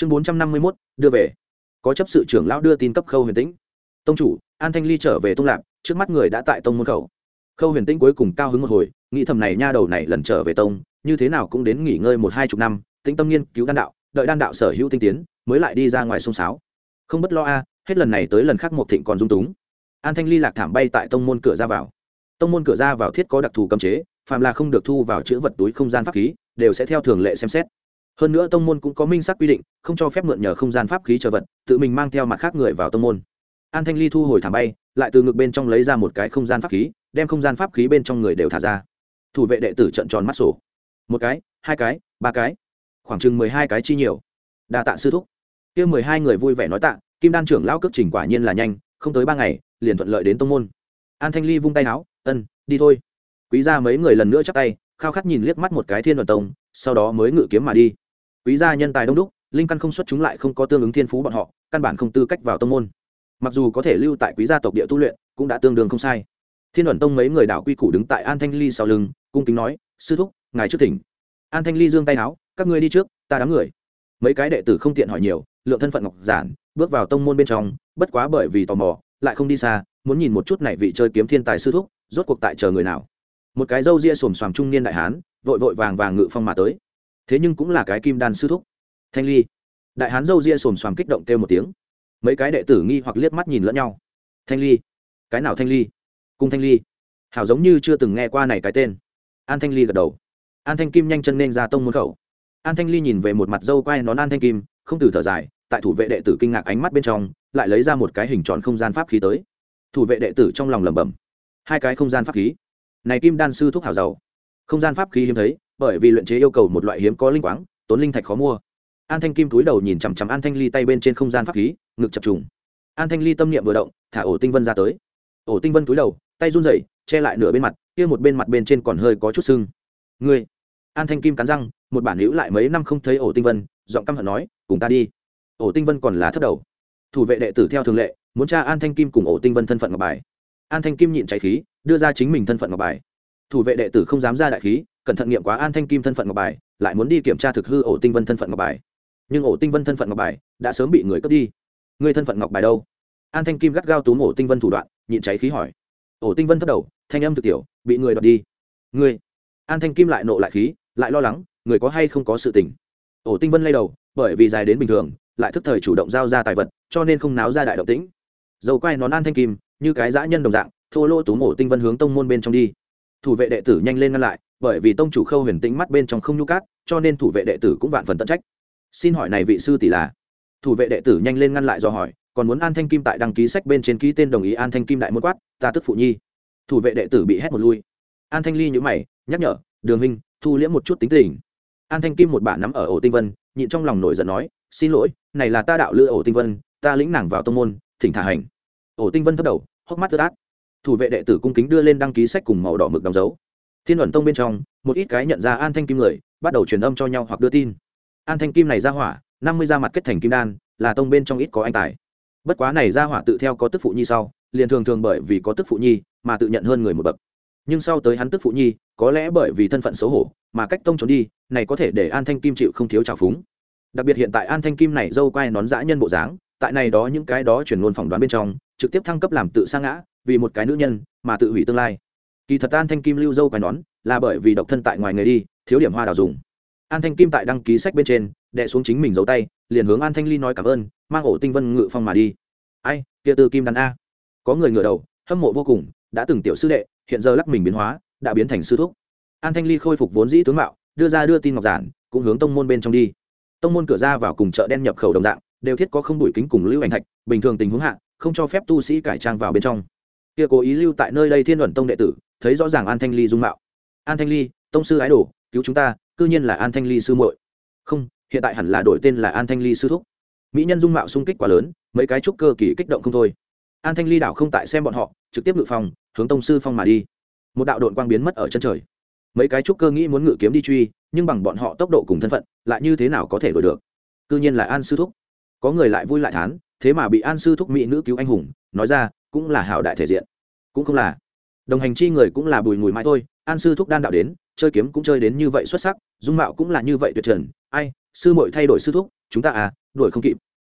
chương bốn trăm năm mươi mốt, đưa về. Có chấp sự trưởng lão đưa tin cấp khâu huyền tĩnh. Tông chủ, an thanh ly trở về tông lạc, trước mắt người đã tại tông môn khẩu. Khâu huyền tĩnh cuối cùng cao hứng một hồi, nghĩ thầm này nha đầu này lần trở về tông, như thế nào cũng đến nghỉ ngơi một hai chục năm, tĩnh tâm nghiên cứu đan đạo, đợi đan đạo sở hữu tinh tiến, mới lại đi ra ngoài sông sáo. Không bất lo a, hết lần này tới lần khác một thịnh còn dung túng. An thanh ly lạc thảm bay tại tông môn cửa ra vào. Tông môn cửa ra vào thiết có đặc thù cấm chế, phàm là không được thu vào chữ vật túi không gian pháp khí, đều sẽ theo thường lệ xem xét hơn nữa tông môn cũng có minh xác quy định, không cho phép mượn nhờ không gian pháp khí chờ vật, tự mình mang theo mặt khác người vào tông môn. An thanh ly thu hồi thảm bay, lại từ ngực bên trong lấy ra một cái không gian pháp khí, đem không gian pháp khí bên trong người đều thả ra. Thủ vệ đệ tử trận tròn mắt sổ. Một cái, hai cái, ba cái. Khoảng chừng mười hai cái chi nhiều. Đa tạ sư thúc. Kia mười hai người vui vẻ nói tạ, kim đan trưởng lão cước trình quả nhiên là nhanh, không tới ba ngày, liền thuận lợi đến tông môn. An thanh ly vung tay áo, ân, đi thôi. Quý ra mấy người lần nữa chắp tay, khao khát nhìn liếc mắt một cái thiên đoàn tông, sau đó mới ngự kiếm mà đi quý gia nhân tài đông đúc, linh căn không xuất chúng lại không có tương ứng thiên phú bọn họ, căn bản không tư cách vào tông môn. Mặc dù có thể lưu tại quý gia tộc địa tu luyện, cũng đã tương đương không sai. Thiên đoàn tông mấy người đạo quy củ đứng tại an thanh ly sau lưng, cung kính nói, sư thúc, ngài trước thỉnh. An thanh ly giương tay áo các ngươi đi trước, ta đám người. Mấy cái đệ tử không tiện hỏi nhiều, lượng thân phận ngọc giản, bước vào tông môn bên trong, bất quá bởi vì tò mò, lại không đi xa, muốn nhìn một chút này vị chơi kiếm thiên tài sư thúc, rốt cuộc tại chờ người nào. Một cái râu ria xồm xoàm trung niên đại hán, vội vội vàng vàng ngự phong mà tới thế nhưng cũng là cái kim đan sư thúc. Thanh ly. Đại hán dâu ria xồm xoàm kích động kêu một tiếng. Mấy cái đệ tử nghi hoặc liếc mắt nhìn lẫn nhau. Thanh ly. Cái nào thanh ly? Cung thanh ly. Hảo giống như chưa từng nghe qua này cái tên. An thanh ly gật đầu. An thanh kim nhanh chân nên ra tông môn khẩu. An thanh ly nhìn về một mặt dâu quai nón an thanh kim, không từ thở dài, tại thủ vệ đệ tử kinh ngạc ánh mắt bên trong, lại lấy ra một cái hình tròn không gian pháp khí tới. Thủ vệ đệ tử trong lòng lẩm bẩm. Hai cái không gian pháp khí. Này kim đan sư thuốc hảo giàu. Không gian pháp khí hiếm thấy bởi vì luyện chế yêu cầu một loại hiếm có linh quáng, tốn linh thạch khó mua. An thanh kim túi đầu nhìn chằm chằm an thanh ly tay bên trên không gian pháp khí, ngực chập trùng. An thanh ly tâm niệm vừa động, thả ổ tinh vân ra tới. Ổ tinh vân túi đầu, tay run rẩy, che lại nửa bên mặt, kia một bên mặt bên trên còn hơi có chút sưng. Ngươi? An thanh kim cắn răng, một bản hữu lại mấy năm không thấy ổ tinh vân, giọng căm hận nói, cùng ta đi. Ổ tinh vân còn là thất đầu. Thủ vệ đệ tử theo thường lệ, muốn tra an thanh kim cùng ổ tinh vân thân phận ngọc bài. An thanh kim nhịn cháy khí, đưa ra chính mình thân phận ngọc bài. Thủ vệ đệ tử không dám ra đại khí cẩn thận nghiệm quá an thanh kim thân phận ngọc bài, lại muốn đi kiểm tra thực hư ổ tinh vân thân phận ngọc bài. Nhưng ổ tinh vân thân phận ngọc bài đã sớm bị người cướp đi. Người thân phận ngọc bài đâu? An thanh kim gắt gao túm ổ tinh vân thủ đoạn, nhịn cháy khí hỏi. Ổ tinh vân thất đầu, thanh âm thực tiểu, bị người đoạt đi. Người? An thanh kim lại nộ lại khí, lại lo lắng, người có hay không có sự tình? Ổ tinh vân lay đầu, bởi vì dài đến bình thường, lại thức thời chủ động giao ra tài vật, cho nên không náo ra đại động tĩnh. Dầu quay nón an thanh kim, như cái dã nhân đồng dạng, thô lỗ túm ổ tinh vân hướng tông môn bên trong đi. Thủ vệ đệ tử nhanh lên ngăn lại bởi vì tông chủ khâu huyền tĩnh mắt bên trong không nhu cát, cho nên thủ vệ đệ tử cũng vạn phần tận trách. Xin hỏi này vị sư tỷ là? Thủ vệ đệ tử nhanh lên ngăn lại do hỏi, còn muốn an thanh kim tại đăng ký sách bên trên ký tên đồng ý an thanh kim đại môn quát, ta tức phụ nhi. Thủ vệ đệ tử bị hét một lui. An thanh ly nhữ mày, nhắc nhở, đường hình thu liễm một chút tính tình. An thanh kim một bản nắm ở ổ tinh vân, nhịn trong lòng nổi giận nói, xin lỗi, này là ta đạo lữ ổ tinh vân, ta lĩnh nàng vào tông môn, thỉnh thả hành. Ổ tinh vân thất đầu, hốc mắt ướt át. Thủ vệ đệ tử cung kính đưa lên đăng ký sách cùng màu đỏ mực đóng dấu thiên luận tông bên trong, một ít cái nhận ra an thanh kim người, bắt đầu truyền âm cho nhau hoặc đưa tin. An thanh kim này ra hỏa, năm mươi da mặt kết thành kim đan, là tông bên trong ít có anh tài. Bất quá này ra hỏa tự theo có tức phụ nhi sau, liền thường thường bởi vì có tức phụ nhi mà tự nhận hơn người một bậc. Nhưng sau tới hắn tức phụ nhi, có lẽ bởi vì thân phận xấu hổ mà cách tông trốn đi, này có thể để an thanh kim chịu không thiếu trào phúng. Đặc biệt hiện tại an thanh kim này dâu quai nón dã nhân bộ dáng, tại này đó những cái đó chuyển luôn phỏng đoán bên trong, trực tiếp thăng cấp làm tự sa ngã vì một cái nữ nhân mà tự hủy tương lai kỳ thật an thanh kim lưu dâu quai nón là bởi vì độc thân tại ngoài người đi, thiếu điểm hoa đào dùng. An thanh kim tại đăng ký sách bên trên đệ xuống chính mình giấu tay, liền hướng an thanh ly nói cảm ơn, mang ổ tinh vân ngự phong mà đi. Ai, kia tư kim đàn a. Có người ngửa đầu, hâm mộ vô cùng, đã từng tiểu sư đệ, hiện giờ lắc mình biến hóa, đã biến thành sư thúc. An thanh ly khôi phục vốn dĩ tướng mạo, đưa ra đưa tin ngọc giản, cũng hướng tông môn bên trong đi. Tông môn cửa ra vào cùng chợ đen nhập khẩu đồng dạng, đều thiết có không đủi kính cùng lưu ảnh thạch, bình thường tình huống hạ, không cho phép tu sĩ cải trang vào bên trong. Kia cố ý lưu tại nơi đây thiên luận tông đệ tử thấy rõ ràng an thanh ly dung mạo. An thanh ly, tông sư ái đồ, cứu chúng ta, cư nhiên là an thanh ly sư muội. Không, hiện tại hẳn là đổi tên là an thanh ly sư thúc. Mỹ nhân dung mạo sung kích quá lớn, mấy cái trúc cơ kỳ kích động không thôi. An thanh ly đảo không tại xem bọn họ, trực tiếp ngự phòng, hướng tông sư phong mà đi. Một đạo đội quang biến mất ở chân trời. Mấy cái trúc cơ nghĩ muốn ngự kiếm đi truy, nhưng bằng bọn họ tốc độ cùng thân phận, lại như thế nào có thể đổi được? Cư nhiên là an sư thúc. Có người lại vui lại thán, thế mà bị an sư thúc mỹ nữ cứu anh hùng, nói ra, cũng là hảo đại thể diện. Cũng không là đồng hành chi người cũng là bùi ngùi mãi thôi, an sư thúc đan đạo đến, chơi kiếm cũng chơi đến như vậy xuất sắc, dung mạo cũng là như vậy tuyệt trần. Ai, sư muội thay đổi sư thúc, chúng ta à đuổi không kịp.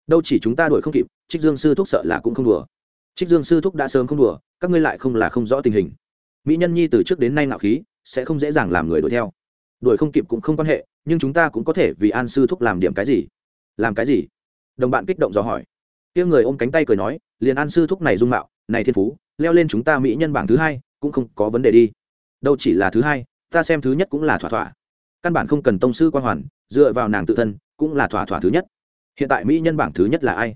Đâu chỉ chúng ta đuổi không kịp, trích dương sư thúc sợ là cũng không đùa. Trích dương sư thúc đã sớm không đùa, các ngươi lại không là không rõ tình hình. Mỹ nhân nhi từ trước đến nay nạo khí, sẽ không dễ dàng làm người đuổi theo. Đuổi không kịp cũng không quan hệ, nhưng chúng ta cũng có thể vì an sư thúc làm điểm cái gì? Làm cái gì? Đồng bạn kích động dò hỏi. Tiếng người ôm cánh tay cười nói liền an sư thúc này dung mạo, này thiên phú, leo lên chúng ta mỹ nhân bảng thứ hai, cũng không có vấn đề đi. Đâu chỉ là thứ hai, ta xem thứ nhất cũng là thỏa thỏa. Căn bản không cần tông sư quan hoàn, dựa vào nàng tự thân, cũng là thỏa thỏa thứ nhất. Hiện tại mỹ nhân bảng thứ nhất là ai?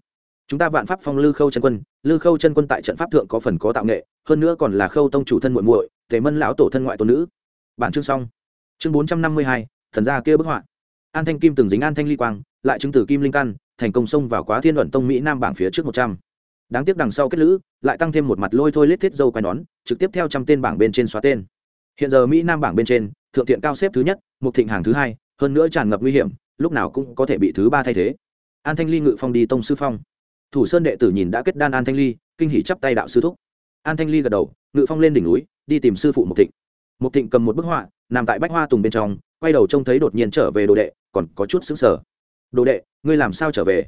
Chúng ta vạn pháp phong lư khâu chân quân. Lư khâu chân quân tại trận pháp thượng có phần có tạo nghệ, hơn nữa còn là khâu tông chủ thân muội muội, tề mân lão tổ thân ngoại tôn nữ. Bản chương xong. Chương bốn trăm năm mươi hai, thần gia kia bức họa. An thanh kim từng dính an thanh ly quang, lại chứng tử kim linh căn, thành công xông vào quá thiên luận tông mỹ nam bảng phía trước một trăm đáng tiếc đằng sau kết lữ, lại tăng thêm một mặt lôi thôi lết thiết dâu quai nón, trực tiếp theo trăm tên bảng bên trên xóa tên. Hiện giờ mỹ nam bảng bên trên, thượng thiện cao xếp thứ nhất, mục thịnh hàng thứ hai, hơn nữa tràn ngập nguy hiểm, lúc nào cũng có thể bị thứ ba thay thế. An thanh ly ngự phong đi tông sư phong. Thủ sơn đệ tử nhìn đã kết đan an thanh ly, kinh hỉ chắp tay đạo sư thúc. An thanh ly gật đầu, ngự phong lên đỉnh núi, đi tìm sư phụ mục thịnh. Mục thịnh cầm một bức họa, nằm tại bách hoa tùng bên trong, quay đầu trông thấy đột nhiên trở về đồ đệ, còn có chút xứng sở đồ đệ, ngươi làm sao trở về?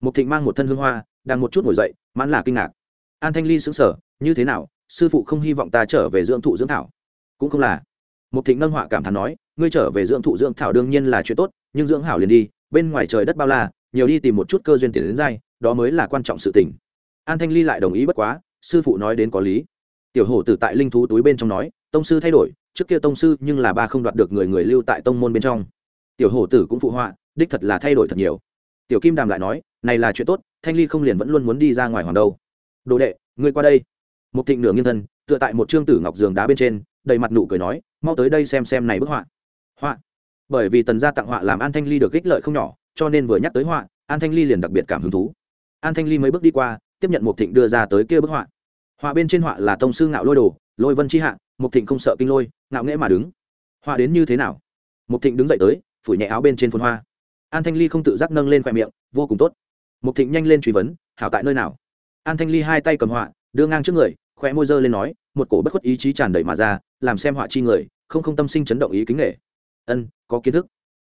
Mục thịnh mang một thân hương hoa, đang một chút ngồi dậy, mãn là kinh ngạc. An thanh ly xứng sở như thế nào? Sư phụ không hy vọng ta trở về dưỡng thụ dưỡng thảo. Cũng không là. Mục thịnh nâng họa cảm thán nói, ngươi trở về dưỡng thụ dưỡng thảo đương nhiên là chuyện tốt, nhưng dưỡng hảo liền đi, bên ngoài trời đất bao la, nhiều đi tìm một chút cơ duyên tiền đến dai, đó mới là quan trọng sự tình. An thanh ly lại đồng ý bất quá, sư phụ nói đến có lý. Tiểu hổ tử tại linh thú túi bên trong nói, tông sư thay đổi, trước kia tông sư nhưng là ba không đoạt được người người lưu tại tông môn bên trong. Tiểu hổ tử cũng phụ họa, đích thật là thay đổi thật nhiều. Tiểu kim đàm lại nói này là chuyện tốt, thanh ly không liền vẫn luôn muốn đi ra ngoài hoàng đâu. Đồ đệ, ngươi qua đây. Một thịnh nửa nghiêng thân, tựa tại một trương tử ngọc giường đá bên trên, đầy mặt nụ cười nói, mau tới đây xem xem này bức họa. Họa? Bởi vì tần gia tặng họa làm an thanh ly được ích lợi không nhỏ, cho nên vừa nhắc tới họa, an thanh ly liền đặc biệt cảm hứng thú. An thanh ly mấy bước đi qua, tiếp nhận một thịnh đưa ra tới kia bức họa. Họa bên trên họa là tông sư ngạo lôi đồ, lôi vân chi hạ một thịnh không sợ kinh lôi, ngạo nghễ mà đứng. Họa đến như thế nào? Một thịnh đứng dậy tới, phủi nhẹ áo bên trên phun hoa. An thanh ly không tự giác nâng lên khoe miệng, vô cùng tốt. Mục thịnh nhanh lên truy vấn, hảo tại nơi nào? An thanh ly hai tay cầm họa, đưa ngang trước người khoe môi dơ lên nói, một cổ bất khuất ý chí tràn đầy mà ra, làm xem họa chi người, không không tâm sinh chấn động ý kính nghệ. Ân, có kiến thức.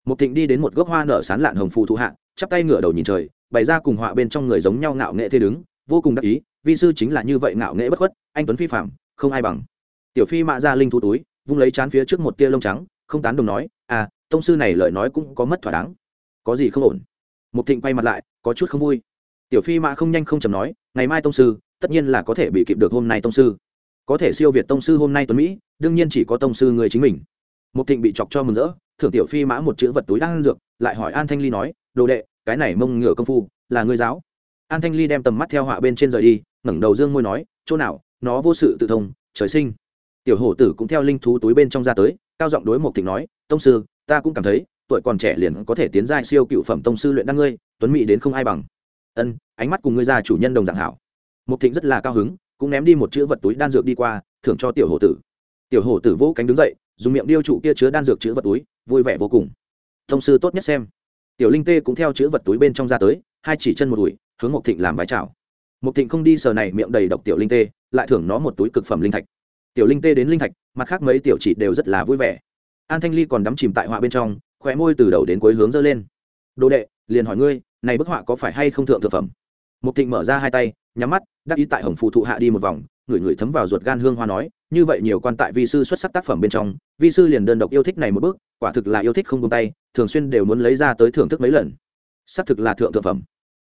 Mục thịnh đi đến một gốc hoa nở sán lạn hồng phù thụ hạ, chắp tay ngửa đầu nhìn trời, bày ra cùng họa bên trong người giống nhau ngạo nghệ thế đứng, vô cùng đắc ý, vi sư chính là như vậy ngạo nghệ bất khuất, anh tuấn phi phạm không ai bằng. Tiểu phi mạ ra linh thu túi, vung lấy chán phía trước một tia lông trắng, không tán đồng nói à tông sư này lời nói cũng có mất thỏa đáng. Có gì không ổn? Mục thịnh quay mặt lại có chút không vui. Tiểu phi mạ không nhanh không chầm nói, ngày mai tông sư, tất nhiên là có thể bị kịp được hôm nay tông sư. Có thể siêu việt tông sư hôm nay tuấn mỹ, đương nhiên chỉ có tông sư người chính mình. Một thịnh bị chọc cho mừng rỡ, thưởng tiểu phi mã một chữ vật túi đang dược, lại hỏi an thanh ly nói, đồ đệ, cái này mông ngựa công phu, là ngươi giáo? An thanh ly đem tầm mắt theo họa bên trên rời đi, ngẩng đầu dương môi nói, chỗ nào, nó vô sự tự thông, trời sinh. Tiểu hổ tử cũng theo linh thú túi bên trong ra tới, cao giọng đối một thịnh nói, tông sư, ta cũng cảm thấy, tuổi còn trẻ liền có thể tiến giai siêu cựu phẩm tông sư luyện đăng ngươi tuấn mỹ đến không ai bằng. Ân, ánh mắt cùng ngươi ra chủ nhân đồng dạng hảo. Mục thịnh rất là cao hứng, cũng ném đi một chữ vật túi đan dược đi qua, thưởng cho tiểu hổ tử. Tiểu hổ tử vỗ cánh đứng dậy, dùng miệng điêu trụ kia chứa đan dược chữ vật túi, vui vẻ vô cùng. Thông sư tốt nhất xem. Tiểu linh tê cũng theo chữ vật túi bên trong ra tới, hai chỉ chân một đùi, hướng Mục thịnh làm vái chào. Mục thịnh không đi sờ này miệng đầy độc tiểu linh tê, lại thưởng nó một túi cực phẩm linh thạch. Tiểu linh tê đến linh thạch, mặt khác mấy tiểu chị đều rất là vui vẻ. An thanh ly còn đắm chìm tại họa bên trong, khóe môi từ đầu đến cuối hướng dơ lên. Đồ đệ, liền hỏi ngươi này bức họa có phải hay không thượng thực phẩm? Mục thịnh mở ra hai tay, nhắm mắt, đắc ý tại hồng phụ thụ hạ đi một vòng, người người thấm vào ruột gan hương hoa nói, như vậy nhiều quan tại vi sư xuất sắc tác phẩm bên trong, vi sư liền đơn độc yêu thích này một bước quả thực là yêu thích không tung tay, thường xuyên đều muốn lấy ra tới thưởng thức mấy lần. Xác thực là thượng thượng phẩm.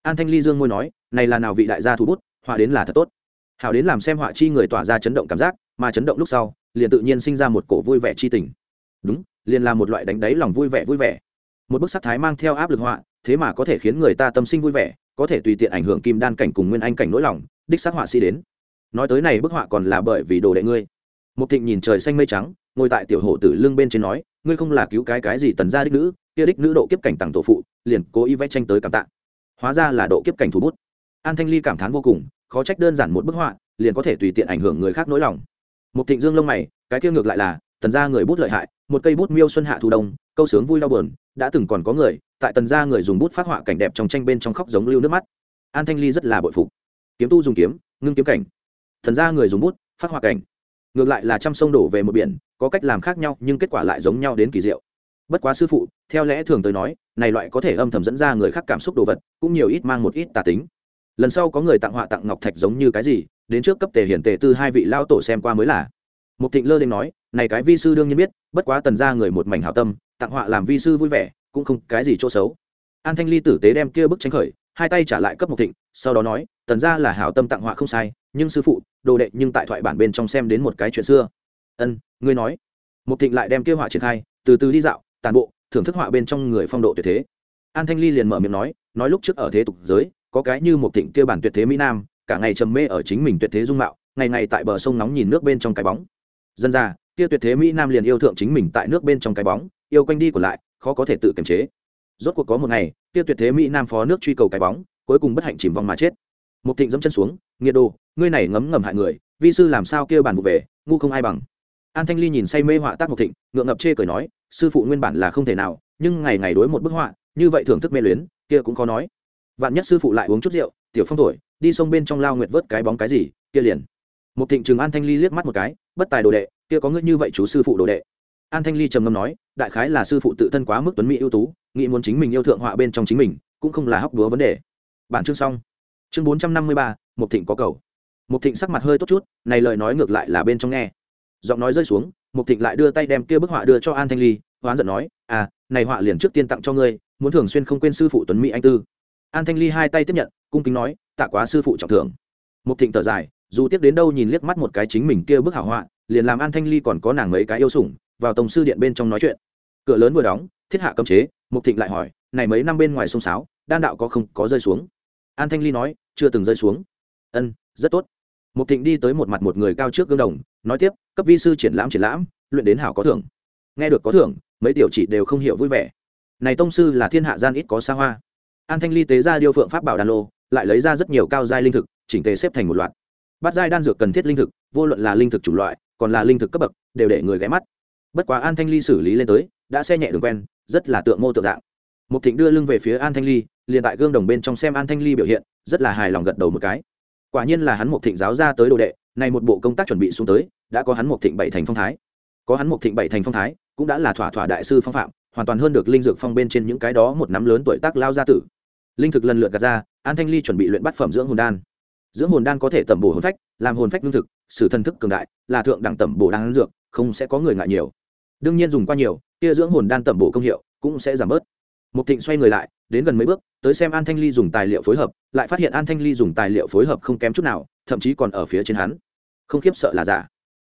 An thanh ly dương môi nói, này là nào vị đại gia thủ bút, họa đến là thật tốt. Hảo đến làm xem họa chi người tỏa ra chấn động cảm giác, mà chấn động lúc sau, liền tự nhiên sinh ra một cổ vui vẻ chi tình. Đúng, liền là một loại đánh đáy lòng vui vẻ vui vẻ. Một bức sắc thái mang theo áp lực họa thế mà có thể khiến người ta tâm sinh vui vẻ, có thể tùy tiện ảnh hưởng kim đan cảnh cùng nguyên anh cảnh nỗi lòng, đích xác họa sĩ đến. Nói tới này bức họa còn là bởi vì đồ đệ ngươi. Một thịnh nhìn trời xanh mây trắng, ngồi tại tiểu hộ tử lưng bên trên nói, ngươi không là cứu cái cái gì tần gia đích nữ, kia đích nữ độ kiếp cảnh tặng tổ phụ, liền cố ý vẽ tranh tới cảm tạ. Hóa ra là độ kiếp cảnh thủ bút. An thanh ly cảm thán vô cùng, khó trách đơn giản một bức họa, liền có thể tùy tiện ảnh hưởng người khác nỗi lòng. Một thịnh dương lông mày, cái kia ngược lại là, tần gia người bút lợi hại, một cây bút miêu xuân hạ thu đông, câu sướng vui đau buồn đã từng còn có người, tại tần gia người dùng bút phát họa cảnh đẹp trong tranh bên trong khóc giống lưu nước mắt. An thanh ly rất là bội phục. Kiếm tu dùng kiếm, ngưng kiếm cảnh. Thần gia người dùng bút phát họa cảnh. Ngược lại là trăm sông đổ về một biển, có cách làm khác nhau, nhưng kết quả lại giống nhau đến kỳ diệu. Bất quá sư phụ, theo lẽ thường tới nói, này loại có thể âm thầm dẫn ra người khác cảm xúc đồ vật, cũng nhiều ít mang một ít tà tính. Lần sau có người tặng họa tặng ngọc thạch giống như cái gì, đến trước cấp tề hiển tề tư hai vị lao tổ xem qua mới là. Một thịnh lơ lên nói, này cái vi sư đương nhiên biết, bất quá tần ra người một mảnh hảo tâm tặng họa làm vi sư vui vẻ, cũng không cái gì chỗ xấu. An thanh ly tử tế đem kia bức tranh khởi, hai tay trả lại cấp một thịnh, sau đó nói, tần ra là hảo tâm tặng họa không sai, nhưng sư phụ, đồ đệ nhưng tại thoại bản bên trong xem đến một cái chuyện xưa. Ân, ngươi nói. Một thịnh lại đem kia họa triển khai, từ từ đi dạo, tàn bộ, thưởng thức họa bên trong người phong độ tuyệt thế. An thanh ly liền mở miệng nói nói lúc trước ở thế tục giới, có cái như một thịnh kia bản tuyệt thế mỹ nam, cả ngày trầm mê ở chính mình tuyệt thế dung mạo, ngày ngày tại bờ sông nóng nhìn nước bên trong cái bóng. Dân ra kia tuyệt thế mỹ nam liền yêu thượng chính mình tại nước bên trong cái bóng, yêu quanh đi của lại, khó có thể tự kiềm chế. Rốt cuộc có một ngày, kia tuyệt thế mỹ nam phó nước truy cầu cái bóng, cuối cùng bất hạnh chìm vong mà chết. Một thịnh dẫm chân xuống, nghiệt đồ, ngươi này ngấm ngầm hại người, vi sư làm sao kêu bản vụ về, ngu không ai bằng. An thanh ly nhìn say mê họa tác một thịnh, ngượng ngập chê cười nói, sư phụ nguyên bản là không thể nào, nhưng ngày ngày đối một bức họa, như vậy thưởng thức mê luyến, kia cũng khó nói. Vạn nhất sư phụ lại uống chút rượu, tiểu phong thổi, đi sông bên trong lao nguyệt vớt cái bóng cái gì, kia liền. Một thịnh trường an thanh ly liếc mắt một cái, bất tài đồ đệ kia có ngươi như vậy chú sư phụ đồ đệ. An thanh ly trầm ngâm nói, đại khái là sư phụ tự thân quá mức tuấn mỹ ưu tú, nghĩ muốn chính mình yêu thượng họa bên trong chính mình, cũng không là hóc đúa vấn đề. Bản chương xong. Chương bốn trăm năm mươi ba một thịnh có cầu. Một thịnh sắc mặt hơi tốt chút, này lời nói ngược lại là bên trong nghe. Giọng nói rơi xuống một thịnh lại đưa tay đem kia bức họa đưa cho an thanh ly, hoán giận nói à này họa liền trước tiên tặng cho ngươi, muốn thường xuyên không quên sư phụ tuấn mỹ anh tư. An thanh ly hai tay tiếp nhận, cung kính nói, tạ quá sư phụ trọng thưởng. Một thịnh thở dài, dù tiếp đến đâu nhìn liếc mắt một cái chính mình kia bức hảo họa liền làm an thanh ly còn có nàng mấy cái yêu sủng, vào tổng sư điện bên trong nói chuyện. Cửa lớn vừa đóng, thiết hạ cấm chế, Mục thịnh lại hỏi, này mấy năm bên ngoài sông sáo, đan đạo có không có rơi xuống? An thanh ly nói, chưa từng rơi xuống. Ân, rất tốt. Mục thịnh đi tới một mặt một người cao trước gương đồng, nói tiếp, cấp vi sư triển lãm triển lãm, luyện đến hảo có thưởng. Nghe được có thưởng, mấy tiểu chỉ đều không hiểu vui vẻ. Này tông sư là thiên hạ gian ít có xa hoa. An thanh ly tế ra điêu phượng pháp bảo đan lô, lại lấy ra rất nhiều cao giai linh thực, chỉnh tề xếp thành một loạt. Bát giai đan dược cần thiết linh thực, vô luận là linh thực chủng loại còn là linh thực cấp bậc, đều để người ghé mắt. Bất quá an thanh ly xử lý lên tới, đã xe nhẹ đường quen, rất là tượng mô tượng dạng. Một thịnh đưa lưng về phía an thanh ly, liền tại gương đồng bên trong xem an thanh ly biểu hiện, rất là hài lòng gật đầu một cái. Quả nhiên là hắn một thịnh giáo ra tới đồ đệ, này một bộ công tác chuẩn bị xuống tới, đã có hắn một thịnh bảy thành phong thái. Có hắn một thịnh bảy thành phong thái, cũng đã là thỏa thỏa đại sư phong phạm, hoàn toàn hơn được linh dược phong bên trên những cái đó một nắm lớn tuổi tác lao gia tử. Linh thực lần lượt gạt ra, an thanh ly chuẩn bị luyện bát phẩm dưỡng hồn đan. Dưỡng hồn đan có thể tẩm bổ hồn phách, làm hồn phách lương thực sử thần thức cường đại là thượng đẳng tẩm bổ đan dược không sẽ có người ngại nhiều đương nhiên dùng qua nhiều kia dưỡng hồn đan tẩm bổ công hiệu cũng sẽ giảm bớt Mục Thịnh xoay người lại, đến gần mấy bước, tới xem An Thanh Ly dùng tài liệu phối hợp, lại phát hiện An Thanh Ly dùng tài liệu phối hợp không kém chút nào, thậm chí còn ở phía trên hắn. Không khiếp sợ là giả.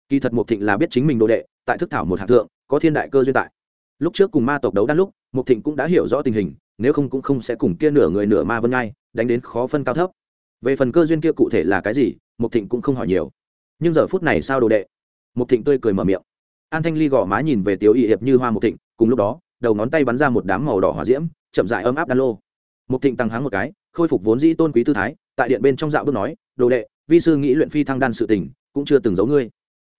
Kỳ thật Mục Thịnh là biết chính mình đồ đệ, tại thức thảo một hạng thượng, có thiên đại cơ duyên tại. Lúc trước cùng ma tộc đấu đan lúc, Mục Thịnh cũng đã hiểu rõ tình hình, nếu không cũng không sẽ cùng kia nửa người nửa ma vân ngay, đánh đến khó phân cao thấp. Về phần cơ duyên kia cụ thể là cái gì, Mục Thịnh cũng không hỏi nhiều. Nhưng giờ phút này sao đồ đệ? Mục Thịnh tươi cười mở miệng. An Thanh Ly gõ má nhìn về Tiếu Y hiệp như hoa Mục Thịnh, cùng lúc đó, đầu ngón tay bắn ra một đám màu đỏ hỏa diễm, chậm dại ấm áp đan lô một thịnh tăng háng một cái khôi phục vốn dĩ tôn quý tư thái tại điện bên trong dạo bước nói đồ đệ vi sư nghĩ luyện phi thăng đan sự tình cũng chưa từng giấu ngươi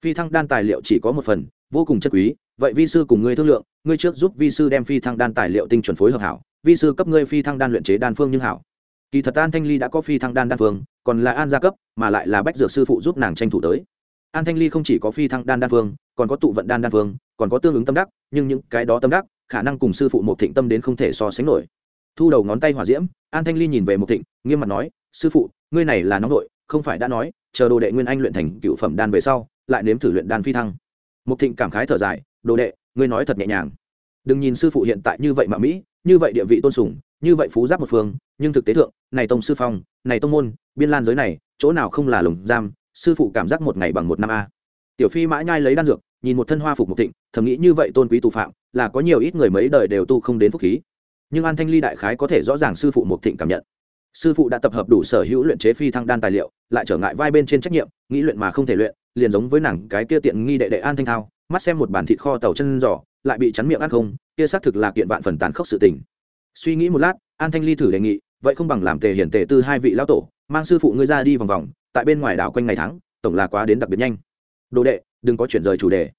phi thăng đan tài liệu chỉ có một phần vô cùng chất quý vậy vi sư cùng ngươi thương lượng ngươi trước giúp vi sư đem phi thăng đan tài liệu tinh chuẩn phối hợp hảo vi sư cấp ngươi phi thăng đan luyện chế đan phương nhưng hảo kỳ thật an thanh ly đã có phi thăng đan đan phương còn là an gia cấp, mà lại là bách dược sư phụ giúp nàng tranh thủ tới. An thanh ly không chỉ có phi thăng đan đan phương còn có tụ vận đan đan phương còn có tương ứng tâm đắc, nhưng những cái đó tâm đắc, khả năng cùng sư phụ một thịnh tâm đến không thể so sánh nổi. Thu đầu ngón tay hỏa diễm, an thanh ly nhìn về một thịnh, nghiêm mặt nói, sư phụ, ngươi này là nóng nội, không phải đã nói, chờ đồ đệ nguyên anh luyện thành cựu phẩm đan về sau, lại nếm thử luyện đan phi thăng. Một thịnh cảm khái thở dài, đồ đệ, ngươi nói thật nhẹ nhàng. Đừng nhìn sư phụ hiện tại như vậy mà mỹ, như vậy địa vị tôn sùng, như vậy phú giáp một phương nhưng thực tế thượng, này tông sư phong, này tông môn, biên lan giới này, chỗ nào không là lồng giam, sư phụ cảm giác một ngày bằng một năm a. Tiểu phi mã nhai lấy đan dược, nhìn một thân hoa phục một thịnh, thầm nghĩ như vậy tôn quý tù phạm, là có nhiều ít người mấy đời đều tu không đến phúc khí. Nhưng an thanh ly đại khái có thể rõ ràng sư phụ một thịnh cảm nhận. Sư phụ đã tập hợp đủ sở hữu luyện chế phi thăng đan tài liệu, lại trở ngại vai bên trên trách nhiệm, nghĩ luyện mà không thể luyện, liền giống với nàng cái kia tiện nghi đệ đệ an thanh thao, mắt xem một bản thịt kho tàu chân giỏ lại bị chắn miệng ăn không, kia xác thực là kiện vạn phần tàn khốc sự tình. Suy nghĩ một lát, an thanh ly thử đề nghị vậy không bằng làm tề hiển tề tư hai vị lão tổ, mang sư phụ ngươi ra đi vòng vòng, tại bên ngoài đảo quanh ngày tháng, tổng là quá đến đặc biệt nhanh. Đồ đệ, đừng có chuyển rời chủ đề.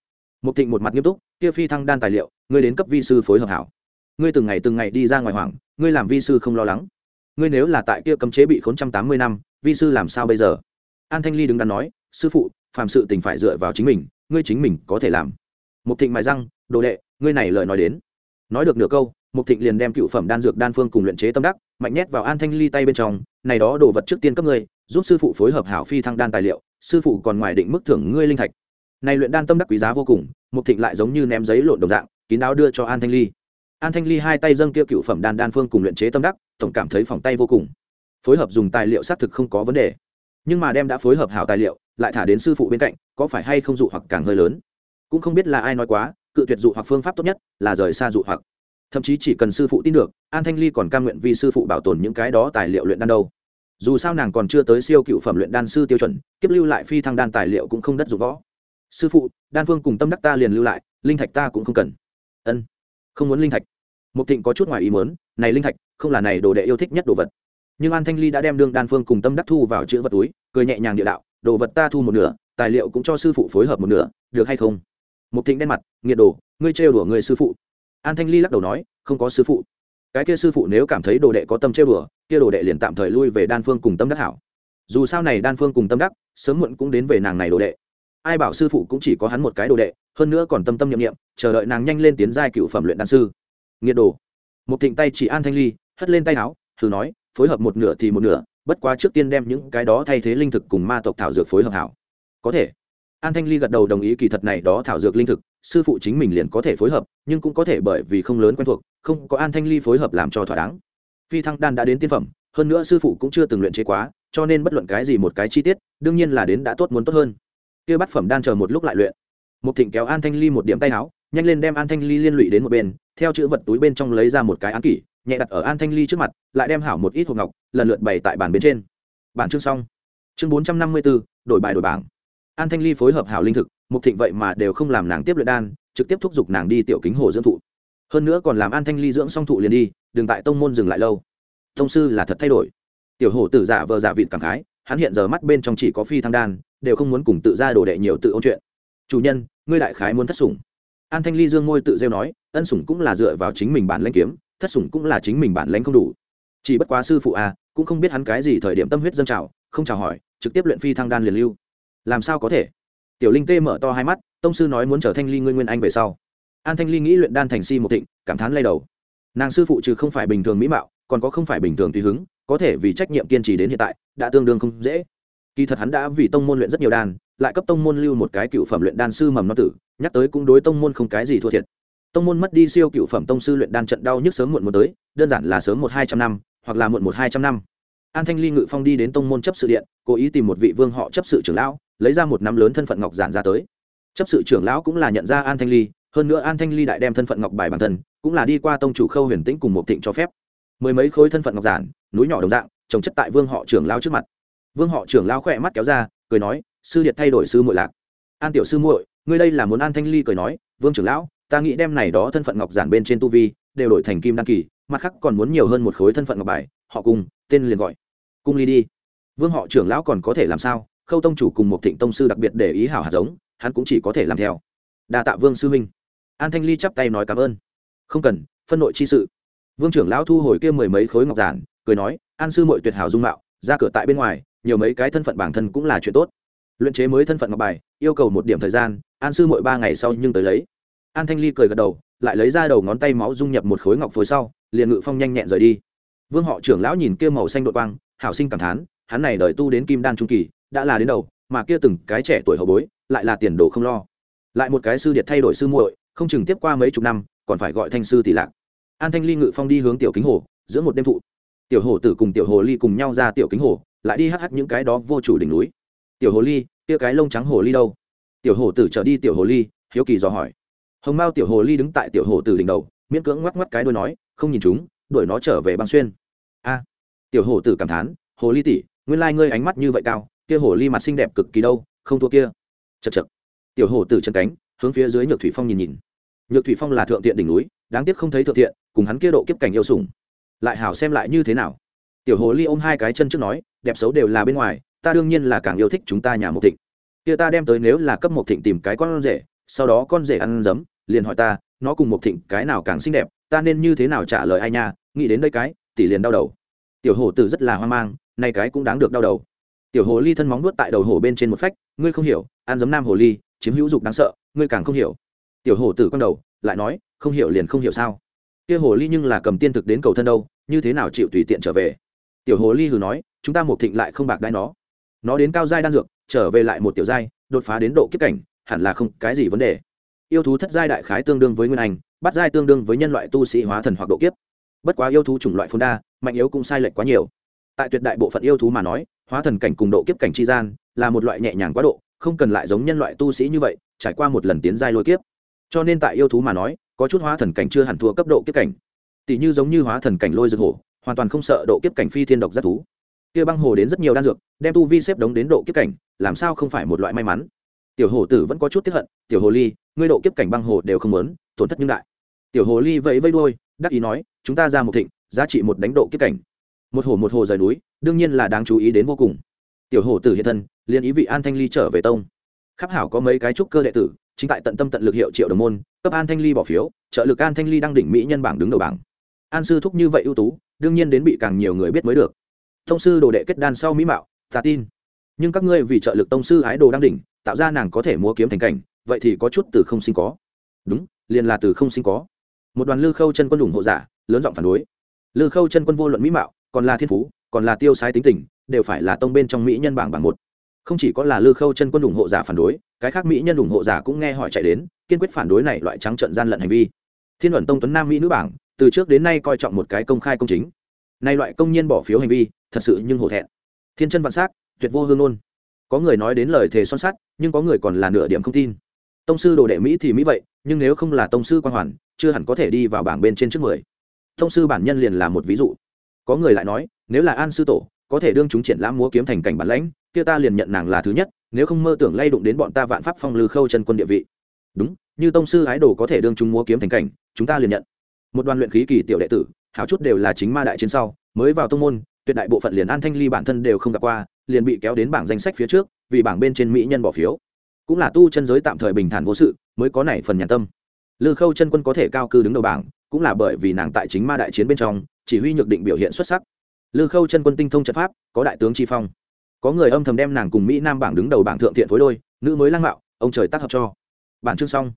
Một thịnh một mặt nghiêm túc, kia phi thăng đan tài liệu, ngươi đến cấp vi sư phối hợp hảo. Ngươi từng ngày từng ngày đi ra ngoài hoảng, ngươi làm vi sư không lo lắng. Ngươi nếu là tại kia cấm chế bị khốn trăm tám mươi năm, vi sư làm sao bây giờ? An thanh ly đứng đắn nói, sư phụ, phàm sự tình phải dựa vào chính mình, ngươi chính mình có thể làm. Một thịnh mại răng, đồ đệ, ngươi này lời nói đến. Nói được nửa câu mục thịnh liền đem cựu phẩm đan dược đan phương cùng luyện chế tâm đắc, mạnh nhét vào an thanh ly tay bên trong, này đó đồ vật trước tiên cấp ngươi, giúp sư phụ phối hợp hảo phi thăng đan tài liệu, sư phụ còn ngoài định mức thưởng ngươi linh thạch. Này luyện đan tâm đắc quý giá vô cùng, mục thịnh lại giống như ném giấy lộn đồng dạng, kín đáo đưa cho an thanh ly. An thanh ly hai tay dâng kia cựu phẩm đan đan phương cùng luyện chế tâm đắc, tổng cảm thấy phòng tay vô cùng. Phối hợp dùng tài liệu xác thực không có vấn đề, nhưng mà đem đã phối hợp hảo tài liệu, lại thả đến sư phụ bên cạnh, có phải hay không dụ hoặc càng hơi lớn? Cũng không biết là ai nói quá, cự tuyệt dụ hoặc phương pháp tốt nhất là rời xa dụ hoặc thậm chí chỉ cần sư phụ tin được, an thanh ly còn cam nguyện vì sư phụ bảo tồn những cái đó tài liệu luyện đan đâu. Dù sao nàng còn chưa tới siêu cựu phẩm luyện đan sư tiêu chuẩn, kiếp lưu lại phi thăng đan tài liệu cũng không đất dụng võ. Sư phụ, đan phương cùng tâm đắc ta liền lưu lại, linh thạch ta cũng không cần. Ân, không muốn linh thạch. Mục thịnh có chút ngoài ý muốn, này linh thạch, không là này đồ đệ yêu thích nhất đồ vật. Nhưng an thanh ly đã đem đương đan phương cùng tâm đắc thu vào chữ vật túi, cười nhẹ nhàng địa đạo, đồ vật ta thu một nửa, tài liệu cũng cho sư phụ phối hợp một nửa, được hay không? Mục thịnh đen mặt, nghiệt đồ, ngươi trêu đùa người sư phụ an thanh ly lắc đầu nói, không có sư phụ. Cái kia sư phụ nếu cảm thấy đồ đệ có tâm chơi đùa, kia đồ đệ liền tạm thời lui về đan phương cùng tâm đắc hảo. Dù sao này đan phương cùng tâm đắc, sớm muộn cũng đến về nàng này đồ đệ. Ai bảo sư phụ cũng chỉ có hắn một cái đồ đệ, hơn nữa còn tâm tâm nhiệm nghiệm chờ đợi nàng nhanh lên tiến giai cựu phẩm luyện đan sư. Nghiệt đồ. Một thịnh tay chỉ an thanh ly, hất lên tay áo, thử nói, phối hợp một nửa thì một nửa, bất quá trước tiên đem những cái đó thay thế linh thực cùng ma tộc thảo dược phối hợp hảo. Có thể. An thanh ly gật đầu đồng ý kỳ thật này đó thảo dược linh thực sư phụ chính mình liền có thể phối hợp, nhưng cũng có thể bởi vì không lớn quen thuộc, không có an thanh ly phối hợp làm cho thỏa đáng. Phi thăng đan đã đến tiên phẩm, hơn nữa sư phụ cũng chưa từng luyện chế quá, cho nên bất luận cái gì một cái chi tiết, đương nhiên là đến đã tốt muốn tốt hơn. Kia bát phẩm đan chờ một lúc lại luyện. Một thịnh kéo an thanh ly một điểm tay áo, nhanh lên đem an thanh ly liên lụy đến một bên, theo chữ vật túi bên trong lấy ra một cái án kỷ, nhẹ đặt ở an thanh ly trước mặt, lại đem hảo một ít hộp ngọc, lần lượt bày tại bàn bên trên. Bản chương xong. Chương bốn trăm năm mươi bốn đổi bài đổi bảng an thanh ly phối hợp hảo linh thực, mục thịnh vậy mà đều không làm nàng tiếp luyện đan, trực tiếp thúc giục nàng đi tiểu kính hồ dưỡng thụ. Hơn nữa còn làm an thanh ly dưỡng xong thụ liền đi, đừng tại tông môn dừng lại lâu. Tông sư là thật thay đổi. Tiểu hổ tử giả vờ giả vịt cảm khái, hắn hiện giờ mắt bên trong chỉ có phi thăng đan, đều không muốn cùng tự ra đồ đệ nhiều tự ôn chuyện. Chủ nhân, ngươi đại khái muốn thất sủng. An thanh ly dương ngôi tự rêu nói, ân sủng cũng là dựa vào chính mình bản lãnh kiếm, thất sủng cũng là chính mình bản lãnh không đủ. Chỉ bất quá sư phụ à cũng không biết hắn cái gì thời điểm tâm huyết dâng trào, không chào hỏi, trực tiếp luyện phi thăng đan liền lưu làm sao có thể? Tiểu linh tê mở to hai mắt, tông sư nói muốn trở thanh ly ngươi nguyên anh về sau. An thanh ly nghĩ luyện đan thành si một thịnh, cảm thán lay đầu. Nàng sư phụ trừ không phải bình thường mỹ mạo, còn có không phải bình thường tùy hứng, có thể vì trách nhiệm kiên trì đến hiện tại, đã tương đương không dễ. Kỳ thật hắn đã vì tông môn luyện rất nhiều đan, lại cấp tông môn lưu một cái cựu phẩm luyện đan sư mầm nó tử, nhắc tới cũng đối tông môn không cái gì thua thiệt. Tông môn mất đi siêu cựu phẩm tông sư luyện đan trận đau nhức sớm muộn một tới, đơn giản là sớm một hai trăm năm, hoặc là muộn một hai trăm năm. An thanh ly ngự phong đi đến tông môn chấp sự điện, cố ý tìm một vị vương họ chấp sự trưởng lão lấy ra một nắm lớn thân phận ngọc giản ra tới. Chấp sự trưởng lão cũng là nhận ra an thanh ly, hơn nữa an thanh ly đại đem thân phận ngọc bài bản thân, cũng là đi qua tông chủ khâu huyền tĩnh cùng một thịnh cho phép. Mười mấy khối thân phận ngọc giản, núi nhỏ đồng dạng, trồng chất tại vương họ trưởng lão trước mặt. Vương họ trưởng lão khỏe mắt kéo ra, cười nói, sư điệt thay đổi sư muội lạc. An tiểu sư muội, ngươi đây là muốn an thanh ly cười nói, vương trưởng lão, ta nghĩ đem này đó thân phận ngọc giản bên trên tu vi, đều đổi thành kim đăng kỳ, mặt khác còn muốn nhiều hơn một khối thân phận ngọc bài, họ cùng, tên liền gọi, cung ly đi. Vương họ trưởng lão còn có thể làm sao? Khâu tông chủ cùng một thịnh tông sư đặc biệt để ý hảo hạt giống, hắn cũng chỉ có thể làm theo. Đa tạ vương sư huynh. An thanh ly chắp tay nói cảm ơn. Không cần, phân nội chi sự. Vương trưởng lão thu hồi kia mười mấy khối ngọc giản, cười nói, an sư mội tuyệt hảo dung mạo, ra cửa tại bên ngoài, nhiều mấy cái thân phận bản thân cũng là chuyện tốt. Luyện chế mới thân phận ngọc bài, yêu cầu một điểm thời gian, an sư mội ba ngày sau nhưng tới lấy. An thanh ly cười gật đầu, lại lấy ra đầu ngón tay máu dung nhập một khối ngọc phối sau, liền ngự phong nhanh nhẹn rời đi. Vương họ trưởng lão nhìn kia màu xanh đội quang, hảo sinh cảm thán, hắn này đời tu đến kim đan trung kỳ đã là đến đầu, mà kia từng cái trẻ tuổi hậu bối lại là tiền đồ không lo. Lại một cái sư điệt thay đổi sư muội, không chừng tiếp qua mấy chục năm, còn phải gọi thanh sư tỷ lạc. An thanh ly ngự phong đi hướng tiểu kính hồ, giữa một đêm thụ. Tiểu hồ tử cùng tiểu hồ ly cùng nhau ra tiểu kính hồ, lại đi hắc hắc những cái đó vô chủ đỉnh núi. Tiểu hồ ly, kia cái lông trắng hồ ly đâu? Tiểu hồ tử trở đi, tiểu hồ ly, hiếu kỳ dò hỏi. Hồng mao tiểu hồ ly đứng tại tiểu hồ tử đỉnh đầu, miễn cưỡng ngoắc ngoắc cái đôi nói, không nhìn chúng, đuổi nó trở về băng xuyên. A. Tiểu hồ tử cảm thán, hồ ly tỷ, nguyên lai ngươi ánh mắt như vậy cao kia hồ ly mặt xinh đẹp cực kỳ đâu, không thua kia. Chật chật tiểu hồ tử chân cánh, hướng phía dưới nhược thủy phong nhìn nhìn. Nhược thủy phong là thượng thiện đỉnh núi, đáng tiếc không thấy thượng thiện, cùng hắn kia độ kiếp cảnh yêu sủng. Lại hảo xem lại như thế nào. Tiểu hồ ly ôm hai cái chân trước nói, đẹp xấu đều là bên ngoài, ta đương nhiên là càng yêu thích chúng ta nhà một thịnh. Kia ta đem tới nếu là cấp một thịnh tìm cái con rể, sau đó con rể ăn giấm liền hỏi ta, nó cùng một thịnh cái nào càng xinh đẹp, ta nên như thế nào trả lời ai nha, nghĩ đến đây cái, tỷ liền đau đầu. Tiểu hồ tử rất là hoang mang, nay cái cũng đáng được đau đầu tiểu hồ ly thân móng nuốt tại đầu hồ bên trên một phách, ngươi không hiểu, ăn giấm nam hồ ly, chiếm hữu dục đáng sợ, ngươi càng không hiểu. Tiểu hồ tử quăng đầu, lại nói, không hiểu liền không hiểu sao? Kia hồ ly nhưng là cầm tiên thực đến cầu thân đâu, như thế nào chịu tùy tiện trở về? Tiểu hồ ly hừ nói, chúng ta một thịnh lại không bạc đai nó. Nó đến cao giai đan dược, trở về lại một tiểu giai, đột phá đến độ kiếp cảnh, hẳn là không cái gì vấn đề. Yêu thú thất giai đại khái tương đương với nguyên anh bắt giai tương đương với nhân loại tu sĩ hóa thần hoặc độ kiếp. Bất quá yêu thú chủng loại phồn đa, mạnh yếu cũng sai lệch quá nhiều. Tại tuyệt đại bộ phận yêu thú mà nói hóa thần cảnh cùng độ kiếp cảnh tri gian, là một loại nhẹ nhàng quá độ, không cần lại giống nhân loại tu sĩ như vậy, trải qua một lần tiến giai lôi kiếp. Cho nên tại yêu thú mà nói, có chút hóa thần cảnh chưa hẳn thua cấp độ kiếp cảnh. Tỷ như giống như hóa thần cảnh lôi dược hổ, hoàn toàn không sợ độ kiếp cảnh phi thiên độc giác thú. Kia băng hồ đến rất nhiều đan dược, đem tu vi xếp đống đến độ kiếp cảnh, làm sao không phải một loại may mắn? Tiểu hồ tử vẫn có chút tiếp hận, tiểu hồ ly, ngươi độ kiếp cảnh băng hồ đều không lớn tổn thất nhưng đại. Tiểu hồ ly vẫy vẫy đuôi, đắc ý nói, chúng ta ra một thịnh, giá trị một đánh độ kiếp cảnh một hồ một hồ rời núi, đương nhiên là đáng chú ý đến vô cùng. Tiểu hồ tử hiện thân liên ý vị an thanh ly trở về tông. Khắc hảo có mấy cái trúc cơ đệ tử, chính tại tận tâm tận lực hiệu triệu đồng môn, cấp an thanh ly bỏ phiếu, trợ lực an thanh ly đang đỉnh mỹ nhân bảng đứng đầu bảng. An sư thúc như vậy ưu tú, đương nhiên đến bị càng nhiều người biết mới được. Tông sư đồ đệ kết đan sau mỹ mạo, ta tin. Nhưng các ngươi vì trợ lực tông sư ái đồ đang đỉnh, tạo ra nàng có thể mua kiếm thành cảnh, vậy thì có chút từ không sinh có. Đúng, liền là từ không sinh có. Một đoàn lư khâu chân quân ủng hộ giả, lớn giọng phản đối. Lư khâu chân quân vô luận mỹ mạo còn là thiên phú, còn là tiêu sai tính tình, đều phải là tông bên trong mỹ nhân bảng bảng một. Không chỉ có là lư khâu chân quân ủng hộ giả phản đối, cái khác mỹ nhân ủng hộ giả cũng nghe hỏi chạy đến, kiên quyết phản đối này loại trắng trận gian lận hành vi. Thiên luận tông tuấn nam mỹ nữ bảng, từ trước đến nay coi trọng một cái công khai công chính. Nay loại công nhân bỏ phiếu hành vi, thật sự nhưng hổ thẹn. Thiên chân vạn s á c tuyệt vô hương ôn có người nói đến lời thề son sắt, nhưng có người còn là nửa điểm không tin. Tông sư đồ đệ mỹ thì mỹ vậy, nhưng nếu không là tông sư quan hoàn, chưa hẳn có thể đi vào bảng bên trên trước mười. Tông sư bản nhân liền là một ví dụ có người lại nói, nếu là an sư tổ, có thể đương chúng triển lãm múa kiếm thành cảnh bản lãnh, kia ta liền nhận nàng là thứ nhất, nếu không mơ tưởng lay đụng đến bọn ta vạn pháp phong lư khâu chân quân địa vị. Đúng, như tông sư ái đồ có thể đương chúng múa kiếm thành cảnh, chúng ta liền nhận. Một đoàn luyện khí kỳ tiểu đệ tử, hảo chút đều là chính ma đại chiến sau, mới vào tông môn, tuyệt đại bộ phận liền an thanh ly bản thân đều không gặp qua, liền bị kéo đến bảng danh sách phía trước, vì bảng bên trên mỹ nhân bỏ phiếu. Cũng là tu chân giới tạm thời bình thản vô sự, mới có nảy phần nhàn tâm. Lư khâu chân quân có thể cao cư đứng đầu bảng, cũng là bởi vì nàng tại chính ma đại chiến bên trong chỉ huy nhược định biểu hiện xuất sắc. Lư khâu chân quân tinh thông trận pháp, có đại tướng tri phong. Có người âm thầm đem nàng cùng mỹ nam bảng đứng đầu bảng thượng thiện phối đôi, nữ mới lang mạo, ông trời tác hợp cho. Bản chương xong.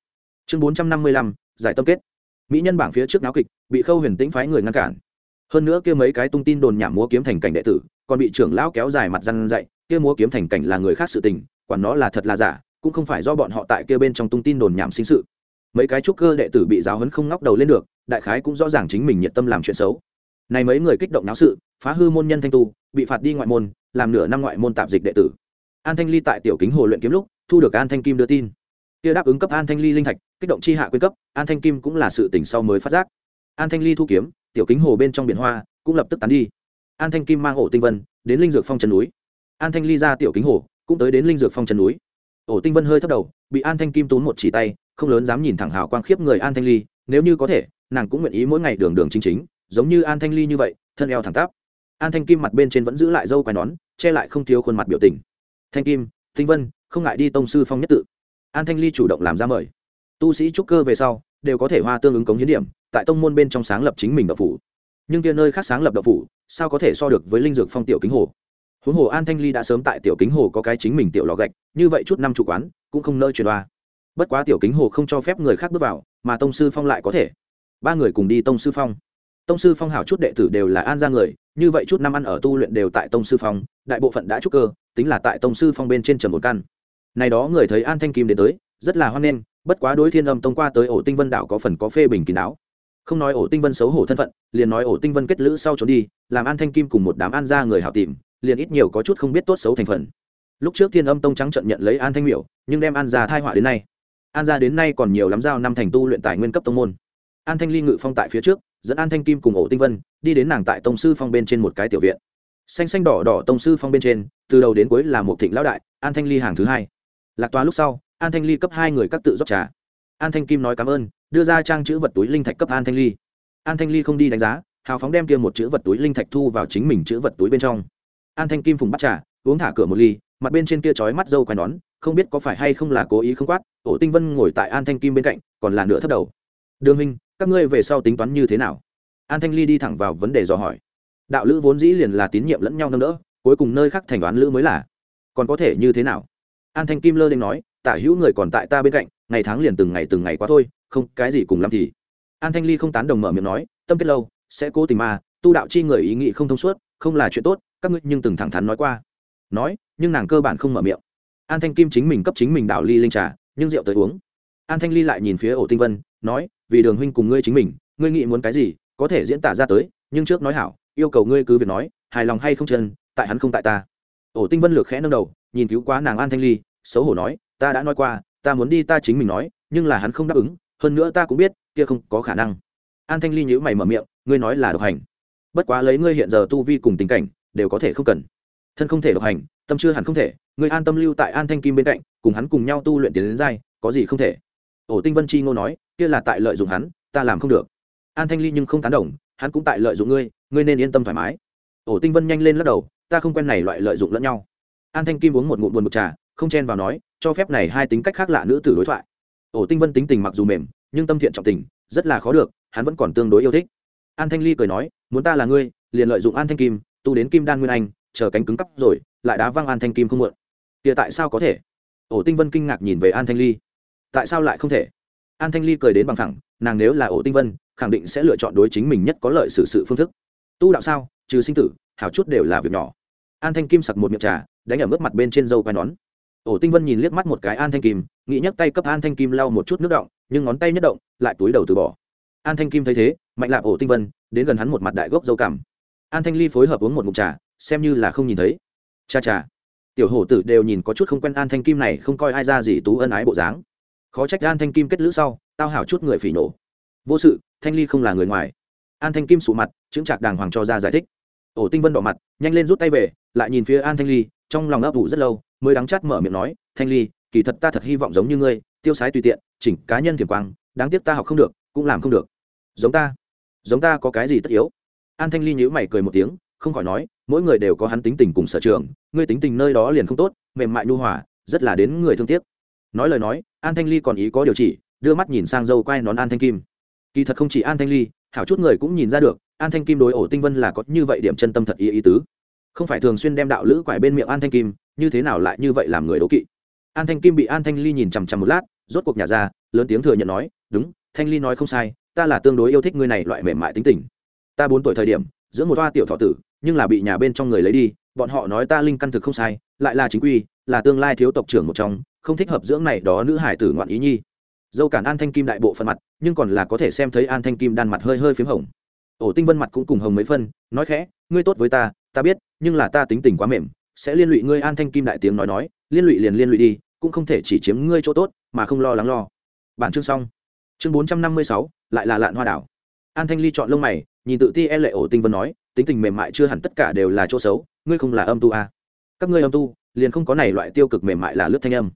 Chương bốn trăm năm mươi lăm, giải tâm kết. Mỹ nhân bảng phía trước náo kịch, bị khâu huyền tĩnh phái người ngăn cản. Hơn nữa kia mấy cái tung tin đồn nhảm múa kiếm thành cảnh đệ tử, còn bị trưởng lão kéo dài mặt răn dậy, kia múa kiếm thành cảnh là người khác sự tình, quản nó là thật là giả, cũng không phải do bọn họ tại kia bên trong tung tin đồn nhảm sinh sự. Mấy cái trúc cơ đệ tử bị giáo hấn không ngóc đầu lên được, đại khái cũng rõ ràng chính mình nhiệt tâm làm chuyện xấu này mấy người kích động náo sự, phá hư môn nhân thanh tu, bị phạt đi ngoại môn, làm nửa năm ngoại môn tạp dịch đệ tử. An thanh ly tại tiểu kính hồ luyện kiếm lúc, thu được an thanh kim đưa tin. Kia đáp ứng cấp an thanh ly linh thạch, kích động chi hạ quyên cấp, an thanh kim cũng là sự tỉnh sau mới phát giác. An thanh ly thu kiếm, tiểu kính hồ bên trong biển hoa, cũng lập tức tán đi. An thanh kim mang ổ tinh vân, đến linh dược phong chân núi. An thanh ly ra tiểu kính hồ, cũng tới đến linh dược phong chân núi. Ổ tinh vân hơi thấp đầu, bị an thanh kim tốn một chỉ tay, không lớn dám nhìn thẳng hào quang khiếp người an thanh ly, nếu như có thể, nàng cũng nguyện ý mỗi ngày đường đường chính chính giống như an thanh ly như vậy, thân eo thẳng tắp. An thanh kim mặt bên trên vẫn giữ lại dâu quai nón, che lại không thiếu khuôn mặt biểu tình. Thanh kim, tinh vân, không ngại đi tông sư phong nhất tự. An thanh ly chủ động làm ra mời. Tu sĩ trúc cơ về sau, đều có thể hoa tương ứng cống hiến điểm, tại tông môn bên trong sáng lập chính mình đậu phủ. Nhưng kia nơi khác sáng lập đậu phủ, sao có thể so được với linh dược phong tiểu kính hồ? Huống hồ an thanh ly đã sớm tại tiểu kính hồ có cái chính mình tiểu lò gạch, như vậy chút năm chủ quán, cũng không nơi truyền đoa bất quá tiểu kính hồ không cho phép người khác bước vào, mà tông sư phong lại có thể. Ba người cùng đi tông sư phong tông sư phong hảo chút đệ tử đều là an ra người, như vậy chút năm ăn ở tu luyện đều tại tông sư phong, đại bộ phận đã trúc cơ, tính là tại tông sư phong bên trên trần một căn. Này đó người thấy an thanh kim đến tới, rất là hoan nghênh, bất quá đối thiên âm tông qua tới ổ tinh vân đạo có phần có phê bình kín đáo. Không nói ổ tinh vân xấu hổ thân phận, liền nói ổ tinh vân kết lữ sau trốn đi, làm an thanh kim cùng một đám an gia người hảo tìm, liền ít nhiều có chút không biết tốt xấu thành phần. Lúc trước thiên âm tông trắng trận nhận lấy an thanh miểu, nhưng đem an gia thai họa đến nay. An gia đến nay còn nhiều lắm giao năm thành tu luyện tài nguyên cấp tông môn. An thanh ly ngự phong tại phía trước dẫn an thanh kim cùng ổ tinh vân, đi đến nàng tại tông sư phong bên trên một cái tiểu viện. Xanh xanh đỏ đỏ tông sư phong bên trên, từ đầu đến cuối là một thịnh lão đại, an thanh ly hàng thứ hai. Lạc toa lúc sau, an thanh ly cấp hai người các tự rót trà. An thanh kim nói cảm ơn, đưa ra trang chữ vật túi linh thạch cấp an thanh ly. An thanh ly không đi đánh giá, hào phóng đem kia một chữ vật túi linh thạch thu vào chính mình chữ vật túi bên trong. An thanh kim phùng bắt trà, uống thả cửa một ly, mặt bên trên kia trói mắt dâu quai nón, không biết có phải hay không là cố ý không quát, ổ tinh vân ngồi tại an thanh kim bên cạnh, còn là nửa thất đầu. Đường huynh các ngươi về sau tính toán như thế nào? An thanh ly đi thẳng vào vấn đề dò hỏi. Đạo lữ vốn dĩ liền là tín nhiệm lẫn nhau nâng đỡ, cuối cùng nơi khác thành đoán lữ mới là. Còn có thể như thế nào? An thanh kim lơ lên nói, tả hữu người còn tại ta bên cạnh, ngày tháng liền từng ngày từng ngày quá thôi, không, cái gì cùng lắm thì. An thanh ly không tán đồng mở miệng nói, tâm kết lâu, sẽ cố tình mà, tu đạo chi người ý nghĩ không thông suốt, không là chuyện tốt, các ngươi nhưng từng thẳng thắn nói qua. Nói, nhưng nàng cơ bản không mở miệng. An thanh kim chính mình cấp chính mình đạo ly linh trà, nhưng rượu tới uống. An thanh ly lại nhìn phía ổ tinh vân, nói vì đường huynh cùng ngươi chính mình, ngươi nghĩ muốn cái gì, có thể diễn tả ra tới, nhưng trước nói hảo, yêu cầu ngươi cứ việc nói, hài lòng hay không chân, tại hắn không tại ta. Ổ tinh vân lược khẽ nâng đầu, nhìn cứu quá nàng an thanh ly, xấu hổ nói, ta đã nói qua, ta muốn đi ta chính mình nói, nhưng là hắn không đáp ứng, hơn nữa ta cũng biết, kia không có khả năng. An thanh ly nhữ mày mở miệng, ngươi nói là độc hành. Bất quá lấy ngươi hiện giờ tu vi cùng tình cảnh, đều có thể không cần. Thân không thể độc hành, tâm chưa hẳn không thể, ngươi an tâm lưu tại an thanh kim bên cạnh, cùng hắn cùng nhau tu luyện tiến đến giai, có gì không thể. Ổ tinh vân chi ngô nói kia là tại lợi dụng hắn, ta làm không được. An thanh ly nhưng không tán đồng, hắn cũng tại lợi dụng ngươi ngươi nên yên tâm thoải mái. Ổ tinh vân nhanh lên lắc đầu, ta không quen này loại lợi dụng lẫn nhau. An thanh kim uống một ngụm buồn bực trà, không chen vào nói, cho phép này hai tính cách khác lạ nữ tử đối thoại. Ổ tinh vân tính tình mặc dù mềm, nhưng tâm thiện trọng tình, rất là khó được, hắn vẫn còn tương đối yêu thích. An thanh ly cười nói, muốn ta là ngươi, liền lợi dụng an thanh kim, tu đến kim đan nguyên anh, chờ cánh cứng cắp rồi, lại đá văng an thanh kim không muộn kia tại sao có thể? Ổ tinh vân kinh ngạc nhìn về an thanh ly. Tại sao lại không thể? An thanh ly cười đến bằng thẳng nàng nếu là ổ tinh vân, khẳng định sẽ lựa chọn đối chính mình nhất có lợi xử sự phương thức. Tu đạo sao? Trừ sinh tử, hảo chút đều là việc nhỏ. An thanh kim sặc một miệng trà, đánh ở mức mặt bên trên dâu quai nón. Ổ tinh vân nhìn liếc mắt một cái an thanh kim, nghĩ nhấc tay cấp an thanh kim lau một chút nước động, nhưng ngón tay nhất động, lại túi đầu từ bỏ. An thanh kim thấy thế, mạnh lạp ổ tinh vân, đến gần hắn một mặt đại gốc dâu cảm an thanh ly phối hợp uống một ngụm trà, xem như là không nhìn thấy. Cha cha. Tiểu hổ tử đều nhìn có chút không quen an thanh kim này, không coi ai ra gì tú ân ái bộ dáng khó trách an thanh kim kết lữ sau, tao hảo chút người phỉ nổ. Vô sự, thanh ly không là người ngoài. An thanh kim sụ mặt chứng trạc đàng hoàng cho ra giải thích. Ổ tinh vân đỏ mặt, nhanh lên rút tay về, lại nhìn phía an thanh ly, trong lòng ấp ủ rất lâu, mới đắng chát mở miệng nói, thanh ly, kỳ thật ta thật hy vọng giống như ngươi, tiêu sái tùy tiện, chỉnh cá nhân thiểm quang, đáng tiếc ta học không được, cũng làm không được. Giống ta? Giống ta có cái gì tất yếu? An thanh ly nhữ mày cười một tiếng, không khỏi nói, mỗi người đều có hắn tính tình cùng sở trường, ngươi tính tình nơi đó liền không tốt, mềm mại nhu hòa, rất là đến người thương tiếc nói lời nói, an thanh ly còn ý có điều chỉ, đưa mắt nhìn sang dâu quay nón an thanh kim. Kỳ thật không chỉ an thanh ly, hảo chút người cũng nhìn ra được, an thanh kim đối ổ tinh vân là có như vậy điểm chân tâm thật ý ý tứ. Không phải thường xuyên đem đạo lữ quải bên miệng an thanh kim, như thế nào lại như vậy làm người đố kỵ. An thanh kim bị an thanh ly nhìn chằm chằm một lát, rốt cuộc nhà ra, lớn tiếng thừa nhận nói, đúng, thanh ly nói không sai, ta là tương đối yêu thích ngươi này loại mềm mại tính tình. Ta bốn tuổi thời điểm, giữa một toa tiểu thọ tử, nhưng là bị nhà bên trong người lấy đi, bọn họ nói ta linh căn thực không sai, lại là chính quy, là tương lai thiếu tộc trưởng một trong không thích hợp dưỡng này đó nữ hải tử ngoạn ý nhi. Dâu cản an thanh kim đại bộ phần mặt, nhưng còn là có thể xem thấy an thanh kim đan mặt hơi hơi p h í m hồng. Ổ tinh vân mặt cũng cùng hồng mấy phân, nói khẽ, ngươi tốt với ta ta biết, nhưng là ta tính tình quá mềm, sẽ liên lụy ngươi. An thanh kim đại tiếng nói nói, liên lụy liền liên lụy đi, cũng không thể chỉ chiếm ngươi chỗ tốt, mà không lo lắng lo. Bản chương xong. Chương bốn trăm năm mươi sáu, lại là lạn hoa đảo. An thanh ly chọn lông mày, nhìn tự ti e lệ ổ tinh vân nói, tính tình mềm mại chưa hẳn tất cả đều là chỗ xấu, ngươi không là âm tu à. các ngươi âm tu, liền không có này loại tiêu cực mềm mại là lướt thanh âm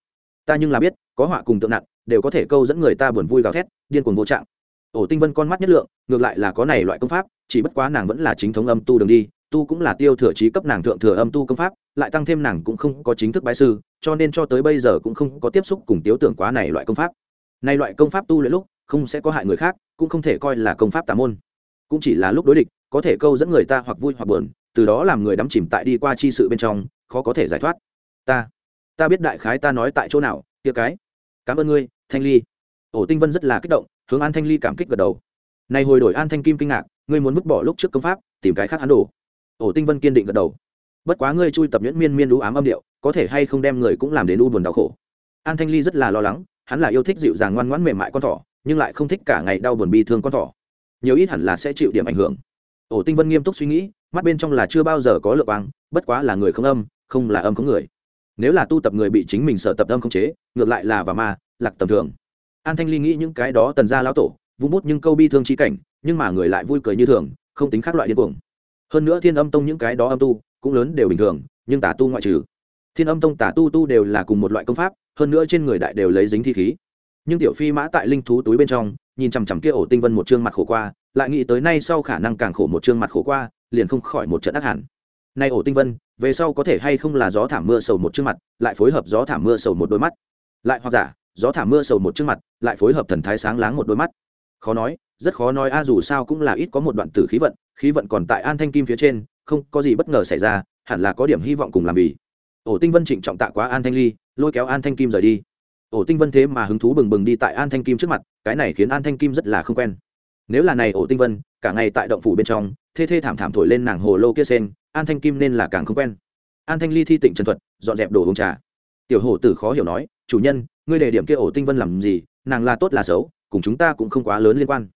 ta nhưng là biết, có họa cùng tượng nặng, đều có thể câu dẫn người ta buồn vui gào thét, điên cuồng vô trạng. Ổ tinh vân con mắt nhất lượng, ngược lại là có này loại công pháp, chỉ bất quá nàng vẫn là chính thống âm tu đường đi, tu cũng là tiêu thừa trí cấp nàng thượng thừa âm tu công pháp, lại tăng thêm nàng cũng không có chính thức bái sư, cho nên cho tới bây giờ cũng không có tiếp xúc cùng tiếu tưởng quá này loại công pháp. Này loại công pháp tu luyện lúc, không sẽ có hại người khác, cũng không thể coi là công pháp tà môn. Cũng chỉ là lúc đối địch, có thể câu dẫn người ta hoặc vui hoặc buồn, từ đó làm người đắm chìm tại đi qua chi sự bên trong, khó có thể giải thoát. Ta ta biết đại khái ta nói tại chỗ nào, kia cái. Cảm ơn ngươi, thanh ly. Ổ tinh vân rất là kích động, hướng an thanh ly cảm kích gật đầu. Này hồi đổi an thanh kim kinh ngạc, ngươi muốn vứt bỏ lúc trước công pháp, tìm cái khác hắn đổ. Ổ tinh vân kiên định gật đầu. Bất quá ngươi chui tập nhuyễn miên miên đũ ám âm điệu, có thể hay không đem người cũng làm đến u buồn đau khổ. An thanh ly rất là lo lắng, hắn là yêu thích dịu dàng ngoan ngoãn mềm mại con thỏ, nhưng lại không thích cả ngày đau buồn bi thương con thỏ. Nhiều ít hẳn là sẽ chịu điểm ảnh hưởng. Ổ tinh vân nghiêm túc suy nghĩ, mắt bên trong là chưa bao giờ có lượt băng bất quá là người không âm, không là âm có người nếu là tu tập người bị chính mình sợ tập âm không chế, ngược lại là và ma, lạc tầm thường. An thanh ly nghĩ những cái đó tần ra lão tổ, vung bút nhưng câu bi thương trí cảnh, nhưng mà người lại vui cười như thường, không tính khác loại điên cuồng. Hơn nữa thiên âm tông những cái đó âm tu, cũng lớn đều bình thường, nhưng tả tu ngoại trừ. Thiên âm tông tả tu tu đều là cùng một loại công pháp, hơn nữa trên người đại đều lấy dính thi khí. Nhưng tiểu phi mã tại linh thú túi bên trong, nhìn chằm chằm kia ổ tinh vân một chương mặt khổ qua, lại nghĩ tới nay sau khả năng càng khổ một chương mặt khổ qua, liền không khỏi một trận ác hẳn nay ổ tinh vân, về sau có thể hay không là gió thảm mưa sầu một trước mặt, lại phối hợp gió thảm mưa sầu một đôi mắt. Lại hoặc giả, gió thảm mưa sầu một trước mặt, lại phối hợp thần thái sáng láng một đôi mắt. Khó nói, rất khó nói a, dù sao cũng là ít có một đoạn tử khí vận khí vận còn tại an thanh kim phía trên, không có gì bất ngờ xảy ra, hẳn là có điểm hy vọng cùng làm vì. Ổ tinh vân trịnh trọng tạ quá an thanh ly, lôi kéo an thanh kim rời đi. Ổ tinh vân thế mà hứng thú bừng bừng đi tại an thanh kim trước mặt, cái này khiến an thanh kim rất là không quen. Nếu là này ổ tinh vân, cả ngày tại động phủ bên trong, thê thê thảm thảm thổi lên nàng hồ lô kia sen an thanh kim nên là càng không quen. An thanh ly thi tịnh trần thuật, dọn dẹp đồ uống trà. Tiểu hổ tử khó hiểu nói, chủ nhân, ngươi đề điểm kia ổ tinh vân làm gì? Nàng là tốt là xấu, cùng chúng ta cũng không quá lớn liên quan.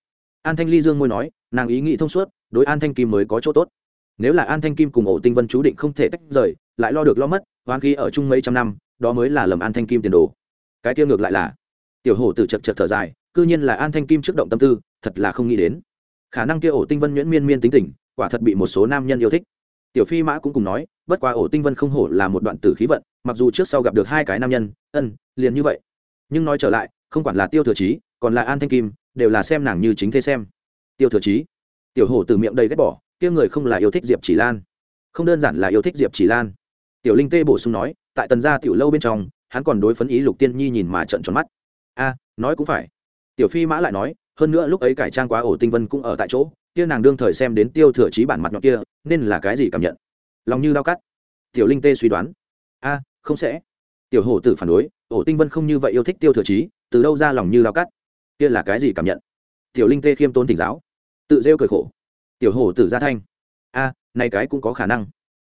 An thanh ly dương môi nói, nàng ý nghĩ thông suốt, đối an thanh kim mới có chỗ tốt. Nếu là an thanh kim cùng ổ tinh vân chú định không thể tách rời, lại lo được lo mất, hoang khí ở chung mấy trăm năm, đó mới là lầm an thanh kim tiền đồ. Cái tiêu ngược lại là, tiểu hổ tử chật chật thở dài, cư nhiên là an thanh kim trước động tâm tư, thật là không nghĩ đến. Khả năng kia ổ tinh vân nhuyễn miên miên tính tình, quả thật bị một số nam nhân yêu thích tiểu phi mã cũng cùng nói, bất quá ổ tinh vân không hổ là một đoạn tử khí vận, mặc dù trước sau gặp được hai cái nam nhân, ân, liền như vậy. Nhưng nói trở lại, không quản là tiêu thừa trí còn là an thanh kim, đều là xem nàng như chính thế xem. Tiêu thừa trí tiểu hổ từ miệng đầy ghét bỏ, kia người không là yêu thích diệp chỉ lan. Không đơn giản là yêu thích diệp chỉ lan. Tiểu linh tê bổ sung nói, tại tần gia tiểu lâu bên trong, hắn còn đối phấn ý lục tiên nhi nhìn mà trận tròn mắt. A, nói cũng phải. Tiểu phi mã lại nói, hơn nữa lúc ấy cải trang quá ổ tinh vân cũng ở tại chỗ kia nàng đương thời xem đến tiêu thừa trí bản mặt nhọn kia, nên là cái gì cảm nhận? Lòng như đau cắt. Tiểu linh tê suy đoán. A, không sẽ. Tiểu hổ tử phản đối, ổ tinh vân không như vậy yêu thích tiêu thừa trí, từ đâu ra lòng như đau cắt? Kia là cái gì cảm nhận? Tiểu linh tê khiêm tốn tỉnh giáo. Tự rêu cười khổ. Tiểu hổ tử gia thanh. A, này cái cũng có khả năng.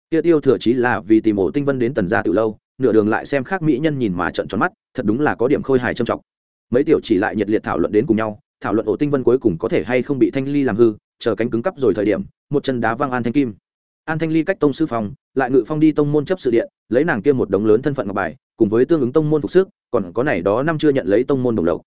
Kia tiêu thừa trí là vì tìm ổ tinh vân đến tần gia từ lâu, nửa đường lại xem khác mỹ nhân nhìn mà trận tròn mắt, thật đúng là có điểm khôi hài trầm trọng. Mấy tiểu chỉ lại nhiệt liệt thảo luận đến cùng nhau, thảo luận ổ tinh vân cuối cùng có thể hay không bị thanh ly làm hư chờ cánh cứng cắp rồi thời điểm, một chân đá văng an thanh kim. An thanh ly cách tông sư phòng, lại ngự phong đi tông môn chấp sự điện, lấy nàng kia một đống lớn thân phận ngọc bài, cùng với tương ứng tông môn phục sức, còn có này đó năm chưa nhận lấy tông môn đồng lộc.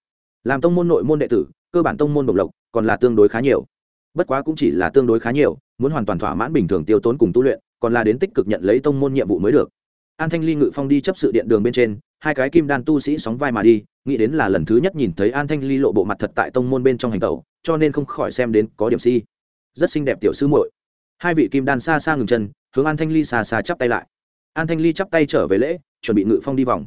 Làm tông môn nội môn đệ tử, cơ bản tông môn đồng lộc, còn là tương đối khá nhiều. Bất quá cũng chỉ là tương đối khá nhiều, muốn hoàn toàn thỏa mãn bình thường tiêu tốn cùng tu luyện, còn là đến tích cực nhận lấy tông môn nhiệm vụ mới được. An thanh ly ngự phong đi chấp sự điện đường bên trên, hai cái kim đan tu sĩ sóng vai mà đi, nghĩ đến là lần thứ nhất nhìn thấy an thanh ly lộ bộ mặt thật tại tông môn bên trong hành tẩu cho nên không khỏi xem đến có điểm si. Rất xinh đẹp tiểu sư muội. Hai vị kim đan xa xa ngừng chân, hướng an thanh ly xa xa chắp tay lại. An thanh ly chắp tay trở về lễ, chuẩn bị ngự phong đi vòng.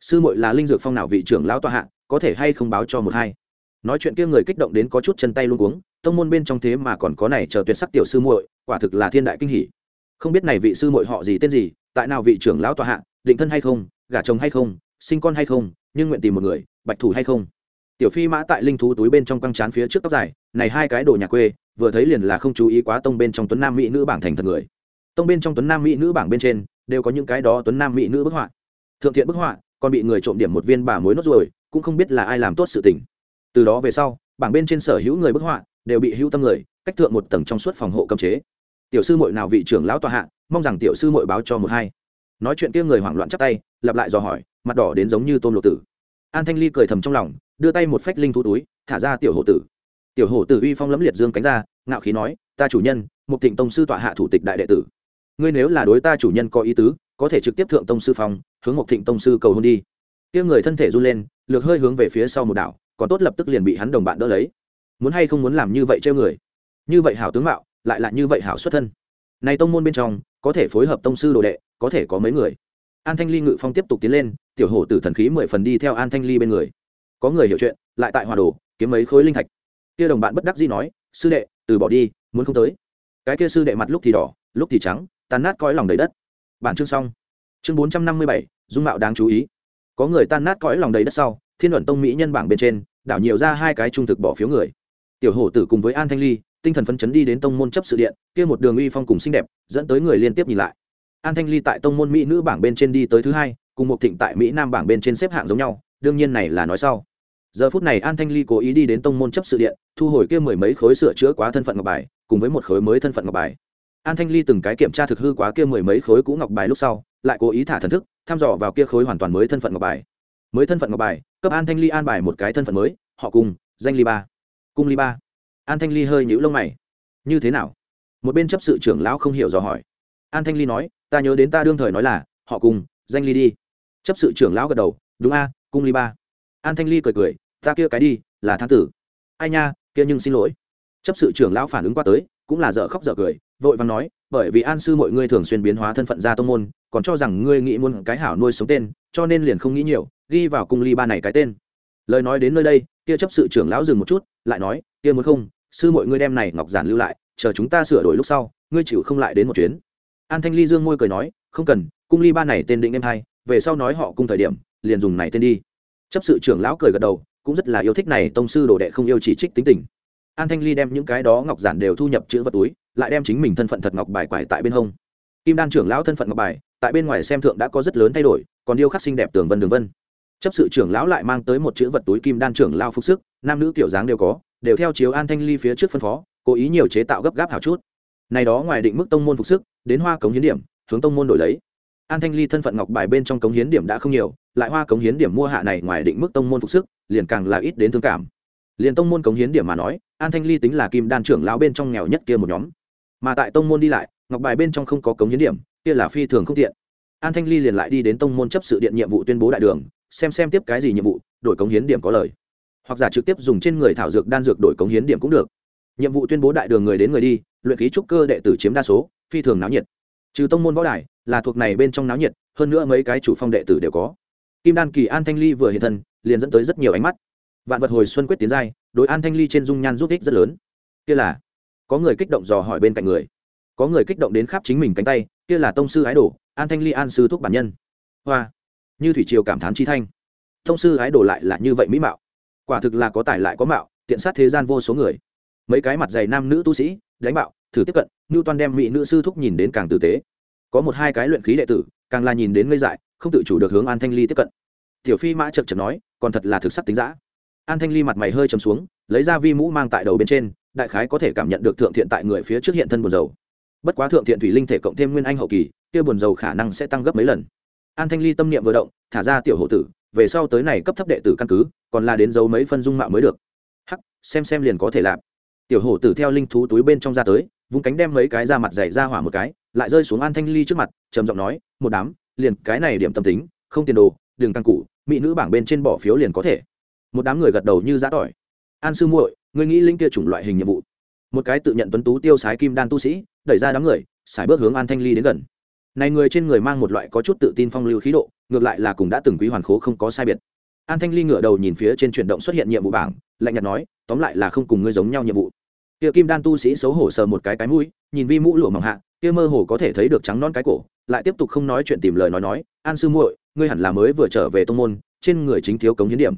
Sư muội là linh dược phong nào vị trưởng lão tọa hạ, có thể hay không báo cho một hai? Nói chuyện kia người kích động đến có chút chân tay luôn cuống, tông môn bên trong thế mà còn có này chờ tuyệt sắc tiểu sư muội, quả thực là thiên đại kinh hỉ. Không biết này vị sư muội họ gì tên gì, tại nào vị trưởng lão tọa hạ, định thân hay không, gả chồng hay không, sinh con hay không, nhưng nguyện tìm một người, bạch thủ hay không? Tiểu phi mã tại linh thú túi bên trong căng chán phía trước tóc dài, này hai cái đồ nhà quê, vừa thấy liền là không chú ý quá tông bên trong tuấn nam mỹ nữ bảng thành thật người. Tông bên trong tuấn nam mỹ nữ bảng bên trên, đều có những cái đó tuấn nam mỹ nữ bức họa. Thượng thiện bức họa, còn bị người trộm điểm một viên bà mối nốt rồi cũng không biết là ai làm tốt sự tình. Từ đó về sau, bảng bên trên sở hữu người bức họa, đều bị hữu tâm người, cách thượng một tầng trong suốt phòng hộ cấm chế. Tiểu sư muội nào vị trưởng lão tòa hạ, mong rằng tiểu sư muội báo cho một hai. Nói chuyện kia người hoảng loạn chắp tay, lặp lại dò hỏi, mặt đỏ đến giống như tôm lộ tử an thanh ly cười thầm trong lòng, đưa tay một phách linh thú túi, thả ra tiểu hổ tử. Tiểu hổ tử uy phong lẫm liệt dương cánh ra, ngạo khí nói, ta chủ nhân một thịnh tông sư tọa hạ thủ tịch đại đệ tử. Ngươi nếu là đối ta chủ nhân có ý tứ, có thể trực tiếp thượng tông sư phong, hướng một thịnh tông sư cầu hôn đi. Kia người thân thể run lên, lược hơi hướng về phía sau một đảo, còn tốt lập tức liền bị hắn đồng bạn đỡ lấy. Muốn hay không muốn làm như vậy trêu người? Như vậy hảo tướng mạo, lại là như vậy hảo xuất thân. Này tông môn bên trong, có thể phối hợp tông sư đồ đệ, có thể có mấy người? An thanh ly ngự phong tiếp tục tiến lên, tiểu hổ tử thần khí mười phần đi theo an thanh ly bên người. Có người hiểu chuyện, lại tại hòa đồ, kiếm mấy khối linh thạch. Kia đồng bạn bất đắc dĩ nói, sư đệ, từ bỏ đi, muốn không tới. Cái kia sư đệ mặt lúc thì đỏ, lúc thì trắng, tan nát cõi lòng đầy đất. Bản chương xong. Chương bốn trăm năm mươi bảy, dung mạo đáng chú ý. Có người tan nát cõi lòng đầy đất sau, thiên luận tông mỹ nhân bảng bên trên, đảo nhiều ra hai cái trung thực bỏ phiếu người. Tiểu hổ tử cùng với an thanh ly, tinh thần phấn chấn đi đến tông môn chấp sự điện, kia một đường uy phong cùng xinh đẹp, dẫn tới người liên tiếp nhìn lại an thanh ly tại tông môn mỹ nữ bảng bên trên đi tới thứ hai, cùng một thịnh tại mỹ nam bảng bên trên xếp hạng giống nhau, đương nhiên này là nói sau. Giờ phút này an thanh ly cố ý đi đến tông môn chấp sự điện, thu hồi kia mười mấy khối sửa chữa quá thân phận ngọc bài, cùng với một khối mới thân phận ngọc bài. An thanh ly từng cái kiểm tra thực hư quá kia mười mấy khối cũ ngọc bài lúc sau, lại cố ý thả thần thức thăm dò vào kia khối hoàn toàn mới thân phận ngọc bài. Mới thân phận ngọc bài, cấp an thanh ly an bài một cái thân phận mới, họ cùng, danh ly ba. Cung ly ba. An thanh ly hơi nhũ lông mày. Như thế nào? Một bên chấp sự trưởng lão không hiểu dò hỏi an thanh ly nói, ta nhớ đến ta đương thời nói là, họ cùng, danh ly đi. Chấp sự trưởng lão gật đầu, đúng a cung ly ba. An thanh ly cười cười, ta kia cái đi, là thang tử. Ai nha, kia nhưng xin lỗi. Chấp sự trưởng lão phản ứng qua tới, cũng là dở khóc dở cười, vội vàng nói, bởi vì an sư mọi ngươi thường xuyên biến hóa thân phận ra tông môn, còn cho rằng ngươi nghĩ muốn cái hảo nuôi sống tên, cho nên liền không nghĩ nhiều, ghi vào cung ly ba này cái tên. Lời nói đến nơi đây, kia chấp sự trưởng lão dừng một chút, lại nói, kia muốn không, sư mọi ngươi đem này ngọc giản lưu lại, chờ chúng ta sửa đổi lúc sau, ngươi chịu không lại đến một chuyến an thanh ly dương môi cười nói, không cần, cung ly ba này tên định em hai, về sau nói họ cùng thời điểm, liền dùng này tên đi. Chấp sự trưởng lão cười gật đầu, cũng rất là yêu thích này tông sư đồ đệ không yêu chỉ trích tính tình. An thanh ly đem những cái đó ngọc giản đều thu nhập chữ vật túi, lại đem chính mình thân phận thật ngọc bài quải tại bên hông. Kim đan trưởng lão thân phận ngọc bài, tại bên ngoài xem thượng đã có rất lớn thay đổi, còn điêu khắc xinh đẹp tường vân đường vân. Chấp sự trưởng lão lại mang tới một chữ vật túi kim đan trưởng lao phục sức, nam nữ kiểu dáng đều có, đều theo chiếu an thanh ly phía trước phân phó, cố ý nhiều chế tạo gấp gáp hào chút này đó ngoài định mức tông môn phục sức, đến hoa cống hiến điểm, hướng tông môn đổi lấy. An thanh ly thân phận ngọc bài bên trong cống hiến điểm đã không nhiều, lại hoa cống hiến điểm mua hạ này ngoài định mức tông môn phục sức, liền càng là ít đến thương cảm. Liền tông môn cống hiến điểm mà nói, an thanh ly tính là kim đan trưởng lão bên trong nghèo nhất kia một nhóm. Mà tại tông môn đi lại, ngọc bài bên trong không có cống hiến điểm, kia là phi thường không tiện. An thanh ly liền lại đi đến tông môn chấp sự điện nhiệm vụ tuyên bố đại đường, xem xem tiếp cái gì nhiệm vụ, đổi cống hiến điểm có lời. Hoặc giả trực tiếp dùng trên người thảo dược đan dược đổi cống hiến điểm cũng được nhiệm vụ tuyên bố đại đường người đến người đi, luyện khí trúc cơ đệ tử chiếm đa số, phi thường náo nhiệt. Trừ tông môn võ đài, là thuộc này bên trong náo nhiệt, hơn nữa mấy cái chủ phong đệ tử đều có. Kim đan kỳ an thanh ly vừa hiện thân, liền dẫn tới rất nhiều ánh mắt. Vạn vật hồi xuân quyết tiến giai, đối an thanh ly trên dung nhan giúp ích rất lớn. Kia là, có người kích động dò hỏi bên cạnh người. Có người kích động đến khắp chính mình cánh tay, kia là tông sư ái đồ, an thanh ly an sư thúc bản nhân. Hoa, như thủy triều cảm thán chi thanh. Tông sư ái đồ lại là như vậy mỹ mạo. Quả thực là có tài lại có mạo, tiện sát thế gian vô số người mấy cái mặt dày nam nữ tu sĩ, đánh bạo, thử tiếp cận như toan đem mỹ nữ sư thúc nhìn đến càng tử tế. Có một hai cái luyện khí đệ tử, càng là nhìn đến ngây dại, không tự chủ được hướng an thanh ly tiếp cận. Tiểu phi mã chật chật nói, còn thật là thực sắc tính giã an thanh ly mặt mày hơi chấm xuống, lấy ra vi mũ mang tại đầu bên trên, đại khái có thể cảm nhận được thượng thiện tại người phía trước hiện thân buồn dầu bất quá thượng thiện thủy linh thể cộng thêm nguyên anh hậu kỳ, kia buồn dầu khả năng sẽ tăng gấp mấy lần. An thanh ly tâm niệm vừa động, thả ra tiểu hộ tử, về sau tới này cấp thấp đệ tử căn cứ, còn là đến giấu mấy phân dung mạo mới được. Hắc, xem xem liền có thể làm tiểu hổ tử theo linh thú túi bên trong ra tới, vung cánh đem mấy cái ra mặt dày ra hỏa một cái, lại rơi xuống an thanh ly trước mặt, trầm giọng nói, một đám, liền cái này điểm tâm tính, không tiền đồ đường căn cụ, mỹ nữ bảng bên trên bỏ phiếu liền có thể. Một đám người gật đầu như giã tỏi. An sư muội người nghĩ linh kia chủng loại hình nhiệm vụ? Một cái tự nhận tuấn tú tiêu sái kim đan tu sĩ, đẩy ra đám người xài bước hướng an thanh ly đến gần. Này người trên người mang một loại có chút tự tin phong lưu khí độ, ngược lại là cùng đã từng quý hoàn khố không có sai biệt an thanh ly ngửa đầu nhìn phía trên chuyển động xuất hiện nhiệm vụ bảng, lạnh nhạt nói, tóm lại là không cùng ngươi giống nhau nhiệm vụ. Kia kim đan tu sĩ xấu hổ sờ một cái cái mũi, nhìn vi mũ lụa mỏng hạ, kia mơ hồ có thể thấy được trắng non cái cổ, lại tiếp tục không nói chuyện tìm lời nói nói, an sư muội, ngươi hẳn là mới vừa trở về tông môn, trên người chính thiếu cống hiến điểm.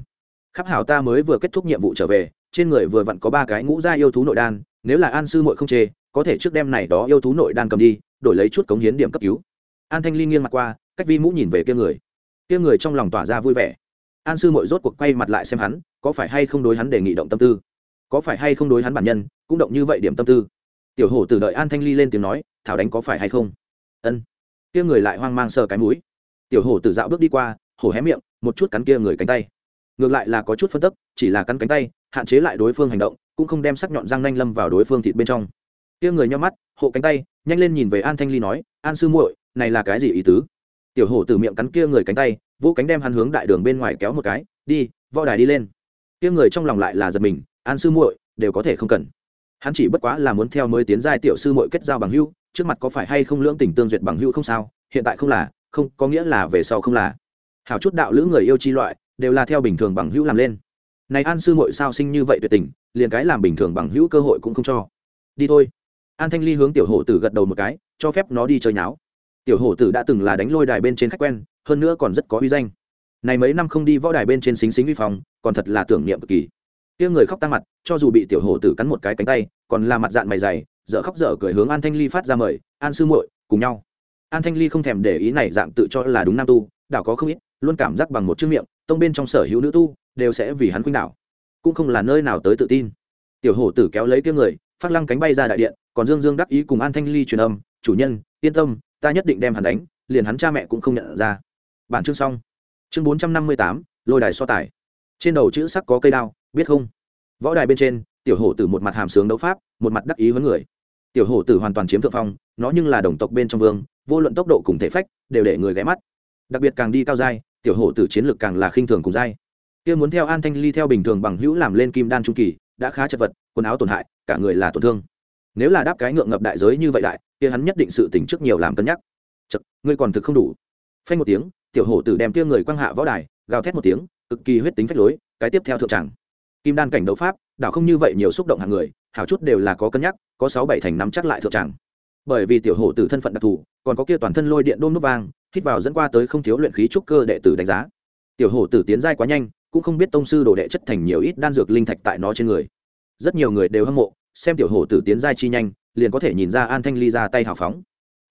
Khắp hảo ta mới vừa kết thúc nhiệm vụ trở về, trên người vừa vặn có ba cái ngũ gia yêu thú nội đan, nếu là an sư muội không chê, có thể trước đêm này đó yêu thú nội đan cầm đi, đổi lấy chút cống hiến điểm cấp cứu. An thanh ly nghiêng mặt qua, cách vi mũ nhìn về kia người. Kia người trong lòng tỏa ra vui vẻ an sư muội rốt cuộc quay mặt lại xem hắn, có phải hay không đối hắn đề nghị động tâm tư? Có phải hay không đối hắn bản nhân, cũng động như vậy điểm tâm tư? Tiểu hổ từ đợi an thanh ly lên tiếng nói, thảo đánh có phải hay không? Ân. Kia người lại hoang mang sờ cái mũi. Tiểu hổ từ dạo bước đi qua, hổ hé miệng, một chút cắn kia người cánh tay. Ngược lại là có chút phân tức, chỉ là cắn cánh tay, hạn chế lại đối phương hành động, cũng không đem sắc nhọn răng nanh lâm vào đối phương thịt bên trong. Kia người nhau mắt, hộ cánh tay, nhanh lên nhìn về an thanh ly nói, an sư muội, này là cái gì ý tứ? Tiểu hổ từ miệng cắn kia người cánh tay vũ cánh đem hắn hướng đại đường bên ngoài kéo một cái, đi, võ đài đi lên. Kia người trong lòng lại là giật mình, an sư muội, đều có thể không cần. Hắn chỉ bất quá là muốn theo mới tiến giai tiểu sư muội kết giao bằng hữu, trước mặt có phải hay không lưỡng tình tương duyệt bằng hữu không sao, hiện tại không là, không, có nghĩa là về sau không là. Hảo chút đạo lữ người yêu chi loại, đều là theo bình thường bằng hữu làm lên. Này an sư muội sao sinh như vậy tuyệt tình, liền cái làm bình thường bằng hữu cơ hội cũng không cho. Đi thôi. An thanh ly hướng tiểu hổ tử gật đầu một cái, cho phép nó đi chơi nháo. Tiểu hổ tử đã từng là đánh lôi đài bên trên khách quen hơn nữa còn rất có uy danh. Này mấy năm không đi võ đài bên trên xính xính vi phòng còn thật là tưởng niệm cực kỳ. Kia người khóc tăng mặt, cho dù bị tiểu hổ tử cắn một cái cánh tay, còn là mặt dạng mày dày, dở khóc dở cười hướng an thanh ly phát ra mời, an sư muội, cùng nhau. An thanh ly không thèm để ý này dạng tự cho là đúng nam tu, đảo có không ít, luôn cảm giác bằng một chiếc miệng, tông bên trong sở hữu nữ tu, đều sẽ vì hắn khuynh đảo. Cũng không là nơi nào tới tự tin. Tiểu hổ tử kéo lấy kia người, phát lăng cánh bay ra đại điện, còn dương dương đắc ý cùng an thanh ly truyền âm, chủ nhân, yên tâm, ta nhất định đem hắn đánh, liền hắn cha mẹ cũng không nhận ra bản chương xong. Chương bốn trăm năm mươi tám, lôi đài so tài. Trên đầu chữ sắc có cây đao, biết không? Võ đài bên trên, tiểu hổ tử một mặt hàm sướng đấu pháp, một mặt đắc ý với người. Tiểu hổ tử hoàn toàn chiếm thượng phong, nó nhưng là đồng tộc bên trong vương, vô luận tốc độ cùng thể phách, đều để người ghé mắt. Đặc biệt càng đi cao dai tiểu hổ tử chiến lược càng là khinh thường cùng dai kia muốn theo an thanh ly theo bình thường bằng hữu làm lên kim đan trung kỳ, đã khá chật vật, quần áo tổn hại, cả người là tổn thương. Nếu là đáp cái ngượng ngập đại giới như vậy đại, kia hắn nhất định sự tỉnh trước nhiều làm cân nhắc. Chật, ngươi còn thực không đủ. Phanh một tiếng tiểu hổ tử đem kia người quăng hạ võ đài, gào thét một tiếng, cực kỳ huyết tính phách lối, cái tiếp theo thượng tràng kim đan cảnh đấu pháp, đảo không như vậy nhiều xúc động hàng người, hảo chút đều là có cân nhắc, có sáu bảy thành nắm chắc lại thượng tràng bởi vì tiểu hổ tử thân phận đặc thù, còn có kia toàn thân lôi điện đôm nút vang, hít vào dẫn qua tới không thiếu luyện khí trúc cơ đệ tử đánh giá. Tiểu hổ tử tiến giai quá nhanh, cũng không biết tông sư đồ đệ chất thành nhiều ít đan dược linh thạch tại nó trên người. Rất nhiều người đều hâm mộ, xem tiểu hổ tử tiến giai chi nhanh, liền có thể nhìn ra an thanh ly ra tay hào phóng.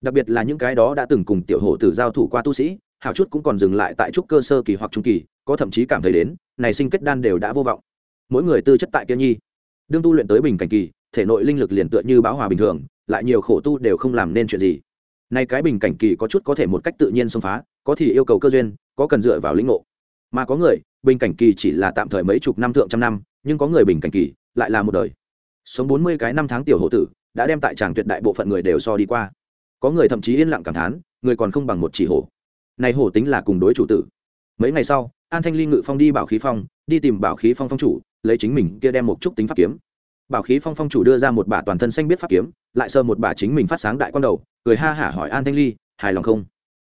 Đặc biệt là những cái đó đã từng cùng tiểu hổ tử giao thủ qua tu sĩ hảo chút cũng còn dừng lại tại trúc cơ sơ kỳ hoặc trung kỳ, có thậm chí cảm thấy đến, này sinh kết đan đều đã vô vọng. Mỗi người tư chất tại kia nhi. Đương tu luyện tới bình cảnh kỳ, thể nội linh lực liền tựa như báo hòa bình thường, lại nhiều khổ tu đều không làm nên chuyện gì. Nay cái bình cảnh kỳ có chút có thể một cách tự nhiên xông phá, có thì yêu cầu cơ duyên, có cần dựa vào lĩnh ngộ. Mà có người, bình cảnh kỳ chỉ là tạm thời mấy chục năm thượng trăm năm, nhưng có người bình cảnh kỳ lại là một đời. Sống bốn mươi cái năm tháng tiểu hộ tử, đã đem tại tràng tuyệt đại bộ phận người đều so đi qua. Có người thậm chí yên lặng cảm thán, người còn không bằng một chỉ hổ này hổ tính là cùng đối chủ tử. Mấy ngày sau, an thanh ly ngự phong đi bảo khí phong, đi tìm bảo khí phong phong chủ, lấy chính mình kia đem một chút tính pháp kiếm. Bảo khí phong phong chủ đưa ra một bả toàn thân xanh biết pháp kiếm, lại sơ một bả chính mình phát sáng đại quan đầu, cười ha hả hỏi an thanh ly, hài lòng không?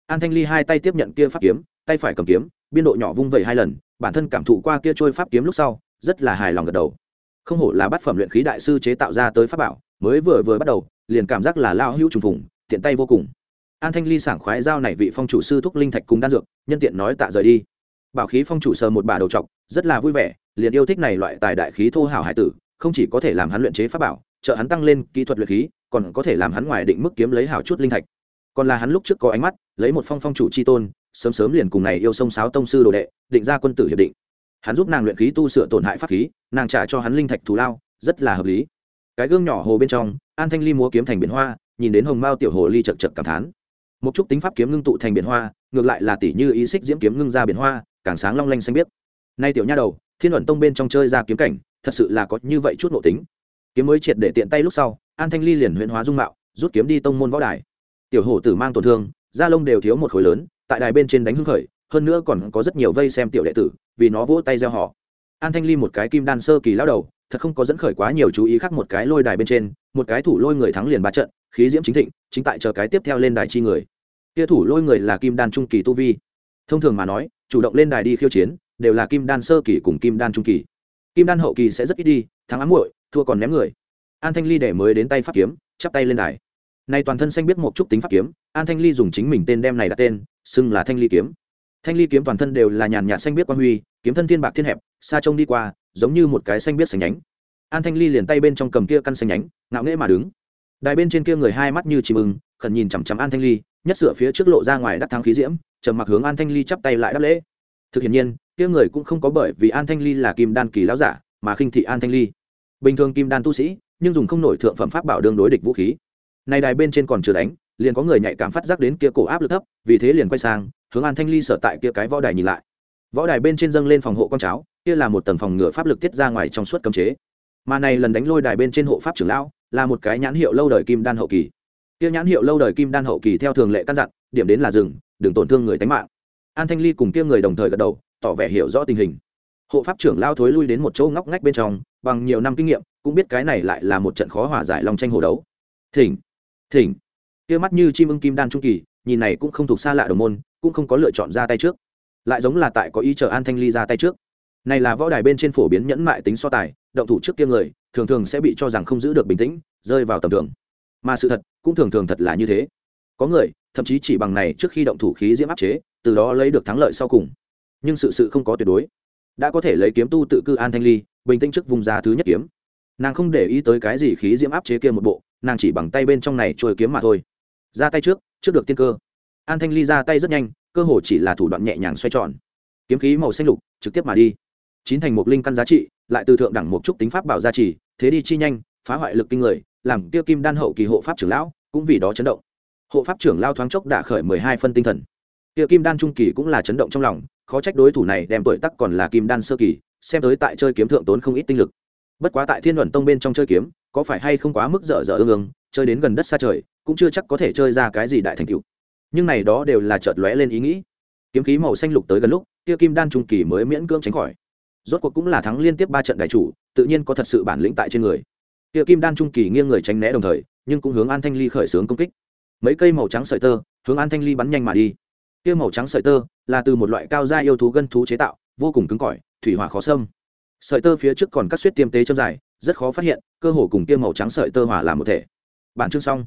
An thanh ly hai tay tiếp nhận kia pháp kiếm, tay phải cầm kiếm, biên độ nhỏ vung vẩy hai lần, bản thân cảm thụ qua kia trôi pháp kiếm lúc sau, rất là hài lòng gật đầu. Không hổ là bát phẩm luyện khí đại sư chế tạo ra tới pháp bảo, mới vừa vừa bắt đầu, liền cảm giác là lao hữu trùng phùng, tiện tay vô cùng an thanh ly sảng khoái giao này vị phong chủ sư thúc linh thạch cùng đan dược, nhân tiện nói tạ rời đi. Bảo khí phong chủ sờ một bà đầu trọc, rất là vui vẻ, liền yêu thích này loại tài đại khí thô hảo hải tử, không chỉ có thể làm hắn luyện chế pháp bảo, trợ hắn tăng lên kỹ thuật luyện khí, còn có thể làm hắn ngoài định mức kiếm lấy hảo chút linh thạch. Còn là hắn lúc trước có ánh mắt, lấy một phong phong chủ chi tôn, sớm sớm liền cùng này yêu sông sáo tông sư đồ đệ, định ra quân tử hiệp định. Hắn giúp nàng luyện khí tu sửa tổn hại pháp khí, nàng trả cho hắn linh thạch thù lao, rất là hợp lý. Cái gương nhỏ hồ bên trong, an thanh ly múa kiếm thành biển hoa, nhìn đến hồng mao tiểu hồ ly chật chật cảm thán một chút tính pháp kiếm ngưng tụ thành biển hoa, ngược lại là tỷ như ý xích diễm kiếm ngưng ra biển hoa, càng sáng long lanh xanh biết nay tiểu nha đầu, thiên luận tông bên trong chơi ra kiếm cảnh, thật sự là có như vậy chút nội tính. Kiếm mới triệt để tiện tay lúc sau, an thanh ly liền huyện hóa dung mạo, rút kiếm đi tông môn võ đài. Tiểu hổ tử mang tổn thương, da lông đều thiếu một khối lớn, tại đài bên trên đánh hưng khởi, hơn nữa còn có rất nhiều vây xem tiểu đệ tử, vì nó vỗ tay gieo họ. An thanh ly một cái kim đan sơ kỳ lao đầu, thật không có dẫn khởi quá nhiều chú ý khác một cái lôi đài bên trên, một cái thủ lôi người thắng liền ba trận, khí diễm chính thịnh, chính tại chờ cái tiếp theo lên đài chi người kia thủ lôi người là kim đan trung kỳ tu vi. Thông thường mà nói, chủ động lên đài đi khiêu chiến, đều là kim đan sơ kỳ cùng kim đan trung kỳ. Kim đan hậu kỳ sẽ rất ít đi, thắng ám muội, thua còn ném người. An thanh ly để mới đến tay pháp kiếm, chắp tay lên đài. Nay toàn thân xanh biết một chút tính pháp kiếm, an thanh ly dùng chính mình tên đem này đặt tên, xưng là thanh ly kiếm. Thanh ly kiếm toàn thân đều là nhàn nhạt xanh biết quan huy, kiếm thân thiên bạc thiên hẹp, xa trông đi qua, giống như một cái xanh biết xanh nhánh. An thanh ly liền tay bên trong cầm kia căn xanh nhánh, ngạo nghễ mà đứng. Đài bên trên kia người hai mắt như chìm ưng, khẩn nhìn chằm chằm an thanh ly nhất sửa phía trước lộ ra ngoài đắc thắng khí diễm, trầm mặc hướng an thanh ly chắp tay lại đáp lễ. Thực hiện nhiên, kia người cũng không có bởi vì an thanh ly là kim đan kỳ lão giả, mà khinh thị an thanh ly. Bình thường kim đan tu sĩ, nhưng dùng không nổi thượng phẩm pháp bảo đương đối địch vũ khí. Nay đài bên trên còn chưa đánh, liền có người nhạy cảm phát giác đến kia cổ áp lực thấp, vì thế liền quay sang, hướng an thanh ly sở tại kia cái võ đài nhìn lại. Võ đài bên trên dâng lên phòng hộ con cháo, kia là một tầng phòng ngừa pháp lực tiết ra ngoài trong suốt cấm chế. Mà này lần đánh lôi đài bên trên hộ pháp trưởng lão, là một cái nhãn hiệu lâu đời kim đan hậu kỳ kia nhãn hiệu lâu đời kim đan hậu kỳ theo thường lệ căn dặn, điểm đến là rừng đừng tổn thương người tánh mạng. An thanh ly cùng kia người đồng thời gật đầu, tỏ vẻ hiểu rõ tình hình. Hộ pháp trưởng lao thối lui đến một chỗ ngóc ngách bên trong, bằng nhiều năm kinh nghiệm, cũng biết cái này lại là một trận khó hòa giải lòng tranh hồ đấu. Thỉnh thỉnh. Kia mắt như chim ưng kim đan trung kỳ, nhìn này cũng không thuộc xa lạ đồng môn, cũng không có lựa chọn ra tay trước. Lại giống là tại có ý chờ an thanh ly ra tay trước. Này là võ đài bên trên phổ biến nhẫn mại tính so tài, động thủ trước kia người, thường thường sẽ bị cho rằng không giữ được bình tĩnh, rơi vào tầm thường mà sự thật cũng thường thường thật là như thế. Có người, thậm chí chỉ bằng này trước khi động thủ khí diễm áp chế, từ đó lấy được thắng lợi sau cùng. Nhưng sự sự không có tuyệt đối. Đã có thể lấy kiếm tu tự cư an thanh ly, bình tĩnh trước vùng ra thứ nhất kiếm. Nàng không để ý tới cái gì khí diễm áp chế kia một bộ, nàng chỉ bằng tay bên trong này trôi kiếm mà thôi. Ra tay trước trước được tiên cơ. An thanh ly ra tay rất nhanh, cơ hồ chỉ là thủ đoạn nhẹ nhàng xoay tròn. Kiếm khí màu xanh lục, trực tiếp mà đi. Chín thành một linh căn giá trị, lại từ thượng đẳng một chút tính pháp bảo gia trì, thế đi chi nhanh, phá hoại lực kinh người làm tiêu kim đan hậu kỳ hộ pháp trưởng lão cũng vì đó chấn động. Hộ pháp trưởng lao thoáng chốc đã khởi mười hai phân tinh thần. Tiêu kim đan trung kỳ cũng là chấn động trong lòng, khó trách đối thủ này đem tuổi tắc còn là kim đan sơ kỳ, xem tới tại chơi kiếm thượng tốn không ít tinh lực. Bất quá tại thiên luận tông bên trong chơi kiếm, có phải hay không quá mức dở dở ương ương, chơi đến gần đất xa trời, cũng chưa chắc có thể chơi ra cái gì đại thành tựu. Nhưng này đó đều là chợt lóe lên ý nghĩ. Kiếm khí màu xanh lục tới gần lúc, kia kim đan trung kỳ mới miễn cưỡng tránh khỏi. Rốt cuộc cũng là thắng liên tiếp ba trận đại chủ, tự nhiên có thật sự bản lĩnh tại trên người kia kim đan trung kỳ nghiêng người tránh né đồng thời, nhưng cũng hướng an thanh ly khởi xướng công kích. Mấy cây màu trắng sợi tơ, hướng an thanh ly bắn nhanh mà đi. Kia màu trắng sợi tơ là từ một loại cao gia yêu thú gân thú chế tạo, vô cùng cứng cỏi, thủy hỏa khó xâm. Sợi tơ phía trước còn cắt suýt tiêm tế châm dài, rất khó phát hiện, cơ hồ cùng kia màu trắng sợi tơ hỏa làm một thể. Bản chương xong.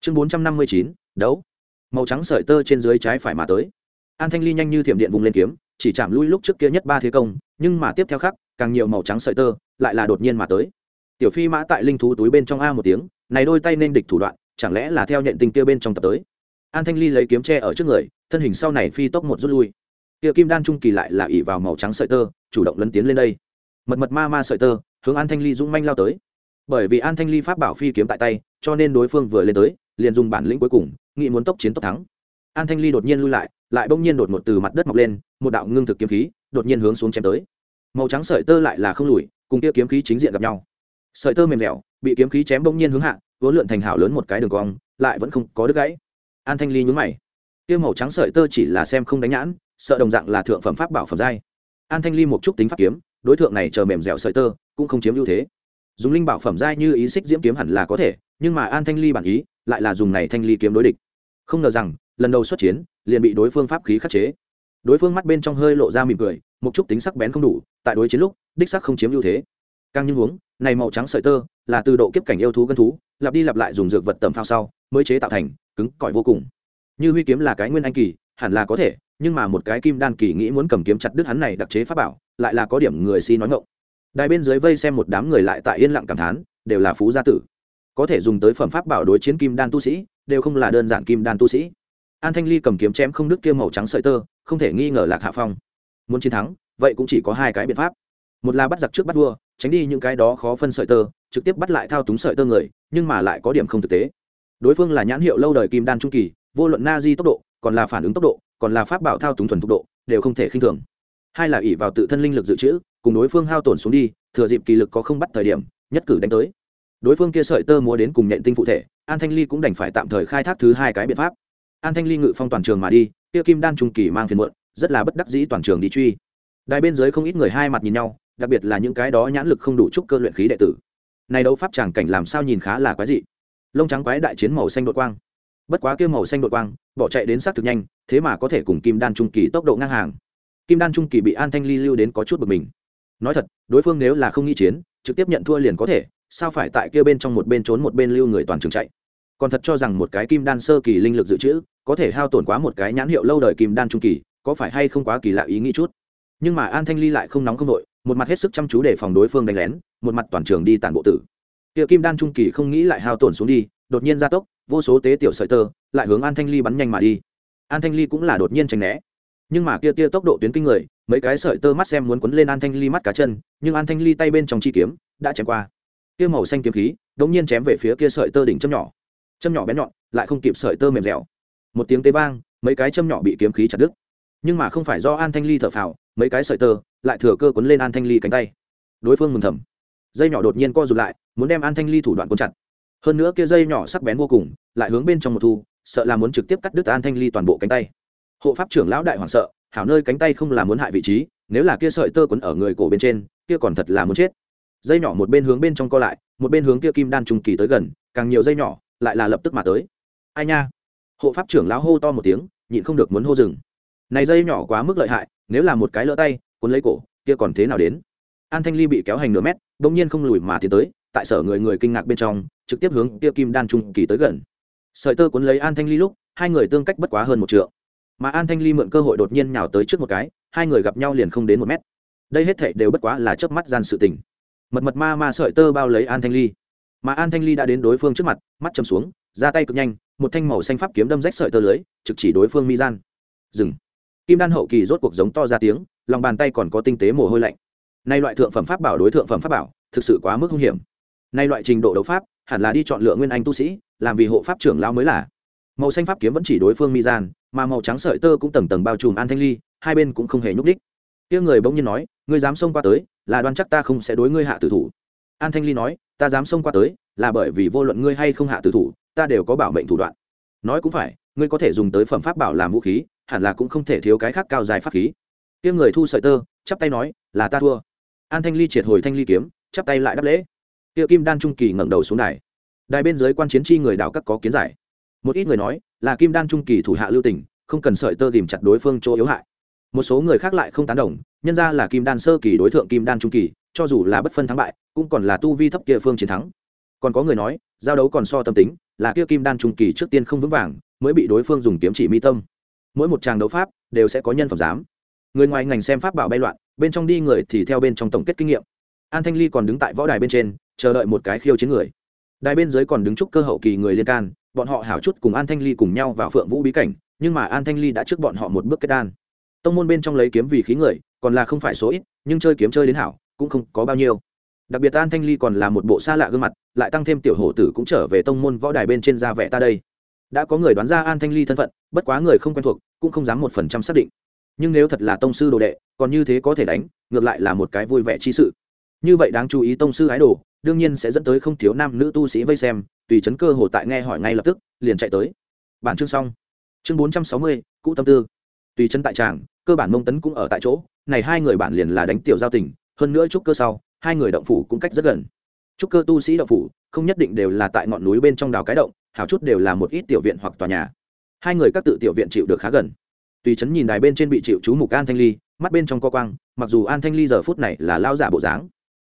Chương bốn trăm năm mươi chín, đấu. Màu trắng sợi tơ trên dưới trái phải mà tới. An thanh ly nhanh như thiểm điện vùng lên kiếm, chỉ chạm lui lúc trước kia nhất ba thế công, nhưng mà tiếp theo khắc càng nhiều màu trắng sợi tơ lại là đột nhiên mà tới tiểu phi mã tại linh thú túi bên trong a một tiếng, này đôi tay nên địch thủ đoạn, chẳng lẽ là theo nhận tình kia bên trong tập tới? An thanh ly lấy kiếm tre ở trước người, thân hình sau này phi tốc một rút lui. Kia kim đan trung kỳ lại là ỉ vào màu trắng sợi tơ, chủ động lấn tiến lên đây. Mật mật ma ma sợi tơ, hướng an thanh ly dũng manh lao tới. Bởi vì an thanh ly pháp bảo phi kiếm tại tay, cho nên đối phương vừa lên tới, liền dùng bản lĩnh cuối cùng nghị muốn tốc chiến tốc thắng. An thanh ly đột nhiên lui lại lại bỗng nhiên đột ngột từ mặt đất mọc lên, một đạo ngưng thực kiếm khí, đột nhiên hướng xuống chém tới. Màu trắng sợi tơ lại là không lùi, cùng kia kiếm khí chính diện gặp nhau sợi tơ mềm dẻo, bị kiếm khí chém bỗng nhiên hướng hạ, vốn lượn thành hảo lớn một cái đường cong, lại vẫn không có đứt gãy. An thanh ly nhún mày. Tiêu màu trắng sợi tơ chỉ là xem không đánh nhãn, sợ đồng dạng là thượng phẩm pháp bảo phẩm giai. An thanh ly một chút tính pháp kiếm, đối tượng này chờ mềm dẻo sợi tơ, cũng không chiếm ưu thế. Dùng linh bảo phẩm giai như ý xích diễm kiếm hẳn là có thể, nhưng mà an thanh ly bản ý, lại là dùng này thanh ly kiếm đối địch. Không ngờ rằng, lần đầu xuất chiến, liền bị đối phương pháp khí khắc chế. Đối phương mắt bên trong hơi lộ ra mỉm cười, một chút tính sắc bén không đủ, tại đối chiến lúc, đích sắc không chiếm ưu thế càng như uống này màu trắng sợi tơ là từ độ kiếp cảnh yêu thú gân thú, lặp đi lặp lại dùng dược vật tầm phao sau, mới chế tạo thành, cứng cỏi vô cùng. Như huy kiếm là cái nguyên anh kỳ, hẳn là có thể, nhưng mà một cái kim đan kỳ nghĩ muốn cầm kiếm chặt đứt hắn này đặc chế pháp bảo, lại là có điểm người si nói ngộng. Đài bên dưới vây xem một đám người lại tại yên lặng cảm thán, đều là phú gia tử. Có thể dùng tới phẩm pháp bảo đối chiến kim đan tu sĩ, đều không là đơn giản kim đan tu sĩ. An thanh ly cầm kiếm chém không đứt kia màu trắng sợi tơ, không thể nghi ngờ lạc hạ phong. Muốn chiến thắng, vậy cũng chỉ có hai cái biện pháp một là bắt giặc trước bắt vua, tránh đi những cái đó khó phân sợi tơ, trực tiếp bắt lại thao túng sợi tơ người, nhưng mà lại có điểm không thực tế. Đối phương là nhãn hiệu lâu đời kim đan trung kỳ, vô luận na di tốc độ, còn là phản ứng tốc độ, còn là pháp bảo thao túng thuần tốc độ, đều không thể khinh thường. Hai là ỷ vào tự thân linh lực dự trữ, cùng đối phương hao tổn xuống đi, thừa dịp kỳ lực có không bắt thời điểm, nhất cử đánh tới. Đối phương kia sợi tơ múa đến cùng nhện tinh phụ thể, an thanh ly cũng đành phải tạm thời khai thác thứ hai cái biện pháp. An thanh ly ngự phong toàn trường mà đi, kia kim đan trung kỳ mang phiền muộn, rất là bất đắc dĩ toàn trường đi truy. Đài bên dưới không ít người hai mặt nhìn nhau đặc biệt là những cái đó nhãn lực không đủ chút cơ luyện khí đệ tử. Này đấu pháp tràng cảnh làm sao nhìn khá là quái dị. Lông trắng quái đại chiến màu xanh đội quang. Bất quá kia màu xanh đội quang, bỏ chạy đến sát thực nhanh, thế mà có thể cùng kim đan trung kỳ tốc độ ngang hàng. Kim đan trung kỳ bị an thanh ly lưu đến có chút bực mình. Nói thật, đối phương nếu là không nghĩ chiến, trực tiếp nhận thua liền có thể, sao phải tại kia bên trong một bên trốn một bên lưu người toàn trường chạy? Còn thật cho rằng một cái kim đan sơ kỳ linh lực dự trữ, có thể hao tổn quá một cái nhãn hiệu lâu đời kim đan trung kỳ, có phải hay không quá kỳ lạ ý nghĩ chút? Nhưng mà an thanh ly lại không nóng không đội một mặt hết sức chăm chú để phòng đối phương đánh lén, một mặt toàn trường đi tản bộ tử. Kia kim đan trung kỳ không nghĩ lại hao tổn xuống đi, đột nhiên gia tốc, vô số tế tiểu sợi tơ, lại hướng an thanh ly bắn nhanh mà đi. An thanh ly cũng là đột nhiên tránh né. Nhưng mà kia tia tốc độ tuyến kinh người, mấy cái sợi tơ mắt xem muốn quấn lên an thanh ly mắt cá chân, nhưng an thanh ly tay bên trong chi kiếm đã chém qua. Kia màu xanh kiếm khí, đống nhiên chém về phía kia sợi tơ đỉnh châm nhỏ. Châm nhỏ bén nhọn, lại không kịp sợi tơ mềm dẻo. Một tiếng tê vang, mấy cái châm nhỏ bị kiếm khí chặt đứt. Nhưng mà không phải do an thanh ly thở phào, mấy cái sợi tơ lại thừa cơ quấn lên an thanh ly cánh tay. Đối phương mừng thầm. Dây nhỏ đột nhiên co rụt lại, muốn đem an thanh ly thủ đoạn cuốn chặt. Hơn nữa kia dây nhỏ sắc bén vô cùng, lại hướng bên trong một thu, sợ là muốn trực tiếp cắt đứt an thanh ly toàn bộ cánh tay. Hộ pháp trưởng lão đại hoảng sợ, hảo nơi cánh tay không là muốn hại vị trí, nếu là kia sợi tơ quấn ở người cổ bên trên, kia còn thật là muốn chết. Dây nhỏ một bên hướng bên trong co lại, một bên hướng kia kim đan trùng kỳ tới gần, càng nhiều dây nhỏ, lại là lập tức mà tới. Ai nha? Hộ pháp trưởng lão hô to một tiếng, nhịn không được muốn hô rừng này dây nhỏ quá mức lợi hại, nếu là một cái lỡ tay cuốn lấy cổ, kia còn thế nào đến? An thanh ly bị kéo hành nửa mét bỗng nhiên không lùi mà tiến tới, tại sở người người kinh ngạc bên trong, trực tiếp hướng kia kim đan trung kỳ tới gần. Sợi tơ cuốn lấy an thanh ly lúc, hai người tương cách bất quá hơn một trượng. Mà an thanh ly mượn cơ hội đột nhiên nhào tới trước một cái, hai người gặp nhau liền không đến một mét. Đây hết thảy đều bất quá là chớp mắt gian sự tình. Mật mật ma ma sợi tơ bao lấy an thanh ly. Mà an thanh ly đã đến đối phương trước mặt, mắt chầm xuống, ra tay cực nhanh, một thanh màu xanh pháp kiếm đâm rách sợi tơ lưới, trực chỉ đối phương mi gian. Dừng. Kim đan hậu kỳ rốt cuộc giống to ra tiếng lòng bàn tay còn có tinh tế mồ hôi lạnh. Nay loại thượng phẩm pháp bảo đối thượng phẩm pháp bảo, thực sự quá mức hung hiểm. Nay loại trình độ đấu pháp, hẳn là đi chọn lựa nguyên anh tu sĩ, làm vì hộ pháp trưởng lão mới là. Màu xanh pháp kiếm vẫn chỉ đối phương mi gian, mà màu trắng sợi tơ cũng tầng tầng bao trùm an thanh ly, hai bên cũng không hề nhúc đích tiếng người bỗng nhiên nói, ngươi dám xông qua tới, là đoan chắc ta không sẽ đối ngươi hạ tử thủ. An thanh ly nói, ta dám xông qua tới, là bởi vì vô luận ngươi hay không hạ tử thủ, ta đều có bảo mệnh thủ đoạn. Nói cũng phải, ngươi có thể dùng tới phẩm pháp bảo làm vũ khí, hẳn là cũng không thể thiếu cái khác cao dài pháp khí kiếm người thu sợi tơ, chắp tay nói, là ta thua. An thanh ly triệt hồi thanh ly kiếm, chắp tay lại đáp lễ. Tiệ kim đan trung kỳ ngẩng đầu xuống đài. Đài bên dưới quan chiến chi người đạo các có kiến giải. Một ít người nói, là kim đan trung kỳ thủ hạ lưu tình, không cần sợi tơ tìm chặt đối phương chỗ yếu hại. Một số người khác lại không tán đồng, nhân ra là kim đan sơ kỳ đối tượng kim đan trung kỳ, cho dù là bất phân thắng bại, cũng còn là tu vi thấp kia phương chiến thắng. Còn có người nói, giao đấu còn so tâm tính, là kia kim đan trung kỳ trước tiên không vững vàng, mới bị đối phương dùng kiếm chỉ mi tâm. Mỗi một tràng đấu pháp, đều sẽ có nhân phẩm giám người ngoài ngành xem pháp bảo bay loạn, bên trong đi người thì theo bên trong tổng kết kinh nghiệm. An thanh ly còn đứng tại võ đài bên trên, chờ đợi một cái khiêu chiến người. Đài bên dưới còn đứng chúc cơ hậu kỳ người liên can, bọn họ hảo chút cùng an thanh ly cùng nhau vào phượng vũ bí cảnh, nhưng mà an thanh ly đã trước bọn họ một bước kết đan. Tông môn bên trong lấy kiếm vì khí người, còn là không phải số ít, nhưng chơi kiếm chơi đến hảo, cũng không có bao nhiêu. Đặc biệt an thanh ly còn là một bộ xa lạ gương mặt, lại tăng thêm tiểu hổ tử cũng trở về tông môn võ đài bên trên ra vẻ ta đây. Đã có người đoán ra an thanh ly thân phận, bất quá người không quen thuộc, cũng không dám một phần trăm xác định nhưng nếu thật là tông sư đồ đệ, còn như thế có thể đánh, ngược lại là một cái vui vẻ chi sự. Như vậy đáng chú ý tông sư ái đồ, đương nhiên sẽ dẫn tới không thiếu nam nữ tu sĩ vây xem, tùy chấn cơ hồ tại nghe hỏi ngay lập tức, liền chạy tới. Bản chương xong. Chương bốn trăm sáu mươi, cũ tâm tư. Tùy chân tại tràng, cơ bản mông tấn cũng ở tại chỗ, này hai người bản liền là đánh tiểu giao tình, hơn nữa trúc cơ sau, hai người động phủ cũng cách rất gần. Trúc cơ tu sĩ động phủ, không nhất định đều là tại ngọn núi bên trong đào cái động hào chút đều là một ít tiểu viện hoặc tòa nhà. Hai người các tự tiểu viện chịu được khá gần tùy chấn nhìn đài bên trên bị chịu chú mục an thanh ly, mắt bên trong co quang, mặc dù an thanh ly giờ phút này là lao giả bộ dáng.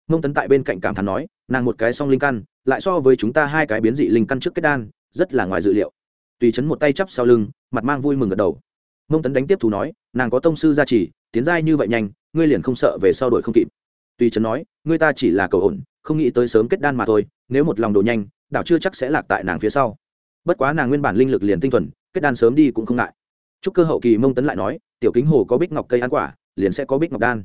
Mông tấn tại bên cạnh cảm thán nói, nàng một cái song linh căn, lại so với chúng ta hai cái biến dị linh căn trước kết đan, rất là ngoài dự liệu. Tùy chấn một tay chắp sau lưng, mặt mang vui mừng gật đầu. Mông tấn đánh tiếp thú nói, nàng có tông sư gia trì, tiến giai như vậy nhanh, ngươi liền không sợ về sau đổi không kịp. Tùy chấn nói, ngươi ta chỉ là cầu ổn, không nghĩ tới sớm kết đan mà thôi, nếu một lòng đồ nhanh, đảo chưa chắc sẽ lạc tại nàng phía sau. Bất quá nàng nguyên bản linh lực liền tinh thuần, kết đan sớm đi cũng không ngại chúc cơ hậu kỳ mông tấn lại nói, tiểu kính hồ có bích ngọc cây ăn quả, liền sẽ có bích ngọc đan.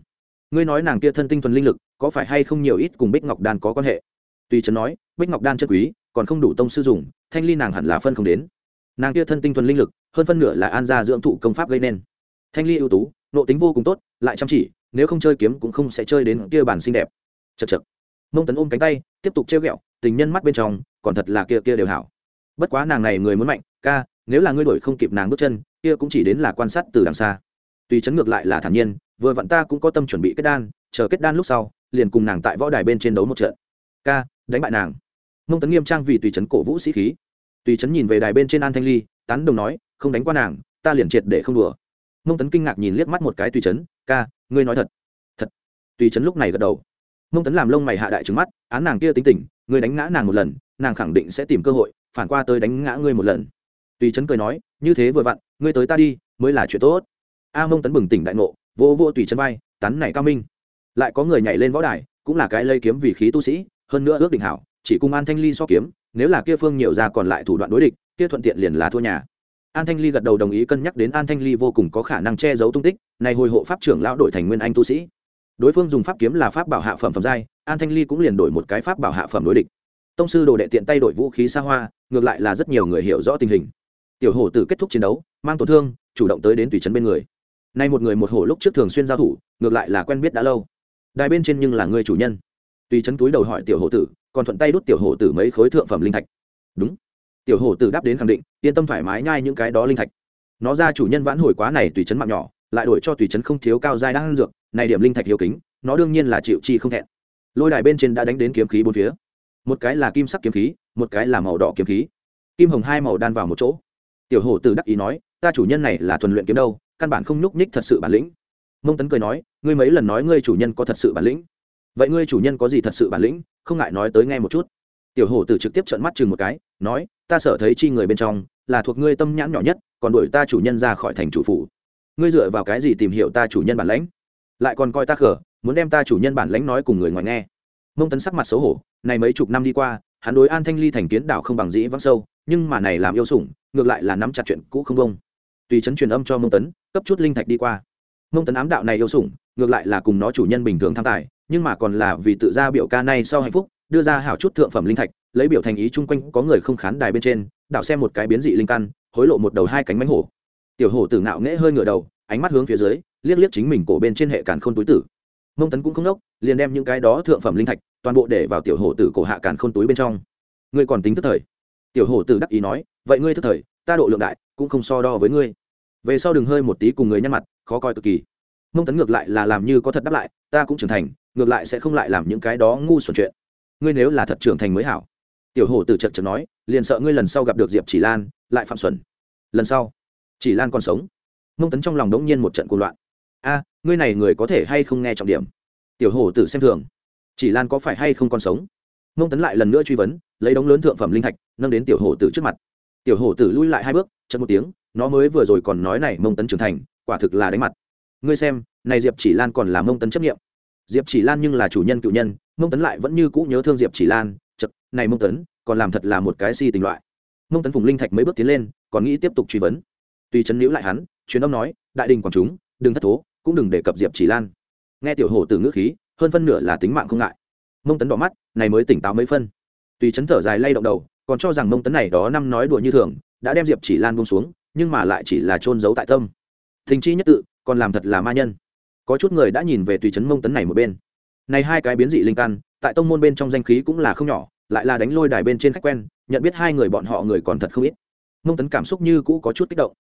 Ngươi nói nàng kia thân tinh thuần linh lực, có phải hay không nhiều ít cùng bích ngọc đan có quan hệ? Tùy trấn nói, bích ngọc đan chất quý, còn không đủ tông sư dùng, thanh ly nàng hẳn là phân không đến. Nàng kia thân tinh thuần linh lực, hơn phân nửa là an gia dưỡng thụ công pháp gây nên. Thanh ly ưu tú nộ tính vô cùng tốt, lại chăm chỉ, nếu không chơi kiếm cũng không sẽ chơi đến kia bản xinh đẹp. Chật chật mông tấn ôm cánh tay, tiếp tục trêu ghẹo, tình nhân mắt bên trong, còn thật là kia kia đều hảo. Bất quá nàng này người muốn mạnh, ca, nếu là ngươi đổi không kịp nàng bước chân kia cũng chỉ đến là quan sát từ đằng xa. Tùy chấn ngược lại là thản nhiên, vừa vặn ta cũng có tâm chuẩn bị kết đan, chờ kết đan lúc sau, liền cùng nàng tại võ đài bên trên đấu một trận. Ca, đánh bại nàng. Mông tấn nghiêm trang vì tùy chấn cổ vũ sĩ khí. Tùy chấn nhìn về đài bên trên an thanh ly, tán đồng nói, không đánh qua nàng, ta liền triệt để không đùa. Mông tấn kinh ngạc nhìn liếc mắt một cái tùy chấn, ca, ngươi nói thật. Thật. Tùy chấn lúc này gật đầu. Mông tấn làm lông mày hạ đại trứng mắt, án nàng kia tính tình, ngươi đánh ngã nàng một lần, nàng khẳng định sẽ tìm cơ hội, phản qua tới đánh ngã ngươi một lần. Tùy chấn cười nói, như thế vừa vặn ngươi tới ta đi, mới là chuyện tốt. A mông tấn bừng tỉnh đại ngộ vô vô tùy chân vai tắn này cao minh. Lại có người nhảy lên võ đài, cũng là cái lây kiếm vì khí tu sĩ, hơn nữa ước định hảo, chỉ cùng an thanh ly so kiếm, nếu là kia phương nhiều ra còn lại thủ đoạn đối địch, kia thuận tiện liền là thua nhà. An thanh ly gật đầu đồng ý cân nhắc đến an thanh ly vô cùng có khả năng che giấu tung tích, này hồi hộ pháp trưởng lão đổi thành nguyên anh tu sĩ. Đối phương dùng pháp kiếm là pháp bảo hạ phẩm phẩm giai, an thanh ly cũng liền đổi một cái pháp bảo hạ phẩm đối địch. Tông sư đồ đệ tiện tay đổi vũ khí xa hoa, ngược lại là rất nhiều người hiểu rõ tình hình tiểu hổ tử kết thúc chiến đấu, mang tổn thương, chủ động tới đến tùy trấn bên người. Nay một người một hổ lúc trước thường xuyên giao thủ, ngược lại là quen biết đã lâu. Đài bên trên nhưng là người chủ nhân. Tùy trấn túi đầu hỏi tiểu hổ tử, còn thuận tay đút tiểu hổ tử mấy khối thượng phẩm linh thạch. Đúng. Tiểu hổ tử đáp đến khẳng định, yên tâm thoải mái nhai những cái đó linh thạch. Nó ra chủ nhân vãn hồi quá này tùy trấn mạng nhỏ, lại đổi cho tùy trấn không thiếu cao giai đang ăn dược, này điểm linh thạch hiếu kính, nó đương nhiên là chịu chi không thẹn. Lôi đài bên trên đã đánh đến kiếm khí bốn phía. Một cái là kim sắc kiếm khí, một cái là màu đỏ kiếm khí. Kim hồng hai màu đan vào một chỗ tiểu hổ tử đắc ý nói, ta chủ nhân này là thuần luyện kiếm đâu, căn bản không nhúc nhích thật sự bản lĩnh. Mông tấn cười nói, ngươi mấy lần nói ngươi chủ nhân có thật sự bản lĩnh? Vậy ngươi chủ nhân có gì thật sự bản lĩnh? Không ngại nói tới nghe một chút. Tiểu hổ tử trực tiếp trợn mắt chừng một cái, nói, ta sợ thấy chi người bên trong là thuộc ngươi tâm nhãn nhỏ nhất, còn đuổi ta chủ nhân ra khỏi thành chủ phủ. Ngươi dựa vào cái gì tìm hiểu ta chủ nhân bản lãnh lại còn coi ta khở muốn đem ta chủ nhân bản lãnh nói cùng người ngoài nghe. Mông tấn sắc mặt xấu hổ, này mấy chục năm đi qua, hắn đối an thanh ly thành kiến đảo không bằng dĩ vắng sâu nhưng mà này làm yêu sủng, ngược lại là nắm chặt chuyện cũ không bông tùy chấn truyền âm cho mông tấn, cấp chút linh thạch đi qua. Mông tấn ám đạo này yêu sủng, ngược lại là cùng nó chủ nhân bình thường tham tài, nhưng mà còn là vì tự ra biểu ca này sau hạnh phúc, đưa ra hảo chút thượng phẩm linh thạch, lấy biểu thành ý chung quanh có người không khán đài bên trên, đạo xem một cái biến dị linh căn, hối lộ một đầu hai cánh mánh hổ. Tiểu hổ tử ngạo nghễ hơi ngửa đầu, ánh mắt hướng phía dưới, liếc liếc chính mình cổ bên trên hệ càn khôn túi tử. Mông tấn cũng không nốc, liền đem những cái đó thượng phẩm linh thạch, toàn bộ để vào tiểu hổ tử cổ hạ càn khôn túi bên trong. Người còn tính tức thời tiểu hổ tử đắc ý nói, vậy ngươi thức thời, ta độ lượng đại, cũng không so đo với ngươi. Về sau đừng hơi một tí cùng người nhăn mặt, khó coi cực kỳ. Mông tấn ngược lại là làm như có thật đáp lại, ta cũng trưởng thành, ngược lại sẽ không lại làm những cái đó ngu xuẩn chuyện. Ngươi nếu là thật trưởng thành mới hảo. Tiểu hổ tử chật chật nói, liền sợ ngươi lần sau gặp được diệp chỉ lan, lại phạm xuẩn. Lần sau, chỉ lan còn sống. Mông tấn trong lòng đống nhiên một trận cuộc loạn. A, ngươi này người có thể hay không nghe trọng điểm? Tiểu hổ tử xem thường. Chỉ lan có phải hay không còn sống? Mông tấn lại lần nữa truy vấn, lấy đống lớn thượng phẩm linh thạch, nâng đến tiểu hổ tử trước mặt. Tiểu hổ tử lui lại hai bước chật một tiếng, nó mới vừa rồi còn nói này mông tấn trưởng thành, quả thực là đánh mặt. Ngươi xem, này diệp chỉ lan còn là mông tấn chấp nghiệm diệp chỉ lan nhưng là chủ nhân cựu nhân mông tấn lại vẫn như cũ nhớ thương diệp chỉ lan chật này mông tấn, còn làm thật là một cái si tình loại. Mông tấn phùng linh thạch mấy bước tiến lên, còn nghĩ tiếp tục truy vấn. Tuy chấn níu lại hắn, truyền âm nói, đại đình quảng chúng, đừng thất thố, cũng đừng đề cập diệp chỉ lan. Nghe tiểu hổ từ ngữ khí, hơn phân nửa là tính mạng không ngại. Mông tấn đỏ mắt này mới tỉnh táo mấy phân. Tùy chấn thở dài lay động đầu, còn cho rằng mông tấn này đó năm nói đùa như thường, đã đem diệp chỉ lan buông xuống, nhưng mà lại chỉ là trôn giấu tại tâm. Thình chi nhất tự, còn làm thật là ma nhân. Có chút người đã nhìn về tùy chấn mông tấn này một bên. Này hai cái biến dị linh căn, tại tông môn bên trong danh khí cũng là không nhỏ, lại là đánh lôi đài bên trên khách quen, nhận biết hai người bọn họ người còn thật không ít. Mông tấn cảm xúc như cũ có chút kích động.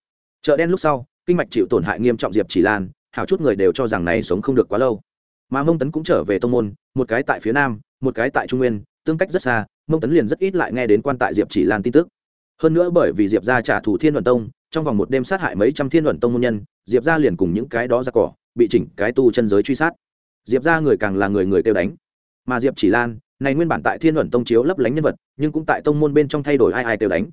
Chợ đen lúc sau, kinh mạch chịu tổn hại nghiêm trọng diệp chỉ lan, hảo chút người đều cho rằng này sống không được quá lâu mà mông tấn cũng trở về tông môn, một cái tại phía nam, một cái tại trung nguyên, tương cách rất xa, mông tấn liền rất ít lại nghe đến quan tại diệp chỉ lan tin tức. Hơn nữa bởi vì diệp ra trả thù thiên luận tông, trong vòng một đêm sát hại mấy trăm thiên luận tông môn nhân, diệp ra liền cùng những cái đó ra cỏ, bị chỉnh cái tu chân giới truy sát. Diệp ra người càng là người người kêu đánh. Mà diệp chỉ lan, này nguyên bản tại thiên luận tông chiếu lấp lánh nhân vật, nhưng cũng tại tông môn bên trong thay đổi ai ai kêu đánh.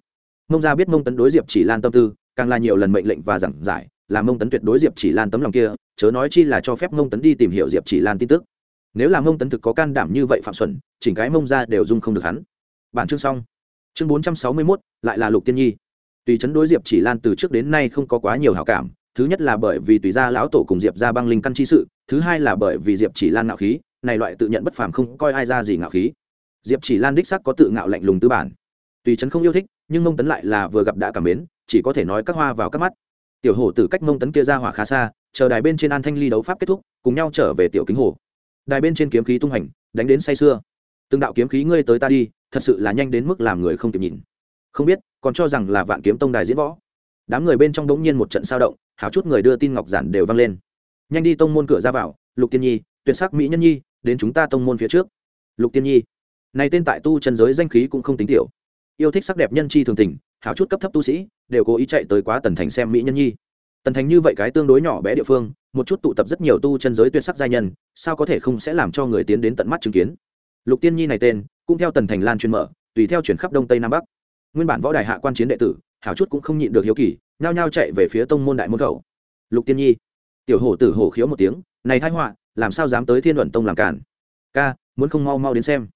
Mông ra biết mông tấn đối diệp chỉ lan tâm tư, càng là nhiều lần mệnh lệnh và giảng giải làm mông tấn tuyệt đối diệp chỉ lan tấm lòng kia, chớ nói chi là cho phép mông tấn đi tìm hiểu diệp chỉ lan tin tức. Nếu là mông tấn thực có can đảm như vậy phạm xuẩn, chỉnh cái mông ra đều dung không được hắn. Bản chương xong. Chương bốn trăm sáu mươi mốt, lại là lục tiên nhi. Tùy chấn đối diệp chỉ lan từ trước đến nay không có quá nhiều hảo cảm, thứ nhất là bởi vì tùy gia lão tổ cùng diệp ra băng linh căn chi sự, thứ hai là bởi vì diệp chỉ lan ngạo khí, này loại tự nhận bất phàm không coi ai ra gì ngạo khí. Diệp chỉ lan đích sắc có tự ngạo lạnh lùng tư bản. Tùy chấn không yêu thích, nhưng mông tấn lại là vừa gặp đã cảm mến, chỉ có thể nói các hoa vào các mắt tiểu hổ từ cách mông tấn kia ra hỏa khá xa, chờ đài bên trên an thanh ly đấu pháp kết thúc, cùng nhau trở về tiểu kính hồ. Đài bên trên kiếm khí tung hành, đánh đến say sưa. Từng đạo kiếm khí ngươi tới ta đi, thật sự là nhanh đến mức làm người không kịp nhìn. Không biết, còn cho rằng là vạn kiếm tông đài diễn võ. Đám người bên trong đống nhiên một trận sao động hảo chút người đưa tin ngọc giản đều vang lên. Nhanh đi tông môn cửa ra vào, lục tiên nhi, tuyệt sắc mỹ nhân nhi, đến chúng ta tông môn phía trước. Lục tiên nhi, này tên tại tu chân giới danh khí cũng không tính tiểu. Yêu thích sắc đẹp nhân chi thường tình hảo chút cấp thấp tu sĩ đều cố ý chạy tới quá tần thành xem mỹ nhân nhi. Tần thành như vậy cái tương đối nhỏ bé địa phương, một chút tụ tập rất nhiều tu chân giới tuyệt sắc giai nhân, sao có thể không sẽ làm cho người tiến đến tận mắt chứng kiến? Lục tiên nhi này tên, cũng theo tần thành lan chuyên mở, tùy theo chuyển khắp đông tây nam bắc. Nguyên bản võ đài hạ quan chiến đệ tử, hảo chút cũng không nhịn được hiếu kỳ, nhao nhao chạy về phía tông môn đại môn khẩu. Lục tiên nhi, tiểu hổ tử hổ khiếu một tiếng, này thái họa, làm sao dám tới thiên luận tông làm cản ca, muốn không mau mau đến xem.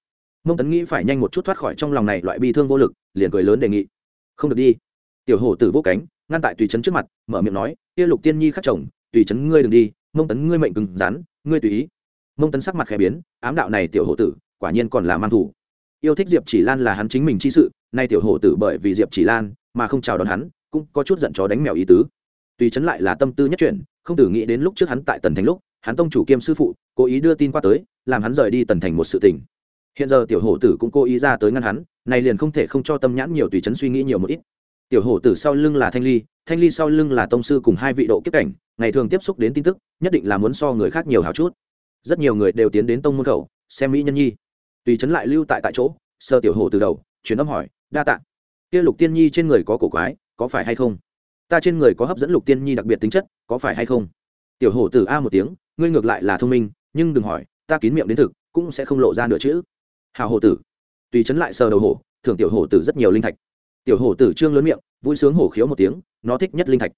Mông tấn nghĩ phải nhanh một chút thoát khỏi trong lòng này loại bi thương vô lực, liền cười lớn đề nghị. Không được đi tiểu hổ tử vô cánh, ngăn tại tùy trấn trước mặt, mở miệng nói, kia lục tiên nhi khắc chồng, tùy trấn ngươi đừng đi, mông tấn ngươi mệnh cứng rắn, ngươi tùy ý. Mông tấn sắc mặt khẽ biến, ám đạo này tiểu hổ tử, quả nhiên còn là mang thủ. Yêu thích diệp chỉ lan là hắn chính mình chi sự, nay tiểu hổ tử bởi vì diệp chỉ lan mà không chào đón hắn, cũng có chút giận chó đánh mèo ý tứ. Tùy chấn lại là tâm tư nhất chuyển, không tử nghĩ đến lúc trước hắn tại tần thành lúc, hắn tông chủ kiêm sư phụ, cố ý đưa tin qua tới, làm hắn rời đi tần thành một sự tình. Hiện giờ tiểu hổ tử cũng cố ý ra tới ngăn hắn này liền không thể không cho tâm nhãn nhiều tùy chấn suy nghĩ nhiều một ít tiểu hổ tử sau lưng là thanh ly thanh ly sau lưng là tông sư cùng hai vị độ kiếp cảnh, ngày thường tiếp xúc đến tin tức, nhất định là muốn so người khác nhiều hào chút. Rất nhiều người đều tiến đến tông môn khẩu, xem mỹ nhân nhi. Tùy chấn lại lưu tại tại chỗ sơ tiểu hổ từ đầu chuyển âm hỏi, đa tạ. Kia lục tiên nhi trên người có cổ quái, có phải hay không? Ta trên người có hấp dẫn lục tiên nhi đặc biệt tính chất, có phải hay không? Tiểu hổ từ a một tiếng, ngươi ngược lại là thông minh, nhưng đừng hỏi, ta kín miệng đến thực, cũng sẽ không lộ ra nửa chữ hào hổ tử. Tùy chấn lại sờ đầu hổ thường tiểu hổ tử rất nhiều linh thạch tiểu hổ tử trương lớn miệng, vui sướng hổ khiếu một tiếng, nó thích nhất linh thạch.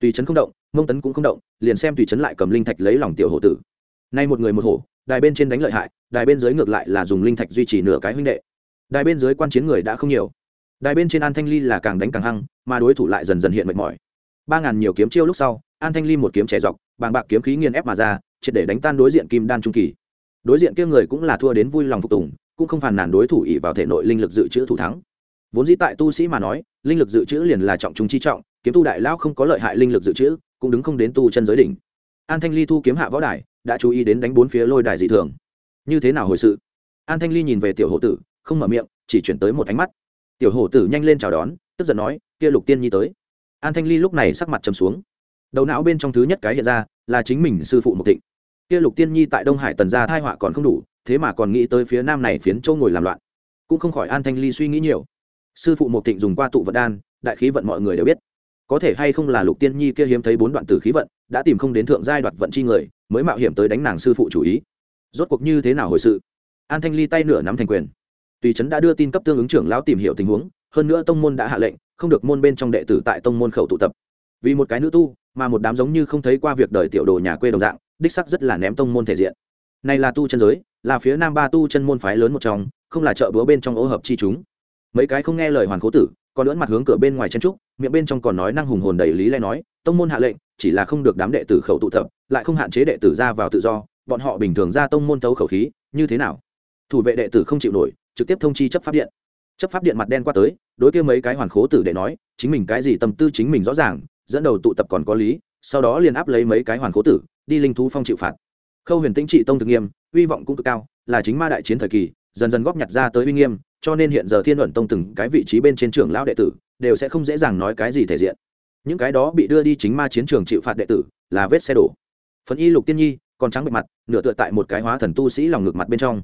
Tùy chấn không động, mông tấn cũng không động, liền xem tùy chấn lại cầm linh thạch lấy lòng tiểu hổ tử. Nay một người một hổ, đài bên trên đánh lợi hại, đài bên dưới ngược lại là dùng linh thạch duy trì nửa cái huynh đệ. Đài bên dưới quan chiến người đã không nhiều. Đài bên trên an thanh ly là càng đánh càng hăng, mà đối thủ lại dần dần hiện mệt mỏi. Ba ngàn nhiều kiếm chiêu lúc sau, an thanh ly một kiếm trẻ dọc, bàng bạc kiếm khí nghiền ép mà ra, triệt để đánh tan đối diện kim đan trung kỳ. Đối diện kia người cũng là thua đến vui lòng phục tùng, cũng không phàn nàn đối thủ ỉ vào thể nội linh lực dự trữ thủ thắng vốn dĩ tại tu sĩ mà nói, linh lực dự trữ liền là trọng trung chi trọng, kiếm tu đại lao không có lợi hại linh lực dự trữ, cũng đứng không đến tu chân giới đỉnh. An thanh ly thu kiếm hạ võ đài, đã chú ý đến đánh bốn phía lôi đài dị thường. Như thế nào hồi sự? An thanh ly nhìn về tiểu hổ tử, không mở miệng, chỉ chuyển tới một ánh mắt. Tiểu hổ tử nhanh lên chào đón, tức giận nói, kia lục tiên nhi tới. An thanh ly lúc này sắc mặt trầm xuống. Đầu não bên trong thứ nhất cái hiện ra, là chính mình sư phụ một thịnh. Kia lục tiên nhi tại đông hải tần gia thai họa còn không đủ, thế mà còn nghĩ tới phía nam này phiến châu ngồi làm loạn. Cũng không khỏi an thanh ly suy nghĩ nhiều sư phụ một thịnh dùng qua tụ vận đan, đại khí vận mọi người đều biết. Có thể hay không là lục tiên nhi kia hiếm thấy bốn đoạn tử khí vận, đã tìm không đến thượng giai đoạt vận chi người, mới mạo hiểm tới đánh nàng sư phụ chủ ý. Rốt cuộc như thế nào hồi sự? An thanh ly tay nửa nắm thành quyền. Tùy trấn đã đưa tin cấp tương ứng trưởng lão tìm hiểu tình huống, hơn nữa tông môn đã hạ lệnh, không được môn bên trong đệ tử tại tông môn khẩu tụ tập. Vì một cái nữ tu, mà một đám giống như không thấy qua việc đời tiểu đồ nhà quê đồng dạng, đích sắc rất là ném tông môn thể diện. Này là tu chân giới, là phía nam ba tu chân môn phái lớn một trong, không là chợ búa bên trong ô hợp chi chúng mấy cái không nghe lời hoàn cố tử, còn lưỡn mặt hướng cửa bên ngoài chen trúc, miệng bên trong còn nói năng hùng hồn đầy lý lẽ nói, tông môn hạ lệnh, chỉ là không được đám đệ tử khẩu tụ tập, lại không hạn chế đệ tử ra vào tự do, bọn họ bình thường ra tông môn tấu khẩu khí, như thế nào? Thủ vệ đệ tử không chịu nổi, trực tiếp thông chi chấp pháp điện. Chấp pháp điện mặt đen qua tới, đối kia mấy cái hoàn khố tử để nói, chính mình cái gì tâm tư chính mình rõ ràng, dẫn đầu tụ tập còn có lý, sau đó liền áp lấy mấy cái hoàn khố tử, đi linh thú phong chịu phạt. Khâu huyền tĩnh trị tông thực nghiêm, uy vọng cũng cực cao, là chính ma đại chiến thời kỳ, dần dần góp nhặt ra tới uy nghiêm cho nên hiện giờ thiên luận tông từng cái vị trí bên trên trường lão đệ tử đều sẽ không dễ dàng nói cái gì thể diện. Những cái đó bị đưa đi chính ma chiến trường chịu phạt đệ tử là vết xe đổ. Phần y lục tiên nhi, còn trắng bệnh mặt, nửa tựa tại một cái hóa thần tu sĩ lòng ngực mặt bên trong.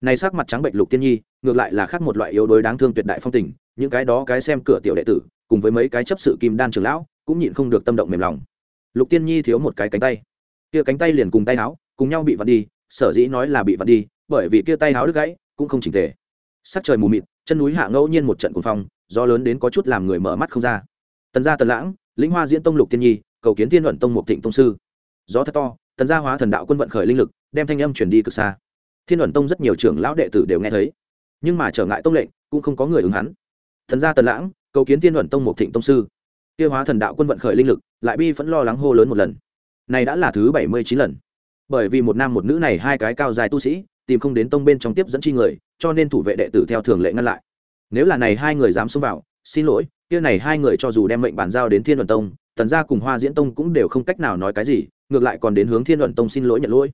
Này sắc mặt trắng bệnh lục tiên nhi, ngược lại là khác một loại yếu đuối đáng thương tuyệt đại phong tình, những cái đó cái xem cửa tiểu đệ tử, cùng với mấy cái chấp sự kim đan trường lão, cũng nhịn không được tâm động mềm lòng. Lục tiên nhi thiếu một cái cánh tay. Kia cánh tay liền cùng tay áo, cùng nhau bị vặt đi, sở dĩ nói là bị vặt đi, bởi vì kia tay áo đứt gãy, cũng không chỉnh thể sắc trời mù mịt, chân núi hạ ngẫu nhiên một trận cuồng phong, gió lớn đến có chút làm người mở mắt không ra. Tần gia tần lãng, lĩnh hoa diễn tông lục tiên nhi, cầu kiến thiên luận tông một thịnh tông sư. Gió thật to, tần gia hóa thần đạo quân vận khởi linh lực, đem thanh âm chuyển đi cực xa. Thiên luận tông rất nhiều trưởng lão đệ tử đều nghe thấy, nhưng mà trở ngại tông lệnh, cũng không có người ứng hắn. Thần gia tần lãng, cầu kiến thiên luận tông một thịnh tông sư. Tiêu hóa thần đạo quân vận khởi linh lực, lại bi vẫn lo lắng hô lớn một lần. Này đã là thứ bảy mươi chín lần. Bởi vì một nam một nữ này hai cái cao dài tu sĩ, tìm không đến tông bên trong tiếp dẫn chi người cho nên thủ vệ đệ tử theo thường lệ ngăn lại. Nếu là này hai người dám xông vào, xin lỗi, kia này hai người cho dù đem mệnh bản giao đến thiên luận tông, tần gia cùng hoa diễn tông cũng đều không cách nào nói cái gì, ngược lại còn đến hướng thiên luận tông xin lỗi nhận lỗi.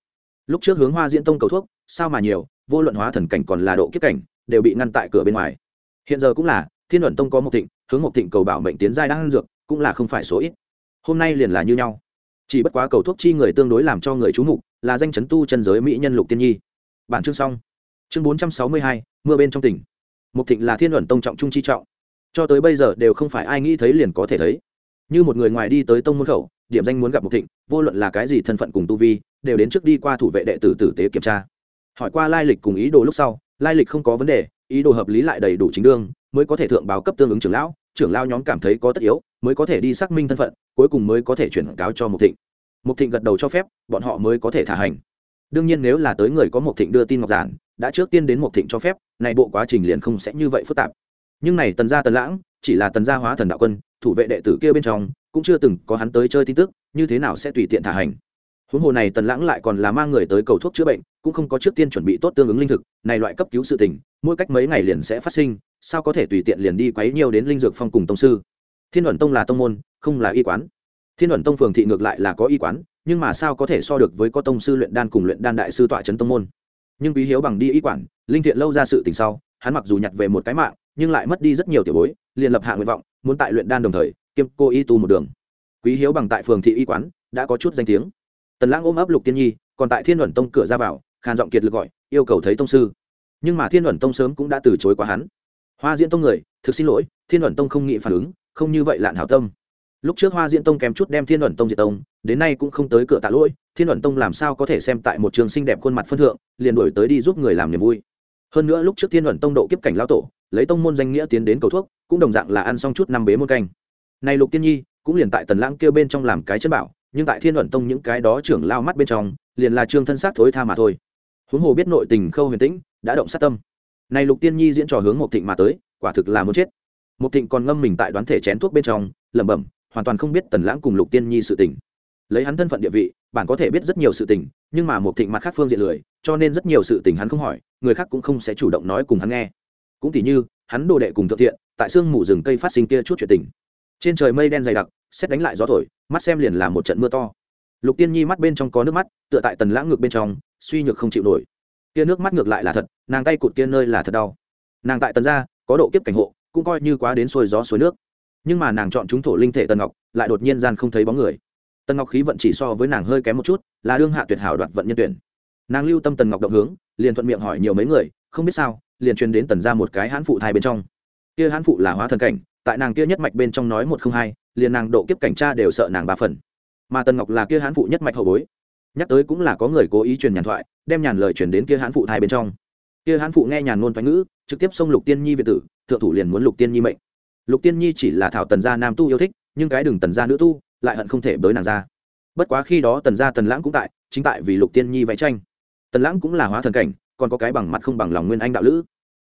Lúc trước hướng hoa diễn tông cầu thuốc, sao mà nhiều, vô luận hóa thần cảnh còn là độ kiếp cảnh, đều bị ngăn tại cửa bên ngoài. Hiện giờ cũng là, thiên luận tông có một thịnh, hướng một thịnh cầu bảo mệnh tiến giai đang ăn dược, cũng là không phải số ít. Hôm nay liền là như nhau. Chỉ bất quá cầu thuốc chi người tương đối làm cho người chú mục, là danh chấn tu chân giới mỹ nhân lục tiên nhi. Bản chương xong chương bốn trăm sáu mươi hai, mưa bên trong tỉnh. Mục thịnh là thiên luận tông trọng trung chi trọng. Cho tới bây giờ đều không phải ai nghĩ thấy liền có thể thấy. Như một người ngoài đi tới tông môn khẩu, điểm danh muốn gặp mục thịnh, vô luận là cái gì thân phận cùng tu vi, đều đến trước đi qua thủ vệ đệ tử tử tế kiểm tra. Hỏi qua lai lịch cùng ý đồ lúc sau, lai lịch không có vấn đề, ý đồ hợp lý lại đầy đủ chính đương, mới có thể thượng báo cấp tương ứng trưởng lão trưởng lão nhóm cảm thấy có tất yếu, mới có thể đi xác minh thân phận, cuối cùng mới có thể chuyển cáo cho mục thịnh. Mục thịnh gật đầu cho phép, bọn họ mới có thể thả hành đương nhiên nếu là tới người có một thịnh đưa tin ngọc giản, đã trước tiên đến một thịnh cho phép, này bộ quá trình liền không sẽ như vậy phức tạp. Nhưng này tần gia tần lãng, chỉ là tần gia hóa thần đạo quân, thủ vệ đệ tử kia bên trong, cũng chưa từng có hắn tới chơi tin tức, như thế nào sẽ tùy tiện thả hành. Huống hồ này tần lãng lại còn là mang người tới cầu thuốc chữa bệnh, cũng không có trước tiên chuẩn bị tốt tương ứng linh thực, này loại cấp cứu sự tình, mỗi cách mấy ngày liền sẽ phát sinh, sao có thể tùy tiện liền đi quấy nhiều đến linh dược phong cùng tông sư? Thiên luận tông là tông môn, không là y quán. Thiên luận tông phường thị ngược lại là có y quán nhưng mà sao có thể so được với có tông sư luyện đan cùng luyện đan đại sư tọa trấn tông môn? Nhưng quý hiếu bằng đi y quản, linh thiện lâu ra sự tình sau, hắn mặc dù nhặt về một cái mạng, nhưng lại mất đi rất nhiều tiểu bối, liền lập hạ nguyện vọng, muốn tại luyện đan đồng thời, kiêm cô y tu một đường. Quý hiếu bằng tại phường thị y quán, đã có chút danh tiếng. Tần lãng ôm ấp lục tiên nhi, còn tại thiên luận tông cửa ra vào, khàn giọng kiệt lực gọi, yêu cầu thấy tông sư. Nhưng mà thiên luận tông sớm cũng đã từ chối quá hắn. Hoa diễn tông người, thực xin lỗi, thiên luận tông không nghĩ phản ứng, không như vậy lạn hảo tâm lúc trước hoa diễn tông kém chút đem thiên luận tông diệt tông, đến nay cũng không tới cửa tạ lỗi, thiên luận tông làm sao có thể xem tại một trường xinh đẹp khuôn mặt phân thượng, liền đổi tới đi giúp người làm niềm vui. Hơn nữa lúc trước thiên luận tông độ kiếp cảnh lao tổ, lấy tông môn danh nghĩa tiến đến cầu thuốc, cũng đồng dạng là ăn xong chút năm bế môn canh. Này lục tiên nhi, cũng liền tại tần lãng kêu bên trong làm cái chân bảo, nhưng tại thiên luận tông những cái đó trưởng lao mắt bên trong, liền là trương thân xác thối tha mà thôi. Huống hồ biết nội tình khâu huyền tĩnh, đã động sát tâm. Này lục tiên nhi diễn trò hướng một thịnh mà tới, quả thực là muốn chết. Một thịnh còn ngâm mình tại đoán thể chén thuốc bên trong, lẩm bẩm hoàn toàn không biết tần lãng cùng lục tiên nhi sự tình. Lấy hắn thân phận địa vị, bạn có thể biết rất nhiều sự tình, nhưng mà một thịnh mặt khác phương diện lười, cho nên rất nhiều sự tình hắn không hỏi, người khác cũng không sẽ chủ động nói cùng hắn nghe. Cũng tỉ như, hắn đồ đệ cùng thượng thiện, tại sương mù rừng cây phát sinh kia chút chuyện tình. Trên trời mây đen dày đặc, xét đánh lại gió thổi, mắt xem liền là một trận mưa to. Lục tiên nhi mắt bên trong có nước mắt, tựa tại tần lãng ngược bên trong, suy nhược không chịu nổi. Kia nước mắt ngược lại là thật, nàng tay cụt kia nơi là thật đau. Nàng tại tần gia, có độ kiếp cảnh hộ, cũng coi như quá đến xuôi gió suối nước nhưng mà nàng chọn chúng thổ linh thể tần ngọc, lại đột nhiên gian không thấy bóng người. Tần ngọc khí vận chỉ so với nàng hơi kém một chút, là đương hạ tuyệt hảo đoạt vận nhân tuyển. Nàng lưu tâm tần ngọc động hướng, liền thuận miệng hỏi nhiều mấy người, không biết sao, liền truyền đến tần ra một cái hãn phụ thai bên trong. Kia hãn phụ là hóa thần cảnh, tại nàng kia nhất mạch bên trong nói một không hai, liền nàng độ kiếp cảnh tra đều sợ nàng ba phần. Mà tần ngọc là kia hãn phụ nhất mạch hậu bối. Nhắc tới cũng là có người cố ý truyền nhàn thoại, đem nhàn lời truyền đến kia hãn phụ thai bên trong. Kia hãn phụ nghe nhàn ngôn thoái ngữ, trực tiếp xông lục tiên nhi việt tử, thượng thủ liền muốn lục tiên nhi mệnh lục tiên nhi chỉ là thảo tần gia nam tu yêu thích, nhưng cái đường tần gia nữ tu lại hận không thể bới nàng ra. Bất quá khi đó tần gia tần lãng cũng tại, chính tại vì lục tiên nhi vẽ tranh. Tần lãng cũng là hóa thần cảnh, còn có cái bằng mặt không bằng lòng nguyên anh đạo lữ.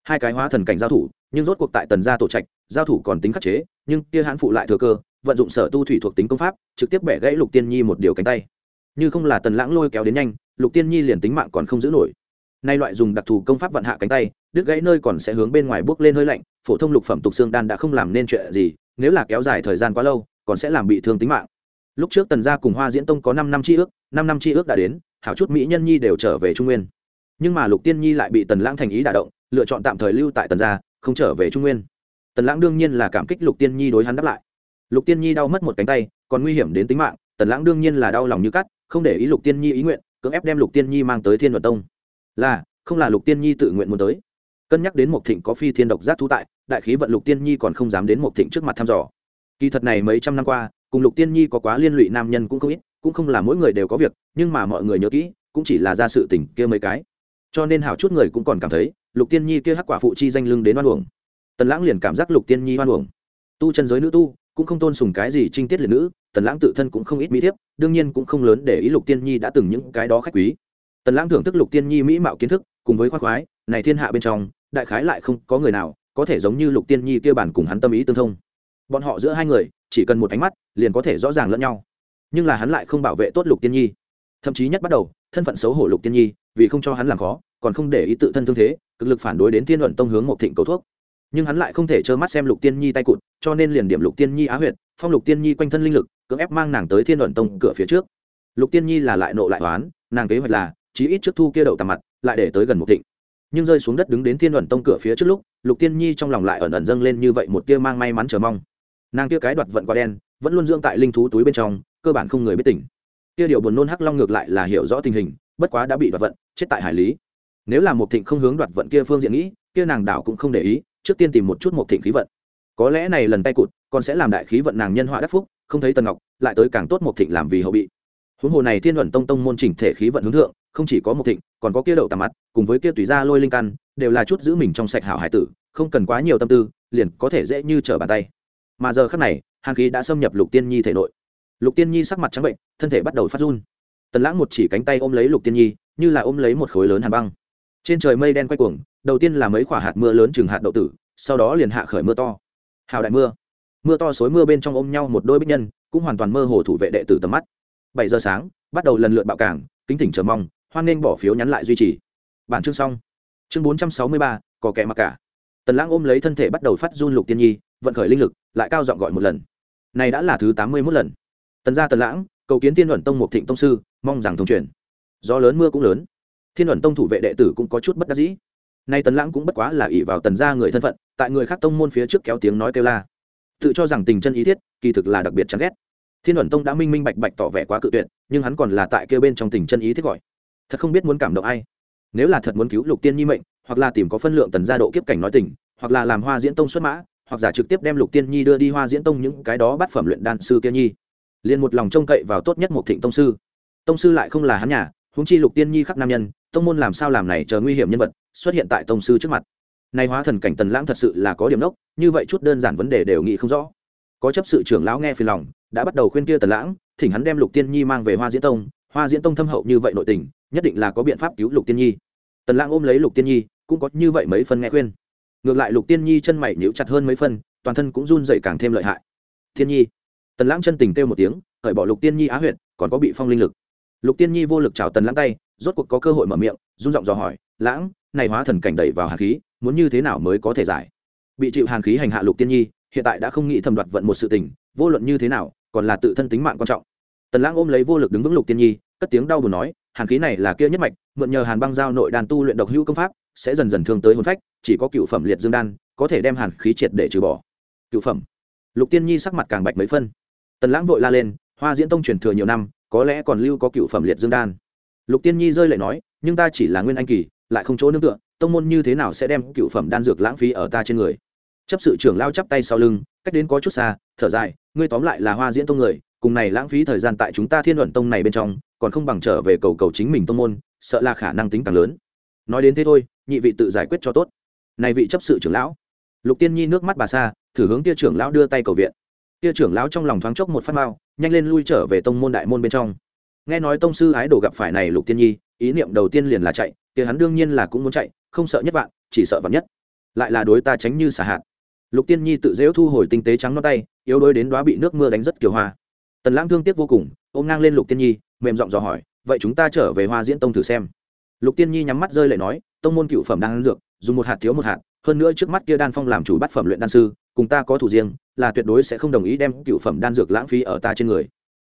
Hai cái hóa thần cảnh giao thủ, nhưng rốt cuộc tại tần gia tổ trạch, giao thủ còn tính khắc chế, nhưng kia hãn phụ lại thừa cơ, vận dụng sở tu thủy thuộc tính công pháp, trực tiếp bẻ gãy lục tiên nhi một điều cánh tay. Như không là tần lãng lôi kéo đến nhanh, lục tiên nhi liền tính mạng còn không giữ nổi nay loại dùng đặc thù công pháp vận hạ cánh tay, đứt gãy nơi còn sẽ hướng bên ngoài bước lên hơi lạnh, phổ thông lục phẩm tục xương đan đã không làm nên chuyện gì, nếu là kéo dài thời gian quá lâu, còn sẽ làm bị thương tính mạng. Lúc trước tần gia cùng hoa diễn tông có năm năm tri ước, năm năm tri ước đã đến, hảo chút mỹ nhân nhi đều trở về trung nguyên. Nhưng mà lục tiên nhi lại bị tần lãng thành ý đả động, lựa chọn tạm thời lưu tại tần gia, không trở về trung nguyên. Tần lãng đương nhiên là cảm kích lục tiên nhi đối hắn đáp lại. Lục tiên nhi đau mất một cánh tay, còn nguy hiểm đến tính mạng, tần lãng đương nhiên là đau lòng như cắt, không để ý lục tiên nhi ý nguyện, cưỡng ép đem lục tiên nhi mang tới thiên luật tông là, không là lục tiên nhi tự nguyện muốn tới. Cân nhắc đến một thịnh có phi thiên độc giác thú tại, đại khí vận lục tiên nhi còn không dám đến một thịnh trước mặt thăm dò. Kỳ thật này mấy trăm năm qua, cùng lục tiên nhi có quá liên lụy nam nhân cũng không ít, cũng không là mỗi người đều có việc, nhưng mà mọi người nhớ kỹ, cũng chỉ là ra sự tình kia mấy cái. Cho nên hảo chút người cũng còn cảm thấy, lục tiên nhi kia hắc quả phụ chi danh lưng đến oan uổng. Tần lãng liền cảm giác lục tiên nhi oan uổng. Tu chân giới nữ tu, cũng không tôn sùng cái gì trinh tiết liệt nữ, tần lãng tự thân cũng không ít mỹ thiếp, đương nhiên cũng không lớn để ý lục tiên nhi đã từng những cái đó khách quý tần lãng thưởng thức lục tiên nhi mỹ mạo kiến thức, cùng với khoác khoái, này thiên hạ bên trong, đại khái lại không có người nào có thể giống như lục tiên nhi kia bản cùng hắn tâm ý tương thông. Bọn họ giữa hai người, chỉ cần một ánh mắt, liền có thể rõ ràng lẫn nhau. Nhưng là hắn lại không bảo vệ tốt lục tiên nhi. Thậm chí nhất bắt đầu, thân phận xấu hổ lục tiên nhi, vì không cho hắn làm khó, còn không để ý tự thân thương thế, cực lực phản đối đến tiên luận tông hướng một thịnh cầu thuốc. Nhưng hắn lại không thể trơ mắt xem lục tiên nhi tay cụt, cho nên liền điểm lục tiên nhi á huyệt, phong lục tiên nhi quanh thân linh lực, cưỡng ép mang nàng tới thiên luận tông cửa phía trước. Lục tiên nhi là lại nộ lại toán nàng kế hoạch là chí ít trước thu kia đậu tằm mặt, lại để tới gần một thịnh. Nhưng rơi xuống đất đứng đến thiên luận tông cửa phía trước lúc, lục tiên nhi trong lòng lại ẩn ẩn dâng lên như vậy một tia mang may mắn chờ mong. Nàng kia cái đoạt vận quả đen, vẫn luôn dưỡng tại linh thú túi bên trong, cơ bản không người biết tỉnh. Kia điều buồn nôn hắc long ngược lại là hiểu rõ tình hình, bất quá đã bị đoạt vận, chết tại hải lý. Nếu là một thịnh không hướng đoạt vận kia phương diện nghĩ, kia nàng đảo cũng không để ý, trước tiên tìm một chút một thịnh khí vận. Có lẽ này lần tay cụt, còn sẽ làm đại khí vận nàng nhân họa đắc phúc, không thấy tần ngọc, lại tới càng tốt một thịnh làm vì hậu bị huống hồ này thiên luận tông tông môn chỉnh thể khí vận hướng thượng, không chỉ có một thịnh, còn có kia đậu tà mắt, cùng với kia tùy ra lôi linh căn, đều là chút giữ mình trong sạch hảo hải tử, không cần quá nhiều tâm tư, liền có thể dễ như trở bàn tay. Mà giờ khắc này, hàn khí đã xâm nhập lục tiên nhi thể nội. Lục tiên nhi sắc mặt trắng bệnh, thân thể bắt đầu phát run. Tần lãng một chỉ cánh tay ôm lấy lục tiên nhi, như là ôm lấy một khối lớn hàn băng. Trên trời mây đen quay cuồng, đầu tiên là mấy quả hạt mưa lớn chừng hạt đậu tử, sau đó liền hạ khởi mưa to. Hào đại mưa. Mưa to xối mưa bên trong ôm nhau một đôi bích nhân, cũng hoàn toàn mơ hồ thủ vệ đệ tử tầm mắt bảy giờ sáng, bắt đầu lần lượt bạo cảng, kính thỉnh chờ mong, hoan nên bỏ phiếu nhắn lại duy trì. Bản chương xong. Chương bốn trăm sáu mươi ba, có kẻ mặc cả. Tần lãng ôm lấy thân thể bắt đầu phát run lục tiên nhi, vận khởi linh lực, lại cao giọng gọi một lần. Này đã là thứ tám mươi mốt lần. Tần gia tần lãng, cầu kiến tiên luận tông một thịnh tông sư, mong rằng thông truyền. Do lớn mưa cũng lớn. Thiên luận tông thủ vệ đệ tử cũng có chút bất đắc dĩ. Nay tần lãng cũng bất quá là ỷ vào tần gia người thân phận, tại người khác tông môn phía trước kéo tiếng nói kêu la. Tự cho rằng tình chân ý thiết, kỳ thực là đặc biệt chán ghét thiên ẩn tông đã minh minh bạch bạch tỏ vẻ quá cự tuyệt, nhưng hắn còn là tại kêu bên trong tình chân ý thích gọi. Thật không biết muốn cảm động ai. Nếu là thật muốn cứu lục tiên nhi mệnh, hoặc là tìm có phân lượng tần gia độ kiếp cảnh nói tình, hoặc là làm hoa diễn tông xuất mã, hoặc giả trực tiếp đem lục tiên nhi đưa đi hoa diễn tông những cái đó bắt phẩm luyện đan sư kia nhi. Liền một lòng trông cậy vào tốt nhất một thịnh tông sư. Tông sư lại không là hắn nhà, huống chi lục tiên nhi khắc nam nhân, tông môn làm sao làm này chờ nguy hiểm nhân vật, xuất hiện tại tông sư trước mặt. Nay hóa thần cảnh tần lãng thật sự là có điểm đốc, như vậy chút đơn giản vấn đề đều nghĩ không rõ có chấp sự trưởng lão nghe phiền lòng, đã bắt đầu khuyên kia tần lãng, thỉnh hắn đem lục tiên nhi mang về hoa diễn tông. Hoa diễn tông thâm hậu như vậy nội tình, nhất định là có biện pháp cứu lục tiên nhi. Tần lãng ôm lấy lục tiên nhi, cũng có như vậy mấy phần nghe khuyên. Ngược lại lục tiên nhi chân mày nhíu chặt hơn mấy phần, toàn thân cũng run dậy càng thêm lợi hại. Thiên nhi. Tần lãng chân tình kêu một tiếng khởi bỏ lục tiên nhi á huyệt, còn có bị phong linh lực. Lục tiên nhi vô lực chào tần lãng tay, rốt cuộc có cơ hội mở miệng, run giọng dò hỏi, lãng, này hóa thần cảnh đẩy vào hàn khí, muốn như thế nào mới có thể giải? Bị chịu hàn khí hành hạ lục tiên nhi hiện tại đã không nghĩ thầm đoạt vận một sự tình, vô luận như thế nào, còn là tự thân tính mạng quan trọng. Tần lãng ôm lấy vô lực đứng vững lục tiên nhi, cất tiếng đau buồn nói, hàn khí này là kia nhất mạch, mượn nhờ hàn băng giao nội đàn tu luyện độc hữu công pháp, sẽ dần dần thương tới hồn phách, chỉ có cựu phẩm liệt dương đan, có thể đem hàn khí triệt để trừ bỏ. Cựu phẩm. Lục tiên nhi sắc mặt càng bạch mấy phân. Tần lãng vội la lên, hoa diễn tông truyền thừa nhiều năm, có lẽ còn lưu có cựu phẩm liệt dương đan. Lục tiên nhi rơi lệ nói, nhưng ta chỉ là nguyên anh kỳ, lại không chỗ nương tựa, tông môn như thế nào sẽ đem cựu phẩm đan dược lãng phí ở ta trên người? Chấp sự trưởng lao chắp tay sau lưng, cách đến có chút xa, thở dài, ngươi tóm lại là hoa diễn tông người, cùng này lãng phí thời gian tại chúng ta thiên luận tông này bên trong, còn không bằng trở về cầu cầu chính mình tông môn, sợ là khả năng tính càng lớn. Nói đến thế thôi, nhị vị tự giải quyết cho tốt. Này vị chấp sự trưởng lão. Lục tiên nhi nước mắt bà xa thử hướng tia trưởng lão đưa tay cầu viện. Tia trưởng lão trong lòng thoáng chốc một phát mao nhanh lên lui trở về tông môn đại môn bên trong. Nghe nói tông sư ái đồ gặp phải này lục tiên nhi, ý niệm đầu tiên liền là chạy tia hắn đương nhiên là cũng muốn chạy, không sợ nhất vạn, chỉ sợ vạn nhất. Lại là đối ta tránh như xả hạt lục tiên nhi tự dễu thu hồi tinh tế trắng nó tay, yếu đuối đến đó bị nước mưa đánh rất kiều hoa. Tần lãng thương tiếc vô cùng, ôm ngang lên lục tiên nhi, mềm giọng dò hỏi, vậy chúng ta trở về hoa diễn tông thử xem. Lục tiên nhi nhắm mắt rơi lại nói, tông môn cựu phẩm đang ăn dược, dùng một hạt thiếu một hạt, hơn nữa trước mắt kia đan phong làm chủ bắt phẩm luyện đan sư, cùng ta có thủ riêng, là tuyệt đối sẽ không đồng ý đem cựu phẩm đan dược lãng phí ở ta trên người.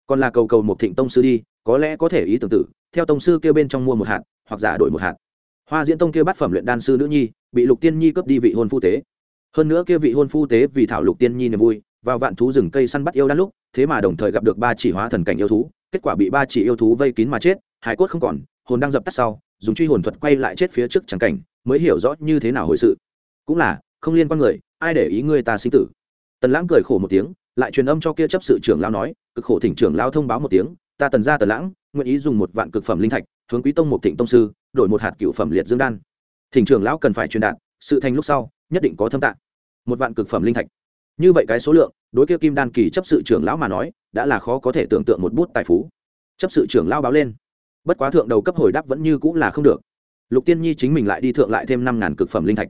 Còn là cầu cầu một thịnh tông sư đi, có lẽ có thể ý tưởng tử, theo tông sư kia bên trong mua một hạt, hoặc giả đổi một hạt. Hoa diễn tông kia bắt phẩm luyện đan sư nữ nhi, bị lục tiên nhi cướp đi vị hôn phu tế hơn nữa kia vị hôn phu tế vì thảo lục tiên nhi niềm vui, vào vạn thú rừng cây săn bắt yêu đan lúc, thế mà đồng thời gặp được ba chỉ hóa thần cảnh yêu thú, kết quả bị ba chỉ yêu thú vây kín mà chết, hải cốt không còn, hồn đang dập tắt sau, dùng truy hồn thuật quay lại chết phía trước chẳng cảnh, mới hiểu rõ như thế nào hồi sự. Cũng là, không liên quan người, ai để ý ngươi ta sinh tử. Tần lãng cười khổ một tiếng, lại truyền âm cho kia chấp sự trưởng lao nói, cực khổ thỉnh trưởng lao thông báo một tiếng, ta tần ra tần lãng, nguyện ý dùng một vạn cực phẩm linh thạch, hướng quý tông một thịnh tông sư, đổi một hạt cựu phẩm liệt dương đan. Thỉnh trưởng lão cần phải truyền đạt, sự thành lúc sau, nhất định có thâm tạng một vạn cực phẩm linh thạch. Như vậy cái số lượng, đối kia kim đan kỳ chấp sự trưởng lão mà nói, đã là khó có thể tưởng tượng một bút tài phú. Chấp sự trưởng lão báo lên. Bất quá thượng đầu cấp hồi đáp vẫn như cũng là không được. Lục tiên nhi chính mình lại đi thượng lại thêm năm ngàn cực phẩm linh thạch.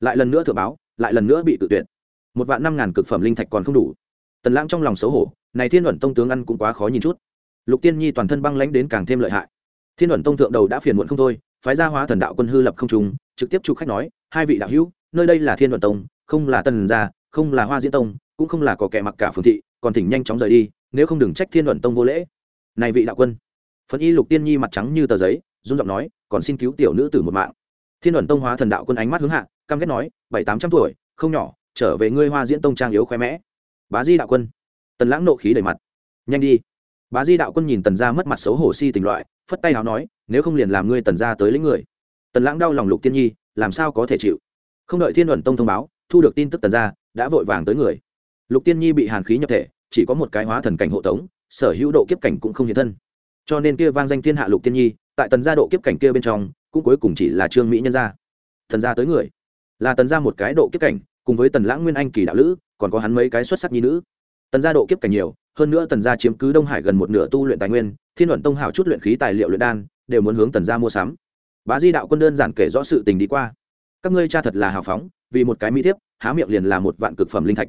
Lại lần nữa thượng báo, lại lần nữa bị tự tuyệt. Một vạn năm ngàn cực phẩm linh thạch còn không đủ. Tần lãng trong lòng xấu hổ, này thiên luận tông tướng ăn cũng quá khó nhìn chút. Lục tiên nhi toàn thân băng lãnh đến càng thêm lợi hại. Thiên luận tông thượng đầu đã phiền muộn không thôi, phái gia hóa thần đạo quân hư lập không trùng trực tiếp chụp khách nói, hai vị đạo hữu, nơi đây là thiên luận tông không là tần gia, không là hoa diễn tông, cũng không là có kẻ mặc cả phương thị, còn thỉnh nhanh chóng rời đi, nếu không đừng trách thiên luận tông vô lễ. Này vị đạo quân. Phấn y lục tiên nhi mặt trắng như tờ giấy, run giọng nói, còn xin cứu tiểu nữ tử một mạng. Thiên luận tông hóa thần đạo quân ánh mắt hướng hạ, căm ghét nói, bảy tám trăm tuổi, không nhỏ, trở về ngươi hoa diễn tông trang yếu khoe mẽ. Bá di đạo quân. Tần lãng nộ khí đầy mặt. Nhanh đi. Bá di đạo quân nhìn tần gia mất mặt xấu hổ si tình loại, phất tay nào nói, nếu không liền làm ngươi tần gia tới lĩnh người. Tần lãng đau lòng lục tiên nhi, làm sao có thể chịu? Không đợi thiên luận tông thông báo thu được tin tức tần gia, đã vội vàng tới người. Lục tiên nhi bị hàn khí nhập thể, chỉ có một cái hóa thần cảnh hộ tống, sở hữu độ kiếp cảnh cũng không hiện thân. Cho nên kia vang danh thiên hạ lục tiên nhi, tại tần gia độ kiếp cảnh kia bên trong, cũng cuối cùng chỉ là trương mỹ nhân gia. Thần gia tới người, là tần gia một cái độ kiếp cảnh, cùng với tần lãng nguyên anh kỳ đạo lữ, còn có hắn mấy cái xuất sắc nhi nữ. Tần gia độ kiếp cảnh nhiều, hơn nữa tần gia chiếm cứ đông hải gần một nửa tu luyện tài nguyên, thiên luận tông hảo chút luyện khí tài liệu luyện đan, đều muốn hướng tần gia mua sắm. Bá di đạo quân đơn giản kể rõ sự tình đi qua. Các ngươi cha thật là hào phóng, vì một cái mỹ thiếp há miệng liền là một vạn cực phẩm linh thạch.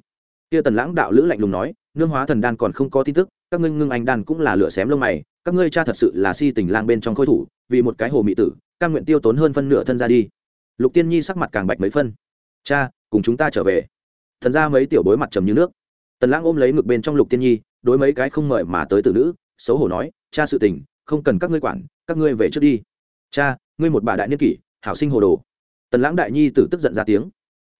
Kia tần lãng đạo lữ lạnh lùng nói, nương hóa thần đan còn không có tin tức, các ngươi ngưng anh đan cũng là lửa xém lông mày, các ngươi cha thật sự là si tình lang bên trong khôi thủ, vì một cái hồ mỹ tử căn nguyện tiêu tốn hơn phân nửa thân ra đi. Lục tiên nhi sắc mặt càng bạch mấy phân. Cha, cùng chúng ta trở về. Thần ra mấy tiểu bối mặt trầm như nước. Tần lãng ôm lấy ngực bên trong lục tiên nhi, đối mấy cái không mời mà tới từ nữ, xấu hổ nói, cha sự tình, không cần các ngươi quản, các ngươi về trước đi. Cha, ngươi một bà đại niên kỷ, hảo sinh hồ đồ. Tần lãng đại nhi tử tức giận ra tiếng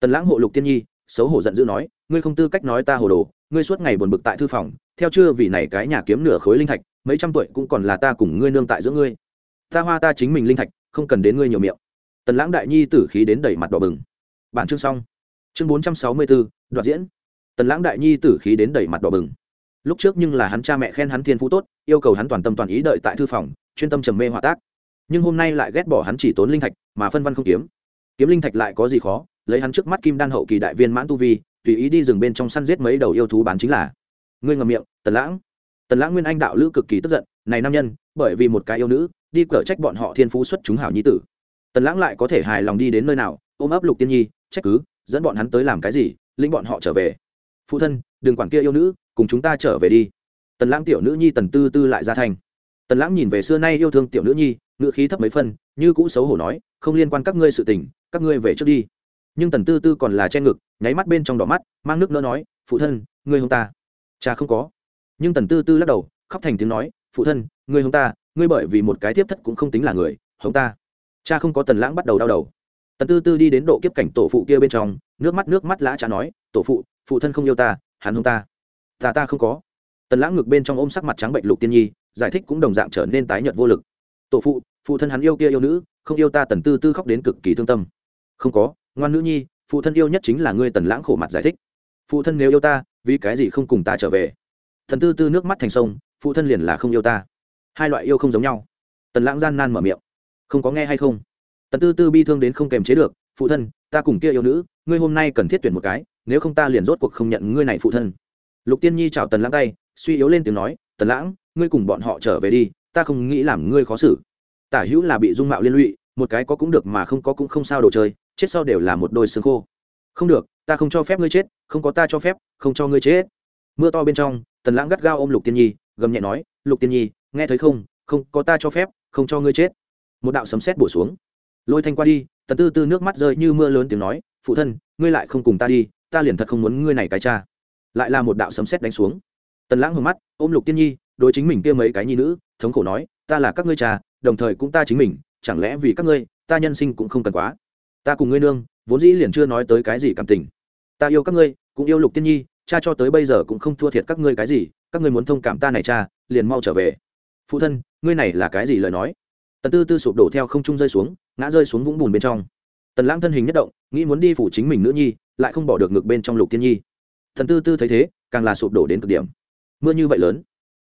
tần lãng hộ lục tiên nhi, xấu hổ giận dữ nói, ngươi không tư cách nói ta hồ đồ, ngươi suốt ngày buồn bực tại thư phòng, theo chưa vì này cái nhà kiếm nửa khối linh thạch, mấy trăm tuổi cũng còn là ta cùng ngươi nương tại giữa ngươi. Ta hoa ta chính mình linh thạch, không cần đến ngươi nhiều miệng. Tần lãng đại nhi tử khí đến đẩy mặt đỏ bừng. Bản chương xong. Chương bốn trăm sáu mươi bốn đoạt diễn. Tần lãng đại nhi tử khí đến đẩy mặt đỏ bừng. Lúc trước nhưng là hắn cha mẹ khen hắn thiên phú tốt, yêu cầu hắn toàn tâm toàn ý đợi tại thư phòng, chuyên tâm trầm mê hòa tác. Nhưng hôm nay lại ghét bỏ hắn chỉ tốn linh thạch, mà phân văn không kiếm. Kiếm linh thạch lại có gì khó? Lấy hắn trước mắt kim đan hậu kỳ đại viên mãn tu vi, tùy ý đi rừng bên trong săn giết mấy đầu yêu thú bán chính là. Ngươi ngầm miệng, tần lãng. Tần lãng nguyên anh đạo lữ cực kỳ tức giận, này nam nhân, bởi vì một cái yêu nữ, đi cở trách bọn họ thiên phú xuất chúng hảo nhi tử. Tần lãng lại có thể hài lòng đi đến nơi nào, ôm ấp lục tiên nhi, trách cứ, dẫn bọn hắn tới làm cái gì linh bọn họ trở về. Phụ thân, đừng quản kia yêu nữ, cùng chúng ta trở về đi. Tần lãng tiểu nữ nhi tần tư tư lại ra thành. Tần lãng nhìn về xưa nay yêu thương tiểu nữ nhi ngựa khí thấp mấy phân, như cũ xấu hổ nói, không liên quan các ngươi sự tình, các ngươi về trước đi nhưng tần tư tư còn là che ngực, nháy mắt bên trong đỏ mắt, mang nước nỡ nói, phụ thân, ngươi hông ta. Cha không có. Nhưng tần tư tư lắc đầu, khóc thành tiếng nói, phụ thân, ngươi hông ta, ngươi bởi vì một cái tiếp thất cũng không tính là người, hông ta. Cha không có tần lãng bắt đầu đau đầu. Tần tư tư đi đến độ kiếp cảnh tổ phụ kia bên trong, nước mắt nước mắt lã cha nói, tổ phụ phụ thân không yêu ta, hắn hông ta. Ta ta không có. Tần lãng ngực bên trong ôm sắc mặt trắng bệnh lục tiên nhi, giải thích cũng đồng dạng trở nên tái nhợt vô lực. Tổ phụ phụ thân hắn yêu kia yêu nữ, không yêu ta. Tần tư tư khóc đến cực kỳ thương tâm. Không có ngoan nữ nhi, phụ thân yêu nhất chính là ngươi tần lãng khổ mặt giải thích. Phụ thân nếu yêu ta, vì cái gì không cùng ta trở về? Thần tư tư nước mắt thành sông, phụ thân liền là không yêu ta. Hai loại yêu không giống nhau. Tần lãng gian nan mở miệng. Không có nghe hay không? Tần tư tư bi thương đến không kềm chế được, phụ thân, ta cùng kia yêu nữ, ngươi hôm nay cần thiết tuyển một cái, nếu không ta liền rốt cuộc không nhận ngươi này phụ thân. Lục tiên nhi chào tần lãng tay, suy yếu lên tiếng nói, tần lãng, ngươi cùng bọn họ trở về đi, ta không nghĩ làm ngươi khó xử. Tả hữu là bị dung mạo liên lụy, một cái có cũng được mà không có cũng không sao đồ chơi chết sau đều là một đôi xương khô. Không được, ta không cho phép ngươi chết, không có ta cho phép, không cho ngươi chết. Mưa to bên trong, tần lãng gắt gao ôm lục tiên nhi, gầm nhẹ nói, lục tiên nhi, nghe thấy không? Không có ta cho phép, không cho ngươi chết. Một đạo sấm sét bổ xuống. Lôi thanh qua đi, tần tư tư nước mắt rơi như mưa lớn tiếng nói, phụ thân, ngươi lại không cùng ta đi, ta liền thật không muốn ngươi này cái cha. Lại là một đạo sấm sét đánh xuống. Tần lãng hướng mắt, ôm lục tiên nhi, đối chính mình kia mấy cái nhi nữ, thống khổ nói, ta là các ngươi cha, đồng thời cũng ta chính mình, chẳng lẽ vì các ngươi, ta nhân sinh cũng không cần quá? Ta cùng ngươi nương, vốn dĩ liền chưa nói tới cái gì cảm tình. Ta yêu các ngươi, cũng yêu lục tiên nhi, cha cho tới bây giờ cũng không thua thiệt các ngươi cái gì, các ngươi muốn thông cảm ta này cha, liền mau trở về. Phụ thân, ngươi này là cái gì lời nói? Tần tư tư sụp đổ theo không trung rơi xuống, ngã rơi xuống vũng bùn bên trong. Tần lãng thân hình nhất động, nghĩ muốn đi phủ chính mình nữ nhi, lại không bỏ được ngực bên trong lục tiên nhi. Thần tư tư thấy thế, càng là sụp đổ đến cực điểm. Mưa như vậy lớn.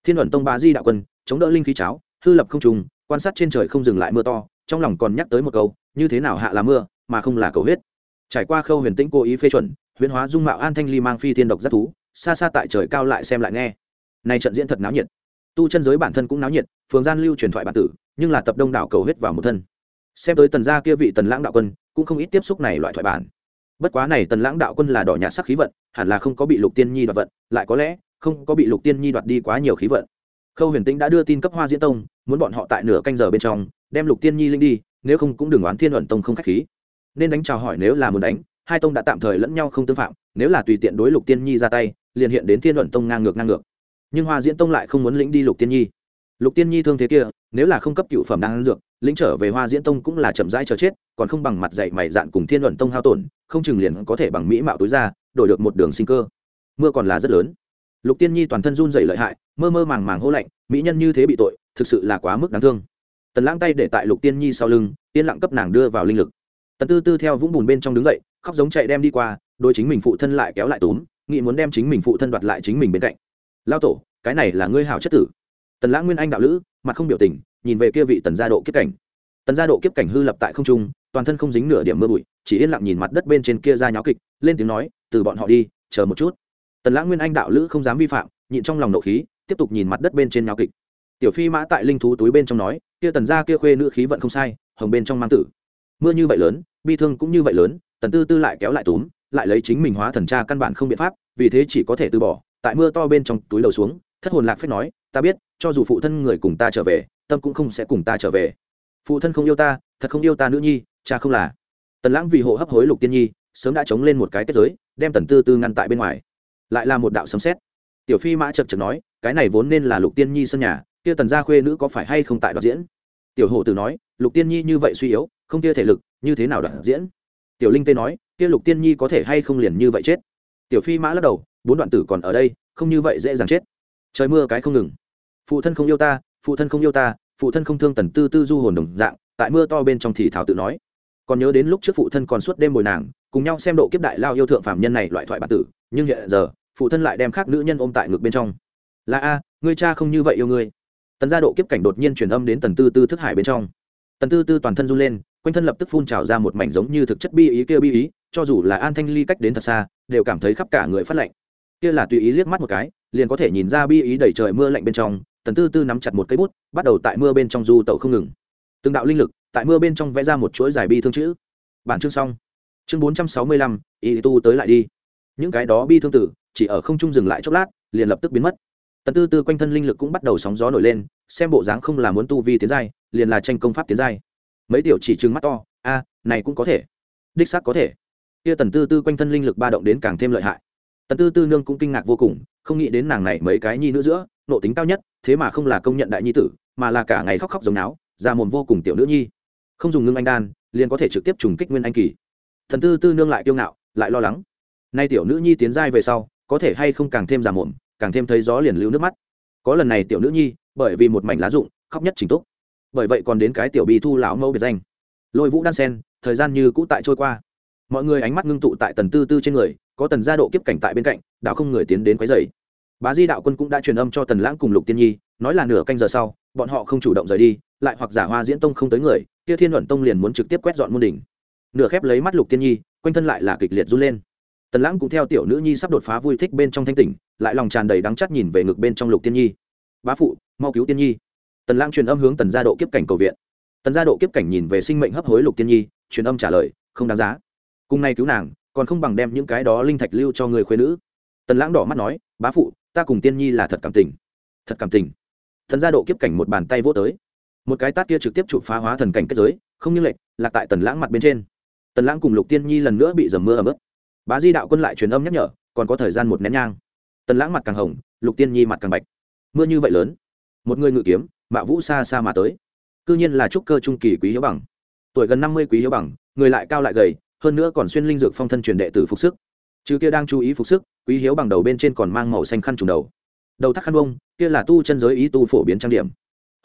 Thiên luận tông ba di đạo quân, chống đỡ linh khí cháo, hư lập không trùng quan sát trên trời không dừng lại mưa to, trong lòng còn nhắc tới một câu, như thế nào hạ là mưa? Mà không là cầu huyết. Trải qua khâu huyền tĩnh cố ý phê chuẩn huyền hóa dung mạo an thanh ly mang phi thiên độc rất thú, xa xa tại trời cao lại xem lại nghe. Này trận diễn thật náo nhiệt. Tu chân giới bản thân cũng náo nhiệt, phường gian lưu truyền thoại bản tử, nhưng là tập đông đảo cầu huyết vào một thân. Xem tới tần gia kia vị tần lãng đạo quân, cũng không ít tiếp xúc này loại thoại bản. Bất quá này tần lãng đạo quân là đỏ nhạt sắc khí vận, hẳn là không có bị lục tiên nhi đoạt vận, lại có lẽ, không có bị lục tiên nhi đoạt đi quá nhiều khí vận. Khâu huyền tĩnh đã đưa tin cấp hoa diễn tông, muốn bọn họ tại nửa canh giờ bên trong, đem lục tiên nhi linh đi, nếu không cũng đừng oán thiên luận tông không k h á c h khí nên đánh chào hỏi nếu là muốn đánh, hai tông đã tạm thời lẫn nhau không tương phạm, nếu là tùy tiện đối lục tiên nhi ra tay, liền hiện đến thiên luận tông ngang ngược ngang ngược. Nhưng hoa diễn tông lại không muốn lĩnh đi lục tiên nhi. Lục tiên nhi thương thế kia, nếu là không cấp cựu phẩm đang dược, lĩnh trở về hoa diễn tông cũng là chậm rãi chờ chết, còn không bằng mặt dạy mày dạn cùng thiên luận tông hao tổn, không chừng liền có thể bằng mỹ mạo túi ra, đổi được một đường sinh cơ. Mưa còn là rất lớn. Lục tiên nhi toàn thân run dày lợi hại, mơ mơ màng màng hô lạnh, mỹ nhân như thế bị tội, thực sự là quá mức đáng thương. Tần lãng tay để tại lục tiên nhi sau lưng, yên lặng cấp nàng đưa vào linh lực tần tư tư theo vũng bùn bên trong đứng dậy, khóc giống chạy đem đi qua đôi chính mình phụ thân lại kéo lại túm, nghĩ muốn đem chính mình phụ thân đoạt lại chính mình bên cạnh. Lao tổ, cái này là ngươi hảo chất tử. Tần lãng nguyên anh đạo lữ, mặt không biểu tình, nhìn về kia vị tần gia độ kiếp cảnh. Tần gia độ kiếp cảnh hư lập tại không trung, toàn thân không dính nửa điểm mưa bụi, chỉ yên lặng nhìn mặt đất bên trên kia ra nháo kịch, lên tiếng nói, từ bọn họ đi, chờ một chút. Tần lãng nguyên anh đạo lữ không dám vi phạm, nhịn trong lòng nộ khí, tiếp tục nhìn mặt đất bên trên nháo kịch. Tiểu phi mã tại linh thú túi bên trong nói, kia tần gia kia khuê nữ khí vận không sai, hồng bên trong mang tử mưa như vậy lớn, bi thương cũng như vậy lớn, tần tư tư lại kéo lại túm, lại lấy chính mình hóa thần tra căn bản không biện pháp, vì thế chỉ có thể từ bỏ, tại mưa to bên trong túi đầu xuống, thất hồn lạc phép nói, ta biết, cho dù phụ thân người cùng ta trở về, tâm cũng không sẽ cùng ta trở về. Phụ thân không yêu ta, thật không yêu ta nữ nhi, cha không là. Tần lãng vì hộ hấp hối lục tiên nhi, sớm đã chống lên một cái kết giới, đem tần tư tư ngăn tại bên ngoài. Lại là một đạo sấm xét tiểu phi mã chật chật nói, cái này vốn nên là lục tiên nhi sân nhà, kia tần gia khuê nữ có phải hay không tại đoạt diễn? Tiểu hổ tử nói, lục tiên nhi như vậy suy yếu không kia thể lực, như thế nào đoạn diễn? Tiểu linh tê nói, kia lục tiên nhi có thể hay không liền như vậy chết? Tiểu phi mã lắc đầu, bốn đoạn tử còn ở đây, không như vậy dễ dàng chết. Trời mưa cái không ngừng. Phụ thân không yêu ta, phụ thân không yêu ta, phụ thân không thương tần tư tư du hồn đồng dạng, tại mưa to bên trong thì thảo tự nói. Còn nhớ đến lúc trước phụ thân còn suốt đêm bồi nàng, cùng nhau xem độ kiếp đại lao yêu thượng phạm nhân này loại thoại bản tử, nhưng hiện giờ, phụ thân lại đem khác nữ nhân ôm tại ngực bên trong. Là a, ngươi cha không như vậy yêu ngươi. Tần gia độ kiếp cảnh đột nhiên truyền âm đến tần tư tư thức hải bên trong. Tần tư tư toàn thân run lên quanh thân lập tức phun trào ra một mảnh giống như thực chất bi ý kia bi ý, cho dù là an thanh ly cách đến thật xa, đều cảm thấy khắp cả người phát lạnh. Kia là tùy ý liếc mắt một cái, liền có thể nhìn ra bi ý đẩy trời mưa lạnh bên trong, tần tư tư nắm chặt một cây bút, bắt đầu tại mưa bên trong du tẩu không ngừng. Từng đạo linh lực, tại mưa bên trong vẽ ra một chuỗi dài bi thương chữ. Bản chương xong. Chương bốn trăm sáu mươi lăm ý tu tới lại đi. Những cái đó bi thương tử, chỉ ở không trung dừng lại chốc lát, liền lập tức biến mất. Tần tư tư quanh thân linh lực cũng bắt đầu sóng gió nổi lên, xem bộ dáng không là muốn tu vi tiến giai, liền là tranh công pháp tiến giai mấy tiểu chỉ trừng mắt to, a, này cũng có thể. Đích xác có thể. Kia tần tư tư quanh thân linh lực ba động đến càng thêm lợi hại. Tần tư tư nương cũng kinh ngạc vô cùng, không nghĩ đến nàng này mấy cái nhi nữ giữa, nộ tính cao nhất, thế mà không là công nhận đại nhi tử, mà là cả ngày khóc khóc giống náo, ra mồm vô cùng tiểu nữ nhi. Không dùng ngưng anh đan, liền có thể trực tiếp trùng kích nguyên anh kỳ. Thần tư tư nương lại kiêu ngạo, lại lo lắng. Nay tiểu nữ nhi tiến giai về sau, có thể hay không càng thêm già mồm, càng thêm thấy gió liền lưu nước mắt. Có lần này tiểu nữ nhi, bởi vì một mảnh lá rụng, khóc nhất chính túc bởi vậy còn đến cái tiểu bi thu lão mẫu biệt danh. Lôi vũ đan sen, thời gian như cũ tại trôi qua. Mọi người ánh mắt ngưng tụ tại tần tư tư trên người, có tần gia độ kiếp cảnh tại bên cạnh đạo không người tiến đến quấy dày bá di đạo quân cũng đã truyền âm cho tần lãng cùng lục tiên nhi, nói là nửa canh giờ sau, bọn họ không chủ động rời đi, lại hoặc giả hoa diễn tông không tới người, kia thiên luận tông liền muốn trực tiếp quét dọn môn đỉnh. Nửa khép lấy mắt lục tiên nhi, quanh thân lại là kịch liệt run lên. Tần lãng cũng theo tiểu nữ nhi sắp đột phá vui thích bên trong thanh tỉnh, lại lòng tràn đầy đắng chắt nhìn về ngực bên trong lục tiên nhi. Bá phụ, mau cứu tiên nhi tần lãng truyền âm hướng tần gia độ kiếp cảnh cầu viện. Tần gia độ kiếp cảnh nhìn về sinh mệnh hấp hối lục tiên nhi, truyền âm trả lời, không đáng giá. Cùng nay cứu nàng, còn không bằng đem những cái đó linh thạch lưu cho người khuyên nữ. Tần lãng đỏ mắt nói, bá phụ, ta cùng tiên nhi là thật cảm tình. Thật cảm tình? Thần gia độ kiếp cảnh một bàn tay vỗ tới. Một cái tát kia trực tiếp chụp phá hóa thần cảnh kết giới, không như lệch, lạc tại tần lãng mặt bên trên. Tần lãng cùng lục tiên nhi lần nữa bị dầm mưa ấm ướt. Bá di đạo quân lại truyền âm nhắc nhở, còn có thời gian một nén nhang. Tần lãng mặt càng hồng, lục tiên nhi mặt càng bạch. Mưa như vậy lớn, một người ngự kiếm mạ vũ xa xa mà tới. Cư nhiên là trúc cơ trung kỳ quý hiếu bằng. Tuổi gần năm mươi quý hiếu bằng, người lại cao lại gầy, hơn nữa còn xuyên linh dược phong thân truyền đệ tử phục sức. Chứ kia đang chú ý phục sức, quý hiếu bằng đầu bên trên còn mang màu xanh khăn trùng đầu. Đầu thắt khăn bông kia là tu chân giới ý tu phổ biến trang điểm.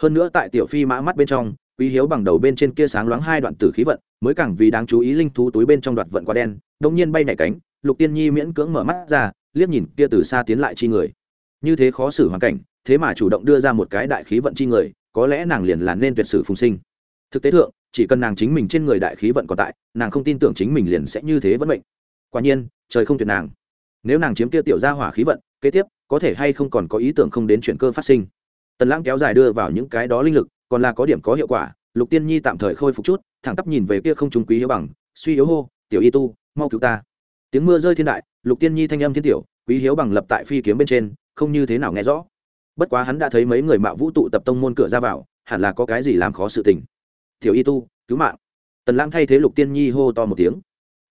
Hơn nữa tại tiểu phi mã mắt bên trong, quý hiếu bằng đầu bên trên kia sáng loáng hai đoạn tử khí vận, mới càng vì đáng chú ý linh thú túi bên trong đoạt vận quá đen đông nhiên bay nhảy cánh, lục tiên nhi miễn cưỡng mở mắt ra, liếc nhìn kia từ xa tiến lại chi người. Như thế khó xử hoàn cảnh thế mà chủ động đưa ra một cái đại khí vận chi người, có lẽ nàng liền là nên tuyệt sử phùng sinh. Thực tế thượng, chỉ cần nàng chính mình trên người đại khí vận còn tại, nàng không tin tưởng chính mình liền sẽ như thế vẫn mệnh. Quả nhiên, trời không tuyệt nàng. Nếu nàng chiếm kia tiểu ra hỏa khí vận, kế tiếp, có thể hay không còn có ý tưởng không đến chuyển cơ phát sinh. Tần lãng kéo dài đưa vào những cái đó linh lực, còn là có điểm có hiệu quả, lục tiên nhi tạm thời khôi phục chút, thẳng tắp nhìn về kia không trung quý hiếu bằng, suy yếu hô, tiểu y tu, mau cứu ta. Tiếng mưa rơi thiên đại, lục tiên nhi thanh âm thiên tiểu, quý hiếu bằng lập tại phi kiếm bên trên, không như thế nào nghe rõ bất quá hắn đã thấy mấy người mạo vũ tụ tập tông môn cửa ra vào, hẳn là có cái gì làm khó sự tình. Tiểu y tu, cứu mạng. Tần lãng thay thế lục tiên nhi hô to một tiếng.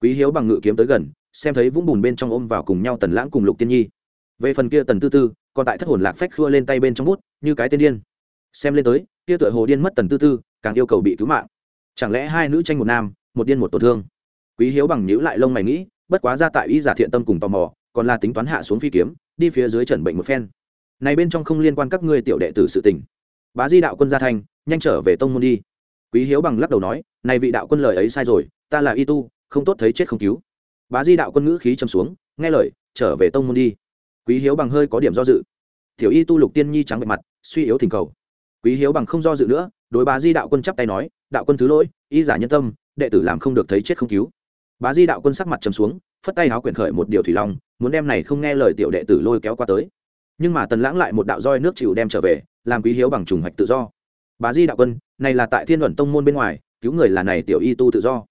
Quý hiếu bằng ngự kiếm tới gần, xem thấy vũng bùn bên trong ôm vào cùng nhau tần lãng cùng lục tiên nhi. Về phần kia tần tư tư, còn tại thất hồn lạc phách khua lên tay bên trong bút, như cái tên điên. Xem lên tới, kia tựa hồ điên mất tần tư tư, càng yêu cầu bị cứu mạng. Chẳng lẽ hai nữ tranh một nam, một điên một tổn thương? Quý hiếu bằng nhữ lại lông mày nghĩ, bất quá ra tại y giả thiện tâm cùng tò mò, còn là tính toán hạ xuống phi kiếm, đi phía dưới trần bệnh một phen này bên trong không liên quan các ngươi tiểu đệ tử sự tình. Bá di đạo quân gia thành nhanh trở về tông môn đi. Quý hiếu bằng lắc đầu nói, này vị đạo quân lời ấy sai rồi, ta là y tu, không tốt thấy chết không cứu. Bá di đạo quân ngữ khí trầm xuống, nghe lời, trở về tông môn đi. Quý hiếu bằng hơi có điểm do dự. Tiểu y tu lục tiên nhi trắng bệ mặt, suy yếu thỉnh cầu. Quý hiếu bằng không do dự nữa, đối bá di đạo quân chắp tay nói, đạo quân thứ lỗi, y giả nhân tâm, đệ tử làm không được thấy chết không cứu. Bá di đạo quân sắc mặt trầm xuống, phất tay áo quyển khởi một điều thủy long, muốn đem này không nghe lời tiểu đệ tử lôi kéo qua tới nhưng mà tần lãng lại một đạo roi nước chịu đem trở về, làm quý hiếu bằng trùng hoạch tự do. Bà di đạo quân, này là tại thiên luận tông môn bên ngoài, cứu người là này tiểu y tu tự do.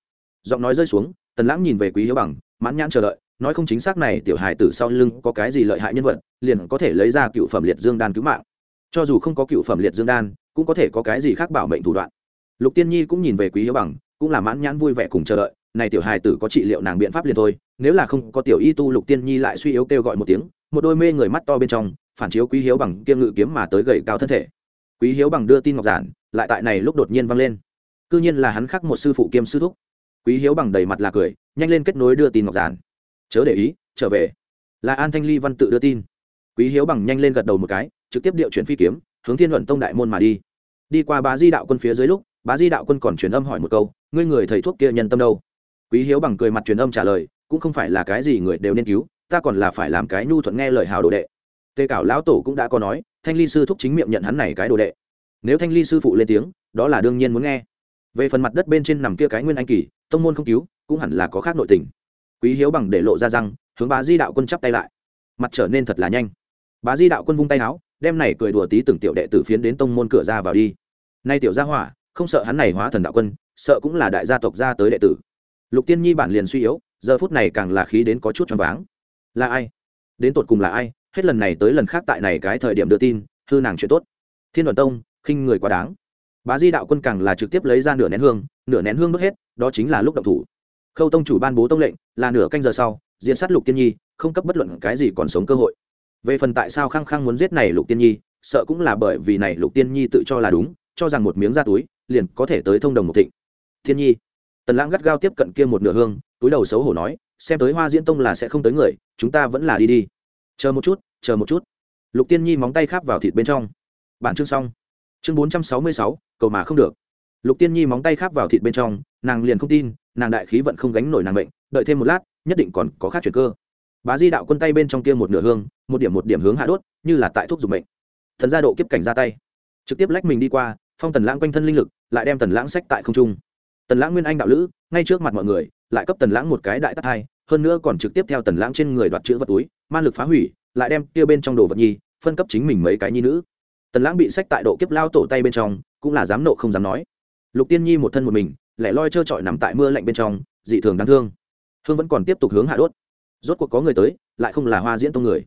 Giọng nói rơi xuống, tần lãng nhìn về quý hiếu bằng, mãn nhãn chờ đợi, nói không chính xác này tiểu hài tử sau lưng có cái gì lợi hại nhân vật, liền có thể lấy ra cựu phẩm liệt dương đan cứu mạng. Cho dù không có cựu phẩm liệt dương đan, cũng có thể có cái gì khác bảo mệnh thủ đoạn. Lục tiên nhi cũng nhìn về quý hiếu bằng, cũng là mãn nhãn vui vẻ cùng chờ đợi, này tiểu hài tử có trị liệu nàng biện pháp liền thôi, nếu là không có tiểu y tu lục tiên nhi lại suy yếu kêu gọi một tiếng, một đôi mê người mắt to bên trong phản chiếu quý hiếu bằng kiêm ngự kiếm mà tới gầy cao thân thể. Quý hiếu bằng đưa tin ngọc giản, lại tại này lúc đột nhiên vang lên. Cư nhiên là hắn khắc một sư phụ kiêm sư thúc. Quý hiếu bằng đầy mặt là cười, nhanh lên kết nối đưa tin ngọc giản. Chớ để ý, trở về. Là an thanh ly văn tự đưa tin. Quý hiếu bằng nhanh lên gật đầu một cái, trực tiếp điệu chuyển phi kiếm, hướng thiên luận tông đại môn mà đi. Đi qua bá di đạo quân phía dưới lúc, bá di đạo quân còn truyền âm hỏi một câu, ngươi người thầy thuốc kia nhân tâm đâu? Quý hiếu bằng cười mặt truyền âm trả lời, cũng không phải là cái gì người đều nên cứu, ta còn là phải làm cái nhu thuận nghe lời hào đồ đệ tề cảo lão tổ cũng đã có nói, thanh ly sư thúc chính miệng nhận hắn này cái đồ đệ. Nếu thanh ly sư phụ lên tiếng, đó là đương nhiên muốn nghe. Về phần mặt đất bên trên nằm kia cái nguyên anh kỳ, tông môn không cứu, cũng hẳn là có khác nội tình. Quý hiếu bằng để lộ ra răng, hướng bá di đạo quân chắp tay lại. Mặt trở nên thật là nhanh. Bá di đạo quân vung tay áo, đem này cười đùa tí từng tiểu đệ tử phiến đến tông môn cửa ra vào đi. Nay tiểu gia hỏa, không sợ hắn này hóa thần đạo quân, sợ cũng là đại gia tộc ra tới đệ tử. Lục tiên nhi bản liền suy yếu, giờ phút này càng là khí đến có chút choáng váng. Là ai? Đến tột cùng là ai? Hết lần này tới lần khác tại này cái thời điểm đưa tin, hư nàng chuyện tốt. Thiên đoàn tông, khinh người quá đáng. Bá di đạo quân càng là trực tiếp lấy ra nửa nén hương, nửa nén hương đốt hết, đó chính là lúc động thủ. Khâu tông chủ ban bố tông lệnh, là nửa canh giờ sau diễn sát lục tiên nhi, không cấp bất luận cái gì còn sống cơ hội. Về phần tại sao khăng khăng muốn giết này lục tiên nhi, sợ cũng là bởi vì này lục tiên nhi tự cho là đúng, cho rằng một miếng ra túi, liền có thể tới thông đồng một thịnh. Thiên nhi. Tần lãng gắt gao tiếp cận kia một nửa hương, túi đầu xấu hổ nói, xem tới hoa diễn tông là sẽ không tới người, chúng ta vẫn là đi đi chờ một chút, chờ một chút. Lục tiên nhi móng tay kháp vào thịt bên trong. Bản chương xong. Chương bốn trăm sáu mươi sáu, cầu mà không được. Lục tiên nhi móng tay kháp vào thịt bên trong, nàng liền không tin, nàng đại khí vẫn không gánh nổi nàng bệnh đợi thêm một lát, nhất định còn có khác chuyển cơ. Bá di đạo quân tay bên trong kia một nửa hương, một điểm một điểm hướng hạ đốt, như là tại thuốc dùng bệnh thần gia độ kiếp cảnh ra tay. Trực tiếp lách mình đi qua, phong tần lãng quanh thân linh lực, lại đem tần lãng sách tại không trung. Tần lãng nguyên anh đạo lữ, ngay trước mặt mọi người, lại cấp tần lãng một cái đại tắc hai hơn nữa còn trực tiếp theo tần lãng trên người đoạt chữ vật túi man lực phá hủy, lại đem kia bên trong đồ vật nhi, phân cấp chính mình mấy cái nhi nữ. Tần lãng bị sách tại độ kiếp lao tổ tay bên trong, cũng là dám nộ không dám nói. Lục tiên nhi một thân một mình, lẻ loi trơ trọi nằm tại mưa lạnh bên trong, dị thường đáng thương. Hương vẫn còn tiếp tục hướng hạ đốt. Rốt cuộc có người tới, lại không là hoa diễn tông người,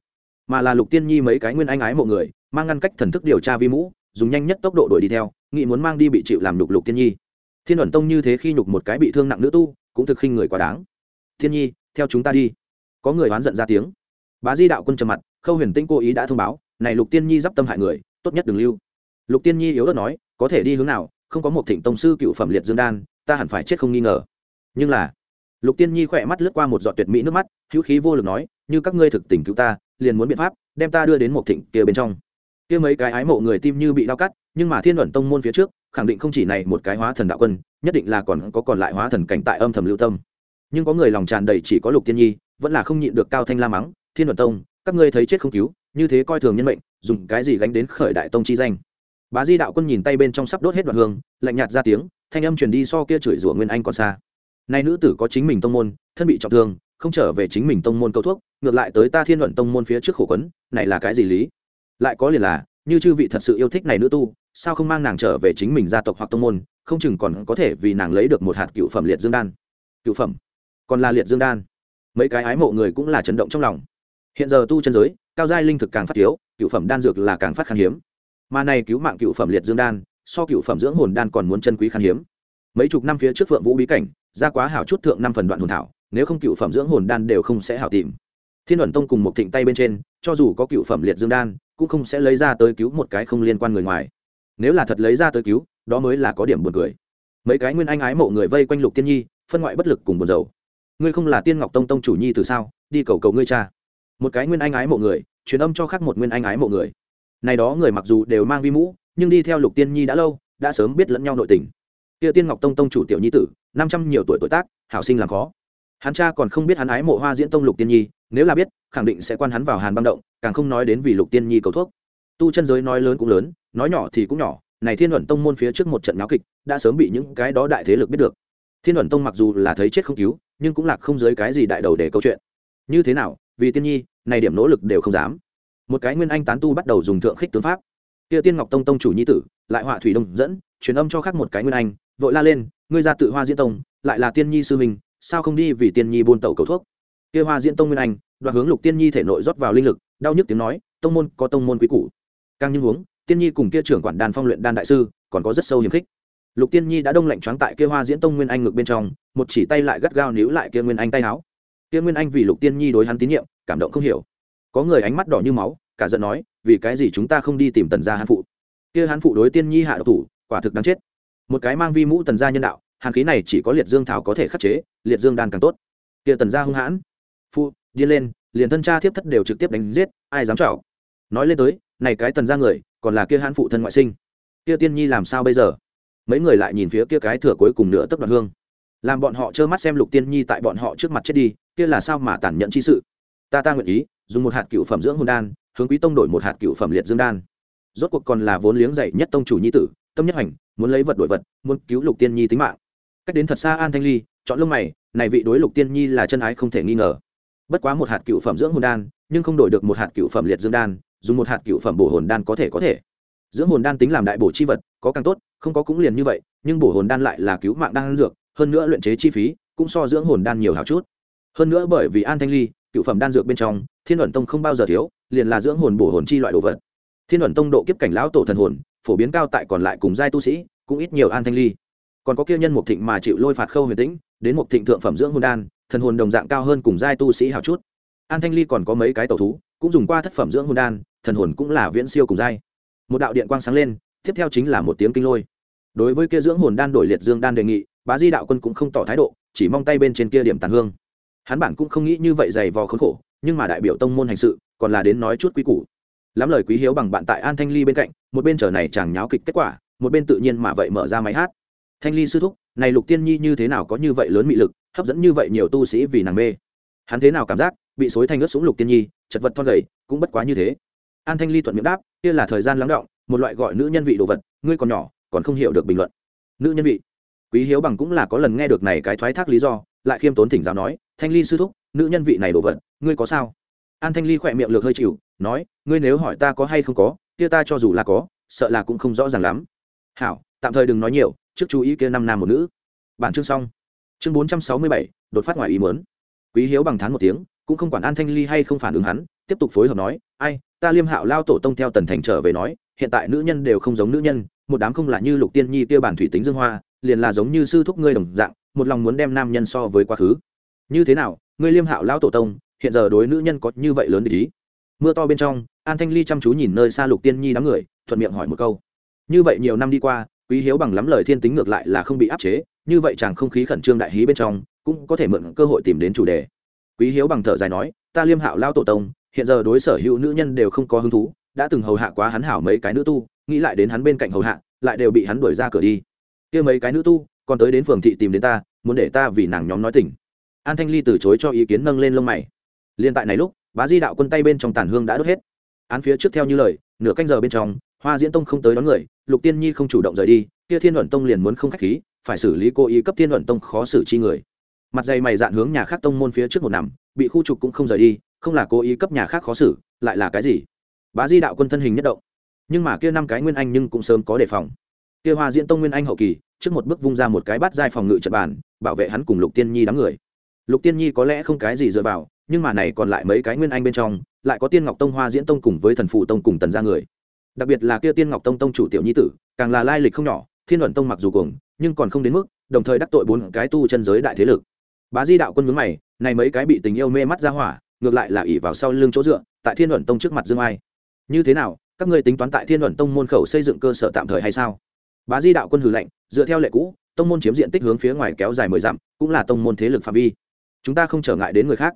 mà là lục tiên nhi mấy cái nguyên anh ái mộ người, mang ngăn cách thần thức điều tra vi mũ, dùng nhanh nhất tốc độ đuổi đi theo nghị muốn mang đi bị chịu làm nhục lục tiên nhi. Thiên ẩn tông như thế khi nhục một cái bị thương nặng nữ tu, cũng thực khinh người quá đáng. Thiên nhi theo chúng ta đi. Có người oán giận ra tiếng. Bá di đạo quân trầm mặt, khâu huyền tinh cố ý đã thông báo, này lục tiên nhi d i p tâm hại người, tốt nhất đừng lưu. Lục tiên nhi yếu ớt nói, có thể đi hướng nào, không có một thịnh tông sư cựu phẩm liệt dương đan, ta hẳn phải chết không nghi ngờ. Nhưng là, lục tiên nhi khỏe mắt lướt qua một giọt tuyệt mỹ nước mắt, hữu khí vô lực nói, như các ngươi thực tình cứu ta, liền muốn biện pháp, đem ta đưa đến một thịnh kia bên trong. Kia mấy cái ái mộ người tim như bị đau cắt, nhưng mà thiên luận tông môn phía trước, khẳng định không chỉ này một cái hóa thần đạo quân, nhất định là còn có còn lại hóa thần cảnh tại âm thầm lưu tâm nhưng có người lòng tràn đầy chỉ có lục tiên nhi, vẫn là không nhịn được cao thanh la mắng, thiên luận tông, các ngươi thấy chết không cứu, như thế coi thường nhân mệnh, dùng cái gì gánh đến khởi đại tông chi danh? Bá di đạo quân nhìn tay bên trong sắp đốt hết đoạn hương, lạnh nhạt ra tiếng, thanh âm truyền đi so kia chửi rủa nguyên anh còn xa. Nay nữ tử có chính mình tông môn, thân bị trọng thương, không trở về chính mình tông môn câu thuốc, ngược lại tới ta thiên luận tông môn phía trước khổ quấn, này là cái gì lý? Lại có liền là, như chư vị thật sự yêu thích này nữ tu, sao không mang nàng trở về chính mình gia tộc hoặc tông môn, không chừng còn có thể vì nàng lấy được một hạt cựu phẩm liệt dương đan. Cựu phẩm còn là liệt dương đan. Mấy cái ái mộ người cũng là chấn động trong lòng. Hiện giờ tu chân giới, cao giai linh thực càng phát thiếu cựu phẩm đan dược là càng phát khan hiếm. Mà này cứu mạng cựu phẩm liệt dương đan, so cựu phẩm dưỡng hồn đan còn muốn chân quý khan hiếm. Mấy chục năm phía trước phượng vũ bí cảnh, ra quá hảo chút thượng năm phần đoạn hồn thảo, nếu không cựu phẩm dưỡng hồn đan đều không sẽ hảo tìm. Thiên luận tông cùng một thịnh tay bên trên, cho dù có cựu phẩm liệt dương đan, cũng không sẽ lấy ra tới cứu một cái không liên quan người ngoài. Nếu là thật lấy ra tới cứu, đó mới là có điểm buồn cười. Mấy cái nguyên anh ái mộ người vây quanh lục tiên nhi, phân ngoại bất lực cùng buồn rầu ngươi không là tiên ngọc tông tông chủ nhi từ sao, đi cầu cầu ngươi cha. Một cái nguyên anh ái mộ người, truyền âm cho khác một nguyên anh ái mộ người. Này đó người mặc dù đều mang vi mũ, nhưng đi theo lục tiên nhi đã lâu, đã sớm biết lẫn nhau nội tình. Kia tiên ngọc tông tông chủ tiểu nhi tử, năm trăm nhiều tuổi tuổi tác, hảo sinh làm khó. Hắn cha còn không biết hắn ái mộ hoa diễn tông lục tiên nhi, nếu là biết, khẳng định sẽ quan hắn vào hàn băng động, càng không nói đến vì lục tiên nhi cầu thuốc. Tu chân giới nói lớn cũng lớn, nói nhỏ thì cũng nhỏ, này thiên luận tông môn phía trước một trận náo kịch, đã sớm bị những cái đó đại thế lực biết được. Thiên luận tông mặc dù là thấy chết không cứu nhưng cũng lạc không dưới cái gì đại đầu để câu chuyện. Như thế nào, vì tiên nhi, này điểm nỗ lực đều không dám. Một cái nguyên anh tán tu bắt đầu dùng thượng khích tướng pháp. Kia tiên ngọc tông tông chủ nhi tử, lại họa thủy đông dẫn, truyền âm cho khác một cái nguyên anh, vội la lên, ngươi ra tự hoa diễn tông, lại là tiên nhi sư mình sao không đi vì tiên nhi buôn tẩu cầu thuốc? Kia hoa diễn tông nguyên anh, đoạt hướng lục tiên nhi thể nội rót vào linh lực, đau nhức tiếng nói, tông môn, có tông môn quý cũ càng như huống, tiên nhi cùng kia trưởng quản đàn phong luyện đan đại sư, còn có rất sâu hiềm khích. Lục tiên nhi đã đông lạnh choáng tại kia hoa diễn tông nguyên anh ngực bên trong một chỉ tay lại gắt gao níu lại kia nguyên anh tay áo. Kia nguyên anh vì lục tiên nhi đối hắn tín nhiệm, cảm động không hiểu. Có người ánh mắt đỏ như máu, cả giận nói, vì cái gì chúng ta không đi tìm tần gia hán phụ? Kia hán phụ đối tiên nhi hạ độc thủ, quả thực đáng chết. Một cái mang vi mũ tần gia nhân đạo, hàn khí này chỉ có liệt dương thảo có thể khắc chế, liệt dương đan càng tốt. Kia tần gia hung hãn. Phụ điên lên, liền thân cha thiếp thất đều trực tiếp đánh giết, ai dám chảo nói lên tới, này cái tần gia người, còn là kia hãn phụ thân ngoại sinh. Kia tiên nhi làm sao bây giờ? Mấy người lại nhìn phía kia cái thừa cuối cùng nữa tấp đoạn hương làm bọn họ trơ mắt xem lục tiên nhi tại bọn họ trước mặt chết đi, kia là sao mà tản nhận chi sự? Ta ta nguyện ý, dùng một hạt cựu phẩm dưỡng hồn đan, hướng quý tông đổi một hạt cựu phẩm liệt dương đan. Rốt cuộc còn là vốn liếng dạy nhất tông chủ nhi tử, tâm nhất hành, muốn lấy vật đổi vật, muốn cứu lục tiên nhi tính mạng. Cách đến thật xa an thanh ly, chọn lông mày, này vị đối lục tiên nhi là chân ái không thể nghi ngờ. Bất quá một hạt cựu phẩm dưỡng hồn đan, nhưng không đổi được một hạt cựu phẩm liệt dương đan, dùng một hạt cựu phẩm bổ hồn đan có thể có thể. Dưỡng hồn đan tính làm đại bổ chi vật, có càng tốt, không có cũng liền như vậy, nhưng bổ hồn đan lại là cứu mạng đan dược hơn nữa luyện chế chi phí cũng so dưỡng hồn đan nhiều hào chút. Hơn nữa bởi vì an thanh ly, cựu phẩm đan dược bên trong, thiên ẩn tông không bao giờ thiếu, liền là dưỡng hồn bổ hồn chi loại đồ vật. Thiên ẩn tông độ kiếp cảnh lão tổ thần hồn, phổ biến cao tại còn lại cùng giai tu sĩ, cũng ít nhiều an thanh ly. Còn có kia nhân một thịnh mà chịu lôi phạt khâu huyền tĩnh, đến một thịnh thượng phẩm dưỡng hồn đan, thần hồn đồng dạng cao hơn cùng giai tu sĩ hào chút. An thanh ly còn có mấy cái tẩu thú, cũng dùng qua thất phẩm dưỡng hồn đan, thần hồn cũng là viễn siêu cùng giai. Một đạo điện quang sáng lên, tiếp theo chính là một tiếng kinh lôi. Đối với kia dưỡng hồn đan đổi liệt dương đan đề nghị bá di đạo quân cũng không tỏ thái độ, chỉ mong tay bên trên kia điểm tàn hương. Hắn bản cũng không nghĩ như vậy dày vò khốn khổ, nhưng mà đại biểu tông môn hành sự, còn là đến nói chút quý củ. Lắm lời quý hiếu bằng bạn tại an thanh ly bên cạnh, một bên chờ này chàng nháo kịch kết quả, một bên tự nhiên mà vậy mở ra máy hát. Thanh ly sư thúc, này lục tiên nhi như thế nào có như vậy lớn mị lực, hấp dẫn như vậy nhiều tu sĩ vì nàng mê. Hắn thế nào cảm giác, bị xối thanh ướt súng lục tiên nhi, chật vật thon gầy, cũng bất quá như thế. An thanh ly thuận miệng đáp, kia là thời gian lắng động, một loại gọi nữ nhân vị đồ vật, ngươi còn nhỏ, còn không hiểu được bình luận. Nữ nhân vị quý hiếu bằng cũng là có lần nghe được này cái thoái thác lý do, lại khiêm tốn thỉnh giáo nói, thanh ly sư thúc, nữ nhân vị này đồ vật, ngươi có sao? An thanh ly khỏe miệng lược hơi chịu, nói, ngươi nếu hỏi ta có hay không có, kia ta cho dù là có, sợ là cũng không rõ ràng lắm. Hảo, tạm thời đừng nói nhiều, trước chú ý kia năm nam một nữ. Bản chương xong. Chương bốn trăm sáu mươi bảy, đột phát ngoài ý mớn quý hiếu bằng thán một tiếng, cũng không quản an thanh ly hay không phản ứng hắn, tiếp tục phối hợp nói, ai, ta liêm hạo lao tổ tông theo tần thành trở về nói, hiện tại nữ nhân đều không giống nữ nhân một đám không là như lục tiên nhi kia bản thủy tính dương hoa, liền là giống như sư thúc ngươi đồng dạng, một lòng muốn đem nam nhân so với quá khứ. Như thế nào, ngươi liêm hạo lão tổ tông, hiện giờ đối nữ nhân có như vậy lớn để ý? Mưa to bên trong, an thanh ly chăm chú nhìn nơi xa lục tiên nhi đám người, thuận miệng hỏi một câu. Như vậy nhiều năm đi qua, quý hiếu bằng lắm lời thiên tính ngược lại là không bị áp chế, như vậy chàng không khí khẩn trương đại hí bên trong, cũng có thể mượn cơ hội tìm đến chủ đề. Quý hiếu bằng thở dài nói, ta liêm hạo lao tổ tông, hiện giờ đối sở hữu nữ nhân đều không có hứng thú, đã từng hầu hạ quá hắn hảo mấy cái nữ tu nghĩ lại đến hắn bên cạnh hầu hạ, lại đều bị hắn đuổi ra cửa đi. Kia mấy cái nữ tu, còn tới đến phường thị tìm đến ta, muốn để ta vì nàng nhóm nói tình. An thanh ly từ chối cho ý kiến nâng lên lông mày. Liên tại này lúc, bá di đạo quân tay bên trong tàn hương đã đốt hết. Án phía trước theo như lời, nửa canh giờ bên trong, hoa diễn tông không tới đón người, lục tiên nhi không chủ động rời đi, kia thiên luận tông liền muốn không khách khí, phải xử lý cô ý cấp thiên luận tông khó xử chi người. Mặt dày mày dạn hướng nhà khác tông môn phía trước một nằm, bị khu trục cũng không rời đi, không là cô ý cấp nhà khác khó xử, lại là cái gì? Bá di đạo quân thân hình nhất động nhưng mà kia năm cái nguyên anh nhưng cũng sớm có đề phòng. Kia hoa diễn tông nguyên anh hậu kỳ, trước một bước vung ra một cái bát giai phòng ngự trận bàn, bảo vệ hắn cùng lục tiên nhi đám người. Lục tiên nhi có lẽ không cái gì dựa vào, nhưng mà này còn lại mấy cái nguyên anh bên trong, lại có tiên ngọc tông, hoa diễn tông cùng với thần phụ tông cùng tần ra người. Đặc biệt là kia tiên ngọc tông tông chủ tiểu nhi tử, càng là lai lịch không nhỏ, thiên luận tông mặc dù cùng nhưng còn không đến mức, đồng thời đắc tội bốn cái tu chân giới đại thế lực. Bá di đạo quân mướn mày, này mấy cái bị tình yêu mê mắt ra hỏa, ngược lại là ỉ vào sau lưng chỗ dựa, tại thiên luận tông trước mặt dương ai. Như thế nào các ngươi tính toán tại thiên luận tông môn khẩu xây dựng cơ sở tạm thời hay sao? Bá di đạo quân hử lệnh dựa theo lệ cũ, tông môn chiếm diện tích hướng phía ngoài kéo dài mười dặm, cũng là tông môn thế lực phạm vi. Chúng ta không trở ngại đến người khác.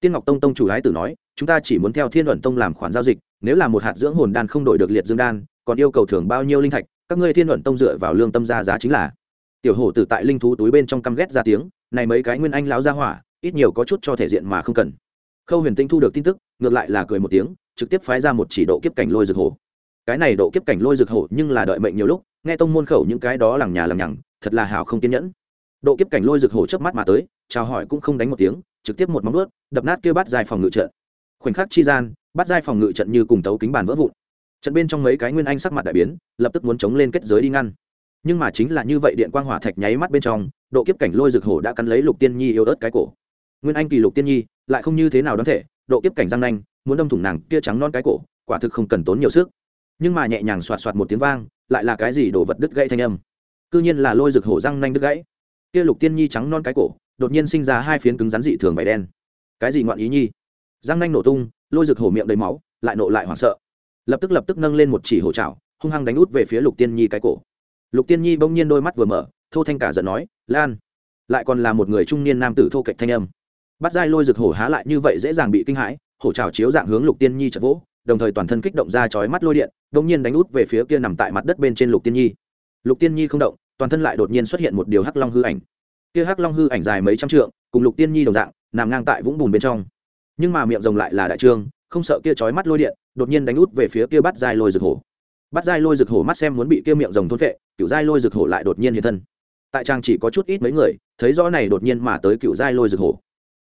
Tiên ngọc tông tông chủ lái tử nói, chúng ta chỉ muốn theo thiên luận tông làm khoản giao dịch, nếu là một hạt dưỡng hồn đan không đổi được liệt dương đan, còn yêu cầu thưởng bao nhiêu linh thạch, các ngươi thiên luận tông dựa vào lương tâm ra giá chính là. Tiểu hổ tử tại linh thú túi bên trong căm ghét ra tiếng, này mấy cái nguyên anh láo ra hỏa, ít nhiều có chút cho thể diện mà không cần. Khâu huyền tinh thu được tin tức, ngược lại là cười một tiếng trực tiếp phái ra một chỉ độ kiếp cảnh lôi rực hổ. Cái này độ kiếp cảnh lôi rực hổ nhưng là đợi mệnh nhiều lúc, nghe tông môn khẩu những cái đó lằng nhà lằng nhằng, thật là hào không kiên nhẫn. Độ kiếp cảnh lôi rực hổ chớp mắt mà tới, chào hỏi cũng không đánh một tiếng, trực tiếp một móng vuốt, đập nát kia bát dài phòng ngự trận. Khoảnh khắc chi gian, bát dài phòng ngự trận như cùng tấu kính bàn vỡ vụn. Trận bên trong mấy cái nguyên anh sắc mặt đại biến, lập tức muốn chống lên kết giới đi ngăn. Nhưng mà chính là như vậy điện quang hỏa thạch nháy mắt bên trong, độ kiếp cảnh lôi rực hổ đã cắn lấy lục tiên nhi yêu ớt cái cổ. Nguyên anh kỳ lục tiên nhi, lại không như thế nào đáng thể, độ kiếp cảnh răng nanh muốn đâm thủng nàng kia trắng non cái cổ, quả thực không cần tốn nhiều sức. Nhưng mà nhẹ nhàng xoạt xoạt một tiếng vang, lại là cái gì đổ vật đứt gãy thanh âm? Cư nhiên là lôi rực hổ răng nanh đứt gãy. Kia lục tiên nhi trắng non cái cổ, đột nhiên sinh ra hai phiến cứng rắn dị thường vải đen. Cái gì ngoạn ý nhi? Răng nanh nổ tung, lôi rực hổ miệng đầy máu, lại nộ lại hoảng sợ. Lập tức lập tức nâng lên một chỉ hổ trào hung hăng đánh út về phía lục tiên nhi cái cổ. Lục tiên nhi bỗng nhiên đôi mắt vừa mở, thô thanh cả giận nói, lan! Lại còn là một người trung niên nam tử thô kệch thanh âm. Bắt dai lôi rực hổ há lại như vậy dễ dàng bị kinh hãi hổ trào chiếu dạng hướng lục tiên nhi chật vỗ, đồng thời toàn thân kích động ra chói mắt lôi điện bỗng nhiên đánh út về phía kia nằm tại mặt đất bên trên lục tiên nhi. Lục tiên nhi không động, toàn thân lại đột nhiên xuất hiện một điều hắc long hư ảnh. Kia hắc long hư ảnh dài mấy trăm trượng, cùng lục tiên nhi đồng dạng, nằm ngang tại vũng bùn bên trong. Nhưng mà miệng rồng lại là đại trương, không sợ kia chói mắt lôi điện, đột nhiên đánh út về phía kia bắt dai lôi rực hổ. Bắt dai lôi rực hổ mắt xem muốn bị kia miệng rồng thôn vệ cựu dai lôi rực hổ lại đột nhiên hiện thân. Tại trang chỉ có chút ít mấy người, thấy rõ này đột nhiên mà tới cựu dai lôi rực hổ.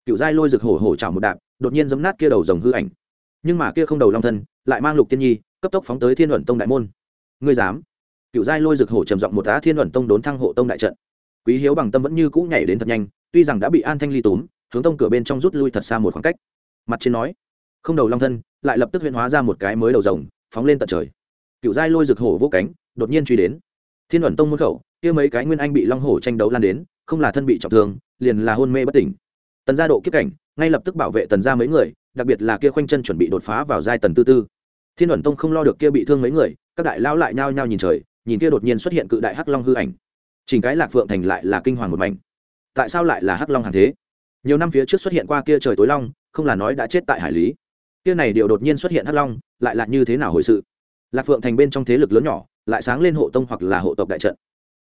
Cựu dai lôi rực hổ hổ chảo một đạp đột nhiên giấm nát kia đầu rồng hư ảnh. Nhưng mà kia không đầu long thân, lại mang lục tiên nhi, cấp tốc phóng tới thiên luận tông đại môn. Ngươi dám? Cựu giai lôi rực hổ trầm giọng một tá thiên luận tông đốn thăng hộ tông đại trận. Quý hiếu bằng tâm vẫn như cũ nhảy đến thật nhanh, tuy rằng đã bị an thanh ly túm, hướng tông cửa bên trong rút lui thật xa một khoảng cách. Mặt trên nói, không đầu long thân, lại lập tức huyễn hóa ra một cái mới đầu rồng, phóng lên tận trời. Cựu giai lôi rực hổ vô cánh, đột nhiên truy đến. Thiên luận tông môn khẩu, kia mấy cái nguyên anh bị long hổ tranh đấu lan đến, không là thân bị trọng thương, liền là hôn mê bất tỉnh. Tần gia độ kiếp cảnh ngay lập tức bảo vệ tần gia mấy người, đặc biệt là kia khoanh chân chuẩn bị đột phá vào giai tần tư tư. Thiên ẩn tông không lo được kia bị thương mấy người, các đại lao lại nhao nhao nhìn trời, nhìn kia đột nhiên xuất hiện cự đại hắc long hư ảnh. Chỉnh cái lạc phượng thành lại là kinh hoàng một mảnh. Tại sao lại là hắc long hàng thế? Nhiều năm phía trước xuất hiện qua kia trời tối long, không là nói đã chết tại hải lý. Kia này điều đột nhiên xuất hiện hắc long, lại là như thế nào hồi sự? Lạc phượng thành bên trong thế lực lớn nhỏ, lại sáng lên hộ tông hoặc là hộ tộc đại trận.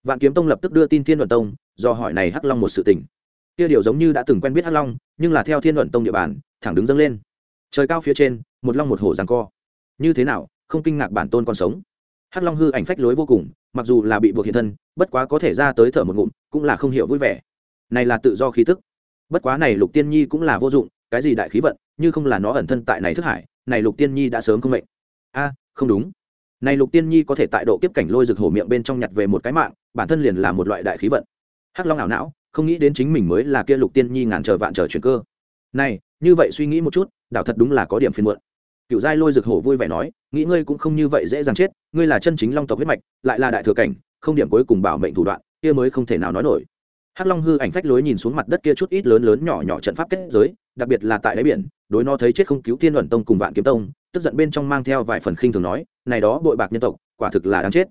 Vạn kiếm tông lập tức đưa tin thiên luận tông, do hỏi này hắc long một sự tình kia điều giống như đã từng quen biết hắc long, nhưng là theo thiên luận tông địa bàn, thẳng đứng dâng lên. Trời cao phía trên, một long một hổ giằng co. Như thế nào, không kinh ngạc bản tôn còn sống. Hắc long hư ảnh phách lối vô cùng, mặc dù là bị buộc hiện thân, bất quá có thể ra tới thở một ngụm, cũng là không hiểu vui vẻ. Này là tự do khí tức. Bất quá này lục tiên nhi cũng là vô dụng, cái gì đại khí vận, như không là nó ẩn thân tại này thức hải, này lục tiên nhi đã sớm không mệnh. A, không đúng. Này lục tiên nhi có thể tại độ kiếp cảnh lôi rực hổ miệng bên trong nhặt về một cái mạng, bản thân liền là một loại đại khí vận. Hắc long ảo não không nghĩ đến chính mình mới là kia lục tiên nhi ngàn chờ vạn chờ chuyển cơ. Này, như vậy suy nghĩ một chút, đảo thật đúng là có điểm phiền muộn. Cựu giai lôi rực hổ vui vẻ nói, nghĩ ngươi cũng không như vậy dễ dàng chết, ngươi là chân chính long tộc huyết mạch, lại là đại thừa cảnh, không điểm cuối cùng bảo mệnh thủ đoạn, kia mới không thể nào nói nổi. Hắc long hư ảnh phách lối nhìn xuống mặt đất kia chút ít lớn lớn nhỏ nhỏ trận pháp kết giới, đặc biệt là tại đáy biển, đối nó thấy chết không cứu thiên luận tông cùng vạn kiếm tông, tức giận bên trong mang theo vài phần khinh thường nói, này đó bội bạc nhân tộc, quả thực là đáng chết.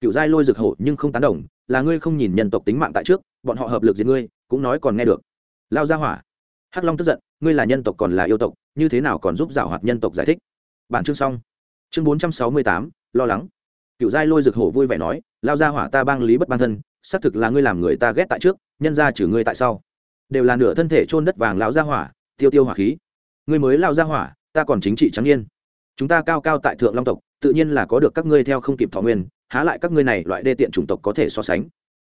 Cựu giai lôi rực hổ nhưng không tán đồng là ngươi không nhìn nhân tộc tính mạng tại trước, bọn họ hợp lực diệt ngươi, cũng nói còn nghe được. Lao ra hỏa, hắc long tức giận, ngươi là nhân tộc còn là yêu tộc, như thế nào còn giúp giảo hoạt nhân tộc giải thích? Bản chương xong. Chương bốn trăm sáu mươi tám, lo lắng. Cựu giai lôi rực hổ vui vẻ nói, lao ra hỏa ta bang lý bất ban thân, xác thực là ngươi làm người ta ghét tại trước, nhân ra trừ ngươi tại sau. Đều là nửa thân thể trôn đất vàng lão ra hỏa, tiêu tiêu hỏa khí. Ngươi mới lao ra hỏa, ta còn chính trị trắng yên chúng ta cao cao tại thượng long tộc, tự nhiên là có được các ngươi theo không kịp thọ nguyên há lại các ngươi này loại đê tiện chủng tộc có thể so sánh.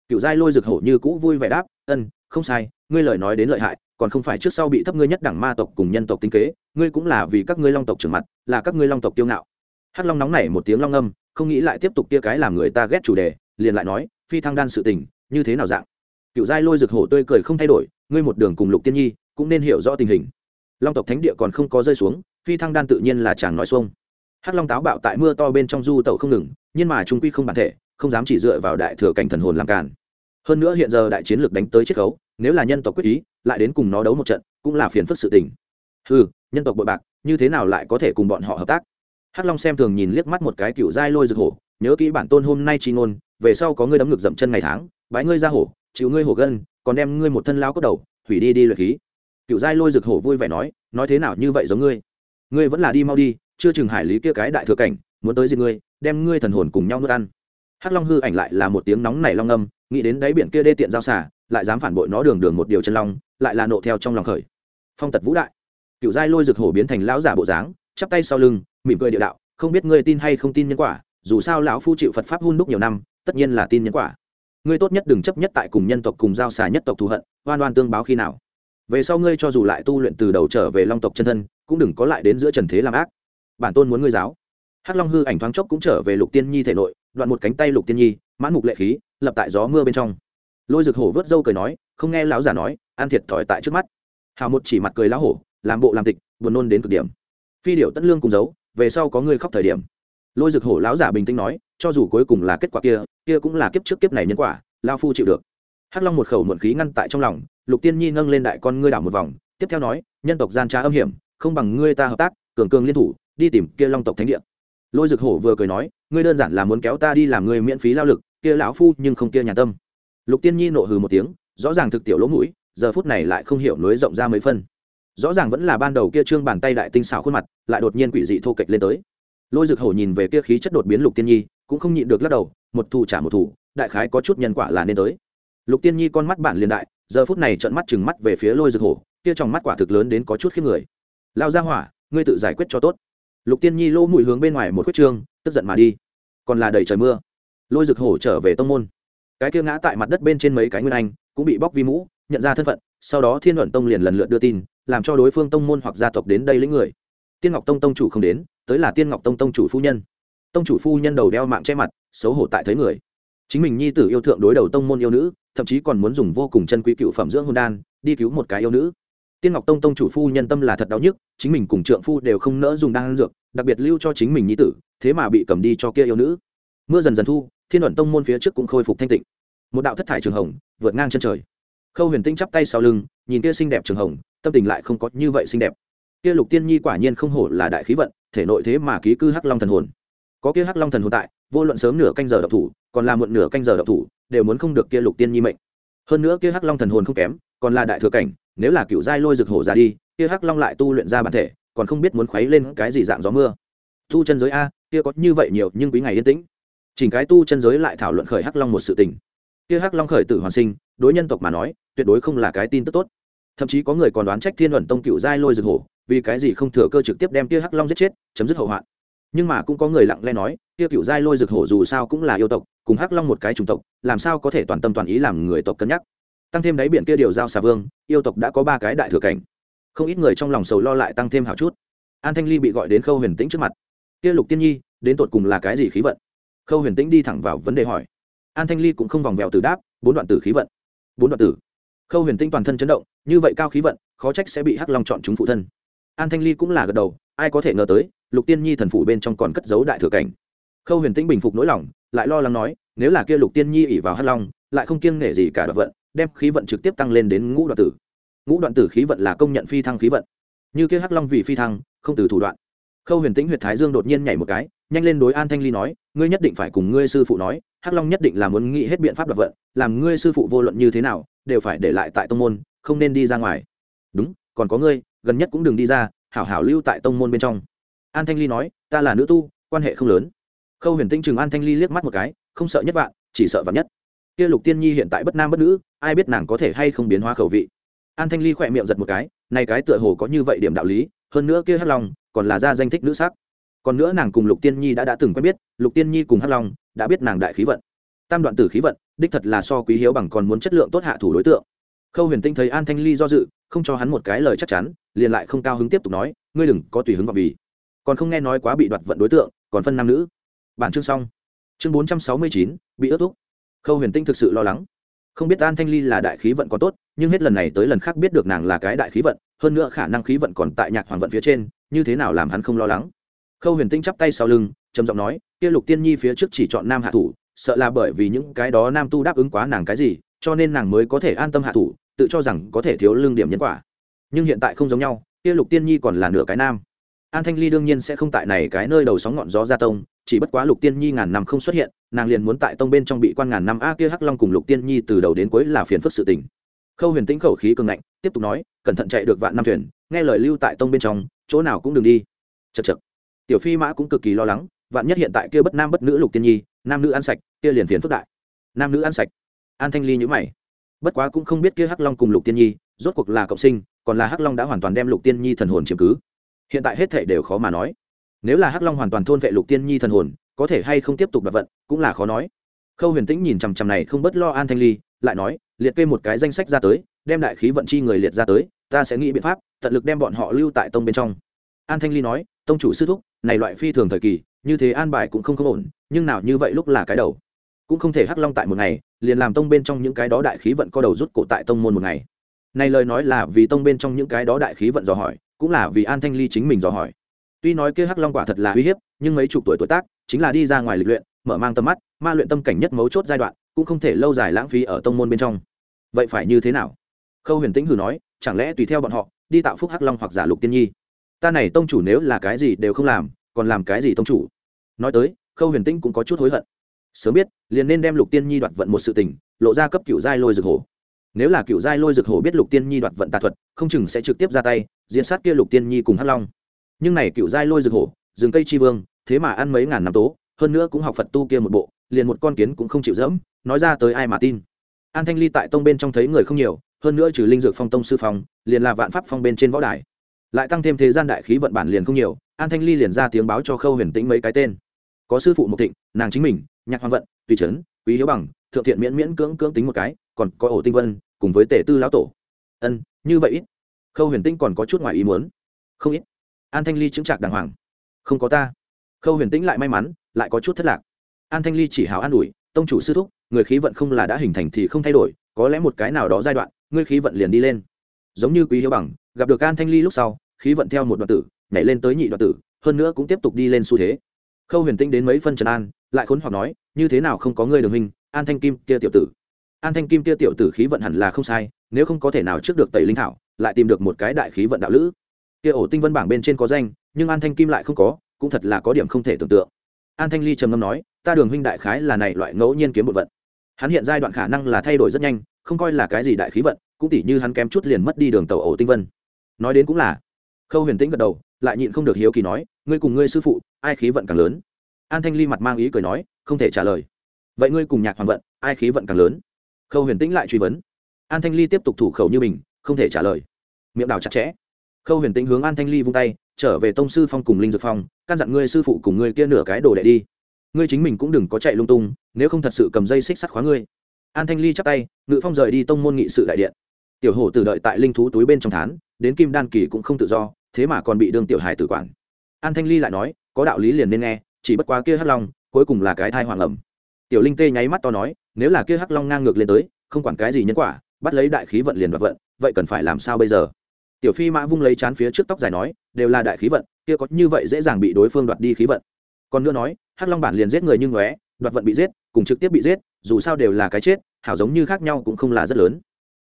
Cựu giai lôi rực hổ như cũ vui vẻ đáp, ân, không sai, ngươi lời nói đến lợi hại, còn không phải trước sau bị thấp ngươi nhất đẳng ma tộc cùng nhân tộc tinh kế, ngươi cũng là vì các ngươi long tộc trưởng mặt, là các ngươi long tộc tiêu ngạo. Hắc long nóng nảy một tiếng long âm không nghĩ lại tiếp tục kia cái làm người ta ghét chủ đề, liền lại nói, phi thăng đan sự tình, như thế nào dạng? Cựu giai lôi rực hổ tươi cười không thay đổi, ngươi một đường cùng lục tiên nhi, cũng nên hiểu rõ tình hình. Long tộc thánh địa còn không có rơi xuống, phi thăng đan tự nhiên là chàng nói xuông hắc long táo bạo tại mưa to bên trong du tẩu không ngừng, nhưng mà trung quy không bản thể, không dám chỉ dựa vào đại thừa cảnh thần hồn làm càn. Hơn nữa hiện giờ đại chiến lược đánh tới chiết khấu, nếu là nhân tộc quyết ý, lại đến cùng nó đấu một trận, cũng là phiền phức sự tình. Ừ nhân tộc bội bạc, như thế nào lại có thể cùng bọn họ hợp tác? Hắc long xem thường nhìn liếc mắt một cái cựu giai lôi rực hổ, nhớ kỹ bản tôn hôm nay chi ngôn, về sau có ngươi đấm ngực dậm chân ngày tháng, bái ngươi ra hổ, chịu ngươi hổ gân, còn đem ngươi một thân lao cốt đầu, hủy đi đi luyện khí. Cựu giai lôi rực hổ vui vẻ nói nói thế nào như vậy giống ngươi? Ngươi vẫn là đi mau đi chưa chừng hải lý kia cái đại thừa cảnh, muốn tới gì ngươi, đem ngươi thần hồn cùng nhau nuốt ăn. Hắc long hư ảnh lại là một tiếng nóng nảy long âm, nghĩ đến đáy biển kia đê tiện giao xả lại dám phản bội nó đường đường một điều chân long, lại là nộ theo trong lòng khởi. Phong tật vũ đại. Cựu giai lôi rực hổ biến thành lão giả bộ dáng, chắp tay sau lưng, mỉm cười địa đạo, không biết ngươi tin hay không tin nhân quả, dù sao lão phu chịu phật pháp hun đúc nhiều năm, tất nhiên là tin nhân quả. Ngươi tốt nhất đừng chấp nhất tại cùng nhân tộc cùng giao xà nhất tộc thù hận, oan oan tương báo khi nào. Về sau ngươi cho dù lại tu luyện từ đầu trở về long tộc chân thân, cũng đừng có lại đến giữa trần thế làm ác bản tôn muốn ngươi giáo. Hắc long hư ảnh thoáng chốc cũng trở về lục tiên nhi thể nội, đoạn một cánh tay lục tiên nhi, mãn mục lệ khí, lập tại gió mưa bên trong. Lôi rực hổ vớt dâu cười nói, không nghe lão giả nói, ăn thiệt thòi tại trước mắt. Hào một chỉ mặt cười lão hổ, làm bộ làm tịch, buồn nôn đến cực điểm. Phi điệu tất lương cùng giấu, về sau có ngươi khóc thời điểm. Lôi rực hổ lão giả bình tĩnh nói, cho dù cuối cùng là kết quả kia kia cũng là kiếp trước kiếp này nhân quả lao phu chịu được. Hắc long một khẩu muộn khí ngăn tại trong lòng, lục tiên nhi nâng lên đại con ngươi đảo một vòng, tiếp theo nói, nhân tộc gian trá âm hiểm, không bằng ngươi ta hợp tác, cường cường liên thủ đi tìm kia long tộc thánh địa. Lôi Dực hổ vừa cười nói, ngươi đơn giản là muốn kéo ta đi làm người miễn phí lao lực, kia lão phu nhưng không kia nhà tâm. Lục tiên nhi nộ hừ một tiếng, rõ ràng thực tiểu lỗ mũi, giờ phút này lại không hiểu nối rộng ra mấy phân. Rõ ràng vẫn là ban đầu kia trương bàn tay đại tinh xảo khuôn mặt, lại đột nhiên quỷ dị thô kệch lên tới. Lôi Dực hổ nhìn về kia khí chất đột biến lục tiên nhi, cũng không nhịn được lắc đầu, một thủ trả một thủ đại khái có chút nhân quả là nên tới. Lục tiên nhi con mắt bản liền đại, giờ phút này trợn mắt chừng mắt về phía lôi Dực hổ, kia trong mắt quả thực lớn đến có chút khiếp người. Lao ra hỏa, ngươi tự giải quyết cho tốt lục tiên nhi lỗ mũi hướng bên ngoài một quyết trương, tức giận mà đi. Còn là đầy trời mưa. Lôi rực hổ trở về tông môn. Cái kia ngã tại mặt đất bên trên mấy cái nguyên anh, cũng bị bóc vi mũ, nhận ra thân phận, sau đó thiên luận tông liền lần lượt đưa tin, làm cho đối phương tông môn hoặc gia tộc đến đây lĩnh người. Tiên ngọc tông tông chủ không đến, tới là tiên ngọc tông tông chủ phu nhân. Tông chủ phu nhân đầu đeo mạng che mặt, xấu hổ tại thấy người. Chính mình nhi tử yêu thượng đối đầu tông môn yêu nữ, thậm chí còn muốn dùng vô cùng chân quý cựu phẩm dưỡng hôn đan, đi cứu một cái yêu nữ tiên ngọc tông tông chủ phu nhân tâm là thật đau nhức, chính mình cùng trượng phu đều không nỡ dùng đan dược, đặc biệt lưu cho chính mình nhi tử, thế mà bị cầm đi cho kia yêu nữ. Mưa dần dần thu, thiên luận tông môn phía trước cũng khôi phục thanh tịnh. Một đạo thất thải trường hồng, vượt ngang chân trời. Khâu huyền tinh chắp tay sau lưng, nhìn kia xinh đẹp trường hồng, tâm tình lại không có như vậy xinh đẹp. Kia lục tiên nhi quả nhiên không hổ là đại khí vận, thể nội thế mà ký cư hắc long thần hồn. Có kia hắc long thần hồn tại, vô luận sớm nửa canh giờ độc thủ, còn là muộn nửa canh giờ độc thủ, đều muốn không được kia lục tiên nhi mệnh. Hơn nữa kia hắc long thần hồn không kém, còn là đại thừa cảnh nếu là cựu giai lôi rực hổ ra đi, kia hắc long lại tu luyện ra bản thể, còn không biết muốn khuấy lên cái gì dạng gió mưa. Tu chân giới a, kia có như vậy nhiều, nhưng quý ngày yên tĩnh. Chỉnh cái tu chân giới lại thảo luận khởi hắc long một sự tình. Kia hắc long khởi tử hoàn sinh, đối nhân tộc mà nói, tuyệt đối không là cái tin tức tốt. Thậm chí có người còn đoán trách thiên luận tông cựu giai lôi rực hổ, vì cái gì không thừa cơ trực tiếp đem kia hắc long giết chết, chấm dứt hậu hoạn. Nhưng mà cũng có người lặng lẽ nói, kia cựu giai lôi rực hổ dù sao cũng là yêu tộc, cùng hắc long một cái chủng tộc, làm sao có thể toàn tâm toàn ý làm người tộc cân nhắc? Tăng thêm đáy biển kia điều giao xà vương, yêu tộc đã có ba cái đại thừa cảnh. Không ít người trong lòng sầu lo lại tăng thêm hào chút. An thanh ly bị gọi đến khâu huyền tĩnh trước mặt. Kia lục tiên nhi, đến tột cùng là cái gì khí vận? Khâu huyền tĩnh đi thẳng vào vấn đề hỏi. An thanh ly cũng không vòng vèo từ đáp, bốn đoạn tử khí vận. Bốn đoạn tử? Khâu huyền Tĩnh toàn thân chấn động, như vậy cao khí vận, khó trách sẽ bị hắc long chọn chúng phụ thân. An thanh ly cũng là gật đầu, ai có thể ngờ tới, lục tiên nhi thần phủ bên trong còn cất giấu đại thừa cảnh. Khâu huyền Tĩnh bình phục nỗi lòng, lại lo lắng nói, nếu là kia lục tiên nhi ỉ vào hắc long, lại không kiêng nể gì cả đoạn vận đem khí vận trực tiếp tăng lên đến ngũ đoạn tử. Ngũ đoạn tử khí vận là công nhận phi thăng khí vận. Như kia hắc long vì phi thăng, không từ thủ đoạn. Khâu huyền tĩnh huyệt thái dương đột nhiên nhảy một cái, nhanh lên đối an thanh ly nói, ngươi nhất định phải cùng ngươi sư phụ nói, hắc long nhất định là muốn nghĩ hết biện pháp đoạt vận, làm ngươi sư phụ vô luận như thế nào, đều phải để lại tại tông môn, không nên đi ra ngoài. Đúng, còn có ngươi, gần nhất cũng đừng đi ra, hảo hảo lưu tại tông môn bên trong. An thanh ly nói, ta là nữ tu, quan hệ không lớn. Khâu huyền tĩnh chừng an thanh ly liếc mắt một cái, không sợ nhất vạn, chỉ sợ vạn nhất kia lục tiên nhi hiện tại bất nam bất nữ, ai biết nàng có thể hay không biến hóa khẩu vị. An thanh ly khỏe miệng giật một cái, này cái tựa hồ có như vậy điểm đạo lý, hơn nữa kia hắc long, còn là gia danh thích nữ sắc. Còn nữa nàng cùng lục tiên nhi đã đã từng quen biết, lục tiên nhi cùng hắc long, đã biết nàng đại khí vận. Tam đoạn tử khí vận, đích thật là so quý hiếu bằng còn muốn chất lượng tốt hạ thủ đối tượng. Khâu huyền tinh thấy an thanh ly do dự, không cho hắn một cái lời chắc chắn, liền lại không cao hứng tiếp tục nói, ngươi đừng có tùy hứng vào vì. Còn không nghe nói quá bị đoạt vận đối tượng, còn phân nam nữ. Bản chương xong. Chương bốn trăm sáu mươi chín, bị ước thúc khâu huyền tinh thực sự lo lắng. Không biết an thanh ly là đại khí vận có tốt, nhưng hết lần này tới lần khác biết được nàng là cái đại khí vận, hơn nữa khả năng khí vận còn tại nhạc hoàng vận phía trên, như thế nào làm hắn không lo lắng. Khâu huyền tinh chắp tay sau lưng, trầm giọng nói, kia lục tiên nhi phía trước chỉ chọn nam hạ thủ, sợ là bởi vì những cái đó nam tu đáp ứng quá nàng cái gì, cho nên nàng mới có thể an tâm hạ thủ, tự cho rằng có thể thiếu lương điểm nhân quả. Nhưng hiện tại không giống nhau, kia lục tiên nhi còn là nửa cái nam. An thanh ly đương nhiên sẽ không tại này cái nơi đầu sóng ngọn gió gia tông, chỉ bất quá lục tiên nhi ngàn năm không xuất hiện nàng liền muốn tại tông bên trong bị quan ngàn năm a kia hắc long cùng lục tiên nhi từ đầu đến cuối là phiền phức sự tình. Khâu huyền tĩnh khẩu khí cường ngạnh, tiếp tục nói, cẩn thận chạy được vạn năm thuyền, nghe lời lưu tại tông bên trong, chỗ nào cũng đừng đi. Chật chật tiểu phi mã cũng cực kỳ lo lắng, vạn nhất hiện tại kia bất nam bất nữ lục tiên nhi, nam nữ ăn sạch, kia liền phiền phức đại. Nam nữ ăn sạch. An thanh ly nhữ mày. Bất quá cũng không biết kia hắc long cùng lục tiên nhi, rốt cuộc là cộng sinh, còn là hắc long đã hoàn toàn đem lục tiên nhi thần hồn chiếm cứ. Hiện tại hết thể đều khó mà nói. Nếu là hắc long hoàn toàn thôn vệ lục tiên nhi thần hồn có thể hay không tiếp tục đ vận, cũng là khó nói. Khâu huyền tĩnh nhìn chằm chằm này không bất lo an thanh ly, lại nói, liệt kê một cái danh sách ra tới, đem đại khí vận chi người liệt ra tới, ta sẽ nghĩ biện pháp, tận lực đem bọn họ lưu tại tông bên trong. An thanh ly nói, tông chủ sư thúc, này loại phi thường thời kỳ, như thế an bài cũng không không ổn, nhưng nào như vậy lúc là cái đầu. Cũng không thể hắc long tại một ngày, liền làm tông bên trong những cái đó đại khí vận co đầu rút cổ tại tông môn một ngày. Này lời nói là vì tông bên trong những cái đó đại khí vận dò hỏi, cũng là vì an thanh ly chính mình dò hỏi tuy nói kia hắc long quả thật là uy hiếp, nhưng mấy chục tuổi tuổi tác, chính là đi ra ngoài lịch luyện, mở mang tầm mắt, ma luyện tâm cảnh nhất mấu chốt giai đoạn, cũng không thể lâu dài lãng phí ở tông môn bên trong. Vậy phải như thế nào? Khâu huyền tĩnh hử nói, chẳng lẽ tùy theo bọn họ, đi tạo phúc hắc long hoặc giả lục tiên nhi? Ta này tông chủ nếu là cái gì đều không làm, còn làm cái gì tông chủ? Nói tới, khâu huyền tĩnh cũng có chút hối hận. Sớm biết, liền nên đem lục tiên nhi đoạt vận một sự tình, lộ ra cấp cựu giai lôi dược hổ. Nếu là cựu giai lôi dược hổ biết lục tiên nhi đoạt vận tà thuật, không chừng sẽ trực tiếp ra tay diễn sát kia lục tiên nhi cùng hắc long nhưng này cựu giai lôi rực hổ, rừng cây tri vương, thế mà ăn mấy ngàn năm tố, hơn nữa cũng học phật tu kia một bộ, liền một con kiến cũng không chịu dẫm, nói ra tới ai mà tin. An thanh ly tại tông bên trong thấy người không nhiều, hơn nữa trừ linh dược phong tông sư phong, liền là vạn pháp phong bên trên võ đài. Lại tăng thêm thế gian đại khí vận bản liền không nhiều, an thanh ly liền ra tiếng báo cho khâu huyền tĩnh mấy cái tên. Có sư phụ mộc thịnh, nàng chính mình, nhạc hoàng vận, tùy trấn, quý hiếu bằng, thượng thiện miễn miễn cưỡng cưỡng tính một cái, còn có ổ tinh vân, cùng với tể tư lão tổ. Ân, như vậy ít. Khâu huyền tĩnh còn có chút ngoài ý muốn. Không ít an thanh ly chứng trạc đàng hoàng. Không có ta. Khâu huyền tĩnh lại may mắn, lại có chút thất lạc. An thanh ly chỉ hào an ủi, tông chủ sư thúc, người khí vận không là đã hình thành thì không thay đổi, có lẽ một cái nào đó giai đoạn, ngươi khí vận liền đi lên. Giống như quý hiếu bằng, gặp được an thanh ly lúc sau, khí vận theo một đoạn tử, nhảy lên tới nhị đoạn tử, hơn nữa cũng tiếp tục đi lên xu thế. Khâu huyền tinh đến mấy phân trần an, lại khốn hoặc nói, như thế nào không có ngươi đường hình an thanh kim kia tiểu tử? An thanh kim kia tiểu tử khí vận hẳn là không sai, nếu không có thể nào trước được tẩy linh thảo, lại tìm được một cái đại khí vận đạo lữ kia ổ tinh vân bảng bên trên có danh, nhưng an thanh kim lại không có, cũng thật là có điểm không thể tưởng tượng. An thanh ly trầm ngâm nói, ta đường huynh đại khái là này loại ngẫu nhiên kiếm một vận. Hắn hiện giai đoạn khả năng là thay đổi rất nhanh, không coi là cái gì đại khí vận, cũng tỉ như hắn kém chút liền mất đi đường tàu ổ tinh vân. Nói đến cũng là, khâu huyền tĩnh gật đầu, lại nhịn không được hiếu kỳ nói, ngươi cùng ngươi sư phụ, ai khí vận càng lớn? An thanh ly mặt mang ý cười nói, không thể trả lời. Vậy ngươi cùng nhạc hoàng vận, ai khí vận càng lớn? Khâu huyền tĩnh lại truy vấn. An thanh ly tiếp tục thủ khẩu như mình, không thể trả lời. Miệng đào chặt chẽ khâu huyền tĩnh hướng an thanh ly vung tay, trở về tông sư phong cùng linh dược phong, căn dặn ngươi sư phụ cùng ngươi kia nửa cái đồ đệ đi. Ngươi chính mình cũng đừng có chạy lung tung, nếu không thật sự cầm dây xích sắt khóa ngươi. An thanh ly chắp tay, ngự phong rời đi tông môn nghị sự đại điện. Tiểu hổ tử đợi tại linh thú túi bên trong thán, đến kim đan kỳ cũng không tự do, thế mà còn bị đương tiểu hài tử quản. An thanh ly lại nói, có đạo lý liền nên nghe, chỉ bất quá kia hắc long, cuối cùng là cái thai hoàng ẩm. Tiểu linh tê nháy mắt to nói, nếu là kia hắc long ngang ngược lên tới, không quản cái gì nhân quả, bắt lấy đại khí vận liền đoạt vận, vậy cần phải làm sao bây giờ? Tiểu phi mã vung lấy chán phía trước tóc dài nói, đều là đại khí vận, kia có như vậy dễ dàng bị đối phương đoạt đi khí vận. Còn nữa nói, hắc long bản liền giết người như ngóe đoạt vận bị giết, cùng trực tiếp bị giết, dù sao đều là cái chết, hảo giống như khác nhau cũng không là rất lớn.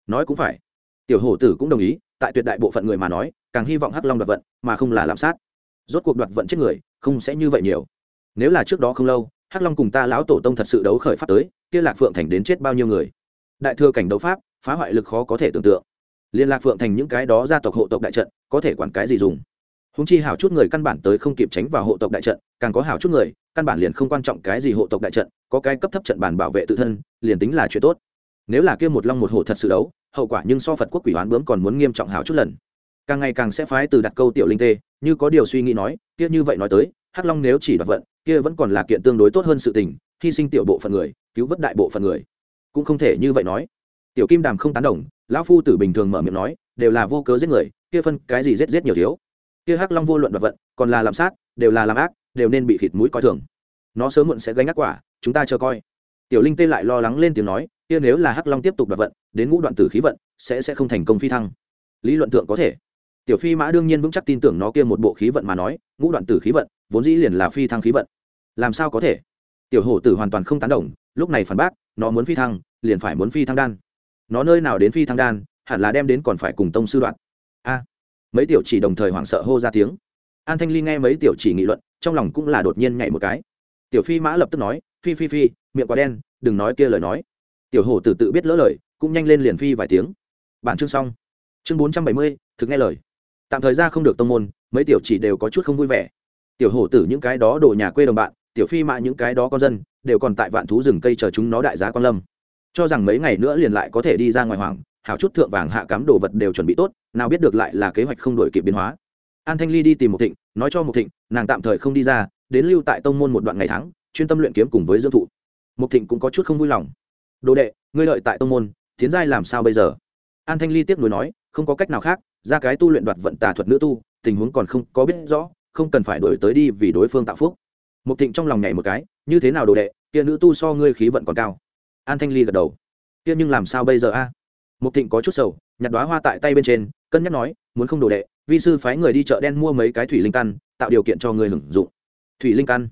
Nói cũng phải. Tiểu hổ tử cũng đồng ý, tại tuyệt đại bộ phận người mà nói, càng hy vọng hắc long đoạt vận, mà không là làm sát. Rốt cuộc đoạt vận chết người, không sẽ như vậy nhiều. Nếu là trước đó không lâu, hắc long cùng ta lão tổ tông thật sự đấu khởi pháp tới, kia lạc phượng thành đến chết bao nhiêu người? Đại thừa cảnh đấu pháp, phá hoại lực khó có thể tưởng tượng liên lạc phượng thành những cái đó gia tộc hộ tộc đại trận, có thể quản cái gì dùng? Húng chi hảo chút người căn bản tới không kịp tránh vào hộ tộc đại trận, càng có hảo chút người, căn bản liền không quan trọng cái gì hộ tộc đại trận, có cái cấp thấp trận bản bảo vệ tự thân, liền tính là chuyện tốt. Nếu là kia một long một hổ thật sự đấu, hậu quả nhưng so phật quốc quỷ hoán bướm còn muốn nghiêm trọng hảo chút lần. Càng ngày càng sẽ phái từ đặt câu tiểu linh tê, như có điều suy nghĩ nói, kia như vậy nói tới, hắc long nếu chỉ đoạt vận, kia vẫn còn là kiện tương đối tốt hơn sự tình, hy sinh tiểu bộ phận người, cứu vớt đại bộ phận người. Cũng không thể như vậy nói. Tiểu kim đàm không tán đồng lão phu tử bình thường mở miệng nói, đều là vô cớ giết người, kia phân cái gì giết giết nhiều thiếu? Kia hắc long vô luận và vận, còn là làm sát, đều là làm ác, đều nên bị khịt mũi coi thường. Nó sớm muộn sẽ gánh ác quả, chúng ta chờ coi. Tiểu linh tê lại lo lắng lên tiếng nói, kia nếu là hắc long tiếp tục đoạt vận, đến ngũ đoạn tử khí vận, sẽ sẽ không thành công phi thăng. Lý luận thượng có thể. Tiểu phi mã đương nhiên vững chắc tin tưởng nó kia một bộ khí vận mà nói, ngũ đoạn tử khí vận, vốn dĩ liền là phi thăng khí vận. Làm sao có thể? Tiểu hổ tử hoàn toàn không tán đồng, lúc này phản bác, nó muốn phi thăng, liền phải muốn phi thăng đan nó nơi nào đến phi thăng đan, hẳn là đem đến còn phải cùng tông sư đoạn. A, mấy tiểu chỉ đồng thời hoảng sợ hô ra tiếng. An thanh ly nghe mấy tiểu chỉ nghị luận, trong lòng cũng là đột nhiên nhảy một cái. Tiểu phi mã lập tức nói, phi phi phi, miệng quá đen, đừng nói kia lời nói. Tiểu hổ tử tự biết lỡ lời, cũng nhanh lên liền phi vài tiếng. Bản chương xong. Chương bốn trăm bảy mươi, thực nghe lời. Tạm thời ra không được tông môn, mấy tiểu chỉ đều có chút không vui vẻ. Tiểu hổ tử những cái đó đổ nhà quê đồng bạn, tiểu phi mã những cái đó con dân, đều còn tại vạn thú rừng cây chờ chúng nó đại giá quan lâm cho rằng mấy ngày nữa liền lại có thể đi ra ngoài hoàng hảo chút thượng vàng hạ cám đồ vật đều chuẩn bị tốt, nào biết được lại là kế hoạch không đổi kịp biến hóa. An thanh ly đi tìm một thịnh, nói cho một thịnh, nàng tạm thời không đi ra, đến lưu tại tông môn một đoạn ngày tháng, chuyên tâm luyện kiếm cùng với dương thụ. Một thịnh cũng có chút không vui lòng. Đồ đệ, ngươi lợi tại tông môn, tiến giai làm sao bây giờ? An thanh ly tiếp nối nói, không có cách nào khác, ra cái tu luyện đoạt vận tà thuật nữ tu, tình huống còn không có biết rõ, không cần phải đổi tới đi vì đối phương tạo phúc. Một thịnh trong lòng nhảy một cái, như thế nào đồ đệ, kia nữ tu so ngươi khí vận còn cao an thanh ly gật đầu. Kia nhưng làm sao bây giờ a? À? thịnh có chút sầu, nhặt đoá hoa tại tay bên trên, cân nhắc nói, muốn không đồ đệ, vi sư phái người đi chợ đen mua mấy cái thủy linh căn, tạo điều kiện cho người hưởng dụng. Thủy linh căn?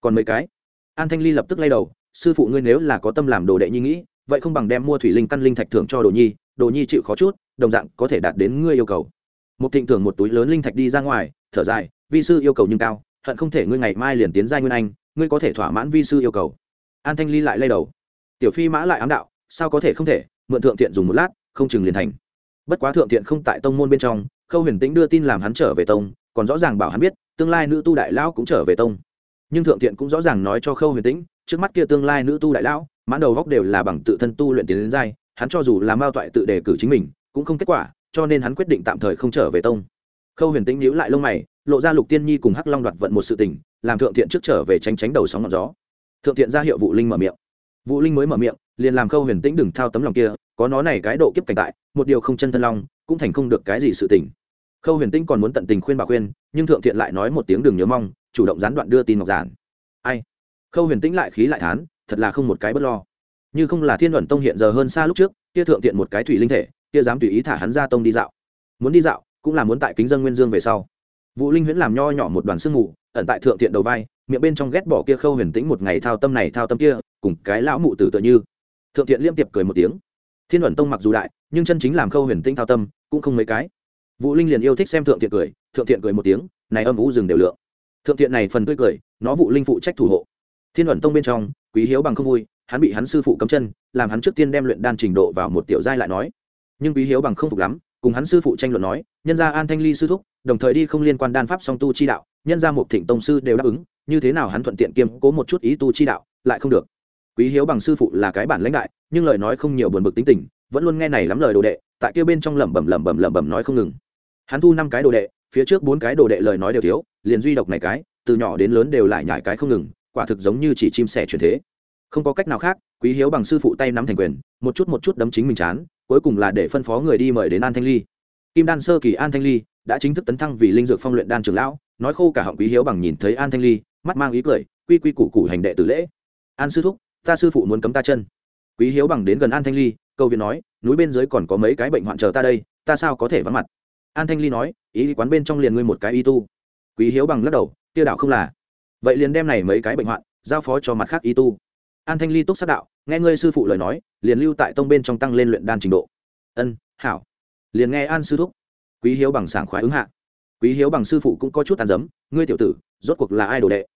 Còn mấy cái? An thanh ly lập tức lay đầu, sư phụ ngươi nếu là có tâm làm đồ đệ nhi nghĩ, vậy không bằng đem mua thủy linh căn linh thạch thưởng cho đồ nhi đồ nhi chịu khó chút, đồng dạng có thể đạt đến ngươi yêu cầu. Một thịnh thưởng một túi lớn linh thạch đi ra ngoài, thở dài, vi sư yêu cầu nhưng cao, hận không thể ngươi ngày mai liền tiến giai nguyên anh, ngươi có thể thỏa mãn vi sư yêu cầu. An thanh ly lại lay đầu tiểu phi mã lại ám đạo, sao có thể không thể, mượn thượng thiện dùng một lát, không chừng liền thành. Bất quá thượng thiện không tại tông môn bên trong, khâu huyền tĩnh đưa tin làm hắn trở về tông, còn rõ ràng bảo hắn biết, tương lai nữ tu đại lão cũng trở về tông. Nhưng thượng thiện cũng rõ ràng nói cho khâu huyền tĩnh, trước mắt kia tương lai nữ tu đại lão, mãn đầu góc đều là bằng tự thân tu luyện tiến đến giai, hắn cho dù là mao toại tự đề cử chính mình, cũng không kết quả, cho nên hắn quyết định tạm thời không trở về tông. Khâu huyền tĩnh nhíu lại lông mày, lộ ra lục tiên nhi cùng hắc long đoạt vận một sự tình, làm thượng thiện trước trở về tránh tránh đầu sóng ngọn gió. Thượng thiện ra hiệu vụ linh mở miệng. Vũ linh mới mở miệng, liền làm khâu huyền tĩnh đừng thao tấm lòng kia, có nó này cái độ kiếp cảnh tại, một điều không chân thân long, cũng thành không được cái gì sự tình. Khâu huyền tĩnh còn muốn tận tình khuyên bà khuyên, nhưng thượng thiện lại nói một tiếng đừng nhớ mong, chủ động gián đoạn đưa tin ngọc giản. Ai? Khâu huyền tĩnh lại khí lại thán, thật là không một cái bất lo. Như không là thiên luận tông hiện giờ hơn xa lúc trước, kia thượng thiện một cái thủy linh thể, kia dám tùy ý thả hắn ra tông đi dạo. Muốn đi dạo, cũng là muốn tại kính dân nguyên dương về sau. Vũ linh huyễn làm nho nhỏ một đoàn sương mù, ẩn tại thượng thiện đầu vai, miệng bên trong ghét bỏ kia khâu huyền tĩnh một ngày thao tâm này thao tâm kia cùng cái lão mụ tử tự như. Thượng thiện liêm tiệp cười một tiếng. Thiên ẩn tông mặc dù đại, nhưng chân chính làm khâu huyền tinh thao tâm, cũng không mấy cái. Vũ linh liền yêu thích xem thượng thiện cười, thượng thiện cười một tiếng, này âm vũ rừng đều lượng. Thượng thiện này phần tươi cười, nó vụ linh phụ trách thủ hộ. Thiên ẩn tông bên trong, quý hiếu bằng không vui, hắn bị hắn sư phụ cấm chân, làm hắn trước tiên đem luyện đan trình độ vào một tiểu giai lại nói. Nhưng quý hiếu bằng không phục lắm, cùng hắn sư phụ tranh luận nói, nhân gia an thanh ly sư thúc, đồng thời đi không liên quan đan pháp song tu chi đạo, nhân gia một thịnh tông sư đều đáp ứng, như thế nào hắn thuận tiện kiêm cố một chút ý tu chi đạo, lại không được quý hiếu bằng sư phụ là cái bản lãnh đại, nhưng lời nói không nhiều buồn bực tính tình, vẫn luôn nghe này lắm lời đồ đệ, tại kia bên trong lẩm bẩm lẩm bẩm lẩm bẩm nói không ngừng. Hắn thu năm cái đồ đệ, phía trước bốn cái đồ đệ lời nói đều thiếu, liền duy độc này cái, từ nhỏ đến lớn đều lại nhải cái không ngừng, quả thực giống như chỉ chim sẻ chuyển thế. Không có cách nào khác, quý hiếu bằng sư phụ tay nắm thành quyền, một chút một chút đấm chính mình chán, cuối cùng là để phân phó người đi mời đến an thanh ly. Kim đan sơ kỳ an thanh ly đã chính thức tấn thăng vì linh dược phong luyện đan trường lão, nói khô cả họng quý hiếu bằng nhìn thấy an thanh ly, mắt mang ý cười, quy quy củ củ hành đệ tử lễ. An sư thúc ta sư phụ muốn cấm ta chân. Quý hiếu bằng đến gần an thanh ly câu viện nói, núi bên dưới còn có mấy cái bệnh hoạn chờ ta đây, ta sao có thể vắng mặt? An thanh ly nói, ý quán bên trong liền ngươi một cái y tu. Quý hiếu bằng lắc đầu tiêu đạo không là. Vậy liền đem này mấy cái bệnh hoạn, giao phó cho mặt khác y tu. An thanh ly túc sát đạo, nghe ngươi sư phụ lời nói, liền lưu tại tông bên trong tăng lên luyện đan trình độ. Ân, hảo. Liền nghe an sư thúc. Quý hiếu bằng sảng khoái ứng hạ. Quý hiếu bằng sư phụ cũng có chút tàn dấm ngươi tiểu tử, rốt cuộc là ai đồ đệ?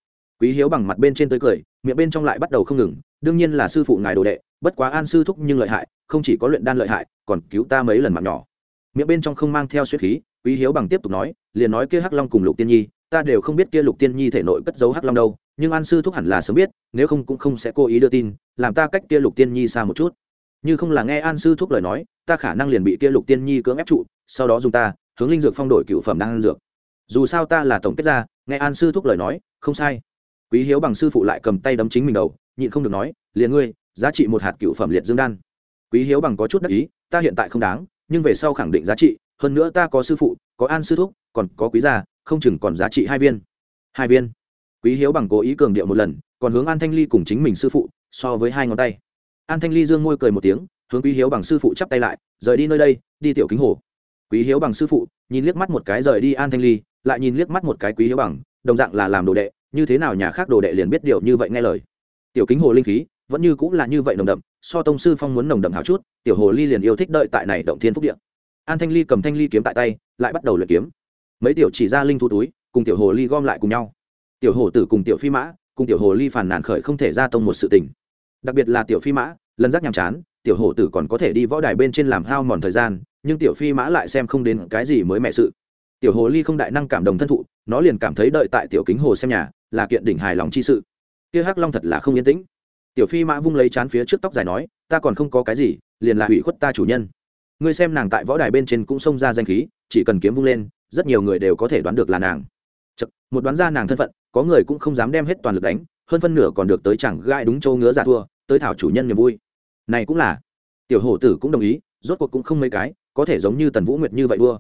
Quý hiếu bằng mặt bên trên tới cười, miệng bên trong lại bắt đầu không ngừng đương nhiên là sư phụ ngài đồ đệ, bất quá an sư thúc nhưng lợi hại, không chỉ có luyện đan lợi hại, còn cứu ta mấy lần mạng nhỏ. Miệng bên trong không mang theo suy khí, quý hiếu bằng tiếp tục nói, liền nói kia hắc long cùng lục tiên nhi, ta đều không biết kia lục tiên nhi thể nội cất giấu hắc long đâu, nhưng an sư thúc hẳn là sớm biết, nếu không cũng không sẽ cố ý đưa tin, làm ta cách kia lục tiên nhi xa một chút. Như không là nghe an sư thúc lời nói, ta khả năng liền bị kia lục tiên nhi cưỡng ép trụ, sau đó dùng ta, hướng linh dược phong đổi cựu phẩm đang dược. Dù sao ta là tổng kết gia, nghe an sư thúc lời nói, không sai. Quý hiếu bằng sư phụ lại cầm tay đấm chính mình đầu nhịn không được nói, liền ngươi, giá trị một hạt cựu phẩm liệt dương đan. Quý hiếu bằng có chút đắc ý, ta hiện tại không đáng, nhưng về sau khẳng định giá trị, hơn nữa ta có sư phụ, có an sư thúc, còn có quý gia, không chừng còn giá trị hai viên. Hai viên. Quý hiếu bằng cố ý cường điệu một lần, còn hướng an thanh ly cùng chính mình sư phụ, so với hai ngón tay. An thanh ly dương môi cười một tiếng, hướng quý hiếu bằng sư phụ chắp tay lại, rời đi nơi đây, đi tiểu kính hồ. Quý hiếu bằng sư phụ, nhìn liếc mắt một cái rời đi an thanh ly, lại nhìn liếc mắt một cái quý hiếu bằng, đồng dạng là làm đồ đệ, như thế nào nhà khác đồ đệ liền biết điều như vậy nghe lời tiểu kính hồ linh khí, vẫn như cũng là như vậy nồng đậm, so tông sư phong muốn nồng đậm hào chút, tiểu hồ ly liền yêu thích đợi tại này động thiên phúc điện an thanh ly cầm thanh ly kiếm tại tay, lại bắt đầu luyện kiếm. Mấy tiểu chỉ ra linh thu túi, cùng tiểu hồ ly gom lại cùng nhau. Tiểu hồ tử cùng tiểu phi mã, cùng tiểu hồ ly phản nản khởi không thể ra tông một sự tình. Đặc biệt là tiểu phi mã, lần giác nhàm chán, tiểu hồ tử còn có thể đi võ đài bên trên làm hao mòn thời gian, nhưng tiểu phi mã lại xem không đến cái gì mới mẹ sự. Tiểu hồ ly không đại năng cảm đồng thân thụ, nó liền cảm thấy đợi tại tiểu kính hồ xem nhà là kiện đỉnh hài lòng chi sự kia hắc long thật là không yên tĩnh. Tiểu phi mã vung lấy chán phía trước tóc dài nói ta còn không có cái gì liền là hủy khuất ta chủ nhân. Ngươi xem nàng tại võ đài bên trên cũng xông ra danh khí chỉ cần kiếm vung lên rất nhiều người đều có thể đoán được là nàng. Chật, một đoán ra nàng thân phận có người cũng không dám đem hết toàn lực đánh hơn phân nửa còn được tới chẳng gai đúng châu ngứa giả thua tới thảo chủ nhân niềm vui. Này cũng là. Tiểu hổ tử cũng đồng ý rốt cuộc cũng không mấy cái có thể giống như tần vũ nguyệt như vậy đua.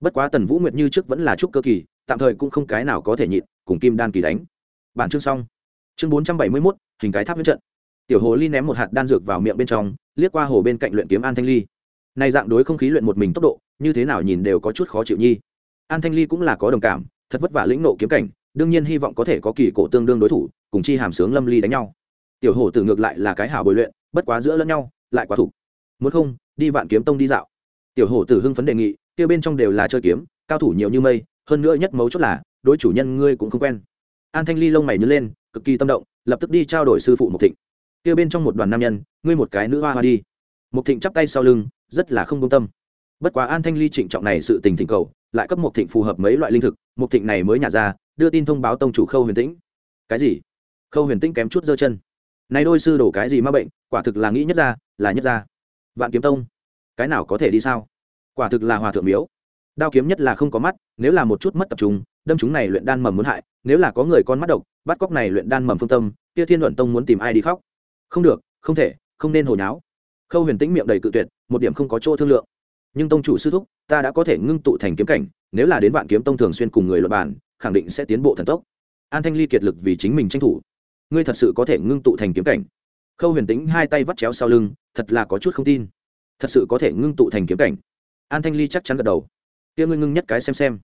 Bất quá tần vũ nguyệt như trước vẫn là trúc cơ kỳ tạm thời cũng không cái nào có thể nhịn cùng kim đan kỳ đánh. Bản chương xong chương bốn trăm bảy mươi mốt, hình cái tháp huyết trận. Tiểu hồ ly ném một hạt đan dược vào miệng bên trong, liếc qua hồ bên cạnh luyện kiếm an thanh ly. Này dạng đối không khí luyện một mình tốc độ, như thế nào nhìn đều có chút khó chịu nhi. An thanh ly cũng là có đồng cảm, thật vất vả lĩnh nộ kiếm cảnh, đương nhiên hy vọng có thể có kỳ cổ tương đương đối thủ, cùng chi hàm sướng lâm ly đánh nhau. Tiểu hổ tử ngược lại là cái hảo bồi luyện, bất quá giữa lẫn nhau, lại quá thủ muốn không, đi vạn kiếm tông đi dạo. Tiểu hổ tử hưng phấn đề nghị, kia bên trong đều là chơi kiếm, cao thủ nhiều như mây, hơn nữa nhất mấu chốt là, đối chủ nhân ngươi cũng không quen an thanh ly lông mày nhớ lên, cực kỳ tâm động, lập tức đi trao đổi sư phụ một thịnh. Kia bên trong một đoàn nam nhân, ngươi một cái nữ hoa hoa đi. Một thịnh chắp tay sau lưng, rất là không công tâm. Bất quá an thanh ly trịnh trọng này sự tình thỉnh cầu, lại cấp một thịnh phù hợp mấy loại linh thực một thịnh này mới nhả ra, đưa tin thông báo tông chủ khâu huyền tĩnh. Cái gì? Khâu huyền tĩnh kém chút giơ chân. Này đôi sư đổ cái gì ma bệnh, quả thực là nghĩ nhất ra, là nhất ra. Vạn kiếm tông, cái nào có thể đi sao? Quả thực là hòa thượng miếu. Đao kiếm nhất là không có mắt, nếu là một chút mất tập trung đâm chúng này luyện đan mầm muốn hại, nếu là có người con mắt độc, bắt cóc này luyện đan mầm phương tâm, kia thiên luận tông muốn tìm ai đi khóc? Không được, không thể, không nên hồi nháo. Khâu huyền tĩnh miệng đầy cự tuyệt, một điểm không có chỗ thương lượng. Nhưng tông chủ sư thúc, ta đã có thể ngưng tụ thành kiếm cảnh, nếu là đến vạn kiếm tông thường xuyên cùng người luật bản khẳng định sẽ tiến bộ thần tốc. An thanh ly kiệt lực vì chính mình tranh thủ. Ngươi thật sự có thể ngưng tụ thành kiếm cảnh? Khâu huyền tĩnh hai tay vắt chéo sau lưng, thật là có chút không tin. Thật sự có thể ngưng tụ thành kiếm cảnh? An thanh ly chắc chắn gật đầu. Tia ngươi ngưng nhất cái xem xem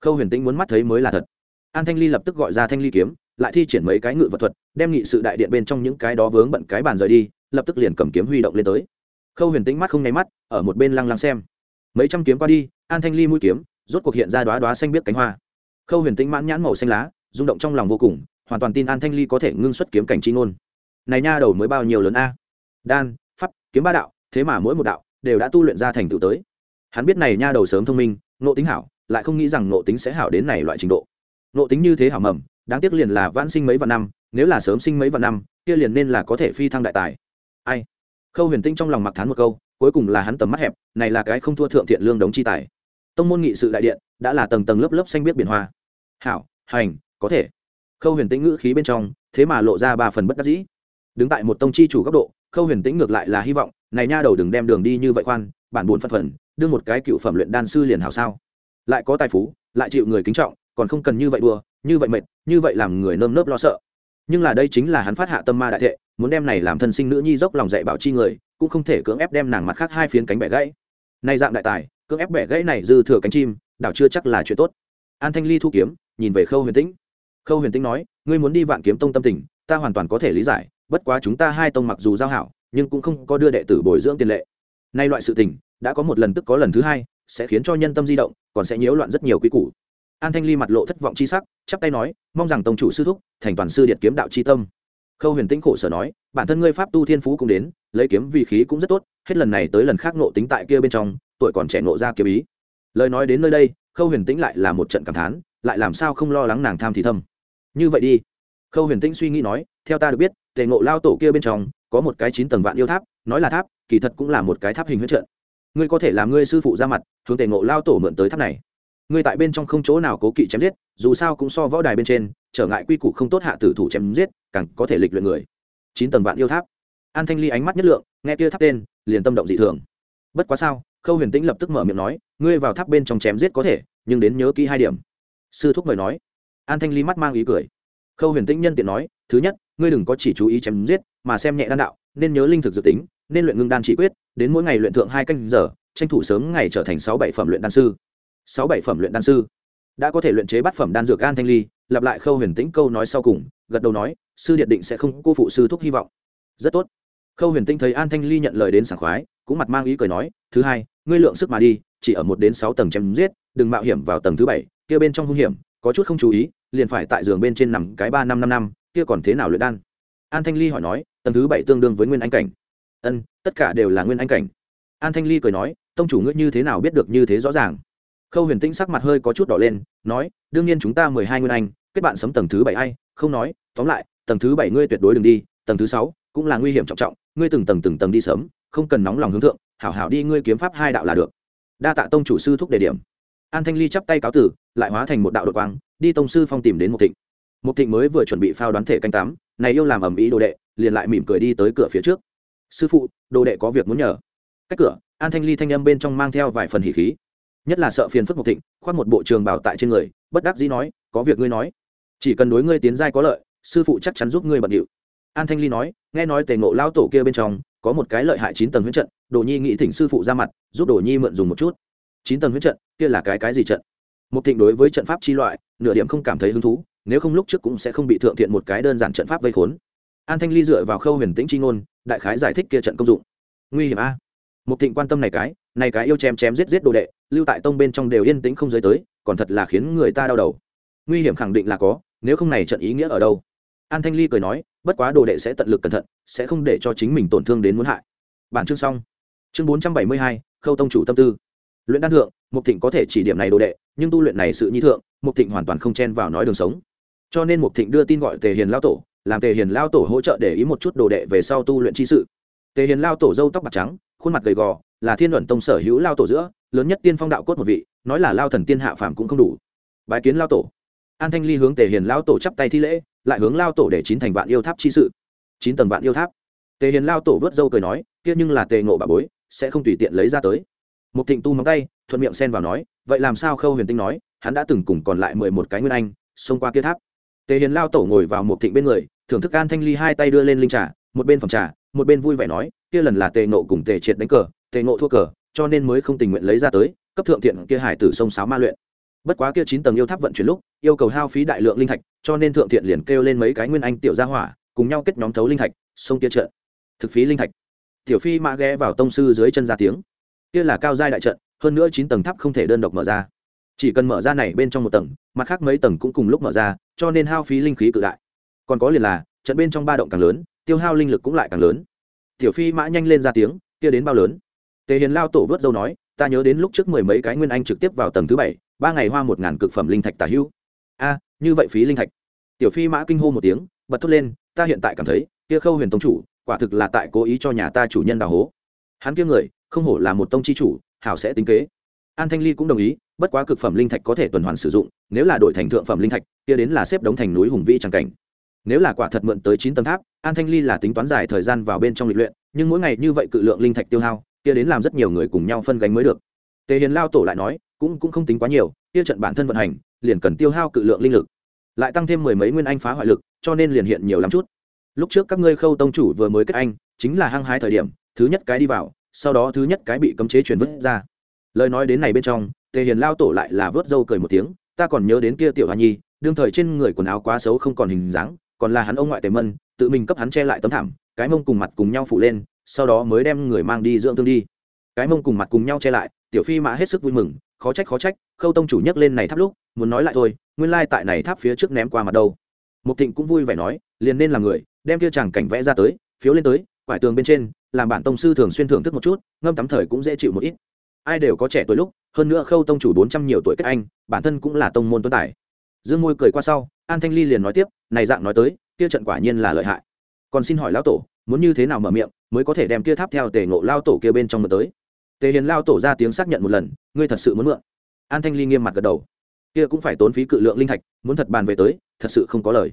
khâu huyền tĩnh muốn mắt thấy mới là thật. An thanh ly lập tức gọi ra thanh ly kiếm, lại thi triển mấy cái ngự vật thuật, đem nghị sự đại điện bên trong những cái đó vướng bận cái bàn rời đi, lập tức liền cầm kiếm huy động lên tới. Khâu huyền tĩnh mắt không nháy mắt, ở một bên lăng lăng xem. Mấy trăm kiếm qua đi, an thanh ly mũi kiếm, rốt cuộc hiện ra đoá đoá xanh biết cánh hoa. Khâu huyền tĩnh mãn nhãn màu xanh lá, rung động trong lòng vô cùng, hoàn toàn tin an thanh ly có thể ngưng xuất kiếm cảnh chi ngôn. Này nha đầu mới bao nhiêu lớn a? Đan, pháp, kiếm ba đạo, thế mà mỗi một đạo đều đã tu luyện ra thành tựu tới. Hắn biết này nha đầu sớm thông minh nộ tính hảo lại không nghĩ rằng nộ tính sẽ hảo đến này loại trình độ. Nộ tính như thế hảo mầm, đáng tiếc liền là vãn sinh mấy vạn năm, nếu là sớm sinh mấy vạn năm, kia liền nên là có thể phi thăng đại tài. Ai? Khâu huyền tinh trong lòng mặc thán một câu, cuối cùng là hắn tầm mắt hẹp, này là cái không thua thượng thiện lương đống chi tài. Tông môn nghị sự đại điện, đã là tầng tầng lớp lớp xanh biết biển hoa. Hảo, hành, có thể. Khâu huyền tĩnh ngữ khí bên trong, thế mà lộ ra ba phần bất đắc dĩ. Đứng tại một tông chi chủ góc độ, khâu huyền tĩnh ngược lại là hy vọng, này nha đầu đừng đem đường đi như vậy khoan, bản buồn phân phần đưa một cái cựu phẩm luyện đan sư liền hảo sao? Lại có tài phú, lại chịu người kính trọng, còn không cần như vậy đua như vậy mệt, như vậy làm người nơm nớp lo sợ. Nhưng là đây chính là hắn phát hạ tâm ma đại thệ, muốn đem này làm thân sinh nữ nhi dốc lòng dạy bảo chi người, cũng không thể cưỡng ép đem nàng mặt khác hai phiến cánh bẻ gãy. Nay dạng đại tài, cưỡng ép bẻ gãy này dư thừa cánh chim, đảo chưa chắc là chuyện tốt. An thanh ly thu kiếm, nhìn về khâu huyền tĩnh. Khâu huyền tĩnh nói, ngươi muốn đi vạn kiếm tông tâm tình, ta hoàn toàn có thể lý giải, bất quá chúng ta hai tông mặc dù giao hảo, nhưng cũng không có đưa đệ tử bồi dưỡng tiền lệ. Nay loại sự tình, đã có một lần tức có lần thứ hai sẽ khiến cho nhân tâm di động, còn sẽ nhiễu loạn rất nhiều quy củ. An thanh ly mặt lộ thất vọng c h i sắc, chắp tay nói, mong rằng tông chủ sư thúc, thành toàn sư điện kiếm đạo c h i tâm. Khâu huyền tĩnh khổ sở nói, bản thân ngươi pháp tu thiên phú cũng đến, lấy kiếm vì khí cũng rất tốt, hết lần này tới lần khác nộ tính tại kia bên trong, tuổi còn trẻ nộ ra kiếm ý. Lời nói đến nơi đây, khâu huyền tĩnh lại là một trận cảm thán, lại làm sao không lo lắng nàng tham thì thâm như vậy đi. Khâu huyền tĩnh suy nghĩ nói, theo ta được biết, tề ngộ lao tổ kia bên trong, có một cái chín tầng vạn yêu tháp, nói là tháp, kỳ thật cũng là một cái tháp hình huyết trận ngươi có thể làm ngươi sư phụ ra mặt, hướng tề ngộ lao tổ mượn tới tháp này. Ngươi tại bên trong không chỗ nào cố kỵ chém giết, dù sao cũng so võ đài bên trên, trở ngại quy củ không tốt hạ tử thủ chém giết, càng có thể lịch luyện người. Chín tầng vạn yêu tháp. An thanh ly ánh mắt nhất lượng, nghe kia tháp tên, liền tâm động dị thường. Bất quá sao, khâu huyền tĩnh lập tức mở miệng nói, ngươi vào tháp bên trong chém giết có thể, nhưng đến nhớ kỹ hai điểm. Sư thúc mời nói. An thanh ly mắt mang ý cười. Khâu huyền tĩnh nhân tiện nói, thứ nhất, ngươi đừng có chỉ chú ý chém giết, mà xem nhẹ đan đạo, nên nhớ linh thực dự tính, nên luyện ngưng đan chỉ quyết đến mỗi ngày luyện thượng hai canh giờ, tranh thủ sớm ngày trở thành sáu bảy phẩm luyện đan sư. Sáu bảy phẩm luyện đan sư? Đã có thể luyện chế bát phẩm đan dược an thanh ly, lặp lại khâu huyền tĩnh câu nói sau cùng, gật đầu nói, sư điện định sẽ không cô phụ sư thúc hy vọng. Rất tốt. Khâu huyền tĩnh thấy an thanh ly nhận lời đến sảng khoái, cũng mặt mang ý cười nói, thứ hai, ngươi lượng sức mà đi, chỉ ở một đến sáu tầng chém giết, đừng mạo hiểm vào tầng thứ bảy, kia bên trong hung hiểm, có chút không chú ý, liền phải tại giường bên trên nằm cái ba năm năm năm, kia còn thế nào luyện đan? An thanh ly hỏi nói, tầng thứ bảy tương đương với nguyên anh cảnh ân tất cả đều là nguyên anh cảnh. An thanh ly cười nói tông chủ ngươi như thế nào biết được như thế rõ ràng? Khâu huyền tĩnh sắc mặt hơi có chút đỏ lên nói đương nhiên chúng ta mười hai nguyên anh kết bạn sấm tầng thứ bảy ai không nói tóm lại tầng thứ bảy ngươi tuyệt đối đừng đi tầng thứ sáu cũng là nguy hiểm trọng trọng ngươi từng tầng từng tầng đi sớm không cần nóng lòng hướng thượng hảo hảo đi ngươi kiếm pháp hai đạo là được. Đa tạ tông chủ sư thúc đề điểm. An thanh ly chắp tay cáo tử lại hóa thành một đạo đột quang đi tông sư phong tìm đến một thịnh. Một thịnh mới vừa chuẩn bị phao đoán thể canh tám, này yêu làm ầm ĩ đồ đệ liền lại mỉm cười đi tới cửa phía trước sư phụ, đồ đệ có việc muốn nhờ. Cách cửa, an thanh ly thanh âm bên trong mang theo vài phần hỉ khí. Nhất là sợ phiền phức một thịnh, khoác một bộ trường bảo tại trên người, bất đắc dĩ nói, có việc ngươi nói. Chỉ cần đối ngươi tiến giai có lợi, sư phụ chắc chắn giúp ngươi bận điệu. An thanh ly nói, nghe nói tề ngộ lao tổ kia bên trong, có một cái lợi hại chín tầng huyết trận, đồ nhi nghĩ thỉnh sư phụ ra mặt, giúp đồ nhi mượn dùng một chút. Chín tầng huyết trận, kia là cái cái gì trận? Một thịnh đối với trận pháp chi loại, nửa điểm không cảm thấy hứng thú, nếu không lúc trước cũng sẽ không bị thượng thiện một cái đơn giản trận pháp vây khốn an thanh ly dựa vào khâu huyền tĩnh chi ngôn, đại khái giải thích kia trận công dụng. Nguy hiểm a. Một thịnh quan tâm này cái này cái yêu chém chém giết giết đồ đệ, lưu tại tông bên trong đều yên tĩnh không giới tới, còn thật là khiến người ta đau đầu. Nguy hiểm khẳng định là có, nếu không này trận ý nghĩa ở đâu? An thanh ly cười nói, bất quá đồ đệ sẽ tận lực cẩn thận, sẽ không để cho chính mình tổn thương đến muốn hại. Bản chương xong. Chương bốn trăm bảy mươi hai, khâu tông chủ tâm tư. Luyện đan thượng, mục thịnh có thể chỉ điểm này đồ đệ, nhưng tu luyện này sự nhi thượng, mục thịnh hoàn toàn không chen vào nói đường sống. Cho nên mục thịnh đưa tin gọi tề hiền lao tổ làm tề hiền lao tổ hỗ trợ để ý một chút đồ đệ về sau tu luyện chi sự. Tề hiền lao tổ dâu tóc bạc trắng, khuôn mặt gầy gò, là thiên luận tông sở hữu lao tổ giữa, lớn nhất tiên phong đạo cốt một vị, nói là lao thần tiên hạ phàm cũng không đủ. Bái kiến lao tổ. An thanh ly hướng tề hiền lao tổ chắp tay thi lễ, lại hướng lao tổ để chín thành vạn yêu tháp chi sự. Chín tầng vạn yêu tháp. Tề hiền lao tổ vớt dâu cười nói, kia nhưng là tề ngộ bà bối, sẽ không tùy tiện lấy ra tới. Một thịnh tu móng tay, thuận miệng xen vào nói, vậy làm sao khâu huyền tinh nói, hắn đã từng cùng còn lại mười một cái nguyên anh, xông qua kia tháp. Tề hiền lao tổ ngồi vào một thịnh bên người thưởng thức an thanh ly hai tay đưa lên linh trà, một bên phòng trà, một bên vui vẻ nói, kia lần là tề nộ cùng tề triệt đánh cờ, tề nộ thua cờ, cho nên mới không tình nguyện lấy ra tới, cấp thượng thiện kia hải tử sông sáo ma luyện. Bất quá kia chín tầng yêu tháp vận chuyển lúc, yêu cầu hao phí đại lượng linh thạch, cho nên thượng thiện liền kêu lên mấy cái nguyên anh tiểu gia hỏa, cùng nhau kết nhóm thấu linh thạch, sông kia trận. Thực phí linh thạch. Tiểu phi mã ghé vào tông sư dưới chân ra tiếng. Kia là cao giai đại trận, hơn nữa chín tầng tháp không thể đơn độc mở ra. Chỉ cần mở ra này bên trong một tầng, mặt khác mấy tầng cũng cùng lúc mở ra, cho nên hao phí linh khí cự đại còn có liền là, trận bên trong ba động càng lớn, tiêu hao linh lực cũng lại càng lớn. Tiểu phi mã nhanh lên ra tiếng, kia đến bao lớn? Tề hiền lao tổ vớt dâu nói, ta nhớ đến lúc trước mười mấy cái nguyên anh trực tiếp vào tầng thứ bảy, ba ngày hoa một ngàn cực phẩm linh thạch tả hữu. A, như vậy phí linh thạch. Tiểu phi mã kinh hô một tiếng, bật thốt lên, ta hiện tại cảm thấy, kia khâu huyền tông chủ, quả thực là tại cố ý cho nhà ta chủ nhân đào hố. Hắn kia người, không hổ là một tông chi chủ, hảo sẽ tính kế. An thanh ly cũng đồng ý, bất quá cực phẩm linh thạch có thể tuần hoàn sử dụng, nếu là đổi thành thượng phẩm linh thạch, kia đến là xếp đống thành núi hùng vĩ tràng cảnh nếu là quả thật mượn tới chín tầng tháp, an thanh ly là tính toán dài thời gian vào bên trong lịch luyện, nhưng mỗi ngày như vậy cự lượng linh thạch tiêu hao, kia đến làm rất nhiều người cùng nhau phân gánh mới được. Tề hiền lao tổ lại nói, cũng cũng không tính quá nhiều, kia trận bản thân vận hành, liền cần tiêu hao cự lượng linh lực. Lại tăng thêm mười mấy nguyên anh phá hoại lực, cho nên liền hiện nhiều lắm chút. Lúc trước các ngươi khâu tông chủ vừa mới kết anh, chính là hăng hái thời điểm, thứ nhất cái đi vào, sau đó thứ nhất cái bị cấm chế chuyển vứt ra. Lời nói đến này bên trong, tề hiền lao tổ lại là vớt râu cười một tiếng, ta còn nhớ đến kia tiểu hoa nhi, đương thời trên người quần áo quá xấu không còn hình dáng còn là hắn ông ngoại tề mân, tự mình cấp hắn che lại tấm thảm, cái mông cùng mặt cùng nhau phủ lên, sau đó mới đem người mang đi dưỡng thương đi. Cái mông cùng mặt cùng nhau che lại, tiểu phi mã hết sức vui mừng, khó trách khó trách, khâu tông chủ nhấc lên này tháp lúc, muốn nói lại thôi, nguyên lai tại này tháp phía trước ném qua mặt đâu. Mục thịnh cũng vui vẻ nói, liền nên là người, đem kia chàng cảnh vẽ ra tới, phiếu lên tới, quải tường bên trên, làm bản tông sư thường xuyên thưởng thức một chút, ngâm tắm thời cũng dễ chịu một ít. Ai đều có trẻ tuổi lúc, hơn nữa khâu tông chủ bốn trăm nhiều tuổi kết anh, bản thân cũng là tông môn tuấn tài. Dương môi cười qua sau, an thanh ly liền nói tiếp này dạng nói tới, kia trận quả nhiên là lợi hại. Còn xin hỏi lão tổ, muốn như thế nào mở miệng mới có thể đem kia tháp theo tề ngộ lao tổ kia bên trong mượn tới? Tề hiền lao tổ ra tiếng xác nhận một lần, ngươi thật sự muốn mượn. An thanh ly nghiêm mặt gật đầu. Kia cũng phải tốn phí cự lượng linh thạch, muốn thật bàn về tới, thật sự không có lời.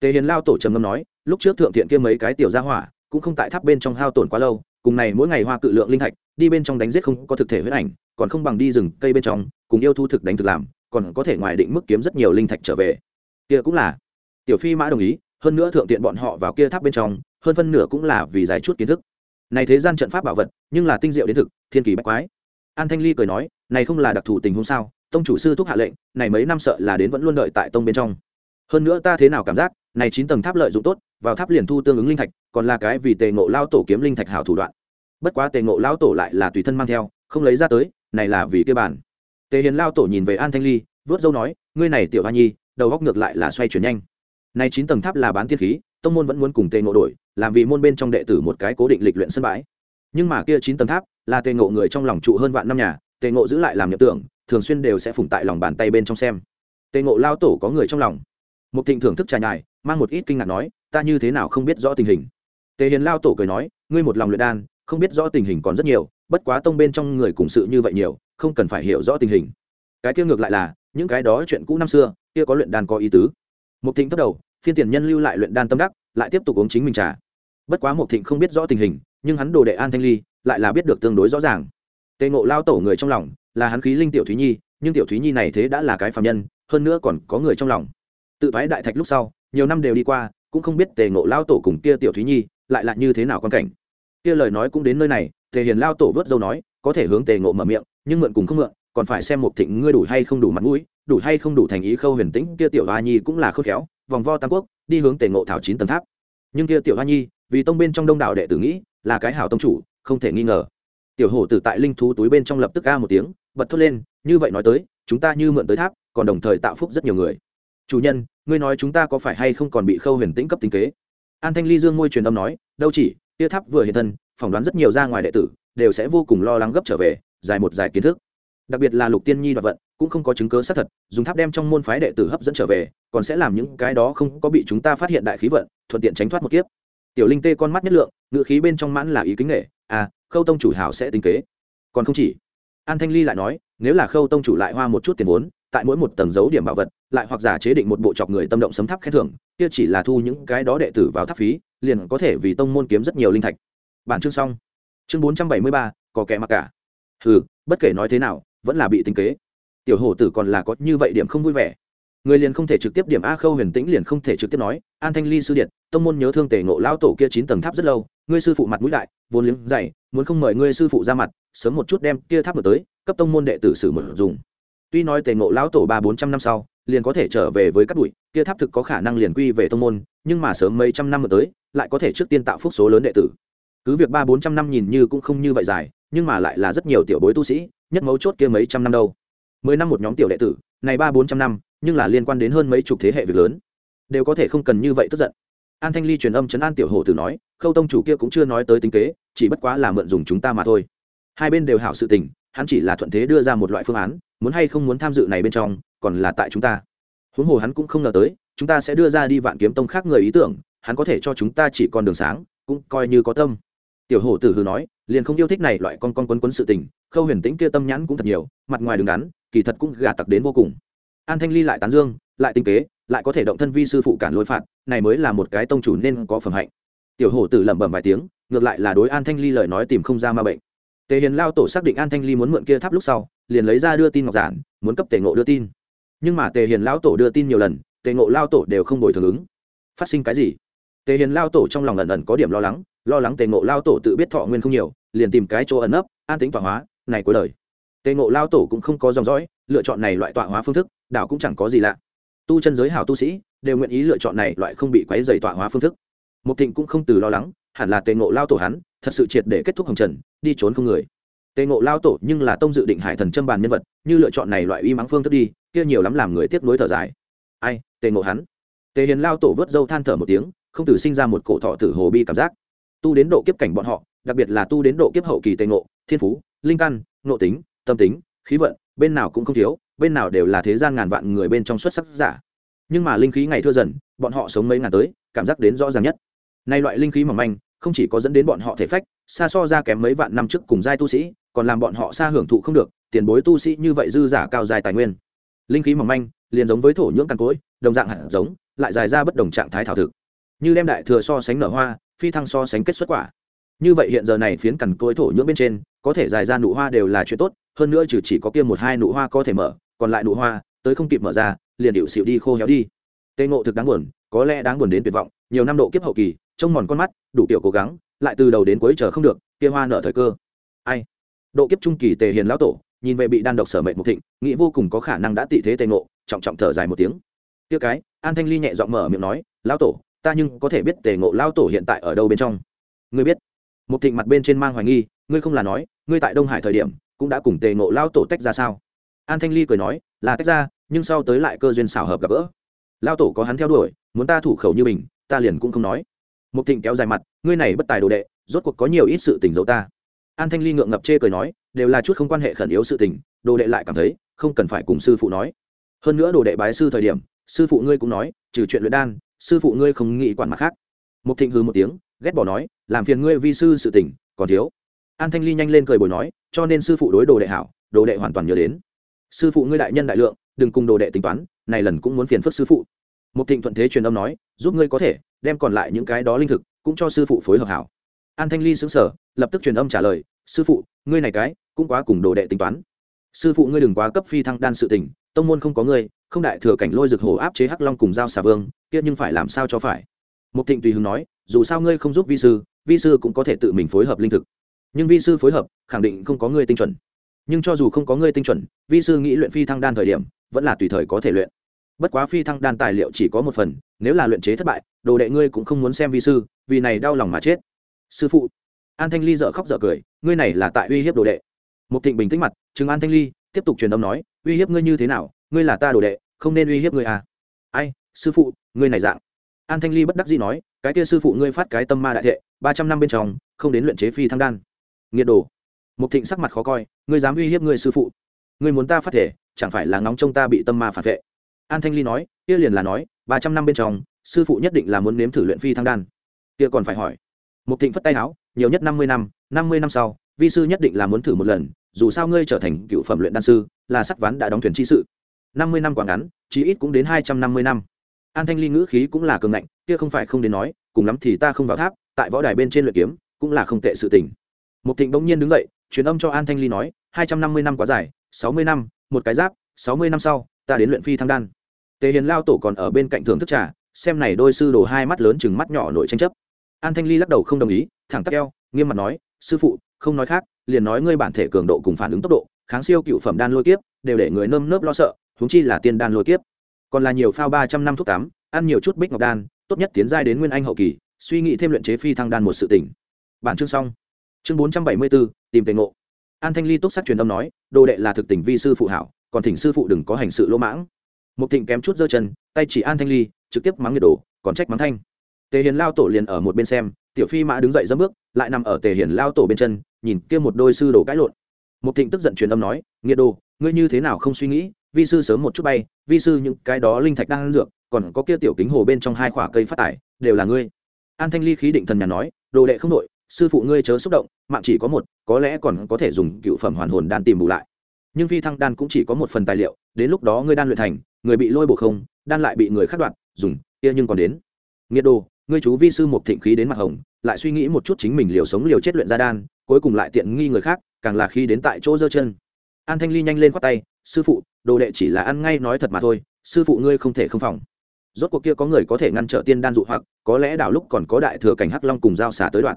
Tề hiền lao tổ trầm ngâm nói, lúc trước thượng thiện kia mấy cái tiểu gia hỏa, cũng không tại tháp bên trong hao tổn quá lâu, cùng này mỗi ngày hoa cự lượng linh thạch, đi bên trong đánh giết không có thực thể huyết ảnh, còn không bằng đi rừng cây bên trong, cùng yêu thu thực đánh thực làm, còn có thể ngoài định mức kiếm rất nhiều linh thạch trở về. Kia cũng là tiểu phi mã đồng ý, hơn nữa thượng tiện bọn họ vào kia tháp bên trong, hơn phân nửa cũng là vì giải chút kiến thức. Này thế gian trận pháp bảo vật, nhưng là tinh diệu đến thực, thiên kỳ bách quái. An thanh ly cười nói, này không là đặc thù tình huống sao? Tông chủ sư thúc hạ lệnh, này mấy năm sợ là đến vẫn luôn đợi tại tông bên trong. Hơn nữa ta thế nào cảm giác, này chín tầng tháp lợi dụng tốt, vào tháp liền thu tương ứng linh thạch, còn là cái vì tề ngộ lao tổ kiếm linh thạch hảo thủ đoạn. Bất quá tề ngộ lao tổ lại là tùy thân mang theo, không lấy ra tới, này là vì kia bản. Tề hiền lao tổ nhìn về an thanh ly, vớt dâu nói, ngươi này tiểu hoa nhi, đầu góc ngược lại là xoay chuyển nhanh này chín tầng tháp là bán tiên khí, tông môn vẫn muốn cùng tề ngộ đổi, làm vì môn bên trong đệ tử một cái cố định lịch luyện sân bãi. Nhưng mà kia chín tầng tháp là tề ngộ người trong lòng trụ hơn vạn năm nhà, tề ngộ giữ lại làm nhập tưởng thường xuyên đều sẽ phủng tại lòng bàn tay bên trong xem. Tề ngộ lao tổ có người trong lòng. Một thịnh thưởng thức trà nhài, mang một ít kinh ngạc nói, ta như thế nào không biết rõ tình hình? Tề hiền lao tổ cười nói, ngươi một lòng luyện đan, không biết rõ tình hình còn rất nhiều, bất quá tông bên trong người cùng sự như vậy nhiều, không cần phải hiểu rõ tình hình. Cái kia ngược lại là, những cái đó chuyện cũ năm xưa, kia có luyện đan có ý tứ. Một thịnh thất đầu phiên tiền nhân lưu lại luyện đan tâm đắc, lại tiếp tục uống chính mình trà. Bất quá mộc thịnh không biết rõ tình hình, nhưng hắn đồ đệ an thanh ly lại là biết được tương đối rõ ràng. Tề ngộ lao tổ người trong lòng là hắn khí linh tiểu thúy nhi, nhưng tiểu thúy nhi này thế đã là cái phạm nhân, hơn nữa còn có người trong lòng. Tự thoái đại thạch lúc sau, nhiều năm đều đi qua, cũng không biết tề ngộ lao tổ cùng kia tiểu thúy nhi lại là như thế nào quan cảnh. Kia lời nói cũng đến nơi này, tề hiền lao tổ vớt dâu nói, có thể hướng tề ngộ mở miệng, nhưng mượn cùng không mượn, còn phải xem một thịnh ngươi đủ hay không đủ mặt mũi, đủ hay không đủ thành ý khâu huyền tĩnh, kia tiểu hoa nhi cũng là khôn khéo vòng vo tam quốc, đi hướng tề ngộ thảo chín tầng tháp. Nhưng kia tiểu hoa nhi, vì tông bên trong đông đảo đệ tử nghĩ, là cái hảo tông chủ, không thể nghi ngờ. Tiểu hổ tử tại linh thú túi bên trong lập tức ca một tiếng, bật thốt lên, như vậy nói tới, chúng ta như mượn tới tháp, còn đồng thời tạo phúc rất nhiều người. Chủ nhân, ngươi nói chúng ta có phải hay không còn bị khâu huyền tĩnh cấp tính kế? An thanh ly dương ngôi truyền âm nói, đâu chỉ tia tháp vừa hiện thân, phỏng đoán rất nhiều ra ngoài đệ tử, đều sẽ vô cùng lo lắng gấp trở về, dài một dài kiến thức. Đặc biệt là lục tiên nhi đoạt vận cũng không có chứng cứ xác thật, dùng tháp đem trong môn phái đệ tử hấp dẫn trở về, còn sẽ làm những cái đó không có bị chúng ta phát hiện đại khí vận, thuận tiện tránh thoát một kiếp. Tiểu linh tê con mắt nhất lượng ngự khí bên trong mãn là ý kính nghệ à khâu tông chủ hảo sẽ tính kế. Còn không chỉ, an thanh ly lại nói, nếu là khâu tông chủ lại hoa một chút tiền vốn, tại mỗi một tầng dấu điểm bảo vật, lại hoặc giả chế định một bộ chọc người tâm động sấm tháp khen thưởng, kia chỉ là thu những cái đó đệ tử vào tháp phí, liền có thể vì tông môn kiếm rất nhiều linh thạch. Bản chương xong. Chương bốn trăm bảy mươi ba, có kẻ mặc cả. Ừ bất kể nói thế nào, vẫn là bị tính kế tiểu hổ tử còn là có như vậy điểm không vui vẻ. Người liền không thể trực tiếp điểm a khâu huyền tĩnh liền không thể trực tiếp nói, an thanh ly sư điện, tông môn nhớ thương tề ngộ lão tổ kia chín tầng tháp rất lâu, ngươi sư phụ mặt mũi đại, vốn liếng dày, muốn không mời ngươi sư phụ ra mặt, sớm một chút đem kia tháp mở tới, cấp tông môn đệ tử sử mở dùng. Tuy nói tề ngộ lão tổ ba bốn trăm năm sau, liền có thể trở về với các bụi, kia tháp thực có khả năng liền quy về tông môn, nhưng mà sớm mấy trăm năm mở tới, lại có thể trước tiên tạo phúc số lớn đệ tử. Cứ việc ba bốn trăm năm nhìn như cũng không như vậy dài, nhưng mà lại là rất nhiều tiểu bối tu sĩ, nhất mấu chốt kia mấy trăm năm đâu mười năm một nhóm tiểu đệ tử, này ba bốn trăm năm, nhưng là liên quan đến hơn mấy chục thế hệ việc lớn, đều có thể không cần như vậy tức giận. An thanh ly truyền âm chấn an tiểu hổ tử nói, khâu tông chủ kia cũng chưa nói tới tính kế, chỉ bất quá là mượn dùng chúng ta mà thôi. Hai bên đều hảo sự tình, hắn chỉ là thuận thế đưa ra một loại phương án, muốn hay không muốn tham dự này bên trong, còn là tại chúng ta. Huống hồ hắn cũng không ngờ tới, chúng ta sẽ đưa ra đi vạn kiếm tông khác người ý tưởng, hắn có thể cho chúng ta chỉ con đường sáng, cũng coi như có tâm. Tiểu hổ tử hừ nói, liền không yêu thích này loại con con quấn quấn sự tình, khâu huyền tĩnh kia tâm nhãn cũng thật nhiều, mặt ngoài đứng đắn kỳ thật cũng gà tặc đến vô cùng. An thanh ly lại tán dương, lại tinh kế, lại có thể động thân vi sư phụ cản lôi phạt, này mới là một cái tông chủ nên có phẩm hạnh. Tiểu hổ tử lẩm bẩm vài tiếng, ngược lại là đối an thanh ly lời nói tìm không ra ma bệnh. Tề hiền lao tổ xác định an thanh ly muốn mượn kia tháp lúc sau, liền lấy ra đưa tin ngọc giản, muốn cấp tề ngộ đưa tin. Nhưng mà tề hiền lao tổ đưa tin nhiều lần, tề ngộ lao tổ đều không đổi thường ứng. Phát sinh cái gì? Tề hiền lao tổ trong lòng ẩn ẩn có điểm lo lắng lo lắng tề ngộ lao tổ tự biết thọ nguyên không nhiều, liền tìm cái chỗ ẩn nấp, an tính tọa hóa, này cuối đời tề ngộ lao tổ cũng không có dòng dõi, lựa chọn này loại tọa hóa phương thức đạo cũng chẳng có gì lạ. Tu chân giới hảo tu sĩ, đều nguyện ý lựa chọn này loại không bị quấy dày tọa hóa phương thức. Mục thịnh cũng không từ lo lắng, hẳn là tề ngộ lao tổ hắn, thật sự triệt để kết thúc hồng trần, đi trốn không người. Tề ngộ lao tổ nhưng là tông dự định hải thần châm bàn nhân vật, như lựa chọn này loại uy mắng phương thức đi, kia nhiều lắm làm người tiếp nối thở dài. Ai, tề ngộ hắn? Tề hiền lao tổ vớt dâu than thở một tiếng, không từ sinh ra một cổ thọ tử hồ bi cảm giác. Tu đến độ kiếp cảnh bọn họ, đặc biệt là tu đến độ kiếp hậu kỳ tề ngộ, thiên phú, linh căn, ngộ tính tâm tính, khí vận, bên nào cũng không thiếu, bên nào đều là thế gian ngàn vạn người bên trong xuất sắc giả. Nhưng mà linh khí ngày thưa dần, bọn họ sống mấy ngàn tới, cảm giác đến rõ ràng nhất. Nay loại linh khí mỏng manh, không chỉ có dẫn đến bọn họ thể phách, xa so ra kém mấy vạn năm trước cùng giai tu sĩ, còn làm bọn họ xa hưởng thụ không được, tiền bối tu sĩ như vậy dư giả cao dài tài nguyên. Linh khí mỏng manh, liền giống với thổ nhưỡng căn cối đồng dạng hạt giống, lại dài ra bất đồng trạng thái thảo thực. Như đem đại thừa so sánh nở hoa, phi thăng so sánh kết xuất quả. Như vậy hiện giờ này phiến cằn cối thổ nhưỡng bên trên có thể dài ra nụ hoa đều là chuyện tốt, hơn nữa trừ chỉ có kia một hai nụ hoa có thể mở, còn lại nụ hoa, tới không kịp mở ra, liền điệu xịu đi khô héo đi. Tê ngộ thực đáng buồn, có lẽ đáng buồn đến tuyệt vọng, nhiều năm độ kiếp hậu kỳ, trông mòn con mắt, đủ kiểu cố gắng, lại từ đầu đến cuối chờ không được, kia hoa nở thời cơ. Ai? Độ kiếp trung kỳ tề hiền lão tổ, nhìn về bị đan độc sở mệnh một thịnh, nghĩ vô cùng có khả năng đã tị thế tề ngộ, trọng trọng thở dài một tiếng. Kia cái, an thanh ly nhẹ giọng mở miệng nói, lão tổ, ta nhưng có thể biết tề ngộ lão tổ hiện tại ở đâu bên trong. Ngươi biết. Một thịnh mặt bên trên mang hoài nghi ngươi không là nói, ngươi tại đông hải thời điểm, cũng đã cùng tề ngộ lao tổ tách ra sao? An thanh ly cười nói, là tách ra, nhưng sau tới lại cơ duyên xảo hợp gặp gỡ. Lao tổ có hắn theo đuổi, muốn ta thủ khẩu như mình, ta liền cũng không nói. Mục thịnh kéo dài mặt, ngươi này bất tài đồ đệ, rốt cuộc có nhiều ít sự tình giấu ta. An thanh ly ngượng ngập chê cười nói, đều là chút không quan hệ khẩn yếu sự tình, đồ đệ lại cảm thấy, không cần phải cùng sư phụ nói. Hơn nữa đồ đệ bái sư thời điểm, sư phụ ngươi cũng nói, trừ chuyện luyện đan, sư phụ ngươi không nghĩ quản mặt khác. Mục thịnh hư một tiếng, ghét bỏ nói, làm phiền ngươi vi sư sự tình, còn thiếu an thanh ly nhanh lên cười bồi nói, cho nên sư phụ đối đồ đệ hảo, đồ đệ hoàn toàn nhớ đến. Sư phụ ngươi đại nhân đại lượng, đừng cùng đồ đệ tính toán, này lần cũng muốn phiền phức sư phụ. Một thịnh thuận thế truyền âm nói, giúp ngươi có thể, đem còn lại những cái đó linh thực, cũng cho sư phụ phối hợp hảo. An thanh ly xứng sở lập tức truyền âm trả lời, sư phụ, ngươi này cái, cũng quá cùng đồ đệ tính toán. Sư phụ ngươi đừng quá cấp phi thăng đan sự tình, tông môn không có ngươi, không đại thừa cảnh lôi rực hồ áp chế hắc long cùng giao xà vương, kia nhưng phải làm sao cho phải? Một thịnh tùy hứng nói, dù sao ngươi không giúp vi sư vi sư cũng có thể tự mình phối hợp linh thực nhưng vi sư phối hợp, khẳng định không có ngươi tinh chuẩn. Nhưng cho dù không có ngươi tinh chuẩn, vi sư nghĩ luyện phi thăng đan thời điểm, vẫn là tùy thời có thể luyện. Bất quá phi thăng đan tài liệu chỉ có một phần, nếu là luyện chế thất bại, đồ đệ ngươi cũng không muốn xem vi sư, vì này đau lòng mà chết. Sư phụ. An thanh ly dợ khóc dợ cười, ngươi này là tại uy hiếp đồ đệ. Một thịnh bình tĩnh mặt chứng an thanh ly, tiếp tục truyền âm nói, uy hiếp ngươi như thế nào, ngươi là ta đồ đệ, không nên uy hiếp ngươi à. Ai, sư phụ, ngươi này dạng. An thanh ly bất đắc dĩ nói, cái kia sư phụ ngươi phát cái tâm ma đại thệ, ba trăm năm bên trong, không đến luyện chế phi thăng đan nghiệt đồ. Mục thịnh sắc mặt khó coi, ngươi dám uy hiếp ngươi sư phụ. Ngươi muốn ta phát thể, chẳng phải là ngóng trông ta bị tâm ma phản vệ? An thanh ly nói, kia liền là nói, ba trăm năm bên trong, sư phụ nhất định là muốn nếm thử luyện phi thăng đan. Kia còn phải hỏi. Mục thịnh phất tay áo, nhiều nhất năm mươi năm năm mươi năm sau, vi sư nhất định là muốn thử một lần, dù sao ngươi trở thành cựu phẩm luyện đan sư, là sắt ván đã đóng thuyền chi sự. Năm mươi năm quá ngắn, chí ít cũng đến hai trăm năm mươi năm. An thanh ly ngữ khí cũng là cường ngạnh, kia không phải không đến nói, cùng lắm thì ta không vào tháp, tại võ đài bên trên luyện kiếm, cũng là không tệ sự tình. Mục thịnh bỗng nhiên đứng dậy, truyền âm cho an thanh ly nói, hai trăm năm mươi năm quá dài, sáu mươi năm, một cái giáp, sáu mươi năm sau, ta đến luyện phi thăng đan. Tề hiền lao tổ còn ở bên cạnh thưởng thức trà, xem này đôi sư đồ hai mắt lớn chừng mắt nhỏ nội tranh chấp. An thanh ly lắc đầu không đồng ý, thẳng tắp eo, nghiêm mặt nói, sư phụ, không nói khác, liền nói ngươi bản thể cường độ cùng phản ứng tốc độ, kháng siêu cựu phẩm đan lôi kiếp, đều để người nơm nớp lo sợ, huống chi là tiên đan lôi kiếp. Còn là nhiều phao ba trăm năm thuốc tắm ăn nhiều chút bích ngọc đan, tốt nhất tiến giai đến nguyên anh hậu kỳ, suy nghĩ thêm luyện chế phi thăng đan một sự tỉnh bản chương xong chương bốn trăm bảy mươi bốn, tìm tề ngộ. An thanh ly túc sắc truyền âm nói, đồ đệ là thực tình vi sư phụ hảo, còn thỉnh sư phụ đừng có hành sự lỗ mãng. Một thịnh kém chút giơ chân, tay chỉ an thanh ly, trực tiếp mắng nhiệt đồ, còn trách mắng thanh. Tề hiền lao tổ liền ở một bên xem, tiểu phi mã đứng dậy dẫm bước, lại nằm ở tề hiền lao tổ bên chân, nhìn kia một đôi sư đồ cãi lộn. Một thịnh tức giận truyền âm nói nghiệt đồ, ngươi như thế nào không suy nghĩ, vi sư sớm một chút bay, vi sư những cái đó linh thạch đang ăn dược, còn có kia tiểu kính hồ bên trong hai khoả cây phát tải, đều là ngươi. An thanh ly khí định thần nhà nói, đồ đệ không đội sư phụ ngươi chớ xúc động, mạng chỉ có một, có lẽ còn có thể dùng cựu phẩm hoàn hồn đan tìm bù lại. Nhưng phi thăng đan cũng chỉ có một phần tài liệu, đến lúc đó ngươi đan luyện thành, người bị lôi bổ không, đan lại bị người khắc đoạn dùng, kia nhưng còn đến. Nghiệt đồ, ngươi chú vi sư một thịnh khí đến mặt hồng, lại suy nghĩ một chút chính mình liều sống liều chết luyện ra đan, cuối cùng lại tiện nghi người khác, càng là khi đến tại chỗ giơ chân. An thanh ly nhanh lên khoát tay, sư phụ, đồ đệ chỉ là ăn ngay nói thật mà thôi, sư phụ ngươi không thể không phòng. Rốt cuộc kia có người có thể ngăn trở tiên đan dụ hoặc, có lẽ đảo lúc còn có đại thừa cảnh hắc long cùng giao xả tới đoạn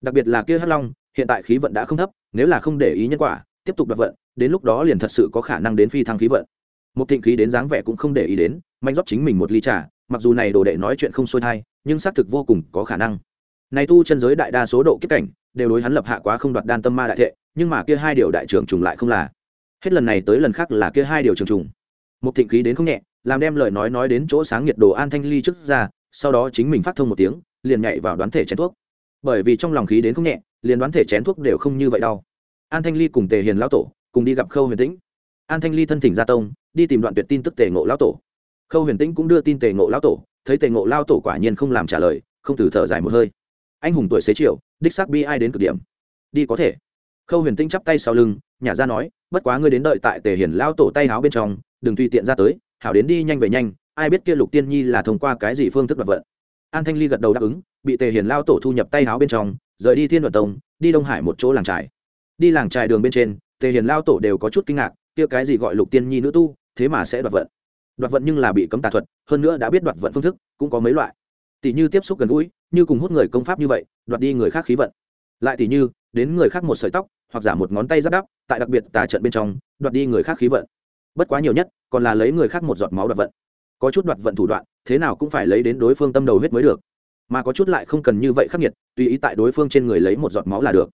đặc biệt là kia hắc long, hiện tại khí vận đã không thấp, nếu là không để ý nhân quả, tiếp tục đoạt vận, đến lúc đó liền thật sự có khả năng đến phi thăng khí vận. Một thịnh khí đến dáng vẻ cũng không để ý đến mạnh rót chính mình một ly trà, mặc dù này đồ đệ nói chuyện không xuôi thai, nhưng xác thực vô cùng có khả năng. Này tu chân giới đại đa số độ kiếp cảnh, đều đối hắn lập hạ quá không đoạt đan tâm ma đại thệ, nhưng mà kia hai điều đại trưởng trùng lại không là. Hết lần này tới lần khác là kia hai điều trường trùng. Một thịnh khí đến không nhẹ, làm đem lời nói nói đến chỗ sáng nhiệt đồ an thanh ly trước ra, sau đó chính mình phát thông một tiếng, liền nhảy vào đoán thể chén thuốc bởi vì trong lòng khí đến không nhẹ, liền đoán thể chén thuốc đều không như vậy đau. An thanh ly cùng tề hiền lão tổ cùng đi gặp khâu huyền tĩnh. An thanh ly thân thỉnh gia tông, đi tìm đoạn tuyệt tin tức tề ngộ lão tổ. Khâu huyền tĩnh cũng đưa tin tề ngộ lão tổ, thấy tề ngộ lao tổ quả nhiên không làm trả lời, không từ thở dài một hơi. Anh hùng tuổi xế chiều, đích xác bi ai đến cực điểm. Đi có thể. Khâu huyền tĩnh chắp tay sau lưng nhà ra nói, bất quá ngươi đến đợi tại tề hiền lao tổ tay háo bên trong, đừng tùy tiện ra tới, hảo đến đi nhanh về nhanh, ai biết kia lục tiên nhi là thông qua cái gì phương thức đoạt vận an thanh ly gật đầu đáp ứng, bị tề hiền lao tổ thu nhập tay háo bên trong, rời đi thiên luận tông, đi đông hải một chỗ làng trài đi làng trài đường bên trên, tề hiền lao tổ đều có chút kinh ngạc, kia cái gì gọi lục tiên nhi nữ tu, thế mà sẽ đoạt vận. Đoạt vận nhưng là bị cấm tà thuật, hơn nữa đã biết đoạt vận phương thức, cũng có mấy loại. Tỷ như tiếp xúc gần gũi, như cùng hút người công pháp như vậy, đoạt đi người khác khí vận. Lại tỷ như, đến người khác một sợi tóc, hoặc giả một ngón tay giáp đắp, tại đặc biệt tà trận bên trong, đoạt đi người khác khí vận. Bất quá nhiều nhất, còn là lấy người khác một giọt máu đoạt vận có chút đoạt vận thủ đoạn, thế nào cũng phải lấy đến đối phương tâm đầu huyết mới được. Mà có chút lại không cần như vậy khắc nghiệt, tùy ý tại đối phương trên người lấy một giọt máu là được.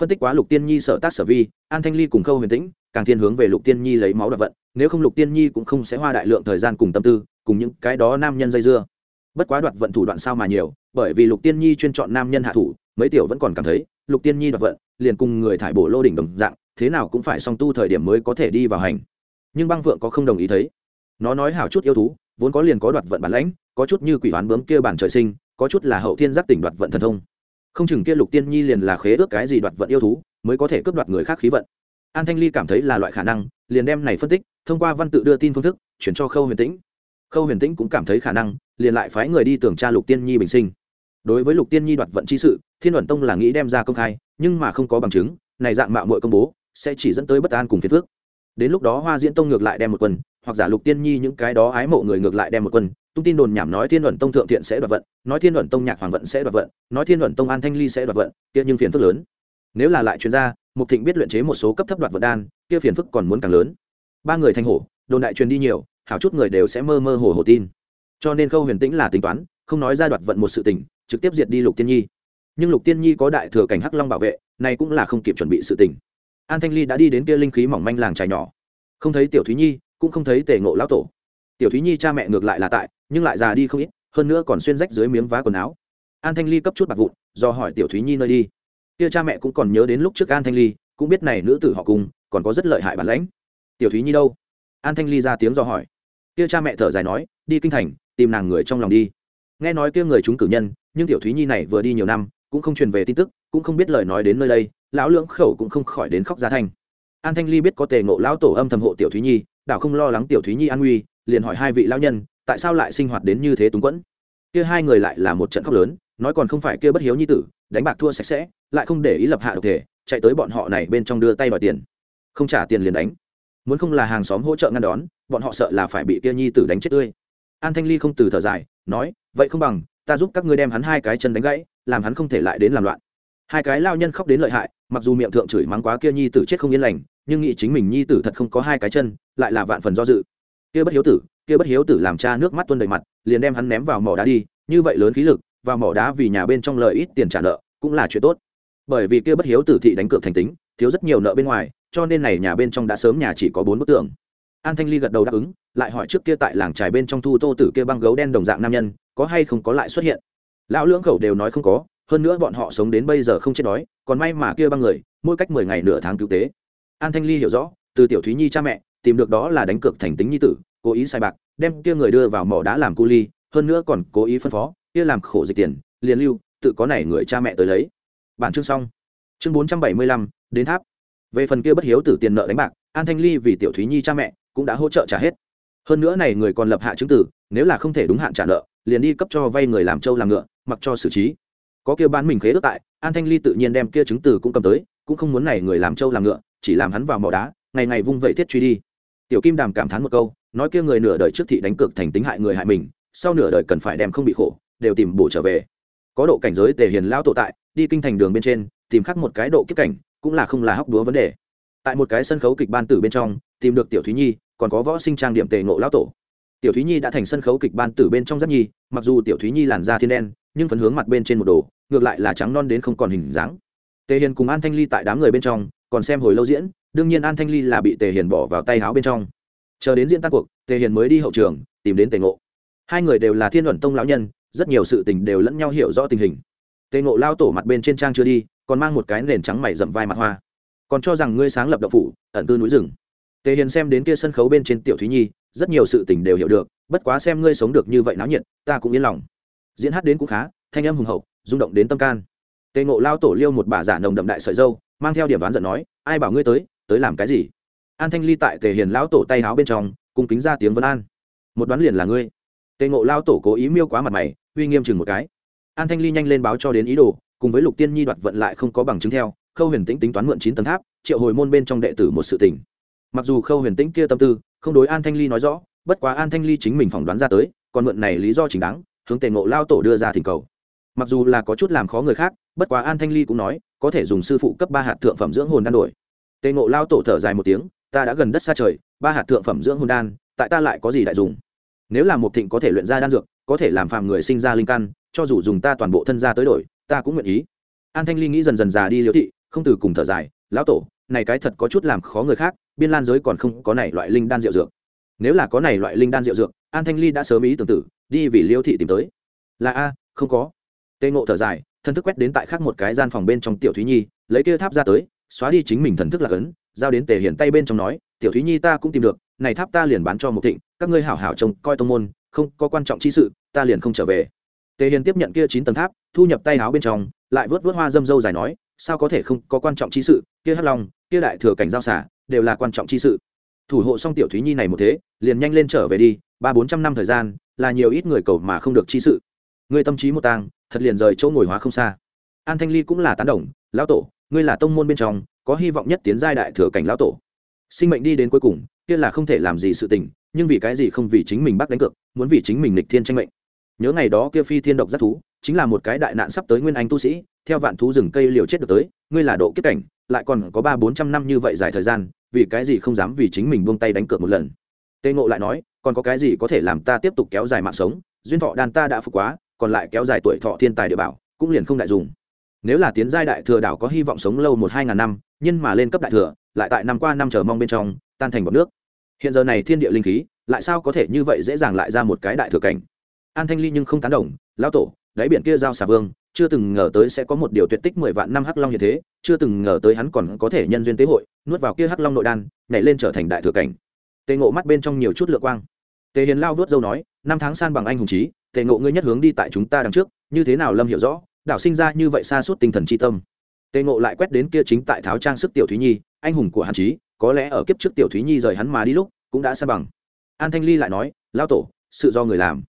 Phân tích quá lục tiên nhi sở tác sở vi, an thanh ly cùng khâu huyền tĩnh, càng thiên hướng về lục tiên nhi lấy máu đoạt vận, nếu không lục tiên nhi cũng không sẽ hoa đại lượng thời gian cùng tâm tư, cùng những cái đó nam nhân dây dưa. Bất quá đoạt vận thủ đoạn sao mà nhiều, bởi vì lục tiên nhi chuyên chọn nam nhân hạ thủ, mấy tiểu vẫn còn cảm thấy, lục tiên nhi đoạt vận, liền cùng người thải bổ lô đỉnh đồng dạng, thế nào cũng phải song tu thời điểm mới có thể đi vào hành. Nhưng băng vượng có không đồng ý thấy. Nó nói hảo chút yêu thú vốn có liền có đoạt vận bản lãnh, có chút như quỷ hoán bướm kia bản trời sinh, có chút là hậu thiên giác tỉnh đoạt vận thần thông. Không chừng kia lục tiên nhi liền là khế ước cái gì đoạt vận yêu thú, mới có thể cướp đoạt người khác khí vận. An thanh ly cảm thấy là loại khả năng, liền đem này phân tích, thông qua văn tự đưa tin phương thức, chuyển cho khâu huyền tĩnh. Khâu huyền tĩnh cũng cảm thấy khả năng, liền lại phái người đi tưởng tra lục tiên nhi bình sinh. Đối với lục tiên nhi đoạt vận chi sự, thiên luận tông là nghĩ đem ra công khai, nhưng mà không có bằng chứng, này dạng mạo muội công bố, sẽ chỉ dẫn tới bất an cùng phiền phước đến lúc đó hoa diễn tông ngược lại đem một quần hoặc giả lục tiên nhi những cái đó ái mộ người ngược lại đem một quân, tung tin đồn nhảm nói thiên luận tông thượng thiện sẽ đoạt vận, nói thiên luận tông nhạc hoàng vận sẽ đoạt vận, nói thiên luận tông an thanh ly sẽ đoạt vận, kia nhưng phiền phức lớn. Nếu là lại chuyên gia mục thịnh biết luyện chế một số cấp thấp đoạt vận đan, kia phiền phức còn muốn càng lớn. Ba người thanh hổ, đồn đại truyền đi nhiều, hảo chút người đều sẽ mơ mơ hồ hồ tin. Cho nên khâu huyền tĩnh là tính toán, không nói ra đoạt vận một sự tình, trực tiếp diệt đi lục tiên nhi. Nhưng lục tiên nhi có đại thừa cảnh hắc long bảo vệ, này cũng là không kịp chuẩn bị sự tình. An thanh ly đã đi đến kia linh khí mỏng manh làng trài nhỏ. Không thấy tiểu thúy nhi cũng không thấy tề ngộ lão tổ. Tiểu thúy nhi cha mẹ ngược lại là tại, nhưng lại già đi không ít, hơn nữa còn xuyên rách dưới miếng vá quần áo. An thanh ly cấp chút bạc vụn, do hỏi tiểu thúy nhi nơi đi. Kia cha mẹ cũng còn nhớ đến lúc trước an thanh ly, cũng biết này nữ tử họ cùng, còn có rất lợi hại bản lãnh. Tiểu thúy nhi đâu? An thanh ly ra tiếng do hỏi. Kia cha mẹ thở dài nói, đi kinh thành, tìm nàng người trong lòng đi. Nghe nói kia người chúng cử nhân, nhưng tiểu thúy nhi này vừa đi nhiều năm, cũng không truyền về tin tức, cũng không biết lời nói đến nơi đây, lão lưỡng khẩu cũng không khỏi đến khóc ra thanh an thanh ly biết có tề ngộ lão tổ âm thầm hộ tiểu thúy nhi đảo không lo lắng tiểu thúy nhi an nguy, liền hỏi hai vị lao nhân, tại sao lại sinh hoạt đến như thế túng quẫn? Kia hai người lại là một trận khóc lớn, nói còn không phải kia bất hiếu nhi tử, đánh bạc thua sạch sẽ, lại không để ý lập hạ độc thể, chạy tới bọn họ này bên trong đưa tay đòi tiền. Không trả tiền liền đánh. Muốn không là hàng xóm hỗ trợ ngăn đón, bọn họ sợ là phải bị kia nhi tử đánh chết tươi. An thanh ly không từ thở dài, nói, vậy không bằng, ta giúp các ngươi đem hắn hai cái chân đánh gãy, làm hắn không thể lại đến làm loạn. Hai cái lao nhân khóc đến lợi hại, mặc dù miệng thượng chửi mắng quá kia nhi tử chết không yên lành nhưng nghĩ chính mình nhi tử thật không có hai cái chân, lại là vạn phần do dự. Kia bất hiếu tử, kia bất hiếu tử làm cha nước mắt tuôn đầy mặt, liền đem hắn ném vào mỏ đá đi, như vậy lớn khí lực, vào mỏ đá vì nhà bên trong lợi ít tiền trả nợ, cũng là chuyện tốt. Bởi vì kia bất hiếu tử thị đánh cược thành tính, thiếu rất nhiều nợ bên ngoài, cho nên này nhà bên trong đã sớm nhà chỉ có bốn bức tường. An thanh ly gật đầu đáp ứng, lại hỏi trước kia tại làng trài bên trong thu tô tử kia băng gấu đen đồng dạng nam nhân, có hay không có lại xuất hiện? Lão lưỡng khẩu đều nói không có, hơn nữa bọn họ sống đến bây giờ không chết đói, còn may mà kia băng người, mỗi cách mười ngày nửa tháng cứu tế an thanh ly hiểu rõ, từ tiểu thúy nhi cha mẹ, tìm được đó là đánh cược thành tính nhi tử, cố ý sai bạc, đem kia người đưa vào mỏ đá làm cu ly, hơn nữa còn cố ý phân phó, kia làm khổ dịch tiền, liền lưu, tự có này người cha mẹ tới lấy. Bản chương xong. Chương bốn trăm bảy mươi lăm, đến tháp. Về phần kia bất hiếu từ tiền nợ đánh bạc, an thanh ly vì tiểu thúy nhi cha mẹ cũng đã hỗ trợ trả hết. Hơn nữa này người còn lập hạ chứng tử, nếu là không thể đúng hạn trả nợ, liền đi cấp cho vay người làm trâu làm ngựa, mặc cho xử trí. Có kia bán mình khế ước tại, an thanh ly tự nhiên đem kia chứng từ cũng cầm tới, cũng không muốn này người làm trâu làm ngựa chỉ làm hắn vào mỏ đá, ngày ngày vung vẩy thiết truy đi. Tiểu kim đàm cảm thán một câu, nói kia người nửa đời trước thị đánh cược thành tính hại người hại mình, sau nửa đời cần phải đem không bị khổ, đều tìm bổ trở về. Có độ cảnh giới tề hiền lão tổ tại, đi kinh thành đường bên trên, tìm khắc một cái độ kiếp cảnh, cũng là không là hóc đúa vấn đề. Tại một cái sân khấu kịch ban tử bên trong, tìm được tiểu thúy nhi, còn có võ sinh trang điểm tề ngộ lão tổ. Tiểu thúy nhi đã thành sân khấu kịch ban tử bên trong rất nhi, mặc dù tiểu thúy nhi làn da thiên đen, nhưng phấn hướng mặt bên trên một đồ, ngược lại là trắng non đến không còn hình dáng. Tề hiền cùng an thanh ly tại đám người bên trong còn xem hồi lâu diễn, đương nhiên an thanh ly là bị tề hiền bỏ vào tay áo bên trong. Chờ đến diễn tan cuộc, tề hiền mới đi hậu trường, tìm đến tề ngộ. Hai người đều là thiên luận tông lão nhân, rất nhiều sự tình đều lẫn nhau hiểu rõ tình hình. Tề ngộ lao tổ mặt bên trên trang chưa đi, còn mang một cái nền trắng mày dậm vai mặt hoa. Còn cho rằng ngươi sáng lập đậu phủ, ẩn cư núi rừng. Tề hiền xem đến kia sân khấu bên trên tiểu thúy nhi, rất nhiều sự tình đều hiểu được, bất quá xem ngươi sống được như vậy náo nhiệt, ta cũng yên lòng. Diễn hát đến cũng khá, thanh âm hùng hậu, rung động đến tâm can. Tề ngộ lao tổ liêu một bà giả nồng đậm đại sợi dâu mang theo điểm đoán giận nói, ai bảo ngươi tới tới làm cái gì? An thanh ly tại tề hiền lão tổ tay háo bên trong, cung kính ra tiếng vân an. Một đoán liền là ngươi. Tề ngộ lao tổ cố ý miêu quá mặt mày, uy nghiêm chừng một cái. An thanh ly nhanh lên báo cho đến ý đồ, cùng với lục tiên nhi đoạt vận lại không có bằng chứng theo, khâu huyền tĩnh tính toán mượn chín tầng tháp, triệu hồi môn bên trong đệ tử một sự tình. Mặc dù khâu huyền tĩnh kia tâm tư, không đối an thanh ly nói rõ, bất quá an thanh ly chính mình phỏng đoán ra tới, còn mượn này lý do chính đáng, hướng tề ngộ lao tổ đưa ra thỉnh cầu mặc dù là có chút làm khó người khác, bất quá an thanh ly cũng nói, có thể dùng sư phụ cấp ba hạt thượng phẩm dưỡng hồn đan đổi. Tề ngộ lao tổ thở dài một tiếng, ta đã gần đất xa trời, ba hạt thượng phẩm dưỡng hồn đan, tại ta lại có gì đại dùng? Nếu là một thịnh có thể luyện ra đan dược, có thể làm phàm người sinh ra linh căn, cho dù dùng ta toàn bộ thân gia tới đổi, ta cũng nguyện ý. An thanh ly nghĩ dần dần già đi liễu thị, không từ cùng thở dài, lão tổ, này cái thật có chút làm khó người khác, biên lan giới còn không có này loại linh đan rượu dược. Nếu là có này loại linh đan rượu dược, an thanh ly đã sớm ý tưởng tử, đi vì liễu thị tìm tới. Là a, không có tê ngộ thở dài thần thức quét đến tại khác một cái gian phòng bên trong tiểu thúy nhi lấy kia tháp ra tới xóa đi chính mình thần thức là cấn, giao đến tề hiển tay bên trong nói tiểu thúy nhi ta cũng tìm được này tháp ta liền bán cho một thịnh các ngươi hảo hảo trông coi tông môn không có quan trọng chi sự ta liền không trở về. Tề hiền tiếp nhận kia chín tầng tháp thu nhập tay áo bên trong lại vớt vớt hoa dâm dâu dài nói sao có thể không có quan trọng chi sự kia hắc long kia đại thừa cảnh giao xả đều là quan trọng chi sự. Thủ hộ xong tiểu thúy nhi này một thế liền nhanh lên trở về đi ba bốn trăm năm thời gian là nhiều ít người cầu mà không được chi sự người tâm trí một tang, thật liền rời chỗ ngồi hóa không xa. An thanh ly cũng là tán đồng, lão tổ, ngươi là tông môn bên trong, có hy vọng nhất tiến giai đại thừa cảnh lão tổ. Sinh mệnh đi đến cuối cùng, kia là không thể làm gì sự tình, nhưng vì cái gì không vì chính mình bắt đánh cược, muốn vì chính mình nịch thiên tranh mệnh. Nhớ ngày đó kia phi thiên độc giác thú, chính là một cái đại nạn sắp tới nguyên anh tu sĩ, theo vạn thú rừng cây liều chết được tới, ngươi là độ kiếp cảnh, lại còn có ba bốn trăm năm như vậy dài thời gian, vì cái gì không dám vì chính mình buông tay đánh cược một lần? Tê ngộ lại nói, còn có cái gì có thể làm ta tiếp tục kéo dài mạng sống? Duyên thọ đàn ta đã phục quá còn lại kéo dài tuổi thọ thiên tài địa bảo, cũng liền không đại dùng. Nếu là tiến giai đại thừa đảo có hy vọng sống lâu một hai ngàn năm nhưng mà lên cấp đại thừa, lại tại năm qua năm chờ mong bên trong, tan thành bọc nước. Hiện giờ này thiên địa linh khí, lại sao có thể như vậy dễ dàng lại ra một cái đại thừa cảnh? An thanh ly nhưng không tán đồng, lão tổ, đáy biển kia giao xà vương, chưa từng ngờ tới sẽ có một điều tuyệt tích mười vạn năm hắc long như thế, chưa từng ngờ tới hắn còn có thể nhân duyên tế hội, nuốt vào kia hắc long nội đan, nhảy lên trở thành đại thừa cảnh. Tề ngộ mắt bên trong nhiều chút lựa quang tề hiền lao vớt dâu nói, năm tháng san bằng anh hùng trí tề ngộ ngươi nhất hướng đi tại chúng ta đằng trước, như thế nào lâm hiểu rõ, đảo sinh ra như vậy xa suốt tinh thần tri tâm. Tề ngộ lại quét đến kia chính tại tháo trang sức tiểu thúy nhi, anh hùng của hàn trí có lẽ ở kiếp trước tiểu thúy nhi rời hắn mà đi lúc, cũng đã san bằng. An thanh ly lại nói, lao tổ, sự do người làm.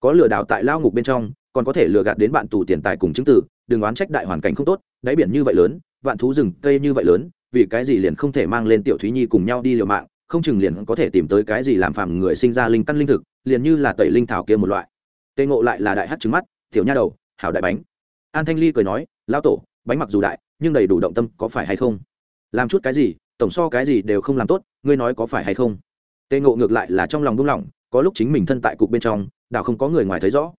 Có lừa đảo tại lao ngục bên trong, còn có thể lừa gạt đến bạn tù tiền tài cùng chứng tử, đừng oán trách đại hoàn cảnh không tốt, đáy biển như vậy lớn, vạn thú rừng cây như vậy lớn, vì cái gì liền không thể mang lên tiểu thúy nhi cùng nhau đi liều mạng? Không chừng liền có thể tìm tới cái gì làm phàm người sinh ra linh căn linh thực, liền như là tẩy linh thảo kia một loại. Tê ngộ lại là đại hát trứng mắt, tiểu nha đầu, hảo đại bánh. An thanh ly cười nói, lão tổ, bánh mặc dù đại, nhưng đầy đủ động tâm có phải hay không? Làm chút cái gì, tổng so cái gì đều không làm tốt, ngươi nói có phải hay không? Tê ngộ ngược lại là trong lòng buông lỏng, có lúc chính mình thân tại cục bên trong, đảo không có người ngoài thấy rõ.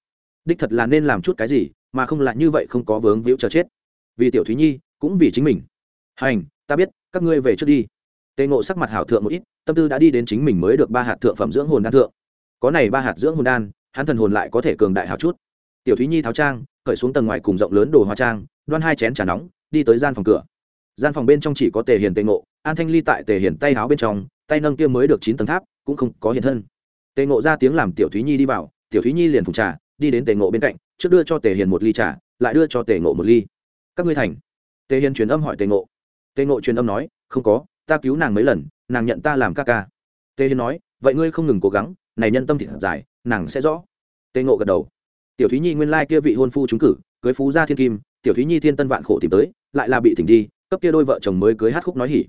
Đích thật là nên làm chút cái gì, mà không lại như vậy không có vướng víu chờ chết. Vì tiểu thúy nhi, cũng vì chính mình. Hành, ta biết, các ngươi về trước đi. Tề ngộ sắc mặt hảo thượng một ít tâm tư đã đi đến chính mình mới được ba hạt thượng phẩm dưỡng hồn đan thượng. Có này ba hạt dưỡng hồn đan, hắn thần hồn lại có thể cường đại hào chút. Tiểu thúy nhi tháo trang, khởi xuống tầng ngoài cùng rộng lớn đồ hóa trang, đoan hai chén trà nóng, đi tới gian phòng cửa. Gian phòng bên trong chỉ có tề hiền tề ngộ, an thanh ly tại tề hiền tay háo bên trong, tay nâng kia mới được chín tầng tháp, cũng không có hiện thân. Tề ngộ ra tiếng làm tiểu thúy nhi đi vào, tiểu thúy nhi liền phùng trà, đi đến tề ngộ bên cạnh, trước đưa cho tề hiền một ly trà, lại đưa cho tề ngộ một ly. Các ngươi thành. Tề hiền truyền âm hỏi tề ngộ. Tề ngộ truyền âm nói, không có, ta cứu nàng mấy lần nàng nhận ta làm ca ca. Tề hiền nói vậy ngươi không ngừng cố gắng này nhân tâm thịt dài nàng sẽ rõ. Tề ngộ gật đầu. Tiểu thúy nhi nguyên lai kia vị hôn phu trúng cử cưới phú gia thiên kim tiểu thúy nhi thiên tân vạn khổ tìm tới lại là bị thỉnh đi cấp kia đôi vợ chồng mới cưới hát khúc nói hỉ.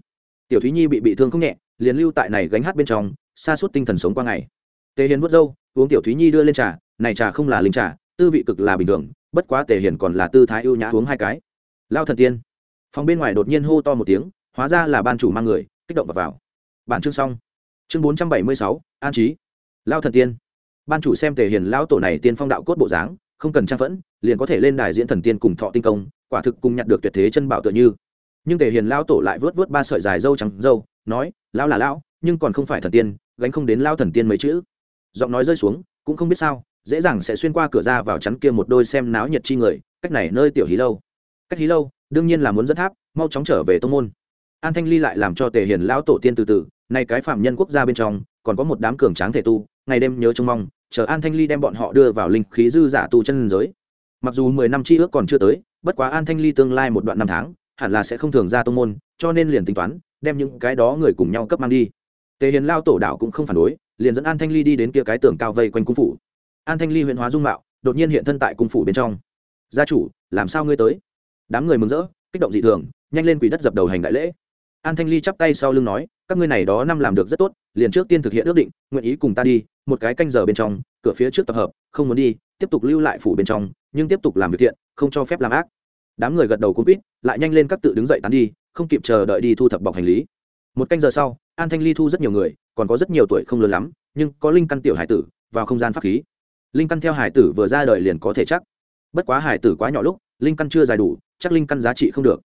Tiểu thúy nhi bị bị thương không nhẹ liền lưu tại này gánh hát bên trong xa suốt tinh thần sống qua ngày. Tề hiền vớt râu uống tiểu thúy nhi đưa lên trà này trà không là linh trà tư vị cực là bình thường bất quá tề hiền còn là tư thái ưu nhã uống hai cái. Lao thần tiên. Phòng bên ngoài đột nhiên hô to một tiếng hóa ra là ban chủ mang người kích động vào, vào bản chương xong. Chương bốn trăm bảy mươi sáu, an trí. Lao thần tiên. Ban chủ xem tề hiền lão tổ này tiên phong đạo cốt bộ dáng, không cần trang phẫn, liền có thể lên đài diễn thần tiên cùng thọ tinh công, quả thực cùng nhặt được tuyệt thế chân bảo tựa như. Nhưng tề hiền lão tổ lại vớt vớt ba sợi dài dâu trắng dâu nói, lão là lão, nhưng còn không phải thần tiên, gánh không đến lao thần tiên mấy chữ. Giọng nói rơi xuống, cũng không biết sao, dễ dàng sẽ xuyên qua cửa ra vào chắn kia một đôi xem náo nhiệt chi người, cách này nơi tiểu hí lâu. Cách hí lâu, đương nhiên là muốn dẫn tháp, mau chóng trở về tô môn an thanh ly lại làm cho tề hiền lão tổ tiên từ từ, nay cái phạm nhân quốc gia bên trong, còn có một đám cường tráng thể tu, ngày đêm nhớ trông mong, chờ an thanh ly đem bọn họ đưa vào linh khí dư giả tu chân giới. Mặc dù mười năm chi ước còn chưa tới, bất quá an thanh ly tương lai một đoạn năm tháng, hẳn là sẽ không thường ra tô môn, cho nên liền tính toán, đem những cái đó người cùng nhau cấp mang đi. Tề hiền lao tổ đạo cũng không phản đối, liền dẫn an thanh ly đi đến kia cái tường cao vây quanh cung phủ. An thanh ly huyện hóa dung mạo, đột nhiên hiện thân tại cung phủ bên trong. Gia chủ, làm sao ngươi tới? Đám người mừng rỡ, kích động dị thường, nhanh lên quỷ đất dập đầu hành đại lễ an thanh ly chắp tay sau lưng nói, các ngươi này đó năm làm được rất tốt, liền trước tiên thực hiện ước định, nguyện ý cùng ta đi, một cái canh giờ bên trong, cửa phía trước tập hợp, không muốn đi, tiếp tục lưu lại phủ bên trong, nhưng tiếp tục làm việc thiện, không cho phép làm ác. Đám người gật đầu cũng biết lại nhanh lên các tự đứng dậy tán đi, không kịp chờ đợi đi thu thập bọc hành lý. Một canh giờ sau, an thanh ly thu rất nhiều người, còn có rất nhiều tuổi không lớn lắm, nhưng có linh căn tiểu hải tử, vào không gian pháp khí. Linh căn theo hải tử vừa ra đời liền có thể chắc. Bất quá hải tử quá nhỏ lúc, linh căn chưa dài đủ, chắc linh căn giá trị không được.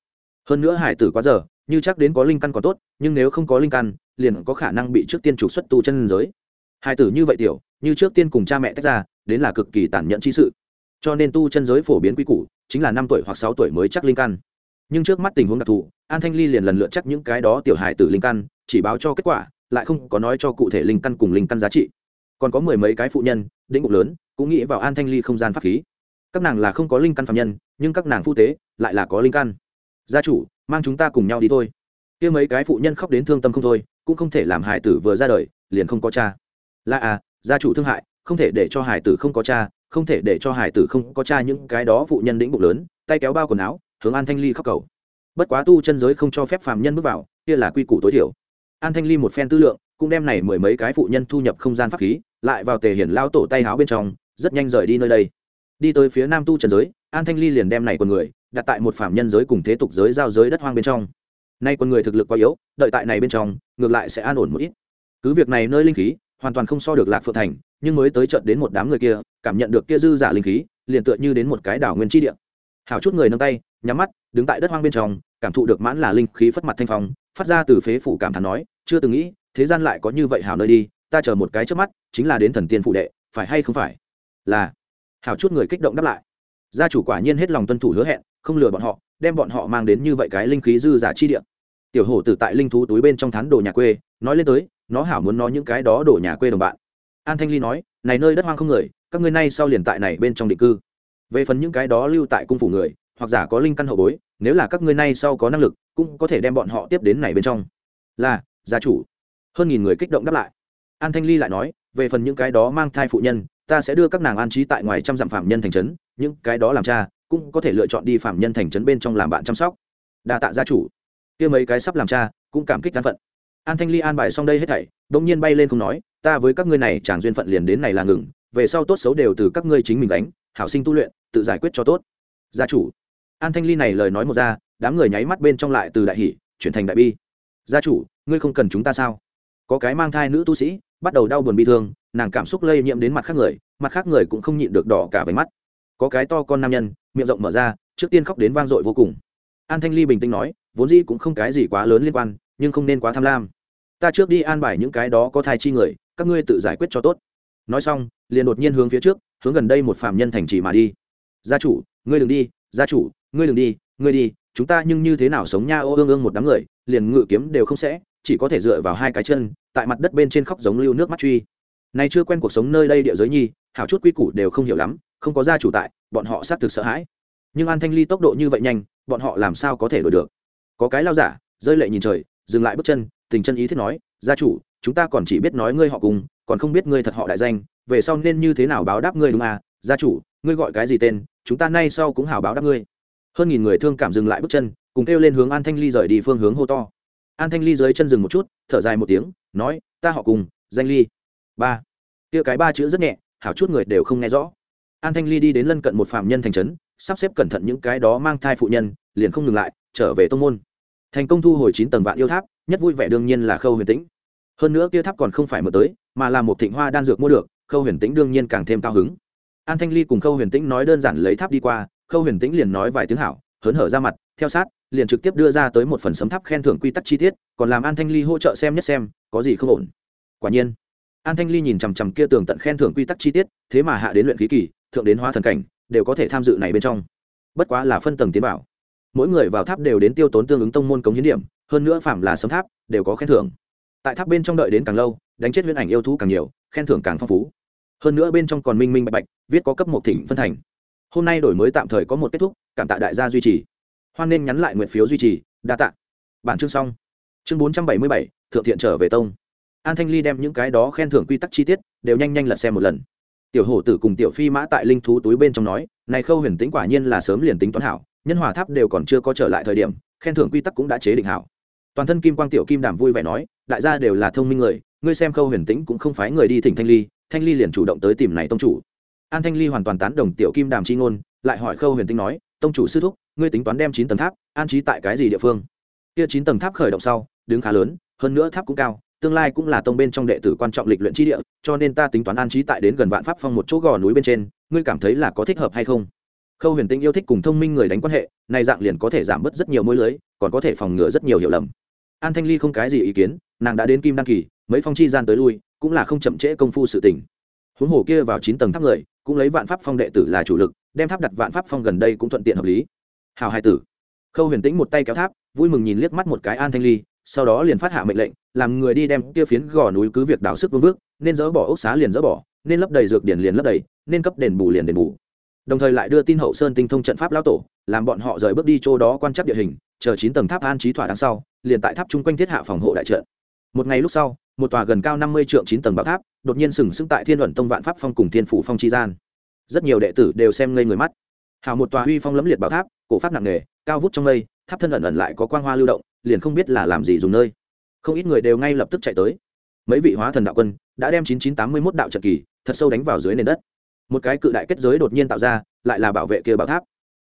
Hơn nữa hải tử quá giờ như chắc đến có linh căn còn tốt, nhưng nếu không có linh căn, liền có khả năng bị trước tiên trục xuất tu chân giới. Hai tử như vậy tiểu, như trước tiên cùng cha mẹ tách ra, đến là cực kỳ tàn nhẫn chi sự. Cho nên tu chân giới phổ biến quy củ, chính là năm tuổi hoặc sáu tuổi mới chắc linh căn. Nhưng trước mắt tình huống đặc thù, an thanh ly liền lần lượt chắc những cái đó tiểu hài tử linh căn, chỉ báo cho kết quả, lại không có nói cho cụ thể linh căn cùng linh căn giá trị. Còn có mười mấy cái phụ nhân đĩnh ngục lớn, cũng nghĩ vào an thanh ly không gian pháp khí. Các nàng là không có linh căn phạm nhân, nhưng các nàng phu tế, lại là có linh căn gia chủ, mang chúng ta cùng nhau đi thôi. Kia mấy cái phụ nhân khóc đến thương tâm không thôi, cũng không thể làm hải tử vừa ra đời, liền không có cha. Là à gia chủ thương hại, không thể để cho hải tử không có cha, không thể để cho hải tử không có cha những cái đó phụ nhân đĩnh bụng lớn, tay kéo bao quần áo, hướng an thanh ly khóc cầu. Bất quá tu chân giới không cho phép phàm nhân bước vào, kia là quy củ tối thiểu. An thanh ly một phen tư lượng, cũng đem này mười mấy cái phụ nhân thu nhập không gian pháp khí, lại vào tề hiển lao tổ tay háo bên trong, rất nhanh rời đi nơi đây. Đi tới phía nam tu trần giới an thanh ly liền đem này quần người, đặt tại một phạm nhân giới cùng thế tục giới giao giới đất hoang bên trong. Nay quần người thực lực quá yếu, đợi tại này bên trong, ngược lại sẽ an ổn một ít. Cứ việc này nơi linh khí, hoàn toàn không so được lạc phượng thành, nhưng mới tới trận đến một đám người kia, cảm nhận được kia dư giả linh khí, liền tựa như đến một cái đảo nguyên tri địa. Hảo chút người nâng tay, nhắm mắt, đứng tại đất hoang bên trong, cảm thụ được mãn là linh khí phất mặt thanh phong, phát ra từ phế phủ cảm thán nói, chưa từng nghĩ, thế gian lại có như vậy hảo nơi đi, ta chờ một cái trước mắt, chính là đến thần tiên phụ đệ, phải hay không phải? Là. Hảo chút người kích động đáp lại gia chủ quả nhiên hết lòng tuân thủ hứa hẹn, không lừa bọn họ, đem bọn họ mang đến như vậy cái linh khí dư giả chi địa. Tiểu hổ tử tại linh thú túi bên trong thán đồ nhà quê, nói lên tới, nó hảo muốn nói những cái đó đổ nhà quê đồng bạn. An thanh ly nói, này nơi đất hoang không người, các ngươi nay sau liền tại này bên trong định cư. Về phần những cái đó lưu tại cung phủ người, hoặc giả có linh căn hậu bối, nếu là các ngươi nay sau có năng lực, cũng có thể đem bọn họ tiếp đến này bên trong. Là, gia chủ. Hơn nghìn người kích động đáp lại. An thanh ly lại nói, về phần những cái đó mang thai phụ nhân ta sẽ đưa các nàng an trí tại ngoài trăm dặm phạm nhân thành trấn, những cái đó làm cha, cũng có thể lựa chọn đi phạm nhân thành trấn bên trong làm bạn chăm sóc. Đa tạ gia chủ. Kia mấy cái sắp làm cha, cũng cảm kích an phận. An thanh ly an bài xong đây hết thảy đông nhiên bay lên không nói, ta với các ngươi này chẳng duyên phận liền đến này là ngừng, về sau tốt xấu đều từ các ngươi chính mình đánh hảo sinh tu luyện, tự giải quyết cho tốt. Gia chủ. An thanh ly này lời nói một ra, đám người nháy mắt bên trong lại từ đại hỷ chuyển thành đại bi. Gia chủ, ngươi không cần chúng ta sao? Có cái mang thai nữ tu sĩ bắt đầu đau buồn bi thương, nàng cảm xúc lây nhiễm đến mặt khác người, mặt khác người cũng không nhịn được đỏ cả váy mắt. Có cái to con nam nhân, miệng rộng mở ra, trước tiên khóc đến vang dội vô cùng. An thanh ly bình tĩnh nói, vốn dĩ cũng không cái gì quá lớn liên quan, nhưng không nên quá tham lam. Ta trước đi an bài những cái đó có thai chi người, các ngươi tự giải quyết cho tốt. Nói xong, liền đột nhiên hướng phía trước, hướng gần đây một phạm nhân thành trì mà đi. Gia chủ, ngươi đừng đi, gia chủ, ngươi đừng đi, ngươi đi, chúng ta nhưng như thế nào sống nha ô ương ương một đám người, liền ngự kiếm đều không sẽ chỉ có thể dựa vào hai cái chân, tại mặt đất bên trên khóc giống lưu nước mắt truy. Này chưa quen cuộc sống nơi đây địa giới nhi, hảo chút quy củ đều không hiểu lắm, không có gia chủ tại, bọn họ xác thực sợ hãi. Nhưng an thanh ly tốc độ như vậy nhanh, bọn họ làm sao có thể đổi được? Có cái lao giả, rơi lệ nhìn trời, dừng lại bước chân, tình chân ý thiết nói, gia chủ, chúng ta còn chỉ biết nói ngươi họ cùng, còn không biết ngươi thật họ đại danh, về sau nên như thế nào báo đáp ngươi đúng à? Gia chủ, ngươi gọi cái gì tên, chúng ta nay sau cũng hào báo đáp ngươi. Hơn nghìn người thương cảm dừng lại bước chân, cùng kêu lên hướng an thanh ly rời đi phương hướng hô to an thanh ly dưới chân dừng một chút, thở dài một tiếng, nói, ta họ cùng, danh ly. Ba. Kia cái ba chữ rất nhẹ, hảo chút người đều không nghe rõ. An thanh ly đi đến lân cận một phạm nhân thành trấn, sắp xếp cẩn thận những cái đó mang thai phụ nhân, liền không ngừng lại, trở về tông môn. Thành công thu hồi chín tầng vạn yêu tháp, nhất vui vẻ đương nhiên là khâu huyền tĩnh. Hơn nữa kia tháp còn không phải mở tới, mà là một thịnh hoa đan dược mua được, khâu huyền tĩnh đương nhiên càng thêm cao hứng. An thanh ly cùng khâu huyền tĩnh nói đơn giản lấy tháp đi qua, khâu huyền tĩnh liền nói vài tiếng hảo, hớn hở ra mặt, theo sát liền trực tiếp đưa ra tới một phần sấm tháp khen thưởng quy tắc chi tiết, còn làm an thanh ly hỗ trợ xem nhất xem, có gì không ổn. Quả nhiên, an thanh ly nhìn chằm chằm kia tường tận khen thưởng quy tắc chi tiết, thế mà hạ đến luyện khí kỳ, thượng đến hóa thần cảnh, đều có thể tham dự này bên trong. Bất quá là phân tầng tiến bảo. Mỗi người vào tháp đều đến tiêu tốn tương ứng tông môn cống hiến điểm, hơn nữa phạm là sấm tháp, đều có khen thưởng. Tại tháp bên trong đợi đến càng lâu, đánh chết huyễn ảnh yêu thú càng nhiều, khen thưởng càng phong phú. Hơn nữa bên trong còn minh minh bạch bạch, viết có cấp một thỉnh phân thành. Hôm nay đổi mới tạm thời có một kết thúc, cảm tạ đại gia duy trì hoan nên nhắn lại nguyện phiếu duy trì, đa tạ. Bản chương xong. Chương bốn trăm bảy mươi bảy, thượng thiện trở về tông. An thanh ly đem những cái đó khen thưởng quy tắc chi tiết đều nhanh nhanh lật xem một lần. Tiểu hổ tử cùng tiểu phi mã tại linh thú túi bên trong nói, này khâu huyền tính quả nhiên là sớm liền tính toán hảo, nhân hòa tháp đều còn chưa có trở lại thời điểm, khen thưởng quy tắc cũng đã chế định hảo. Toàn thân kim quang tiểu kim đàm vui vẻ nói, đại gia đều là thông minh người, ngươi xem khâu huyền tĩnh cũng không phái người đi thỉnh thanh ly thanh ly liền chủ động tới tìm này tông chủ. An thanh ly hoàn toàn tán đồng tiểu kim đàm chi ngôn, lại hỏi khâu huyền tĩnh nói, tông chủ sư thúc ngươi tính toán đem chín tầng tháp an trí tại cái gì địa phương? Kia chín tầng tháp khởi động sau, đứng khá lớn, hơn nữa tháp cũng cao, tương lai cũng là tông bên trong đệ tử quan trọng lịch luyện chi địa, cho nên ta tính toán an trí tại đến gần vạn pháp phong một chỗ gò núi bên trên, ngươi cảm thấy là có thích hợp hay không? Khâu huyền tinh yêu thích cùng thông minh người đánh quan hệ, này dạng liền có thể giảm bớt rất nhiều mối lưới, còn có thể phòng ngừa rất nhiều hiểu lầm. An thanh ly không cái gì ý kiến, nàng đã đến kim đăng kỳ, mấy phong chi gian tới lui, cũng là không chậm trễ công phu sự tình. Huống hồ kia vào chín tầng tháp người, cũng lấy vạn pháp phong đệ tử là chủ lực, đem tháp đặt vạn pháp phong gần đây cũng thuận tiện hợp lý hào hai tử. Khâu huyền tĩnh một tay kéo tháp, vui mừng nhìn liếc mắt một cái an thanh ly, sau đó liền phát hạ mệnh lệnh, làm người đi đem kia phiến gò núi cứ việc đào sức vương vước, nên dỡ bỏ ốc xá liền dỡ bỏ, nên lấp đầy dược điển liền lấp đầy, nên cấp đền bù liền đền bù. Đồng thời lại đưa tin hậu sơn tinh thông trận pháp lão tổ, làm bọn họ rời bước đi chỗ đó quan trắc địa hình, chờ chín tầng tháp an trí thỏa đằng sau, liền tại tháp chung quanh thiết hạ phòng hộ đại trận. Một ngày lúc sau, một tòa gần cao năm mươi trượng chín tầng bảo tháp, đột nhiên sừng sững tại thiên luận tông vạn pháp phong cùng thiên phủ phong chi gian. Rất nhiều đệ tử đều xem ngây người mắt. Hào một tòa huy phong lẫm liệt bảo tháp cổ pháp nặng nề, cao vút trong mây, tháp thân ẩn ẩn lại có quang hoa lưu động, liền không biết là làm gì dùng nơi. Không ít người đều ngay lập tức chạy tới. Mấy vị hóa thần đạo quân đã đem chín chín tám mươi mốt đạo trận kỳ thật sâu đánh vào dưới nền đất. Một cái cự đại kết giới đột nhiên tạo ra, lại là bảo vệ kia bảo tháp.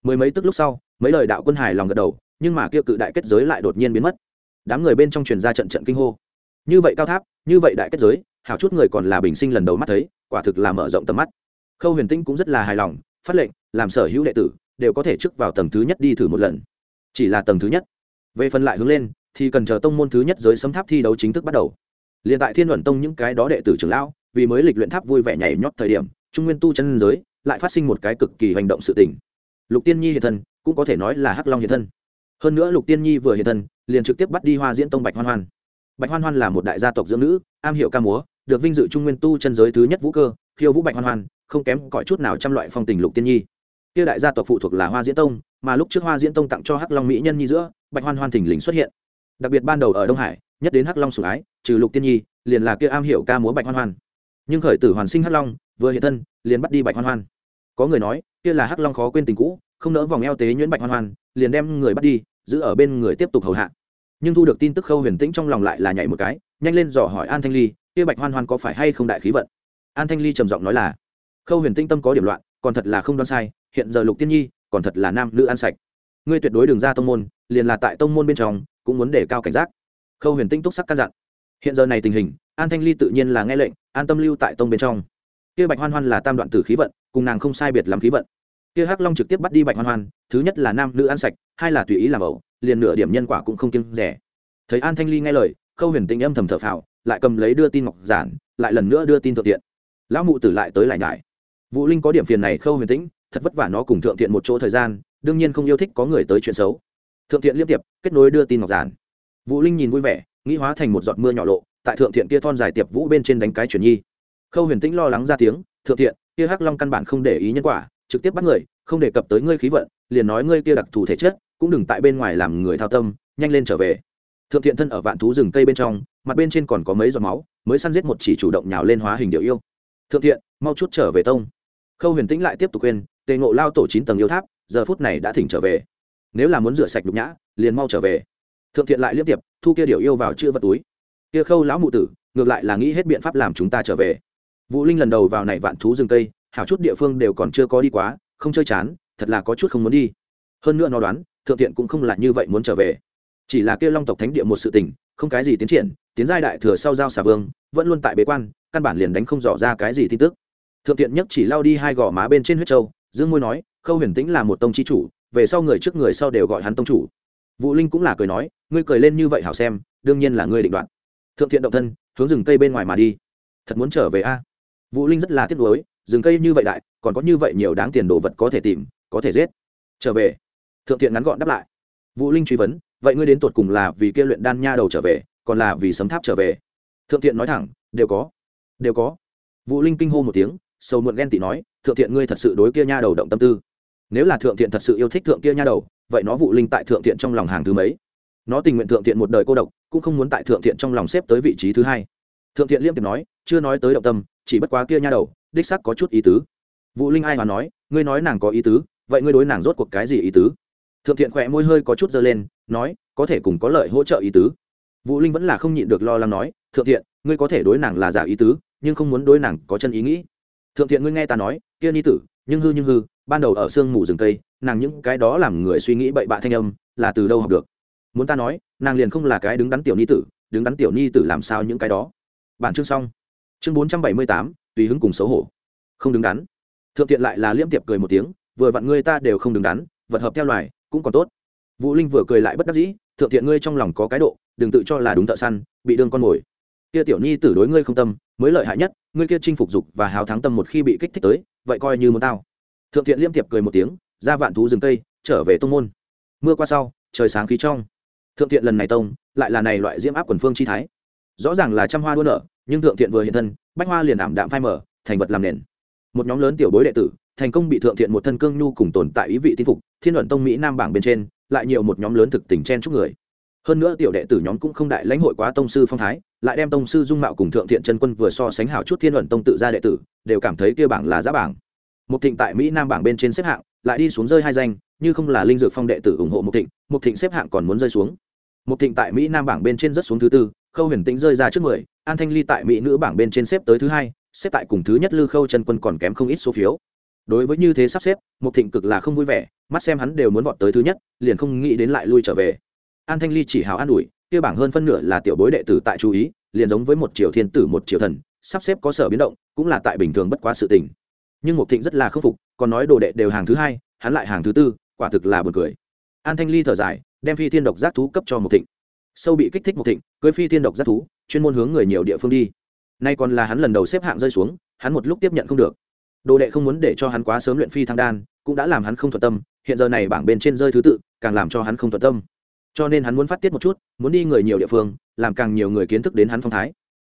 Mười mấy tức lúc sau, mấy lời đạo quân hài lòng gật đầu, nhưng mà kia cự đại kết giới lại đột nhiên biến mất. Đám người bên trong truyền ra trận trận kinh hô. Như vậy cao tháp, như vậy đại kết giới, hảo chút người còn là bình sinh lần đầu mắt thấy, quả thực là mở rộng tầm mắt. Khâu huyền tinh cũng rất là hài lòng, phát lệnh, làm sở hữu đệ tử đều có thể chức vào tầng thứ nhất đi thử một lần. Chỉ là tầng thứ nhất. Về phần lại hướng lên, thì cần chờ tông môn thứ nhất giới sấm tháp thi đấu chính thức bắt đầu. Liền tại thiên luận tông những cái đó đệ tử trưởng lão, vì mới lịch luyện tháp vui vẻ nhảy nhót thời điểm, trung nguyên tu chân giới lại phát sinh một cái cực kỳ hành động sự tình. Lục tiên nhi hiện thân, cũng có thể nói là hắc long hiện thân. Hơn nữa lục tiên nhi vừa hiện thân, liền trực tiếp bắt đi hoa diễn tông bạch hoan hoan. Bạch hoan hoan là một đại gia tộc dưỡng nữ, am hiểu ca múa, được vinh dự trung nguyên tu chân giới thứ nhất vũ cơ, khiêu vũ bạch hoan hoan, không kém cỏi chút nào trăm loại phong tình lục tiên nhi kia đại gia tộc phụ thuộc là hoa diễn tông, mà lúc trước hoa diễn tông tặng cho hắc long mỹ nhân nhi giữa, bạch hoan hoan thình lình xuất hiện. Đặc biệt ban đầu ở đông hải, nhất đến hắc long sủng ái, trừ lục tiên nhi, liền là kia am hiểu ca múa bạch hoan hoan. Nhưng khởi tử hoàn sinh hắc long, vừa hiện thân, liền bắt đi bạch hoan hoan. Có người nói, kia là hắc long khó quên tình cũ, không nỡ vòng eo tế nhuyễn bạch hoan hoan, liền đem người bắt đi, giữ ở bên người tiếp tục hầu hạ. Nhưng thu được tin tức khâu huyền tĩnh trong lòng lại là nhảy một cái, nhanh lên dò hỏi an thanh ly, kia bạch hoan hoan có phải hay không đại khí vận? An thanh ly trầm giọng nói là, khâu huyền tĩnh tâm có điểm loạn còn thật là không đoan sai, hiện giờ lục tiên nhi còn thật là nam nữ ăn sạch. Ngươi tuyệt đối đừng ra tông môn, liền là tại tông môn bên trong, cũng muốn để cao cảnh giác. Khâu huyền tinh túc sắc căn dặn. Hiện giờ này tình hình, an thanh ly tự nhiên là nghe lệnh, an tâm lưu tại tông bên trong. Kia bạch hoan hoan là tam đoạn tử khí vận, cùng nàng không sai biệt làm khí vận. Kia hắc long trực tiếp bắt đi bạch hoan hoan, thứ nhất là nam nữ ăn sạch, hai là tùy ý làm ẩu, liền nửa điểm nhân quả cũng không kiêng rẻ. Thấy an thanh ly nghe lời, khâu huyền tinh âm thầm thở phào, lại cầm lấy đưa tin ngọc giản, lại lần nữa đưa tin thuận tiện. Lão mụ tử lại tới lại nhải vũ linh có điểm phiền này khâu huyền tĩnh, thật vất vả nó cùng thượng thiện một chỗ thời gian, đương nhiên không yêu thích có người tới chuyện xấu. Thượng thiện liên tiệp kết nối đưa tin ngọc giản. Vũ linh nhìn vui vẻ, nghĩ hóa thành một giọt mưa nhỏ lộ, tại thượng thiện kia thon dài tiệp vũ bên trên đánh cái chuyển nhi. Khâu huyền tĩnh lo lắng ra tiếng, thượng thiện, kia hắc long căn bản không để ý nhân quả, trực tiếp bắt người, không đề cập tới ngươi khí vận, liền nói ngươi kia đặc thù thể chất, cũng đừng tại bên ngoài làm người thao tâm, nhanh lên trở về. Thượng thiện thân ở vạn thú rừng cây bên trong, mặt bên trên còn có mấy giọt máu, mới săn giết một chỉ chủ động nhào lên hóa hình điệu yêu. Thượng thiện, mau chút trở về tông khâu huyền tĩnh lại tiếp tục khuyên, tề ngộ lao tổ chín tầng yêu tháp, giờ phút này đã thỉnh trở về. Nếu là muốn rửa sạch nhục nhã, liền mau trở về. Thượng thiện lại liên tiệp thu kia điều yêu vào chữ vật túi. Kia khâu lão mụ tử, ngược lại là nghĩ hết biện pháp làm chúng ta trở về. Vũ linh lần đầu vào này vạn thú rừng tây hảo chút địa phương đều còn chưa có đi quá, không chơi chán, thật là có chút không muốn đi. Hơn nữa nó đoán, thượng thiện cũng không là như vậy muốn trở về. Chỉ là kia long tộc thánh địa một sự tình, không cái gì tiến triển, tiến giai đại thừa sau giao xà vương, vẫn luôn tại bế quan, căn bản liền đánh không dò ra cái gì tin tức thượng tiện nhất chỉ lao đi hai gò má bên trên huyết châu, dương môi nói, khâu huyền tĩnh là một tông chi chủ, về sau người trước người sau đều gọi hắn tông chủ. Vũ linh cũng là cười nói, ngươi cười lên như vậy hảo xem, đương nhiên là ngươi định đoạn. thượng thiện động thân, hướng rừng cây bên ngoài mà đi. Thật muốn trở về a? Vũ linh rất là tiếc nuối, rừng cây như vậy đại, còn có như vậy nhiều đáng tiền đồ vật có thể tìm, có thể giết. Trở về. Thượng thiện ngắn gọn đáp lại. Vũ linh truy vấn, vậy ngươi đến tột cùng là vì kia luyện đan nha đầu trở về, còn là vì sấm tháp trở về? Thượng thiện nói thẳng, đều có đều có. Vũ linh kinh hô một tiếng sầu muộn ghen tị nói, thượng thiện ngươi thật sự đối kia nha đầu động tâm tư. Nếu là thượng thiện thật sự yêu thích thượng kia nha đầu, vậy nó vụ linh tại thượng thiện trong lòng hàng thứ mấy? Nó tình nguyện thượng thiện một đời cô độc, cũng không muốn tại thượng thiện trong lòng xếp tới vị trí thứ hai. Thượng thiện liêm tiệp nói, chưa nói tới động tâm, chỉ bất quá kia nha đầu, đích sắc có chút ý tứ. Vũ linh ai mà nói, ngươi nói nàng có ý tứ, vậy ngươi đối nàng rốt cuộc cái gì ý tứ? Thượng thiện khỏe môi hơi có chút dơ lên, nói, có thể cùng có lợi hỗ trợ ý tứ. Vũ linh vẫn là không nhịn được lo lắng nói, thượng thiện, ngươi có thể đối nàng là giả ý tứ, nhưng không muốn đối nàng có chân ý nghĩ thượng thiện ngươi nghe ta nói, kia ni tử, nhưng hư nhưng hư, ban đầu ở sương mù rừng tây nàng những cái đó làm người suy nghĩ bậy bạ thanh âm, là từ đâu học được? Muốn ta nói, nàng liền không là cái đứng đắn tiểu ni tử, đứng đắn tiểu ni tử làm sao những cái đó? Bản chương xong. Chương bốn trăm bảy mươi tám, tùy hứng cùng xấu hổ. Không đứng đắn. Thượng thiện lại là liễm tiệp cười một tiếng, vừa vặn ngươi ta đều không đứng đắn, vật hợp theo loài, cũng còn tốt. Vũ linh vừa cười lại bất đắc dĩ, thượng thiện ngươi trong lòng có cái độ, đừng tự cho là đúng thợ săn, bị đương con mồi kia tiểu nhi tử đối ngươi không tâm, mới lợi hại nhất, ngươi kia chinh phục dục và hào thắng tâm một khi bị kích thích tới, vậy coi như muốn tao. Thượng thiện liêm tiệp cười một tiếng, ra vạn thú rừng cây, trở về tông môn. Mưa qua sau, trời sáng khí trong. Thượng thiện lần này tông, lại là này loại diễm áp quần phương chi thái. Rõ ràng là trăm hoa đua nở, nhưng thượng thiện vừa hiện thân, bách hoa liền ảm đạm phai mở thành vật làm nền. Một nhóm lớn tiểu bối đệ tử, thành công bị thượng thiện một thân cương nhu cùng tồn tại ý vị tin phục, thiên luận tông mỹ nam bảng bên trên, lại nhiều một nhóm lớn thực tình chen chúc người hơn nữa tiểu đệ tử nhóm cũng không đại lãnh hội quá tông sư phong thái, lại đem tông sư dung mạo cùng thượng thiện chân quân vừa so sánh hảo chút thiên luận tông tự ra đệ tử, đều cảm thấy kia bảng là giá bảng. Một thịnh tại mỹ nam bảng bên trên xếp hạng, lại đi xuống rơi hai danh, như không là linh dược phong đệ tử ủng hộ một thịnh một thịnh xếp hạng còn muốn rơi xuống. Một thịnh tại mỹ nam bảng bên trên rất xuống thứ tư, khâu huyền tĩnh rơi ra trước mười, an thanh ly tại mỹ nữ bảng bên trên xếp tới thứ hai, xếp tại cùng thứ nhất lư khâu chân quân còn kém không ít số phiếu. Đối với như thế sắp xếp một thịnh cực là không vui vẻ, mắt xem hắn đều muốn vọt tới thứ nhất, liền không nghĩ đến lại lui trở về an thanh ly chỉ hào an ủi, kia bảng hơn phân nửa là tiểu bối đệ tử tại chú ý, liền giống với một triều thiên tử, một triều thần, sắp xếp có sở biến động, cũng là tại bình thường bất quá sự tình. Nhưng một thịnh rất là khâm phục, còn nói đồ đệ đều hàng thứ hai, hắn lại hàng thứ tư, quả thực là buồn cười. An thanh ly thở dài, đem phi thiên độc giác thú cấp cho một thịnh. Sâu bị kích thích một thịnh, cưới phi thiên độc giác thú, chuyên môn hướng người nhiều địa phương đi. Nay còn là hắn lần đầu xếp hạng rơi xuống, hắn một lúc tiếp nhận không được. Đồ đệ không muốn để cho hắn quá sớm luyện phi thăng đan, cũng đã làm hắn không thuận tâm, hiện giờ này bảng bên trên rơi thứ tự, càng làm cho hắn không thuận tâm cho nên hắn muốn phát tiết một chút, muốn đi người nhiều địa phương, làm càng nhiều người kiến thức đến hắn phong thái.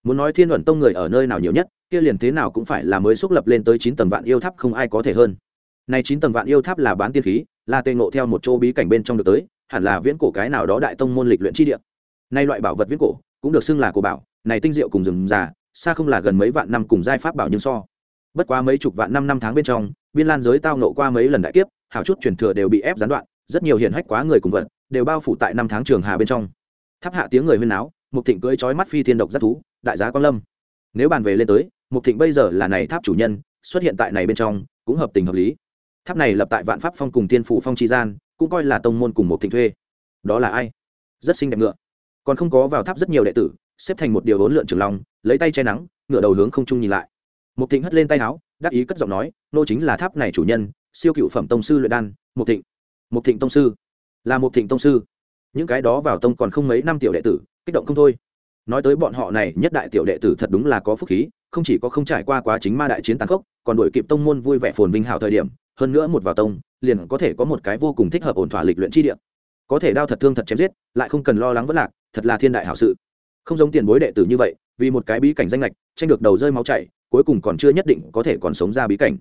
Muốn nói thiên luận tông người ở nơi nào nhiều nhất, kia liền thế nào cũng phải là mới xúc lập lên tới chín tầng vạn yêu tháp không ai có thể hơn. Nay chín tầng vạn yêu tháp là bán tiên khí, là tê ngộ theo một chỗ bí cảnh bên trong được tới, hẳn là viễn cổ cái nào đó đại tông môn lịch luyện chi địa. Nay loại bảo vật viễn cổ, cũng được xưng là cổ bảo, này tinh diệu cùng rừng già, xa không là gần mấy vạn năm cùng giai pháp bảo nhưng so. Bất quá mấy chục vạn năm năm tháng bên trong, biên lan giới tao nộ qua mấy lần đại kiếp hào chút truyền thừa đều bị ép gián đoạn, rất nhiều hiển hách quá người cùng vật đều bao phủ tại năm tháng trường hà bên trong. Tháp hạ tiếng người huyên náo, mục thịnh cưỡi trói mắt phi thiên độc giác thú, đại giá quan lâm. Nếu bàn về lên tới, mục thịnh bây giờ là này tháp chủ nhân, xuất hiện tại này bên trong, cũng hợp tình hợp lý. Tháp này lập tại vạn pháp phong cùng tiên phủ phong tri gian, cũng coi là tông môn cùng một thịnh thuê. Đó là ai? Rất xinh đẹp ngựa. Còn không có vào tháp rất nhiều đệ tử, xếp thành một điều hỗn lượn trường long, lấy tay che nắng, ngựa đầu hướng không trung nhìn lại. Một thịnh hất lên tay áo, đắc ý cất giọng nói, nô chính là tháp này chủ nhân, siêu cựu phẩm tông sư luyện đan một thịnh. Một thịnh tông sư là một thịnh tông sư. Những cái đó vào tông còn không mấy năm tiểu đệ tử, kích động không thôi. Nói tới bọn họ này, nhất đại tiểu đệ tử thật đúng là có phúc khí, không chỉ có không trải qua quá chính ma đại chiến tàn khốc, còn đổi kịp tông môn vui vẻ phồn vinh hào thời điểm, hơn nữa một vào tông, liền có thể có một cái vô cùng thích hợp ổn thỏa lịch luyện chi địa. Có thể đao thật thương thật chém giết, lại không cần lo lắng vất lạc, thật là thiên đại hảo sự. Không giống tiền bối đệ tử như vậy, vì một cái bí cảnh danh lệch, tranh được đầu rơi máu chảy, cuối cùng còn chưa nhất định có thể còn sống ra bí cảnh.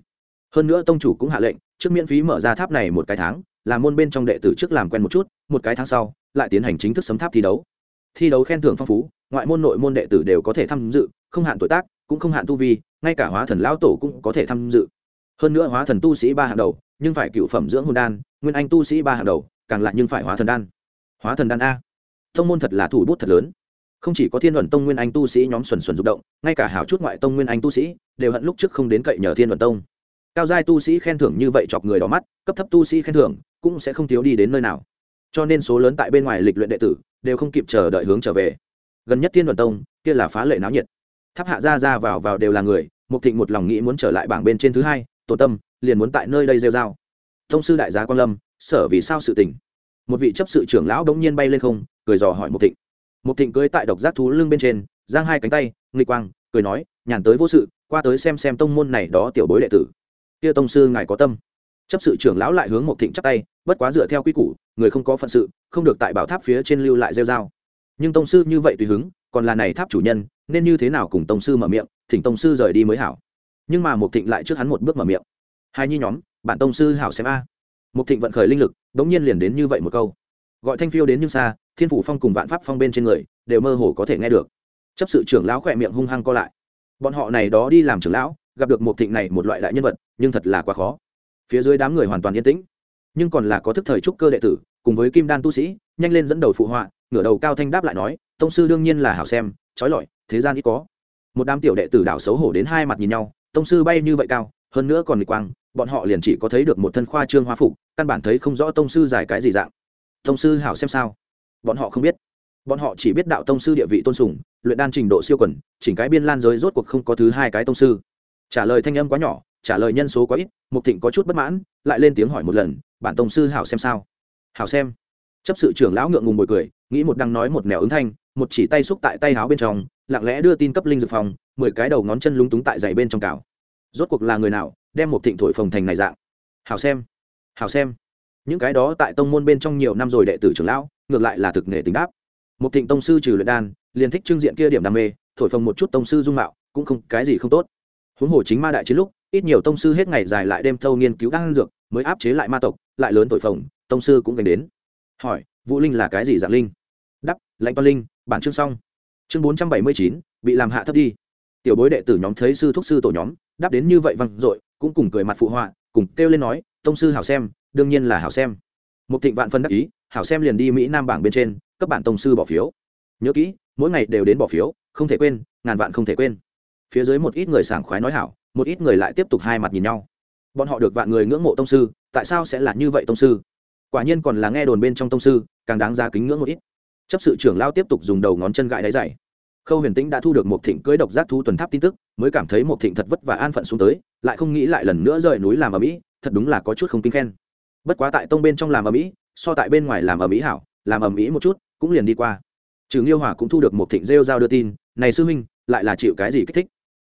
Hơn nữa tông chủ cũng hạ lệnh, trước miễn phí mở ra tháp này một cái tháng là môn bên trong đệ tử trước làm quen một chút, một cái tháng sau, lại tiến hành chính thức sấm tháp thi đấu. Thi đấu khen thưởng phong phú, ngoại môn nội môn đệ tử đều có thể tham dự, không hạn tuổi tác, cũng không hạn tu vi, ngay cả hóa thần lão tổ cũng có thể tham dự. Hơn nữa hóa thần tu sĩ ba hàng đầu, nhưng phải cựu phẩm dưỡng hồn đan, nguyên anh tu sĩ ba hàng đầu, càng lại nhưng phải hóa thần đan. Hóa thần đan a. Thông môn thật là thủ bút thật lớn. Không chỉ có thiên luận tông nguyên anh tu sĩ nhóm xuẩn xuẩn rụng động, ngay cả hảo chút ngoại tông nguyên anh tu sĩ, đều hận lúc trước không đến cậy nhờ thiên luận tông cao giai tu sĩ khen thưởng như vậy chọc người đỏ mắt, cấp thấp tu sĩ khen thưởng cũng sẽ không thiếu đi đến nơi nào. Cho nên số lớn tại bên ngoài lịch luyện đệ tử đều không kịp chờ đợi hướng trở về. Gần nhất thiên đoàn tông, kia là phá lệ náo nhiệt. Tháp hạ ra ra vào vào đều là người, mục thịnh một lòng nghĩ muốn trở lại bảng bên trên thứ hai, tổ tâm, liền muốn tại nơi đây rêu dao thông sư đại gia quan lâm, sở vì sao sự tình? Một vị chấp sự trưởng lão đống nhiên bay lên không, cười dò hỏi mục thịnh. Mục thịnh cưới tại độc giác thú lưng bên trên, giang hai cánh tay, nghịch quang, cười nói, nhàn tới vô sự, qua tới xem xem tông môn này đó tiểu bối đệ tử kia tông sư ngài có tâm. Chấp sự trưởng lão lại hướng một thịnh chắp tay, bất quá dựa theo quy củ, người không có phận sự, không được tại bảo tháp phía trên lưu lại rêu dao nhưng tông sư như vậy tùy hứng, còn là này tháp chủ nhân, nên như thế nào cùng tông sư mở miệng, thỉnh tông sư rời đi mới hảo. Nhưng mà một thịnh lại trước hắn một bước mở miệng. Hai nhi nhóm, bạn tông sư hảo xem a. Một thịnh vận khởi linh lực, đống nhiên liền đến như vậy một câu. Gọi thanh phiêu đến như xa, thiên phủ phong cùng vạn pháp phong bên trên người, đều mơ hồ có thể nghe được. Chấp sự trưởng lão khỏe miệng hung hăng co lại. Bọn họ này đó đi làm trưởng lão gặp được một thịnh này một loại đại nhân vật, nhưng thật là quá khó. Phía dưới đám người hoàn toàn yên tĩnh. Nhưng còn là có thức thời trúc cơ đệ tử, cùng với kim đan tu sĩ, nhanh lên dẫn đầu phụ họa, ngửa đầu cao thanh đáp lại nói, tông sư đương nhiên là hảo xem, trói lọi, thế gian ít có. Một đám tiểu đệ tử đảo xấu hổ đến hai mặt nhìn nhau, tông sư bay như vậy cao, hơn nữa còn nghịch quang, bọn họ liền chỉ có thấy được một thân khoa trương hoa phục, căn bản thấy không rõ tông sư giải cái gì dạng. Tông sư hảo xem sao? Bọn họ không biết. Bọn họ chỉ biết đạo tông sư địa vị tôn sùng, luyện đan trình độ siêu quần, chỉnh cái biên lan giới rốt cuộc không có thứ hai cái tông sư trả lời thanh âm quá nhỏ, trả lời nhân số quá ít, mục thịnh có chút bất mãn, lại lên tiếng hỏi một lần, bản tông sư hảo xem sao? Hảo xem. Chấp sự trưởng lão ngượng ngùng bồi cười, nghĩ một đang nói một nẻo ứng thanh, một chỉ tay xúc tại tay háo bên trong, lặng lẽ đưa tin cấp linh dược phòng, mười cái đầu ngón chân lúng túng tại dày bên trong cào. Rốt cuộc là người nào, đem một thịnh thổi phồng thành này dạng? Hảo xem hảo xem. Những cái đó tại tông môn bên trong nhiều năm rồi đệ tử trưởng lão, ngược lại là thực nghệ tính đáp. Một thịnh tông sư trừ luyện đan, liền thích trưng diện kia điểm đam mê, thổi phồng một chút tông sư dung mạo, cũng không, cái gì không tốt huống hồ chính ma đại chiến lúc, ít nhiều tông sư hết ngày dài lại đêm thâu nghiên cứu đan dược, mới áp chế lại ma tộc, lại lớn tội phồng, tông sư cũng gánh đến. Hỏi, vũ linh là cái gì dạng linh? Đắp lãnh toan linh, bản chương xong. Chương bốn trăm bảy mươi chín, bị làm hạ thấp đi. Tiểu bối đệ tử nhóm thấy sư thúc sư tổ nhóm, đáp đến như vậy văng dội, cũng cùng cười mặt phụ họa, cùng kêu lên nói, tông sư hảo xem, đương nhiên là hảo xem. Một thịnh vạn phân đắc ý, hảo xem liền đi mỹ nam bảng bên trên các bạn tông sư bỏ phiếu. Nhớ kỹ, mỗi ngày đều đến bỏ phiếu, không thể quên, ngàn vạn không thể quên phía dưới một ít người sảng khoái nói hảo, một ít người lại tiếp tục hai mặt nhìn nhau. Bọn họ được vạn người ngưỡng mộ tông sư, tại sao sẽ là như vậy tông sư? Quả nhiên còn là nghe đồn bên trong tông sư, càng đáng ra kính ngưỡng một ít. Chấp sự trưởng lao tiếp tục dùng đầu ngón chân gãi đáy dày khâu huyền tĩnh đã thu được một thịnh cưới độc giác thu tuần tháp tin tức, mới cảm thấy một thịnh thật vất và an phận xuống tới, lại không nghĩ lại lần nữa rời núi làm ở mỹ, thật đúng là có chút không kinh khen. Bất quá tại tông bên trong làm ở mỹ, so tại bên ngoài làm ở mỹ hảo, làm ở mỹ một chút, cũng liền đi qua. Trừ nghiêu hòa cũng thu được một thịnh rêu giao đưa tin, này sư huynh, lại là chịu cái gì kích thích?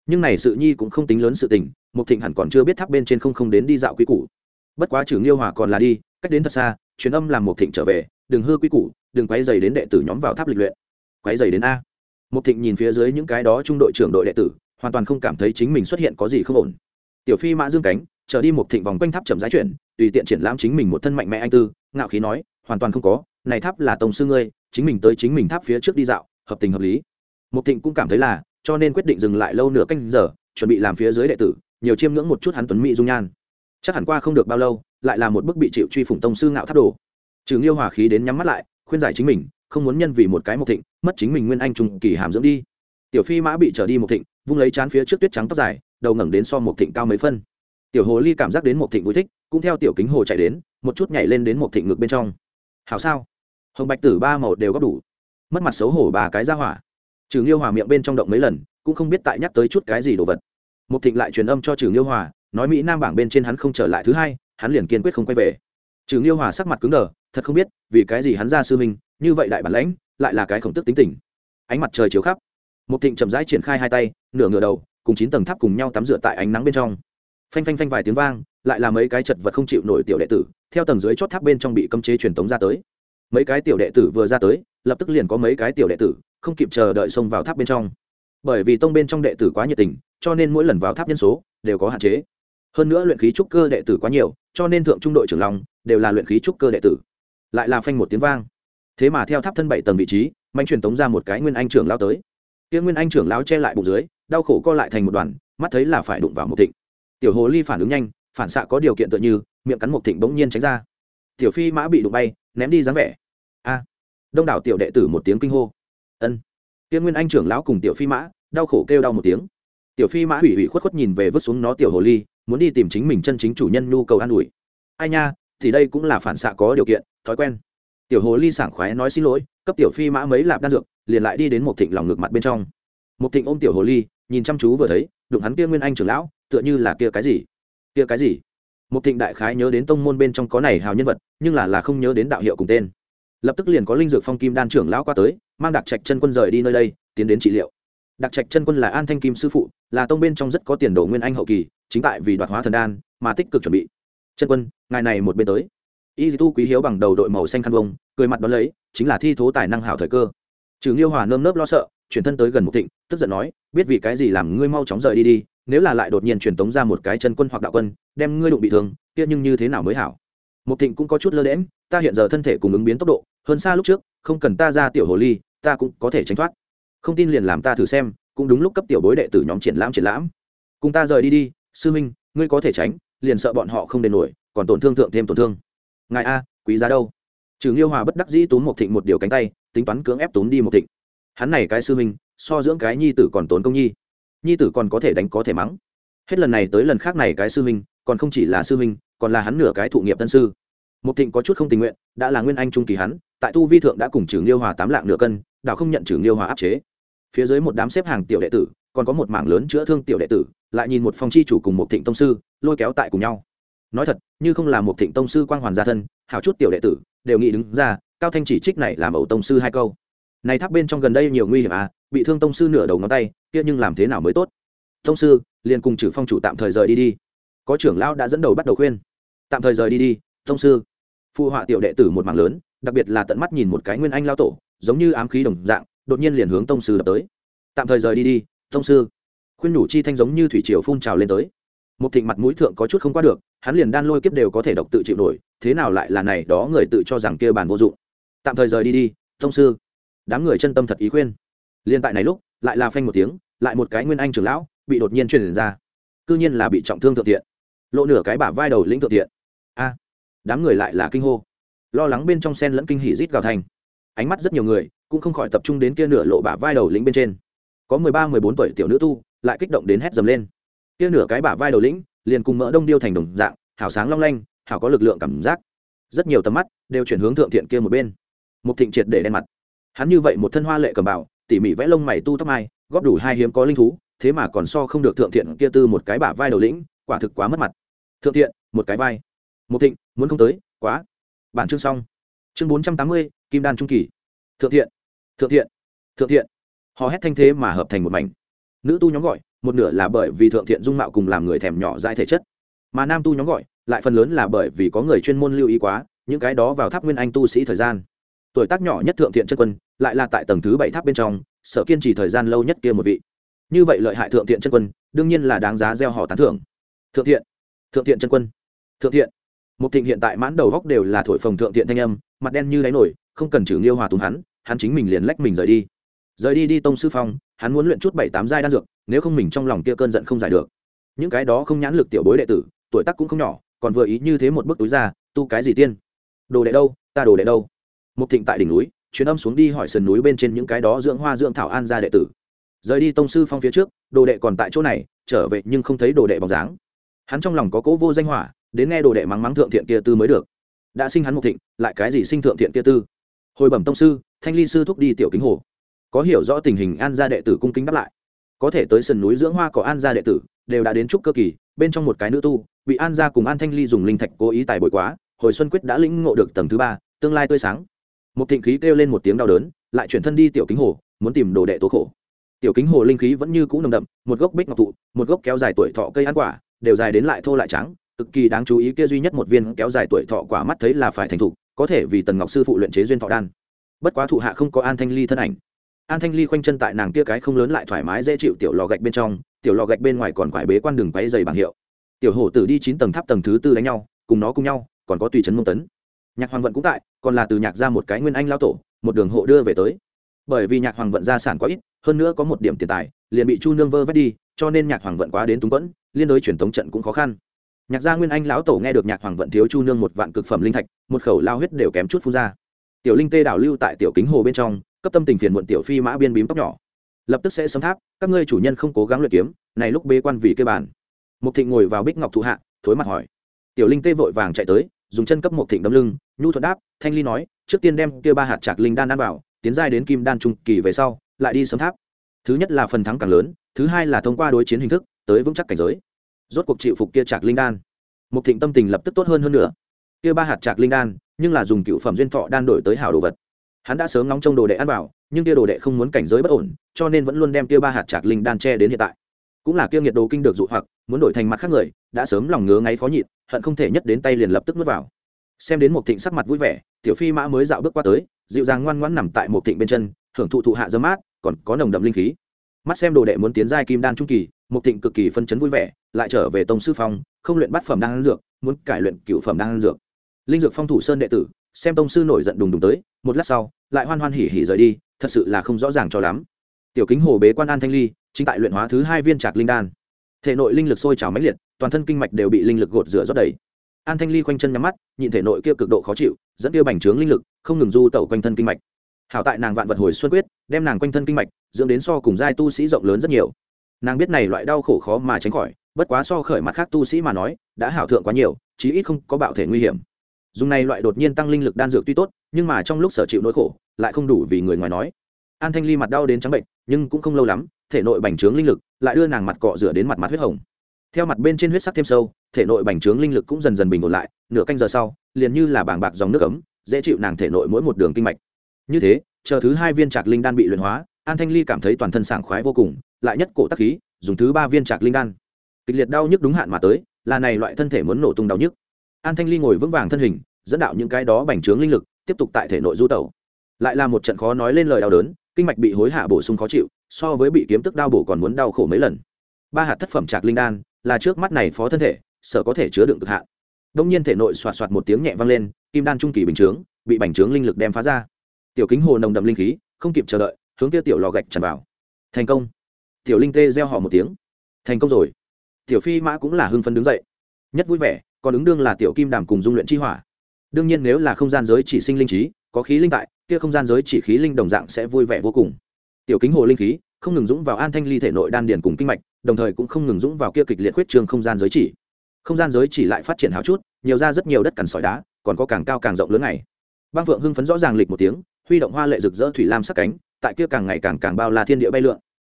Nhưng này sự nhi cũng không tính lớn sự tình một thịnh hẳn còn chưa biết tháp bên trên không không đến đi dạo quý củ. Bất quá trừ nghiêu hòa còn là đi, cách đến thật xa, truyền âm làm một thịnh trở về, đừng hư quý củ, đừng quay dày đến đệ tử nhóm vào tháp lịch luyện. Quay dày đến a? Một thịnh nhìn phía dưới những cái đó trung đội trưởng đội đệ tử, hoàn toàn không cảm thấy chính mình xuất hiện có gì không ổn. Tiểu phi mã dương cánh trở đi một thịnh vòng quanh tháp chậm rãi chuyển, tùy tiện triển lãm chính mình một thân mạnh mẽ anh tư, ngạo khí nói, hoàn toàn không có, này tháp là tổng sư ngươi, chính mình tới chính mình tháp phía trước đi dạo, hợp tình hợp lý. Một thịnh cũng cảm thấy là cho nên quyết định dừng lại lâu nửa canh giờ, chuẩn bị làm phía dưới đệ tử, nhiều chiêm ngưỡng một chút hắn tuấn mỹ dung nhan. Chắc hẳn qua không được bao lâu, lại là một bức bị chịu truy phủng tông sư ngạo tháp đồ. Trừ nghiêu hòa khí đến nhắm mắt lại, khuyên giải chính mình, không muốn nhân vì một cái một thịnh, mất chính mình nguyên anh trùng kỳ hàm dưỡng đi. Tiểu phi mã bị trở đi một thịnh, vung lấy chán phía trước tuyết trắng tóc dài, đầu ngẩng đến so một thịnh cao mấy phân. Tiểu hồ ly cảm giác đến một thịnh vui thích, cũng theo tiểu kính hồ chạy đến, một chút nhảy lên đến một thịnh ngực bên trong. Hảo sao? Hồng bạch tử ba màu đều góp đủ. Mất mặt xấu hổ ba cái ra hỏa trừ nghiêu hòa miệng bên trong động mấy lần, cũng không biết tại nhắc tới chút cái gì đồ vật. Mục thịnh lại truyền âm cho trừ nghiêu hòa, nói mỹ nam bảng bên trên hắn không trở lại thứ hai, hắn liền kiên quyết không quay về. Trừ nghiêu hòa sắc mặt cứng đờ, thật không biết, vì cái gì hắn ra sư minh như vậy đại bản lãnh, lại là cái khổng tức tính tình. Ánh mặt trời chiếu khắp. Mục thịnh chậm rãi triển khai hai tay, nửa ngửa đầu, cùng chín tầng tháp cùng nhau tắm rửa tại ánh nắng bên trong. Phanh phanh phanh vài tiếng vang, lại là mấy cái chật vật không chịu nổi tiểu đệ tử, theo tầng dưới chót tháp bên trong bị cấm chế truyền tống ra tới. Mấy cái tiểu đệ tử vừa ra tới lập tức liền có mấy cái tiểu đệ tử, không kịp chờ đợi xông vào tháp bên trong. Bởi vì tông bên trong đệ tử quá nhiệt tình, cho nên mỗi lần vào tháp nhân số đều có hạn chế. Hơn nữa luyện khí trúc cơ đệ tử quá nhiều, cho nên thượng trung đội trưởng long đều là luyện khí trúc cơ đệ tử. Lại là phanh một tiếng vang. Thế mà theo tháp thân bảy tầng vị trí, mạnh truyền tống ra một cái nguyên anh trưởng lao tới. Kia nguyên anh trưởng lao che lại bụng dưới, đau khổ co lại thành một đoàn, mắt thấy là phải đụng vào một thịnh. Tiểu hồ ly phản ứng nhanh, phản xạ có điều kiện tựa như, miệng cắn một thịnh bỗng nhiên tránh ra. Tiểu phi mã bị đụng bay, ném đi dáng vẻ. A! Đông đảo tiểu đệ tử một tiếng kinh hô. Ân. Tiên nguyên anh trưởng lão cùng tiểu phi mã, đau khổ kêu đau một tiếng. Tiểu phi mã hủy hủy khuất khuất nhìn về vứt xuống nó tiểu hồ ly, muốn đi tìm chính mình chân chính chủ nhân nhu cầu an ủi. Ai nha, thì đây cũng là phản xạ có điều kiện, thói quen. Tiểu hồ ly sảng khoái nói xin lỗi, cấp tiểu phi mã mấy lạp đan dược, liền lại đi đến một thịnh lòng ngược mặt bên trong. Một thịnh ôm tiểu hồ ly, nhìn chăm chú vừa thấy, đụng hắn kia nguyên anh trưởng lão, tựa như là kia cái gì? Kia cái gì? Một thịnh đại khái nhớ đến tông môn bên trong có này hào nhân vật, nhưng là là không nhớ đến đạo hiệu cùng tên lập tức liền có linh dược phong kim đan trưởng lão qua tới, mang đặc trạch chân quân rời đi nơi đây, tiến đến trị liệu. Đặc trạch chân quân là an thanh kim sư phụ, là tông bên trong rất có tiền đồ nguyên anh hậu kỳ, chính tại vì đoạt hóa thần đan, mà tích cực chuẩn bị. Chân quân, ngài này một bên tới. Y tu quý hiếu bằng đầu đội màu xanh khăn vông, cười mặt đón lấy, chính là thi thố tài năng hảo thời cơ. Trừ nghiêu hòa nơm nớp lo sợ, chuyển thân tới gần một thịnh, tức giận nói, biết vì cái gì làm ngươi mau chóng rời đi đi, nếu là lại đột nhiên truyền tống ra một cái chân quân hoặc đạo quân, đem ngươi đụng bị thương, kia nhưng như thế nào mới hảo? Một thịnh cũng có chút lơ đễm ta hiện giờ thân thể cùng ứng biến tốc độ hơn xa lúc trước, không cần ta ra tiểu hồ ly, ta cũng có thể tránh thoát. Không tin liền làm ta thử xem, cũng đúng lúc cấp tiểu bối đệ tử nhóm triển lãm triển lãm. Cùng ta rời đi đi, sư minh ngươi có thể tránh, liền sợ bọn họ không đền nổi, còn tổn thương thượng thêm tổn thương. Ngài a, quý giá đâu? Trừ nghiêu hòa bất đắc dĩ túm một thịnh một điều cánh tay, tính toán cưỡng ép túm đi một thịnh. Hắn này cái sư minh so dưỡng cái nhi tử còn tốn công nhi. Nhi tử còn có thể đánh có thể mắng. Hết lần này tới lần khác này cái sư minh còn không chỉ là sư minh còn là hắn nửa cái thụ nghiệp tân sư. Một thịnh có chút không tình nguyện, đã là nguyên anh trung kỳ hắn tại tu vi thượng đã cùng trừ nghiêu hòa tám lạng nửa cân, đảo không nhận trừ nghiêu hòa áp chế. Phía dưới một đám xếp hàng tiểu đệ tử, còn có một mảng lớn chữa thương tiểu đệ tử, lại nhìn một phong chi chủ cùng một thịnh tông sư, lôi kéo tại cùng nhau. Nói thật, như không là một thịnh tông sư quang hoàn gia thân, hảo chút tiểu đệ tử, đều nghĩ đứng ra, cao thanh chỉ trích này làm ẩu tông sư hai câu. Này tháp bên trong gần đây nhiều nguy hiểm à bị thương tông sư nửa đầu ngón tay, kia nhưng làm thế nào mới tốt? Tông sư, liền cùng trừ phong chủ tạm thời rời đi đi. Có trưởng lão đã dẫn đầu bắt đầu khuyên. Tạm thời rời đi đi, tông sư. Phụ họa tiểu đệ tử một mảng lớn đặc biệt là tận mắt nhìn một cái nguyên anh lao tổ, giống như ám khí đồng dạng, đột nhiên liền hướng tông sư đập tới. Tạm thời rời đi đi, tông sư. Khuyên nhủ chi thanh giống như thủy triều phun trào lên tới. Một thịnh mặt mũi thượng có chút không qua được, hắn liền đan lôi kiếp đều có thể độc tự chịu nổi, thế nào lại là này, đó người tự cho rằng kia bàn vô dụng. Tạm thời rời đi đi, tông sư. Đám người chân tâm thật ý khuyên. Liên tại này lúc, lại là phanh một tiếng, lại một cái nguyên anh trưởng lão bị đột nhiên truyền ra. Cư nhiên là bị trọng thương thượng thiện lộ nửa cái bả vai đầu lĩnh thượng thiện a, đám người lại là kinh hô lo lắng bên trong sen lẫn kinh hỉ rít gào thành. Ánh mắt rất nhiều người cũng không khỏi tập trung đến kia nửa lộ bả vai đầu lĩnh bên trên. Có mười ba, mười bốn tuổi tiểu nữ tu lại kích động đến hét dầm lên. Kia nửa cái bả vai đầu lĩnh liền cùng mỡ đông điêu thành đồng dạng hảo sáng long lanh hảo có lực lượng cảm giác. Rất nhiều tầm mắt đều chuyển hướng thượng thiện kia một bên. Một thịnh triệt để đen mặt. Hắn như vậy một thân hoa lệ cầm bảo tỉ mỉ vẽ lông mày tu tóc mai, góp đủ hai hiếm có linh thú, thế mà còn so không được thượng thiện kia tư một cái bả vai đầu lĩnh, quả thực quá mất mặt. Thượng thiện, một cái vai. Một thịnh, muốn không tới, quá bản chương xong. Chương bốn trăm tám mươi, kim đan trung kỳ. Thượng thiện thượng thiện thượng thiện. Họ hét thanh thế mà hợp thành một mảnh. Nữ tu nhóm gọi, một nửa là bởi vì thượng thiện dung mạo cùng làm người thèm nhỏ dại thể chất. Mà nam tu nhóm gọi, lại phần lớn là bởi vì có người chuyên môn lưu ý quá, những cái đó vào tháp nguyên anh tu sĩ thời gian. Tuổi tác nhỏ nhất thượng thiện chân quân, lại là tại tầng thứ bảy tháp bên trong, sở kiên trì thời gian lâu nhất kia một vị. Như vậy lợi hại thượng thiện chân quân, đương nhiên là đáng giá gieo họ tán thưởng. Thượng thiện thượng thiện chân quân, thượng thiện một thịnh hiện tại mãn đầu góc đều là thổi phồng thượng thiện thanh âm, mặt đen như đáy nổi, không cần trừ nghiêu hòa túng hắn hắn chính mình liền lách mình rời đi. Rời đi đi tông sư phong, hắn muốn luyện chút bảy tám giai đan dược, nếu không mình trong lòng kia cơn giận không giải được. Những cái đó không nhãn lực tiểu bối đệ tử, tuổi tác cũng không nhỏ, còn vừa ý như thế một bức túi ra, tu cái gì tiên? Đồ đệ đâu, ta đồ đệ đâu? Một thịnh tại đỉnh núi, chuyến âm xuống đi hỏi sườn núi bên trên những cái đó dưỡng hoa dưỡng thảo an gia đệ tử. Rời đi tông sư phong phía trước, đồ đệ còn tại chỗ này, trở về nhưng không thấy đồ đệ bóng dáng. Hắn trong lòng có cố vô danh hỏa đến nghe đồ đệ mắng mắng thượng thiện kia tư mới được. Đã sinh hắn một thịnh, lại cái gì sinh thượng thiện kia tư? Hồi bẩm tông sư, thanh ly sư thúc đi tiểu kính hồ. Có hiểu rõ tình hình an gia đệ tử cung kính đáp lại. Có thể tới sườn núi dưỡng hoa có an gia đệ tử, đều đã đến trúc cơ kỳ, bên trong một cái nữ tu, bị an gia cùng an thanh ly dùng linh thạch cố ý tài bồi quá, hồi xuân quyết đã lĩnh ngộ được tầng thứ ba, tương lai tươi sáng. Một thịnh khí kêu lên một tiếng đau đớn, lại chuyển thân đi tiểu kính hồ, muốn tìm đồ đệ tố khổ. Tiểu kính hồ linh khí vẫn như cũ nồng đậm, một gốc bích ngọc thụ, một gốc kéo dài tuổi thọ cây ăn quả, đều dài đến lại thô lại trắng cực kỳ đáng chú ý kia duy nhất một viên kéo dài tuổi thọ quả mắt thấy là phải thành thục, có thể vì tần ngọc sư phụ luyện chế duyên thọ đan. Bất quá thụ hạ không có an thanh ly thân ảnh. An thanh ly khoanh chân tại nàng kia cái không lớn lại thoải mái dễ chịu tiểu lò gạch bên trong, tiểu lò gạch bên ngoài còn quải bế quan đường quáy dày bảng hiệu. Tiểu hổ tử đi chín tầng tháp tầng thứ tư đánh nhau, cùng nó cùng nhau, còn có tùy trấn mông tấn. Nhạc hoàng vận cũng tại, còn là từ nhạc ra một cái nguyên anh lao tổ, một đường hộ đưa về tới. Bởi vì nhạc hoàng vận gia sản quá ít, hơn nữa có một điểm tiền tài, liền bị chu nương vơ vét đi, cho nên nhạc hoàng vận quá đến túng quẫn, liên đối truyền thống trận cũng khó khăn nhạc gia nguyên anh lão tổ nghe được nhạc hoàng vận thiếu chu nương một vạn cực phẩm linh thạch, một khẩu lao huyết đều kém chút phun ra. Tiểu linh tê đảo lưu tại tiểu kính hồ bên trong, cấp tâm tình phiền muộn tiểu phi mã biên bím tóc nhỏ. Lập tức sẽ sấm tháp, các ngươi chủ nhân không cố gắng luyện kiếm, này lúc bê quan vì kê bàn. Mục thịnh ngồi vào bích ngọc thụ hạ, thối mặt hỏi. Tiểu linh tê vội vàng chạy tới, dùng chân cấp mục thịnh đấm lưng, nhu thuận đáp, thanh ly nói, trước tiên đem kia ba hạt trạc linh đan ăn vào, tiến giai đến kim đan trung kỳ về sau, lại đi sấm tháp. Thứ nhất là phần thắng càng lớn, thứ hai là thông qua đối chiến hình thức, tới vững chắc cảnh giới rốt cuộc chịu phục kia trạc linh đan. Mục thịnh tâm tình lập tức tốt hơn hơn nữa. Kia ba hạt trạc linh đan, nhưng là dùng cựu phẩm duyên thọ đan đổi tới hảo đồ vật. Hắn đã sớm ngóng trong đồ đệ ăn vào, nhưng kia đồ đệ không muốn cảnh giới bất ổn, cho nên vẫn luôn đem kia ba hạt trạc linh đan che đến hiện tại. Cũng là kia nhiệt đồ kinh được dụ hoặc, muốn đổi thành mặt khác người, đã sớm lòng ngứa ngáy khó nhịn, hận không thể nhất đến tay liền lập tức nuốt vào. Xem đến một thịnh sắc mặt vui vẻ, tiểu phi mã mới dạo bước qua tới, dịu dàng ngoan ngoãn nằm tại một thịnh bên chân, hưởng thụ thụ hạ dơ mát, còn có nồng đậm linh khí mắt xem đồ đệ muốn tiến giai kim đan trung kỳ một thịnh cực kỳ phân chấn vui vẻ, lại trở về tông sư phong, không luyện bát phẩm đan dược, muốn cải luyện cựu phẩm đan dược. Linh dược phong thủ sơn đệ tử, xem tông sư nổi giận đùng đùng tới, một lát sau, lại hoan hoan hỉ hỉ rời đi, thật sự là không rõ ràng cho lắm. Tiểu kính hồ bế quan an thanh ly, chính tại luyện hóa thứ hai viên trạc linh đan. Thể nội linh lực sôi trào mãnh liệt, toàn thân kinh mạch đều bị linh lực gột rửa rót đầy. An thanh ly quanh chân nhắm mắt nhìn thể nội kia cực độ khó chịu, dẫn tiêu bành trướng linh lực, không ngừng du tẩu quanh thân kinh mạch hảo tại nàng vạn vật hồi xuân quyết, đem nàng quanh thân kinh mạch, dưỡng đến so cùng giai tu sĩ rộng lớn rất nhiều. Nàng biết này loại đau khổ khó mà tránh khỏi, bất quá so khởi mặt khác tu sĩ mà nói, đã hảo thượng quá nhiều, chí ít không có bạo thể nguy hiểm. Dùng này loại đột nhiên tăng linh lực đan dược tuy tốt, nhưng mà trong lúc sở chịu nỗi khổ, lại không đủ vì người ngoài nói. An thanh ly mặt đau đến trắng bệnh, nhưng cũng không lâu lắm, thể nội bành trướng linh lực lại đưa nàng mặt cọ rửa đến mặt mặt huyết hồng. Theo mặt bên trên huyết sắc thêm sâu, thể nội bành trướng linh lực cũng dần dần bình ổn lại, nửa canh giờ sau, liền như là bàng bạc dòng nước ấm, dễ chịu nàng thể nội mỗi một đường kinh mạch như thế, chờ thứ hai viên trạc linh đan bị luyện hóa, an thanh ly cảm thấy toàn thân sảng khoái vô cùng, lại nhất cổ tắc khí, dùng thứ ba viên trạc linh đan. Kịch liệt đau nhức đúng hạn mà tới, là này loại thân thể muốn nổ tung đau nhức. An thanh ly ngồi vững vàng thân hình, dẫn đạo những cái đó bành trướng linh lực, tiếp tục tại thể nội du tẩu. Lại là một trận khó nói lên lời đau đớn, kinh mạch bị hối hạ bổ sung khó chịu, so với bị kiếm tức đau bổ còn muốn đau khổ mấy lần. Ba hạt thất phẩm trạc linh đan, là trước mắt này phó thân thể sở có thể chứa đựng cực hạn. Đông nhiên thể nội xoạt xoạt một tiếng nhẹ vang lên, kim đan trung kỳ bình chướng, bị bành trướng linh lực đem phá ra tiểu kính hồ nồng đậm linh khí, không kịp chờ đợi, hướng tiêu tiểu lò gạch tràn vào. Thành công. Tiểu linh tê gieo họ một tiếng. Thành công rồi. Tiểu phi mã cũng là hưng phấn đứng dậy. Nhất vui vẻ, còn ứng đương là tiểu kim đàm cùng dung luyện chi hỏa. Đương nhiên nếu là không gian giới chỉ sinh linh trí, có khí linh tại, kia không gian giới chỉ khí linh đồng dạng sẽ vui vẻ vô cùng. Tiểu kính hồ linh khí, không ngừng dũng vào an thanh ly thể nội đan điền cùng kinh mạch, đồng thời cũng không ngừng dũng vào kia kịch liệt huyết trường không gian giới chỉ. Không gian giới chỉ lại phát triển hào chút, nhiều ra rất nhiều đất cằn sỏi đá, còn có càng cao càng rộng lớn này băng phượng hưng phấn rõ ràng lịch một tiếng huy động hoa lệ rực rỡ thủy lam sắc cánh, tại kia càng ngày càng càng bao la thiên địa bay lượn.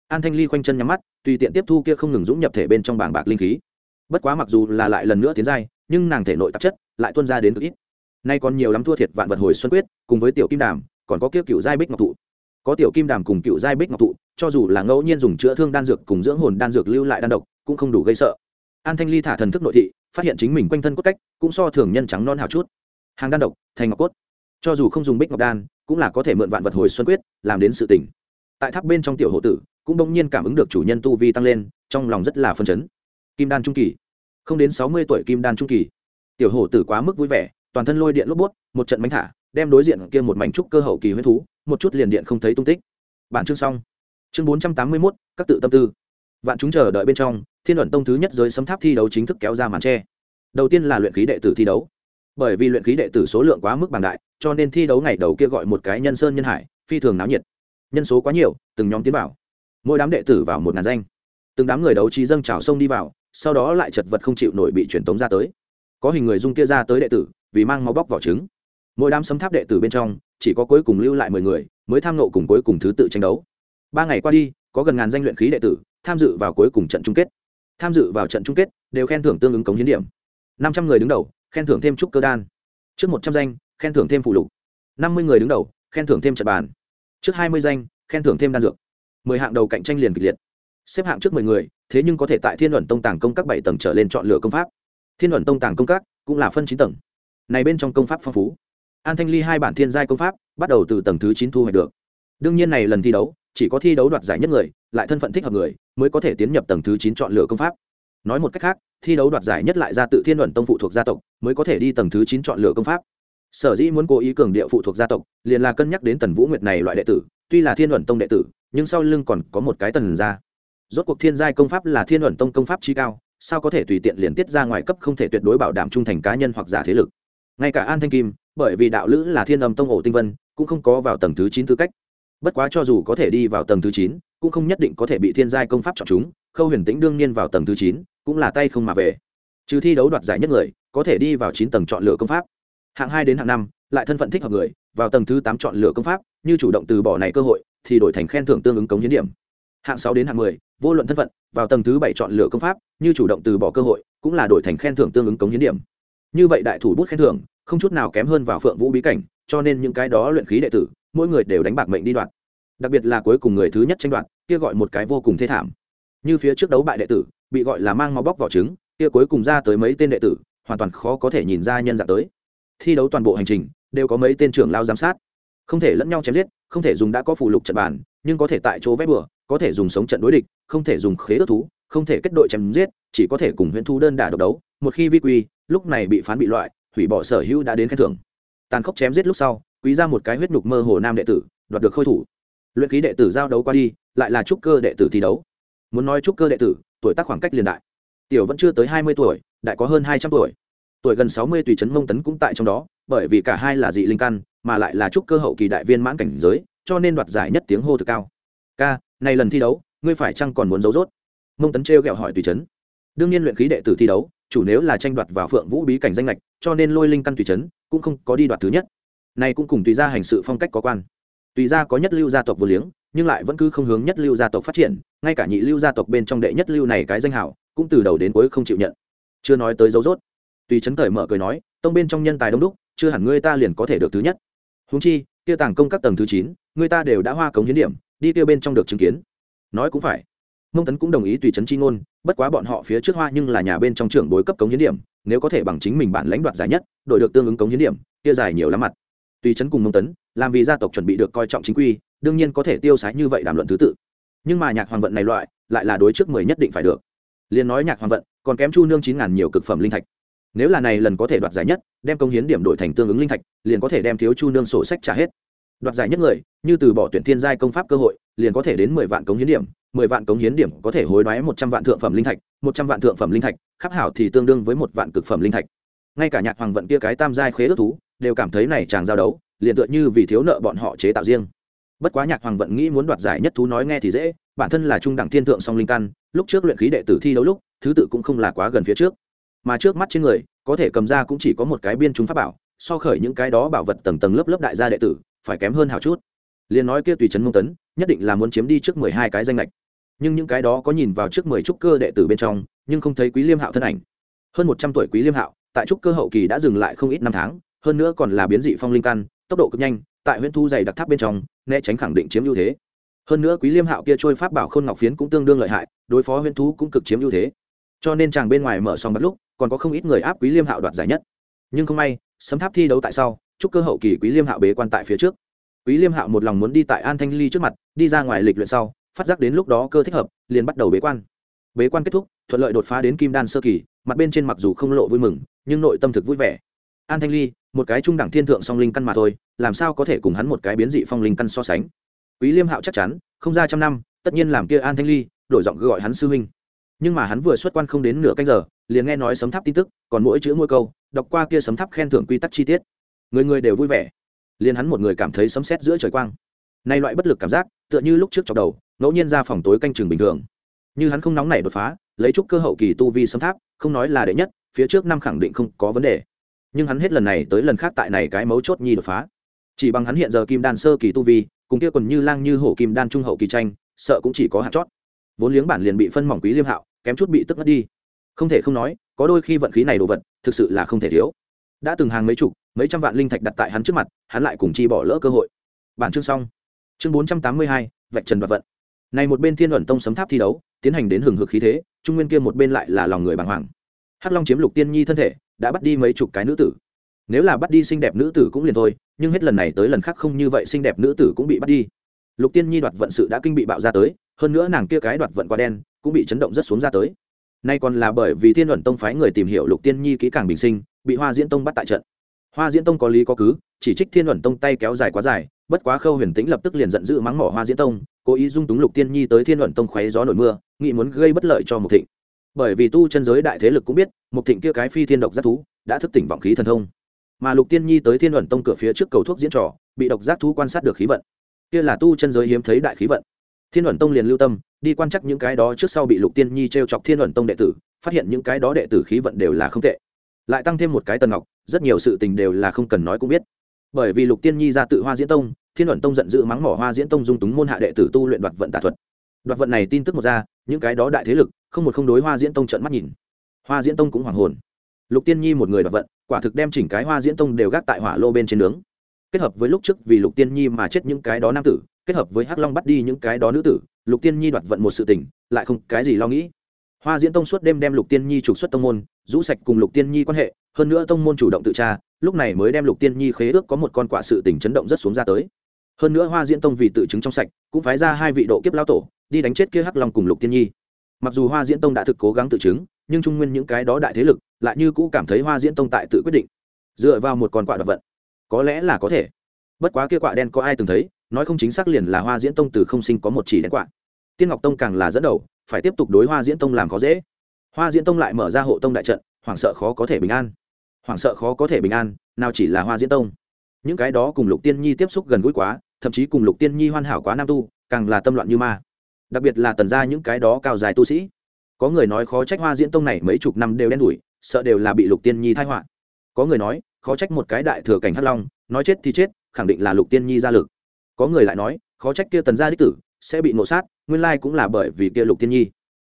An thanh ly khoanh chân nhắm mắt, tùy tiện tiếp thu kia không ngừng dũng nhập thể bên trong bảng bạc linh khí. Bất quá mặc dù là lại lần nữa tiến giai, nhưng nàng thể nội tạp chất lại tuôn ra đến cực ít. Nay còn nhiều lắm thua thiệt vạn vật hồi xuân quyết, cùng với tiểu kim đàm, còn có kia cựu giai bích ngọc thụ. Có tiểu kim đàm cùng cựu giai bích ngọc thụ, cho dù là ngẫu nhiên dùng chữa thương đan dược cùng dưỡng hồn đan dược lưu lại đan độc, cũng không đủ gây sợ. An thanh ly thả thần thức nội thị, phát hiện chính mình quanh thân cốt cách cũng so thường nhân trắng non hào chút. Hàng đan độc, thành ngọc cốt cho dù không dùng bích ngọc đan, cũng là có thể mượn vạn vật hồi xuân quyết, làm đến sự tỉnh tại tháp bên trong tiểu hộ tử, cũng bỗng nhiên cảm ứng được chủ nhân tu vi tăng lên, trong lòng rất là phân chấn. Kim đan trung kỳ. Không đến sáu mươi tuổi kim đan trung kỳ. Tiểu hổ tử quá mức vui vẻ, toàn thân lôi điện lốp bút một trận bánh thả, đem đối diện kia một mảnh trúc cơ hậu kỳ huyết thú, một chút liền điện không thấy tung tích. Bản chương xong. Chương bốn trăm tám mươi mốt, các tự tâm tư. Vạn chúng chờ đợi bên trong, thiên luận tông thứ nhất giới sấm tháp thi đấu chính thức kéo ra màn tre. Đầu tiên là luyện khí đệ tử thi đấu. Bởi vì luyện khí đệ tử số lượng quá mức bằng đại cho nên thi đấu ngày đầu kia gọi một cái nhân sơn nhân hải, phi thường náo nhiệt. Nhân số quá nhiều, từng nhóm tiến vào. Mỗi đám đệ tử vào một ngàn danh. Từng đám người đấu trí dâng trào sông đi vào, sau đó lại chật vật không chịu nổi bị truyền tống ra tới. Có hình người dung kia ra tới đệ tử, vì mang máu bóc vỏ trứng. Mỗi đám sấm tháp đệ tử bên trong, chỉ có cuối cùng lưu lại mười người, mới tham nộ cùng cuối cùng thứ tự tranh đấu. Ba ngày qua đi, có gần ngàn danh luyện khí đệ tử, tham dự vào cuối cùng trận chung kết. Tham dự vào trận chung kết, đều khen thưởng tương ứng cống hiến điểm. Năm trăm người đứng đầu, khen thưởng thêm trúc cơ đan. Trước một trăm danh khen thưởng thêm phụ lục. Năm mươi người đứng đầu, khen thưởng thêm trận bàn. Trước hai mươi danh, khen thưởng thêm đan dược. Mười hạng đầu cạnh tranh liền kịch liệt. Xếp hạng trước mười người, thế nhưng có thể tại thiên luận tông tàng công các bảy tầng trở lên chọn lựa công pháp. Thiên luận tông tàng công các cũng là phân chín tầng. Này bên trong công pháp phong phú. An thanh ly hai bản thiên giai công pháp, bắt đầu từ tầng thứ chín thu hoạch được. Đương nhiên này lần thi đấu, chỉ có thi đấu đoạt giải nhất người, lại thân phận thích hợp người, mới có thể tiến nhập tầng thứ chín chọn lựa công pháp. Nói một cách khác, thi đấu đoạt giải nhất lại ra tự thiên luận tông phụ thuộc gia tộc, mới có thể đi tầng thứ chín chọn lựa công pháp sở dĩ muốn cố ý cường địa phụ thuộc gia tộc, liền là cân nhắc đến tần vũ nguyệt này loại đệ tử, tuy là thiên luận tông đệ tử, nhưng sau lưng còn có một cái tần gia. Rốt cuộc thiên giai công pháp là thiên luận tông công pháp trí cao, sao có thể tùy tiện liền tiết ra ngoài cấp không thể tuyệt đối bảo đảm trung thành cá nhân hoặc giả thế lực? Ngay cả an thanh kim, bởi vì đạo lữ là thiên âm tông ổ tinh vân, cũng không có vào tầng thứ chín tư cách. Bất quá cho dù có thể đi vào tầng thứ chín, cũng không nhất định có thể bị thiên giai công pháp chọn chúng, khâu huyền tĩnh đương nhiên vào tầng thứ chín, cũng là tay không mà về. Trừ thi đấu đoạt giải nhất người, có thể đi vào chín tầng chọn lựa công pháp hạng hai đến hạng năm, lại thân phận thích hợp người, vào tầng thứ tám chọn lựa công pháp, như chủ động từ bỏ này cơ hội, thì đổi thành khen thưởng tương ứng cống hiến điểm. Hạng sáu đến hạng mười, vô luận thân phận, vào tầng thứ bảy chọn lựa công pháp, như chủ động từ bỏ cơ hội, cũng là đổi thành khen thưởng tương ứng cống hiến điểm. Như vậy đại thủ bút khen thưởng, không chút nào kém hơn vào phượng vũ bí cảnh, cho nên những cái đó luyện khí đệ tử, mỗi người đều đánh bạc mệnh đi đoạt. Đặc biệt là cuối cùng người thứ nhất tranh đoạt, kia gọi một cái vô cùng thê thảm. Như phía trước đấu bại đệ tử, bị gọi là mang máu bóc vỏ trứng, kia cuối cùng ra tới mấy tên đệ tử, hoàn toàn khó có thể nhìn ra nhân dạng tới thi đấu toàn bộ hành trình, đều có mấy tên trưởng lao giám sát. Không thể lẫn nhau chém giết, không thể dùng đã có phủ lục trận bàn, nhưng có thể tại chỗ vét bừa, có thể dùng sống trận đối địch, không thể dùng khế ước thú, không thể kết đội chém giết, chỉ có thể cùng huyễn thu đơn đả độc đấu. Một khi vi quy, lúc này bị phán bị loại, hủy bỏ sở hữu đã đến khen thưởng. Tàn khốc chém giết lúc sau, quý ra một cái huyết nhục mơ hồ nam đệ tử, đoạt được khôi thủ. Luyện khí đệ tử giao đấu qua đi, lại là trúc cơ đệ tử thi đấu. Muốn nói trúc cơ đệ tử, tuổi tác khoảng cách liền đại. Tiểu vẫn chưa tới hai mươi tuổi, đại có hơn hai trăm tuổi tuổi gần sáu mươi tùy trấn mông tấn cũng tại trong đó, bởi vì cả hai là dị linh căn, mà lại là trúc cơ hậu kỳ đại viên mãn cảnh giới, cho nên đoạt giải nhất tiếng hô thực cao. Ca, này lần thi đấu, ngươi phải chăng còn muốn giấu rốt? Mông tấn trêu ghẹo hỏi tùy trấn đương nhiên luyện khí đệ tử thi đấu, chủ nếu là tranh đoạt vào phượng vũ bí cảnh danh lệch cho nên lôi linh căn tùy trấn cũng không có đi đoạt thứ nhất. Này cũng cùng tùy ra hành sự phong cách có quan. Tùy ra có nhất lưu gia tộc vô liếng, nhưng lại vẫn cứ không hướng nhất lưu gia tộc phát triển, ngay cả nhị lưu gia tộc bên trong đệ nhất lưu này cái danh hảo cũng từ đầu đến cuối không chịu nhận. Chưa nói tới dấu rốt tùy trấn thời mở cười nói, tông bên trong nhân tài đông đúc, chưa hẳn ngươi ta liền có thể được thứ nhất. Húng chi, kia tàng công các tầng thứ chín ngươi ta đều đã hoa cống hiến điểm, đi tiêu bên trong được chứng kiến. Nói cũng phải. Mông tấn cũng đồng ý tùy trấn chi ngôn, bất quá bọn họ phía trước hoa nhưng là nhà bên trong trưởng bối cấp cống hiến điểm, nếu có thể bằng chính mình bản lãnh đoạt giải nhất, đổi được tương ứng cống hiến điểm, kia dài nhiều lắm mặt. Tùy trấn cùng mông tấn, làm vì gia tộc chuẩn bị được coi trọng chính quy, đương nhiên có thể tiêu sái như vậy đàm luận thứ tự. Nhưng mà nhạc hoàng vận này loại, lại là đối trước mười nhất định phải được. Liền nói nhạc hoàng vận, còn kém chu nương chín ngàn nhiều cực phẩm linh thạch nếu là này lần có thể đoạt giải nhất, đem công hiến điểm đổi thành tương ứng linh thạch, liền có thể đem thiếu chu nương sổ sách trả hết. Đoạt giải nhất người, như từ bỏ tuyển thiên giai công pháp cơ hội, liền có thể đến mười vạn công hiến điểm, mười vạn công hiến điểm có thể hối đoái một trăm vạn thượng phẩm linh thạch, một trăm vạn thượng phẩm linh thạch khắc hảo thì tương đương với một vạn cực phẩm linh thạch. Ngay cả nhạc hoàng vận kia cái tam giai khế ước thú, đều cảm thấy này chàng giao đấu, liền tựa như vì thiếu nợ bọn họ chế tạo riêng. Bất quá nhạc hoàng vận nghĩ muốn đoạt giải nhất thú nói nghe thì dễ, bản thân là trung đẳng thiên thượng song linh căn, lúc trước luyện khí đệ tử thi đấu lúc, thứ tự cũng không là quá gần phía trước mà trước mắt trên người, có thể cầm ra cũng chỉ có một cái biên chúng pháp bảo, so khởi những cái đó bảo vật tầng tầng lớp lớp đại gia đệ tử, phải kém hơn hào chút. Liền nói kia tùy trấn mông tấn, nhất định là muốn chiếm đi trước mười hai cái danh lệch nhưng những cái đó có nhìn vào trước mười trúc cơ đệ tử bên trong, nhưng không thấy quý liêm hạo thân ảnh. Hơn một trăm tuổi quý liêm hạo, tại trúc cơ hậu kỳ đã dừng lại không ít năm tháng, hơn nữa còn là biến dị phong linh căn, tốc độ cực nhanh, tại huyện thu dày đặc tháp bên trong, né tránh khẳng định chiếm ưu thế. Hơn nữa quý liêm hạo kia trôi pháp bảo khôn ngọc phiến cũng tương đương lợi hại, đối phó huyện thú cũng cực chiếm ưu thế. Cho nên chàng bên ngoài mở xong bắt lúc còn có không ít người áp quý liêm hạo đoạt giải nhất. Nhưng không may, sấm tháp thi đấu tại sau, chúc cơ hậu kỳ quý liêm hạo bế quan tại phía trước. Quý liêm hạo một lòng muốn đi tại an thanh ly trước mặt, đi ra ngoài lịch luyện sau, phát giác đến lúc đó cơ thích hợp, liền bắt đầu bế quan. Bế quan kết thúc, thuận lợi đột phá đến kim đan sơ kỳ, mặt bên trên mặc dù không lộ vui mừng, nhưng nội tâm thực vui vẻ. An thanh ly, một cái trung đẳng thiên thượng song linh căn mà thôi, làm sao có thể cùng hắn một cái biến dị phong linh căn so sánh? Quý liêm hạo chắc chắn, không ra trăm năm, tất nhiên làm kia an thanh ly, đổi giọng gọi hắn sư huynh nhưng mà hắn vừa xuất quan không đến nửa canh giờ, liền nghe nói sấm tháp tin tức, còn mỗi chữ mỗi câu, đọc qua kia sấm tháp khen thưởng quy tắc chi tiết. Người người đều vui vẻ. Liền hắn một người cảm thấy sấm sét giữa trời quang. Nay loại bất lực cảm giác, tựa như lúc trước chọc đầu, ngẫu nhiên ra phòng tối canh chừng bình thường. Như hắn không nóng nảy đột phá, lấy chút cơ hậu kỳ tu vi sấm tháp, không nói là đệ nhất, phía trước năm khẳng định không có vấn đề. Nhưng hắn hết lần này tới lần khác tại này cái mấu chốt nhi đột phá. Chỉ bằng hắn hiện giờ kim đan sơ kỳ tu vi, cùng kia còn như lang như hổ kim đan trung hậu kỳ tranh, sợ cũng chỉ có hạt chót. Vốn liếng bản liền bị phân mỏng quý liêm hạo kém chút bị tức mất đi. Không thể không nói, có đôi khi vận khí này đồ vật, thực sự là không thể thiếu. Đã từng hàng mấy chục, mấy trăm vạn linh thạch đặt tại hắn trước mặt, hắn lại cùng chi bỏ lỡ cơ hội. Bản chương xong. Chương bốn trăm tám mươi hai, vạch trần và vận. Này một bên thiên luận tông sấm tháp thi đấu, tiến hành đến hừng hực khí thế, trung nguyên kia một bên lại là lòng người bàng hoàng. Hắc long chiếm lục tiên nhi thân thể, đã bắt đi mấy chục cái nữ tử. Nếu là bắt đi xinh đẹp nữ tử cũng liền thôi, nhưng hết lần này tới lần khác không như vậy xinh đẹp nữ tử cũng bị bắt đi. Lục tiên nhi đoạt vận sự đã kinh bị bạo ra tới, hơn nữa nàng kia cái đoạt vận quá đen cũng bị chấn động rất xuống ra tới. Nay còn là bởi vì thiên luận tông phái người tìm hiểu lục tiên nhi kỹ càng bình sinh, bị hoa diễn tông bắt tại trận. Hoa diễn tông có lý có cứ, chỉ trích thiên luận tông tay kéo dài quá dài, bất quá khâu huyền tĩnh lập tức liền giận dữ mắng mỏ hoa diễn tông, cố ý dung túng lục tiên nhi tới thiên luận tông khoáy gió nổi mưa, nghĩ muốn gây bất lợi cho Mục thịnh. Bởi vì tu chân giới đại thế lực cũng biết, Mục thịnh kia cái phi thiên độc giác thú, đã thức tỉnh vọng khí thần thông. Mà lục tiên nhi tới thiên luận tông cửa phía trước cầu thuốc diễn trò, bị độc giác thú quan sát được khí vận. Kia là tu chân giới hiếm thấy đại khí vận. Thiên luận tông liền lưu tâm đi quan chắc những cái đó trước sau bị lục tiên nhi t r e o chọc thiên luận tông đệ tử, phát hiện những cái đó đệ tử khí vận đều là không tệ. Lại tăng thêm một cái tần ngọc, rất nhiều sự tình đều là không cần nói cũng biết. Bởi vì lục tiên nhi ra tự hoa diễn tông, thiên luận tông giận dữ mắng mỏ hoa diễn tông dung túng môn hạ đệ tử tu luyện đoạt vận tà thuật. Đoạt vận này tin tức một ra, những cái đó đại thế lực, không một không đối hoa diễn tông trận mắt nhìn. Hoa diễn tông cũng hoàng hồn. Lục tiên nhi một người đoạt vận, quả thực đem chỉnh cái hoa diễn tông đều gác tại hỏa lô bên trên nướng. Kết hợp với lúc trước vì lục tiên nhi mà chết những cái đó nam tử kết hợp với hắc long bắt đi những cái đó nữ tử lục tiên nhi đoạt vận một sự tỉnh, lại không cái gì lo nghĩ. Hoa diễn tông suốt đêm đem lục tiên nhi trục xuất tông môn rũ sạch cùng lục tiên nhi quan hệ hơn nữa tông môn chủ động tự tra lúc này mới đem lục tiên nhi khế ước có một con quả sự tỉnh chấn động rất xuống ra tới. Hơn nữa hoa diễn tông vì tự chứng trong sạch cũng phái ra hai vị độ kiếp lao tổ đi đánh chết kia hắc long cùng lục tiên nhi. Mặc dù hoa diễn tông đã thực cố gắng tự chứng nhưng trung nguyên những cái đó đại thế lực lại như cũ cảm thấy hoa diễn tông tại tự quyết định dựa vào một con quạ đoạt vận. Có lẽ là có thể. Bất quá kia quạ đen có ai từng thấy nói không chính xác liền là hoa diễn tông từ không sinh có một chỉ đen quạ. Tiên ngọc tông càng là dẫn đầu, phải tiếp tục đối hoa diễn tông làm khó dễ. Hoa diễn tông lại mở ra hộ tông đại trận, hoảng sợ khó có thể bình an. Hoảng sợ khó có thể bình an, nào chỉ là hoa diễn tông. Những cái đó cùng lục tiên nhi tiếp xúc gần gũi quá, thậm chí cùng lục tiên nhi hoàn hảo quá nam tu, càng là tâm loạn như ma. Đặc biệt là tần ra những cái đó cao dài tu sĩ. Có người nói khó trách hoa diễn tông này mấy chục năm đều đen đủi, sợ đều là bị lục tiên nhi thai họa. Có người nói, khó trách một cái đại thừa cảnh hắc long, nói chết thì chết, khẳng định là lục tiên nhi ra lực có người lại nói, khó trách kia tần gia đích tử sẽ bị ngộ sát, nguyên lai cũng là bởi vì kia lục tiên nhi.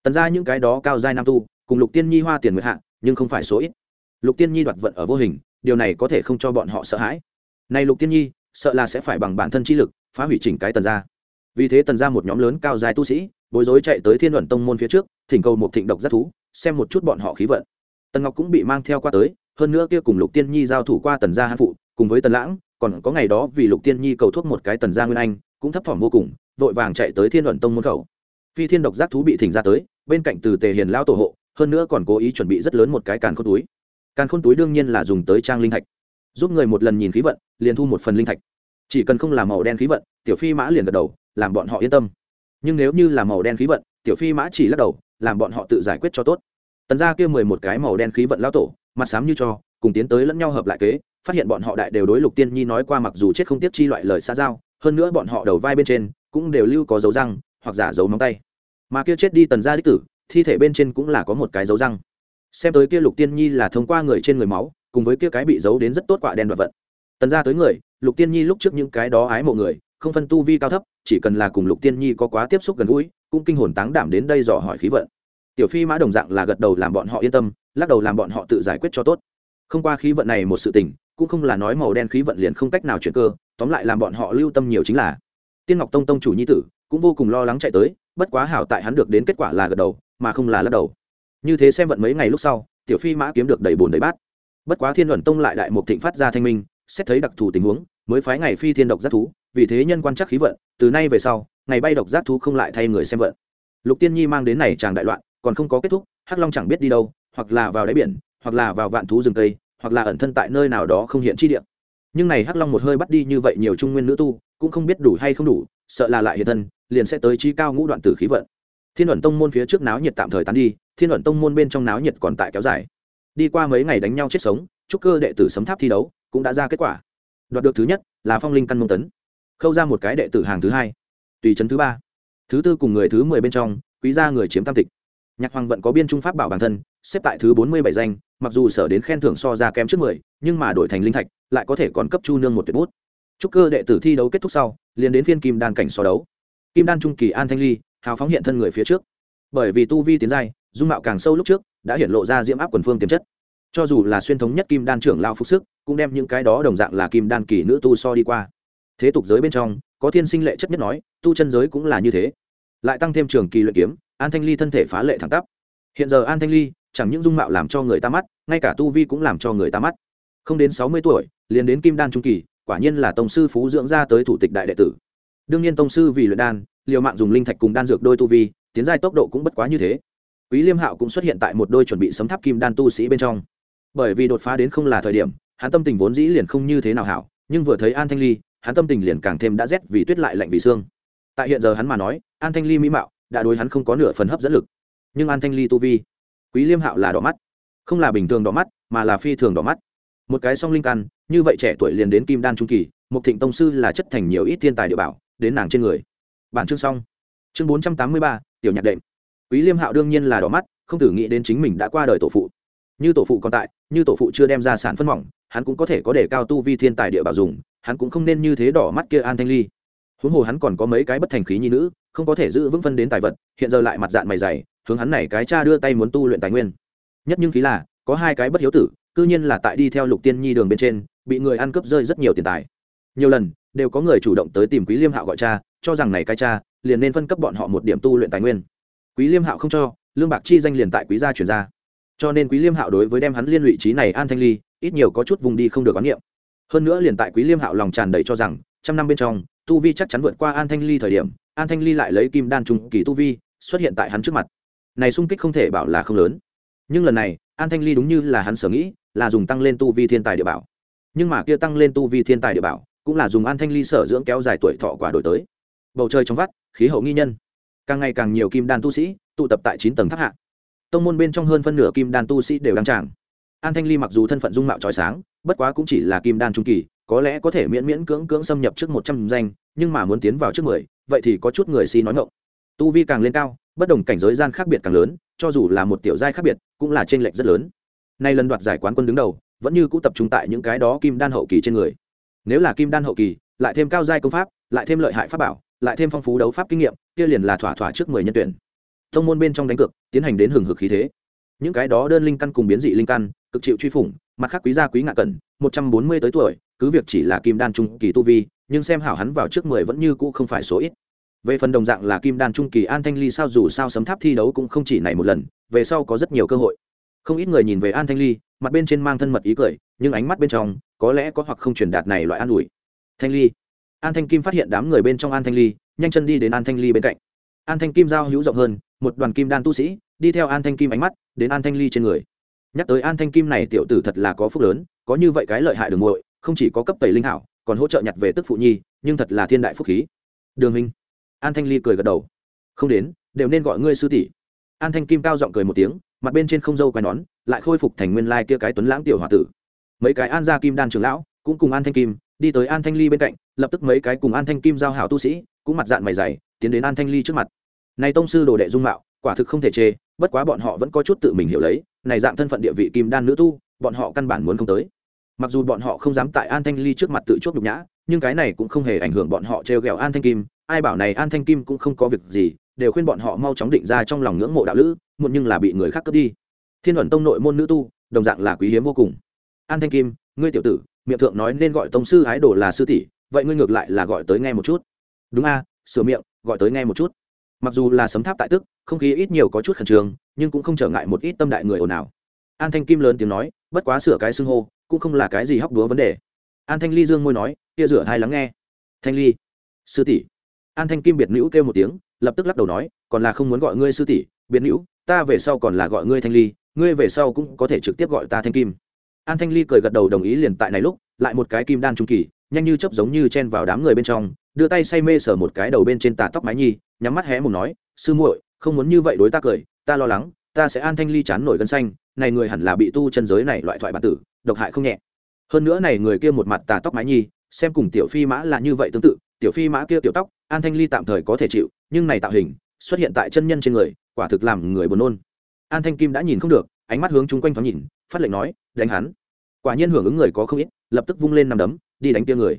Tần gia những cái đó cao giai nam tu, cùng lục tiên nhi hoa tiền nguyệt hạ, nhưng không phải số ít. Lục tiên nhi đoạt vận ở vô hình, điều này có thể không cho bọn họ sợ hãi. Này lục tiên nhi, sợ là sẽ phải bằng bản thân chi lực, phá hủy chỉnh cái tần gia. Vì thế tần gia một nhóm lớn cao giai tu sĩ, bối rối chạy tới thiên luận tông môn phía trước, thỉnh cầu một thịnh độc giác thú, xem một chút bọn họ khí vận. Tần ngọc cũng bị mang theo qua tới, hơn nữa kia cùng lục tiên nhi giao thủ qua tần gia hãn phụ, cùng với tần lãng còn có ngày đó vì lục tiên nhi cầu thuốc một cái tần gia nguyên anh, cũng thấp thỏm vô cùng, vội vàng chạy tới thiên luận tông môn khẩu. Phi thiên độc giác thú bị thỉnh ra tới, bên cạnh từ tề hiền lao tổ hộ, hơn nữa còn cố ý chuẩn bị rất lớn một cái càn khôn túi. Càn khôn túi đương nhiên là dùng tới trang linh thạch. Giúp người một lần nhìn khí vận, liền thu một phần linh thạch. Chỉ cần không làm màu đen khí vận, tiểu phi mã liền gật đầu, làm bọn họ yên tâm. Nhưng nếu như là màu đen khí vận, tiểu phi mã chỉ lắc đầu, làm bọn họ tự giải quyết cho tốt. Tần gia kia mười một cái màu đen khí vận lao tổ, mặt xám như cho, cùng tiến tới lẫn nhau hợp lại kế phát hiện bọn họ đại đều đối lục tiên nhi nói qua mặc dù chết không tiếp chi loại lời xa giao, hơn nữa bọn họ đầu vai bên trên cũng đều lưu có dấu răng hoặc giả dấu móng tay. Mà kia chết đi tần gia đích tử, thi thể bên trên cũng là có một cái dấu răng. Xem tới kia lục tiên nhi là thông qua người trên người máu, cùng với kia cái bị giấu đến rất tốt quả đen và vận. Tần gia tới người, lục tiên nhi lúc trước những cái đó ái mộ người, không phân tu vi cao thấp, chỉ cần là cùng lục tiên nhi có quá tiếp xúc gần gũi, cũng kinh hồn táng đảm đến đây dò hỏi khí vận. Tiểu phi mã đồng dạng là gật đầu làm bọn họ yên tâm, lắc đầu làm bọn họ tự giải quyết cho tốt. Không qua khí vận này một sự tình cũng không là nói màu đen khí vận liền không cách nào chuyển cơ, tóm lại làm bọn họ lưu tâm nhiều chính là. Tiên ngọc tông tông chủ nhi tử cũng vô cùng lo lắng chạy tới, bất quá hảo tại hắn được đến kết quả là gật đầu, mà không là lắc đầu. Như thế xem vận mấy ngày lúc sau, tiểu phi mã kiếm được đầy bùn đầy bát. Bất quá thiên luận tông lại đại một thịnh phát ra thanh minh, xét thấy đặc thù tình huống, mới phái ngày phi thiên độc giác thú, vì thế nhân quan chắc khí vận, từ nay về sau, ngày bay độc giác thú không lại thay người xem vận. Lục tiên nhi mang đến này chàng đại loạn, còn không có kết thúc, hắc long chẳng biết đi đâu, hoặc là vào đáy biển, hoặc là vào vạn thú rừng tây hoặc là ẩn thân tại nơi nào đó không hiện chi địa. Nhưng này hắc long một hơi bắt đi như vậy nhiều trung nguyên nữ tu, cũng không biết đủ hay không đủ, sợ là lại hiện thân, liền sẽ tới trí cao ngũ đoạn tử khí vận. Thiên Huyền tông môn phía trước náo nhiệt tạm thời tán đi, thiên Huyền tông môn bên trong náo nhiệt còn tại kéo dài. Đi qua mấy ngày đánh nhau chết sống trúc cơ đệ tử sấm tháp thi đấu cũng đã ra kết quả. Đoạt được thứ nhất là phong linh căn mông tấn. Khâu ra một cái đệ tử hàng thứ hai, tùy trấn thứ ba. Thứ tư cùng người thứ mười bên trong, quý gia người chiếm tam tịch nhạc hoàng vận có biên trung pháp bảo bản thân, xếp tại thứ bốn mươi bảy danh, mặc dù sở đến khen thưởng so ra kém trước mười, nhưng mà đổi thành linh thạch, lại có thể còn cấp chu nương một tuyệt bút. Chúc cơ đệ tử thi đấu kết thúc sau, liền đến phiên kim đan cảnh so đấu. Kim đan trung kỳ an thanh ly, hào phóng hiện thân người phía trước. Bởi vì tu vi tiến giai, dung mạo càng sâu lúc trước, đã hiện lộ ra diễm áp quần phương tiềm chất. Cho dù là xuyên thống nhất kim đan trưởng lao phục sức, cũng đem những cái đó đồng dạng là kim đan kỳ nữ tu so đi qua. Thế tục giới bên trong, có thiên sinh lệ chất nhất nói, tu chân giới cũng là như thế. Lại tăng thêm trường kỳ luyện kiếm an thanh ly thân thể phá lệ thẳng tắp. Hiện giờ an thanh ly, chẳng những dung mạo làm cho người ta mắt, ngay cả tu vi cũng làm cho người ta mắt. Không đến sáu mươi tuổi, liền đến kim đan trung kỳ, quả nhiên là tông sư phú dưỡng ra tới thủ tịch đại đệ tử. Đương nhiên tông sư vì luyện đan, liều mạng dùng linh thạch cùng đan dược đôi tu vi, tiến giai tốc độ cũng bất quá như thế. Quý liêm hạo cũng xuất hiện tại một đôi chuẩn bị sấm tháp kim đan tu sĩ bên trong. Bởi vì đột phá đến không là thời điểm, hắn tâm tình vốn dĩ liền không như thế nào hảo, nhưng vừa thấy an thanh ly, hắn tâm tình liền càng thêm đã rét vì tuyết lại lạnh vì xương tại hiện giờ hắn mà nói, an thanh ly mỹ mạo đã đối hắn không có nửa phần hấp dẫn lực. Nhưng an thanh ly tu vi, quý liêm hạo là đỏ mắt. Không là bình thường đỏ mắt, mà là phi thường đỏ mắt. Một cái song linh căn, như vậy trẻ tuổi liền đến kim đan trung kỳ một thịnh tông sư là chất thành nhiều ít thiên tài địa bảo, đến nàng trên người. Bản chương xong. Chương bốn trăm tám mươi ba, tiểu nhạc đệm. Quý liêm hạo đương nhiên là đỏ mắt, không thử nghĩ đến chính mình đã qua đời tổ phụ. Như tổ phụ còn tại, như tổ phụ chưa đem ra sản phân mỏng, hắn cũng có thể có để cao tu vi thiên tài địa bảo dùng, hắn cũng không nên như thế đỏ mắt kia an thanh ly. Huống hồ hắn còn có mấy cái bất thành khí nhi nữ không có thể giữ vững phân đến tài vật, hiện giờ lại mặt dạng mày dày, hướng hắn này cái cha đưa tay muốn tu luyện tài nguyên. Nhất nhưng khí là, có hai cái bất hiếu tử, cư nhiên là tại đi theo lục tiên nhi đường bên trên, bị người ăn cướp rơi rất nhiều tiền tài. Nhiều lần, đều có người chủ động tới tìm quý liêm hạo gọi cha, cho rằng này cái cha, liền nên phân cấp bọn họ một điểm tu luyện tài nguyên. Quý liêm hạo không cho, lương bạc chi danh liền tại quý gia chuyển ra. Cho nên quý liêm hạo đối với đem hắn liên lụy trí này an thanh ly, ít nhiều có chút vùng đi không được quán niệm hơn nữa liền tại quý liêm hạo lòng tràn đầy cho rằng, trăm năm bên trong, tu vi chắc chắn vượt qua an thanh ly thời điểm an thanh ly lại lấy kim đan trung kỳ tu vi, xuất hiện tại hắn trước mặt. Này sung kích không thể bảo là không lớn. Nhưng lần này, an thanh ly đúng như là hắn sở nghĩ, là dùng tăng lên tu vi thiên tài địa bảo. Nhưng mà kia tăng lên tu vi thiên tài địa bảo, cũng là dùng an thanh ly sở dưỡng kéo dài tuổi thọ quả đổi tới. Bầu trời trong vắt, khí hậu nghi nhân. Càng ngày càng nhiều kim đan tu sĩ, tụ tập tại chín tầng tháp hạ. Tông môn bên trong hơn phân nửa kim đan tu sĩ đều đang tràng. An thanh ly mặc dù thân phận dung mạo trói sáng, bất quá cũng chỉ là kim đan trung kỳ, có lẽ có thể miễn miễn cưỡng cưỡng xâm nhập trước một trăm danh, nhưng mà muốn tiến vào trước mười vậy thì có chút người si nói ngộng tu vi càng lên cao, bất đồng cảnh giới gian khác biệt càng lớn, cho dù là một tiểu giai khác biệt, cũng là t r ê n lệch rất lớn. Nay lần đoạt giải quán quân đứng đầu, vẫn như cũ tập trung tại những cái đó kim đan hậu kỳ trên người. Nếu là kim đan hậu kỳ, lại thêm cao giai công pháp, lại thêm lợi hại pháp bảo, lại thêm phong phú đấu pháp kinh nghiệm, kia liền là thỏa thỏa trước mười nhân tuyển. Thông môn bên trong đánh cược, tiến hành đến hừng hực khí thế. Những cái đó đơn linh căn cùng biến dị linh căn, cực chịu truy phủng, mặt khác quý gia quý ngạ cẩn, một trăm bốn mươi tới tuổi, cứ việc chỉ là kim đan trung kỳ tu vi nhưng xem hảo hắn vào trước mười vẫn như cũ không phải số ít. Về phần đồng dạng là kim đan trung kỳ an thanh ly sao dù sao sấm tháp thi đấu cũng không chỉ này một lần, về sau có rất nhiều cơ hội. Không ít người nhìn về an thanh ly, mặt bên trên mang thân mật ý cười, nhưng ánh mắt bên trong, có lẽ có hoặc không truyền đạt này loại an ủi. Thanh ly. An thanh kim phát hiện đám người bên trong an thanh ly, nhanh chân đi đến an thanh ly bên cạnh. An thanh kim giao hữu rộng hơn, một đoàn kim đan tu sĩ, đi theo an thanh kim ánh mắt, đến an thanh ly trên người. Nhắc tới an thanh kim này tiểu tử thật là có phúc lớn, có như vậy cái lợi hại đường muội, không chỉ có cấp tẩy linh hảo còn hỗ trợ nhặt về tức phụ nhi, nhưng thật là thiên đại phúc khí. Đường huynh. An thanh ly cười gật đầu. Không đến, đều nên gọi ngươi sư tỷ. An thanh kim cao giọng cười một tiếng, mặt bên trên không dâu quai nón, lại khôi phục thành nguyên lai kia cái tuấn lãng tiểu h tử. Mấy cái an gia kim đan trưởng lão cũng cùng an thanh kim đi tới an thanh ly bên cạnh, lập tức mấy cái cùng an thanh kim giao hảo tu sĩ cũng mặt dạng mày dày, tiến đến an thanh ly trước mặt. Này tông sư đồ đệ dung mạo, quả thực không thể chê, bất quá bọn họ vẫn có chút tự mình hiểu lấy, này dạng thân phận địa vị kim đan nữ tu, bọn họ căn bản muốn không tới mặc dù bọn họ không dám tại an thanh ly trước mặt tự chốt nhục nhã, nhưng cái này cũng không hề ảnh hưởng bọn họ trêu ghẹo an thanh kim. Ai bảo này an thanh kim cũng không có việc gì, đều khuyên bọn họ mau chóng định ra trong lòng ngưỡng mộ đạo lữ, muộn nhưng là bị người khác cướp đi. Thiên ẩn tông nội môn nữ tu, đồng dạng là quý hiếm vô cùng. An thanh kim, ngươi tiểu tử, miệng thượng nói nên gọi tông sư ái đồ là sư tỷ, vậy ngươi ngược lại là gọi tới nghe một chút. Đúng a, sửa miệng, gọi tới nghe một chút. Mặc dù là sấm tháp tại tức, không khí ít nhiều có chút khẩn trương, nhưng cũng không trở ngại một ít tâm đại người ồn ào. An thanh kim lớn tiếng nói, bất quá sửa cái xưng hô cũng không là cái gì hóc đúa vấn đề. An thanh ly dương môi nói, kia rửa hai lắng nghe. Thanh ly. Sư tỷ. An thanh kim biệt nữ kêu một tiếng, lập tức lắc đầu nói, còn là không muốn gọi ngươi sư tỷ, biệt nữ, ta về sau còn là gọi ngươi thanh ly, ngươi về sau cũng có thể trực tiếp gọi ta thanh kim. An thanh ly cười gật đầu đồng ý liền tại này lúc, lại một cái kim đan trung kỳ, nhanh như chấp giống như chen vào đám người bên trong, đưa tay say mê sờ một cái đầu bên trên tà tóc mái nhi, nhắm mắt hé mồm nói, sư muội, không muốn như vậy đối ta cười, ta lo lắng, ta sẽ an thanh ly chán nổi gân xanh, này người hẳn là bị tu chân giới này loại thoại bản tử độc hại không nhẹ. Hơn nữa này người kia một mặt tà tóc mái nhi xem cùng tiểu phi mã là như vậy tương tự, tiểu phi mã kia tiểu tóc, an thanh ly tạm thời có thể chịu, nhưng này tạo hình, xuất hiện tại chân nhân trên người, quả thực làm người buồn nôn. An thanh kim đã nhìn không được, ánh mắt hướng chung quanh thoáng nhìn, phát lệnh nói, đánh hắn. Quả nhiên hưởng ứng người có không ít, lập tức vung lên nằm đấm, đi đánh kia người.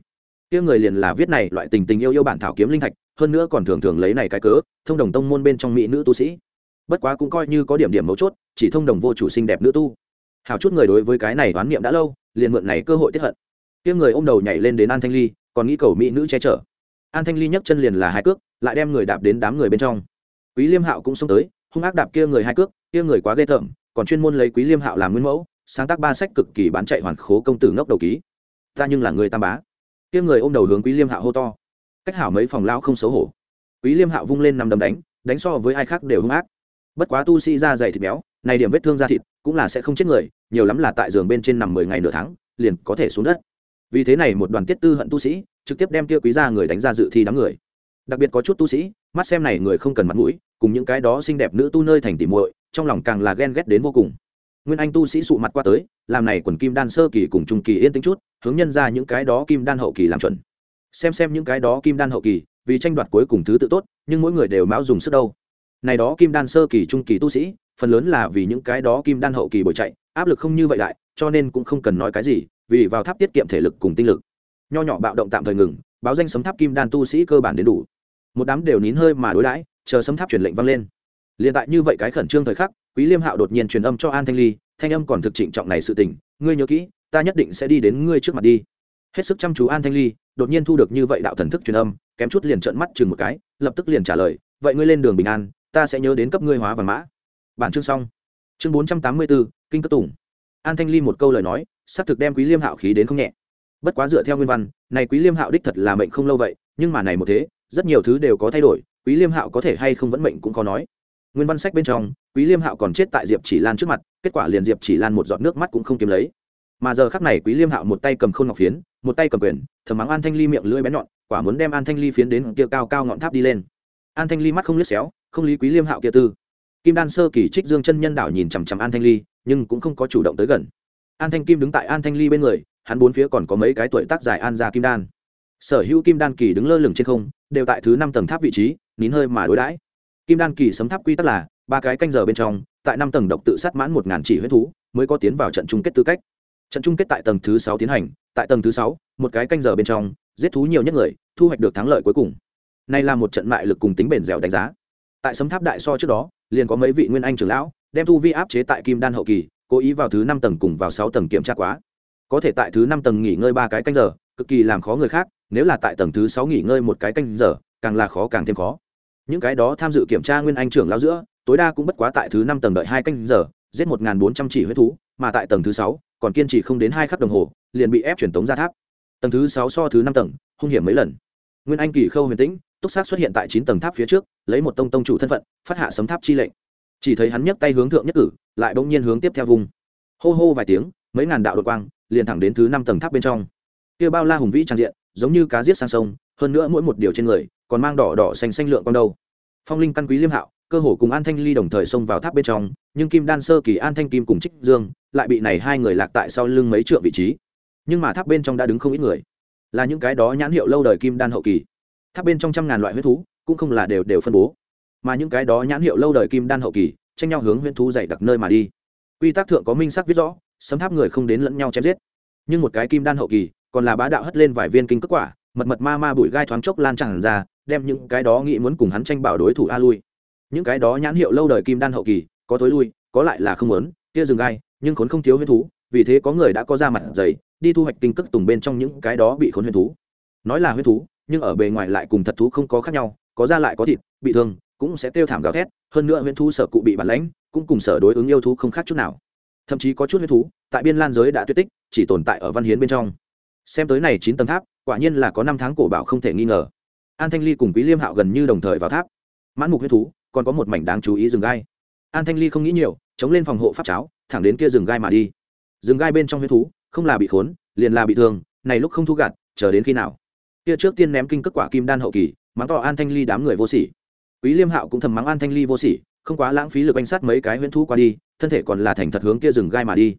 Kia người liền là viết này loại tình tình yêu yêu bản thảo kiếm linh thạch, hơn nữa còn thường thường lấy này cái cớ, thông đồng tông môn bên trong mỹ nữ tu sĩ. Bất quá cũng coi như có điểm điểm mấu chốt, chỉ thông đồng vô chủ xinh đẹp nữ tu hào chút người đối với cái này đoán niệm đã lâu, liền mượn này cơ hội tiếp hận. Tiếng người ôm đầu nhảy lên đến an thanh ly, còn nghĩ cầu mỹ nữ che chở. An thanh ly nhấc chân liền là hai cước, lại đem người đạp đến đám người bên trong. Quý liêm hạo cũng xông tới, hung ác đạp kia người hai cước, kia người quá ghê tởm, còn chuyên môn lấy quý liêm hạo làm nguyên mẫu, sáng tác ba sách cực kỳ bán chạy hoàn khố công tử ngốc đầu ký. Ta nhưng là người tam bá. Kia người ôm đầu hướng quý liêm hạo hô to. Cách hảo mấy phòng lao không xấu hổ. Quý liêm hạo vung lên nằm đấm đánh đánh so với ai khác đều hung ác. Bất quá tu sĩ da dày thịt béo, này điểm vết thương da thịt, cũng là sẽ không chết người nhiều lắm là tại giường bên trên nằm mười ngày nửa tháng, liền có thể xuống đất. Vì thế này một đoàn tiết tư hận tu sĩ, trực tiếp đem kia quý gia người đánh ra dự thi đám người. Đặc biệt có chút tu sĩ, mắt xem này người không cần mặt mũi, cùng những cái đó xinh đẹp nữ tu nơi thành tỉ muội, trong lòng càng là ghen ghét đến vô cùng. Nguyên anh tu sĩ sụ mặt qua tới, làm này quần kim đan sơ kỳ cùng trung kỳ yên tĩnh chút, hướng nhân ra những cái đó kim đan hậu kỳ làm chuẩn. Xem xem những cái đó kim đan hậu kỳ, vì tranh đoạt cuối cùng thứ tự tốt, nhưng mỗi người đều mão dùng sức đâu. Này đó kim đan sơ kỳ trung kỳ tu sĩ phần lớn là vì những cái đó kim đan hậu kỳ bồi chạy, áp lực không như vậy đại, cho nên cũng không cần nói cái gì, vì vào tháp tiết kiệm thể lực cùng tinh lực. Nho nhỏ bạo động tạm thời ngừng, báo danh sấm tháp kim đan tu sĩ cơ bản đến đủ. Một đám đều nín hơi mà đối đãi, chờ sấm tháp truyền lệnh vang lên. Liền tại như vậy cái khẩn trương thời khắc, quý liêm hạo đột nhiên truyền âm cho an thanh ly, thanh âm còn thực trịnh trọng này sự tình, ngươi nhớ kỹ, ta nhất định sẽ đi đến ngươi trước mặt đi. Hết sức chăm chú an thanh ly, đột nhiên thu được như vậy đạo thần thức truyền âm, kém chút liền trợn mắt chừng một cái, lập tức liền trả lời, vậy ngươi lên đường bình an, ta sẽ nhớ đến cấp ngươi hóa vàng mã bản chương xong. Chương bốn trăm tám mươi bốn, kinh cất tùng. An thanh ly một câu lời nói, xác thực đem quý liêm hạo khí đến không nhẹ. Bất quá dựa theo nguyên văn, này quý liêm hạo đích thật là mệnh không lâu vậy, nhưng mà này một thế, rất nhiều thứ đều có thay đổi, quý liêm hạo có thể hay không vẫn mệnh cũng khó nói. Nguyên văn sách bên trong, quý liêm hạo còn chết tại diệp chỉ lan trước mặt, kết quả liền diệp chỉ lan một giọt nước mắt cũng không kiếm lấy. Mà giờ khắc này quý liêm hạo một tay cầm khôn ngọc phiến, một tay cầm quyền, thầm mắng an thanh ly miệng lưỡi bén nhọn, quả muốn đem an thanh ly phiến đến kia cao cao ngọn tháp đi lên. An thanh ly mắt không liếc xéo, không lý quý liêm hạo kia tư kim đan sơ kỳ trích dương chân nhân đảo nhìn chằm chằm an thanh ly, nhưng cũng không có chủ động tới gần. An thanh kim đứng tại an thanh ly bên người, hắn bốn phía còn có mấy cái tuổi tác dài an gia kim đan. Sở hữu kim đan kỳ đứng lơ lửng trên không, đều tại thứ năm tầng tháp vị trí, nín hơi mà đối đãi. Kim đan kỳ sấm tháp quy tắc là, ba cái canh giờ bên trong, tại năm tầng độc tự sát mãn một ngàn chỉ huyết thú, mới có tiến vào trận chung kết tư cách. Trận chung kết tại tầng thứ sáu tiến hành, tại tầng thứ sáu, một cái canh giờ bên trong, giết thú nhiều nhất người, thu hoạch được thắng lợi cuối cùng. Này là một trận mại lực cùng tính bền dẻo đánh giá. Tại sấm tháp đại so trước đó liền có mấy vị nguyên anh trưởng lão, đem thu vi áp chế tại kim đan hậu kỳ, cố ý vào thứ năm tầng cùng vào sáu tầng kiểm tra quá. Có thể tại thứ năm tầng nghỉ ngơi ba cái canh giờ, cực kỳ làm khó người khác, nếu là tại tầng thứ sáu nghỉ ngơi một cái canh giờ, càng là khó càng thêm khó. Những cái đó tham dự kiểm tra nguyên anh trưởng lão giữa, tối đa cũng bất quá tại thứ năm tầng đợi hai canh giờ, giết một bốn trăm chỉ huyết thú, mà tại tầng thứ sáu, còn kiên trì không đến hai khắc đồng hồ, liền bị ép truyền tống ra tháp. Tầng thứ sáu so thứ năm tầng, hung hiểm mấy lần. Nguyên anh kỳ khâu huyền tĩnh túc sát xuất hiện tại chín tầng tháp phía trước, lấy một tông tông chủ thân phận, phát hạ sấm tháp chi lệnh. Chỉ thấy hắn nhấc tay hướng thượng nhất cử, lại bỗng nhiên hướng tiếp theo vùng. Hô hô vài tiếng, mấy ngàn đạo đội quang, liền thẳng đến thứ năm tầng tháp bên trong. Kia bao la hùng vĩ trang diện, giống như cá giết sang sông, hơn nữa mỗi một điều trên người, còn mang đỏ đỏ xanh xanh lượng con đâu. Phong linh căn quý liêm hạo, cơ hồ cùng an thanh ly đồng thời xông vào tháp bên trong, nhưng kim đan sơ kỳ, an thanh kim cùng trích dương, lại bị này hai người lạc tại sau lưng mấy trượng vị trí. Nhưng mà tháp bên trong đã đứng không ít người. Là những cái đó nhãn hiệu lâu đời kim đan hậu kỳ tháp bên trong trăm ngàn loại huyết thú, cũng không là đều đều phân bố. Mà những cái đó nhãn hiệu lâu đời kim đan hậu kỳ, tranh nhau hướng huyết thú dày đặc nơi mà đi. Quy tắc thượng có minh sắc viết rõ, sấm tháp người không đến lẫn nhau chém giết. Nhưng một cái kim đan hậu kỳ, còn là bá đạo hất lên vài viên kinh cất quả, mật mật ma ma bụi gai thoáng chốc lan tràn ra, đem những cái đó nghĩ muốn cùng hắn tranh bảo đối thủ a lui. Những cái đó nhãn hiệu lâu đời kim đan hậu kỳ, có tối lui, có lại là không muốn, kia dừng gai, nhưng khốn không thiếu huyết thú, vì thế có người đã có ra mặt dày, đi thu hoạch kinh cất tùng bên trong những cái đó bị khốn huyết thú. Nói là huyết thú nhưng ở bề ngoài lại cùng thật thú không có khác nhau, có da lại có thịt, bị thương, cũng sẽ kêu thảm gào thét, hơn nữa huyết thú sở cụ bị bản lãnh, cũng cùng sở đối ứng yêu thú không khác chút nào. Thậm chí có chút huyết thú, tại biên lan giới đã tuyệt tích, chỉ tồn tại ở văn hiến bên trong. Xem tới này chín tầng tháp, quả nhiên là có năm tháng cổ bảo không thể nghi ngờ. An thanh ly cùng quý liêm hạo gần như đồng thời vào tháp. Mãn mục huyết thú, còn có một mảnh đáng chú ý rừng gai. An thanh ly không nghĩ nhiều, chống lên phòng hộ pháp cháo, thẳng đến kia rừng gai mà đi. Rừng gai bên trong huyết thú, không là bị khốn, liền là bị thương, này lúc không thu gặt chờ đến khi nào? Kia trước tiên ném kinh cất quả kim đan hậu kỳ, mắng to an thanh ly đám người vô sỉ. Quý liêm hạo cũng thầm mắng an thanh ly vô sỉ, không quá lãng phí lực anh sát mấy cái huyễn thú qua đi, thân thể còn là thành thật hướng kia rừng gai mà đi.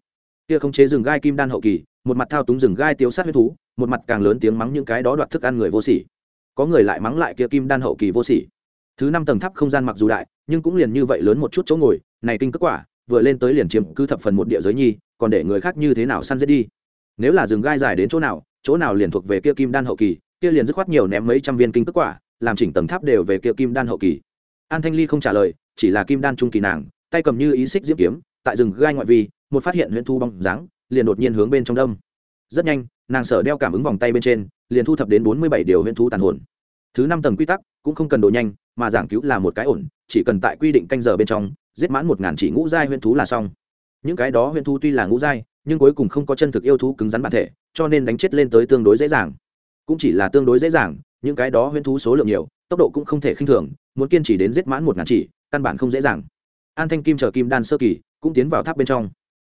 Kia không chế rừng gai kim đan hậu kỳ, một mặt thao túng rừng gai tiêu sát huyễn thú, một mặt càng lớn tiếng mắng những cái đó đoạt thức ăn người vô sỉ. Có người lại mắng lại kia kim đan hậu kỳ vô sỉ. Thứ năm tầng tháp không gian mặc dù đại, nhưng cũng liền như vậy lớn một chút chỗ ngồi, này kinh cước quả, vừa lên tới liền chiếm cứ thập phần một địa giới nhi, còn để người khác như thế nào săn giết đi? Nếu là rừng gai dài đến chỗ nào chỗ nào liền thuộc về kia kim đan hậu kỳ kia liền dứt khoát nhiều ném mấy trăm viên kinh tức quả, làm chỉnh tầng tháp đều về kia kim đan hậu kỳ. An thanh ly không trả lời, chỉ là kim đan trung kỳ nàng, tay cầm như ý xích diễm kiếm, tại rừng gai ngoại vi, một phát hiện huyện thu bóng dáng, liền đột nhiên hướng bên trong đông rất nhanh, nàng sở đeo cảm ứng vòng tay bên trên, liền thu thập đến bốn mươi bảy điều huyện thu tàn hồn. Thứ năm tầng quy tắc, cũng không cần đồ nhanh, mà giảng cứu là một cái ổn, chỉ cần tại quy định canh giờ bên trong, giết mãn một ngàn chỉ ngũ giai huyện thú là xong. Những cái đó huyện thú tuy là ngũ giai, nhưng cuối cùng không có chân thực yêu thú cứng rắn bản thể, cho nên đánh chết lên tới tương đối dễ dàng cũng chỉ là tương đối dễ dàng, những cái đó huyễn thú số lượng nhiều, tốc độ cũng không thể khinh thường, muốn kiên trì đến giết mãn một ngàn chỉ, căn bản không dễ dàng. An thanh kim chờ kim đan sơ kỳ, cũng tiến vào tháp bên trong.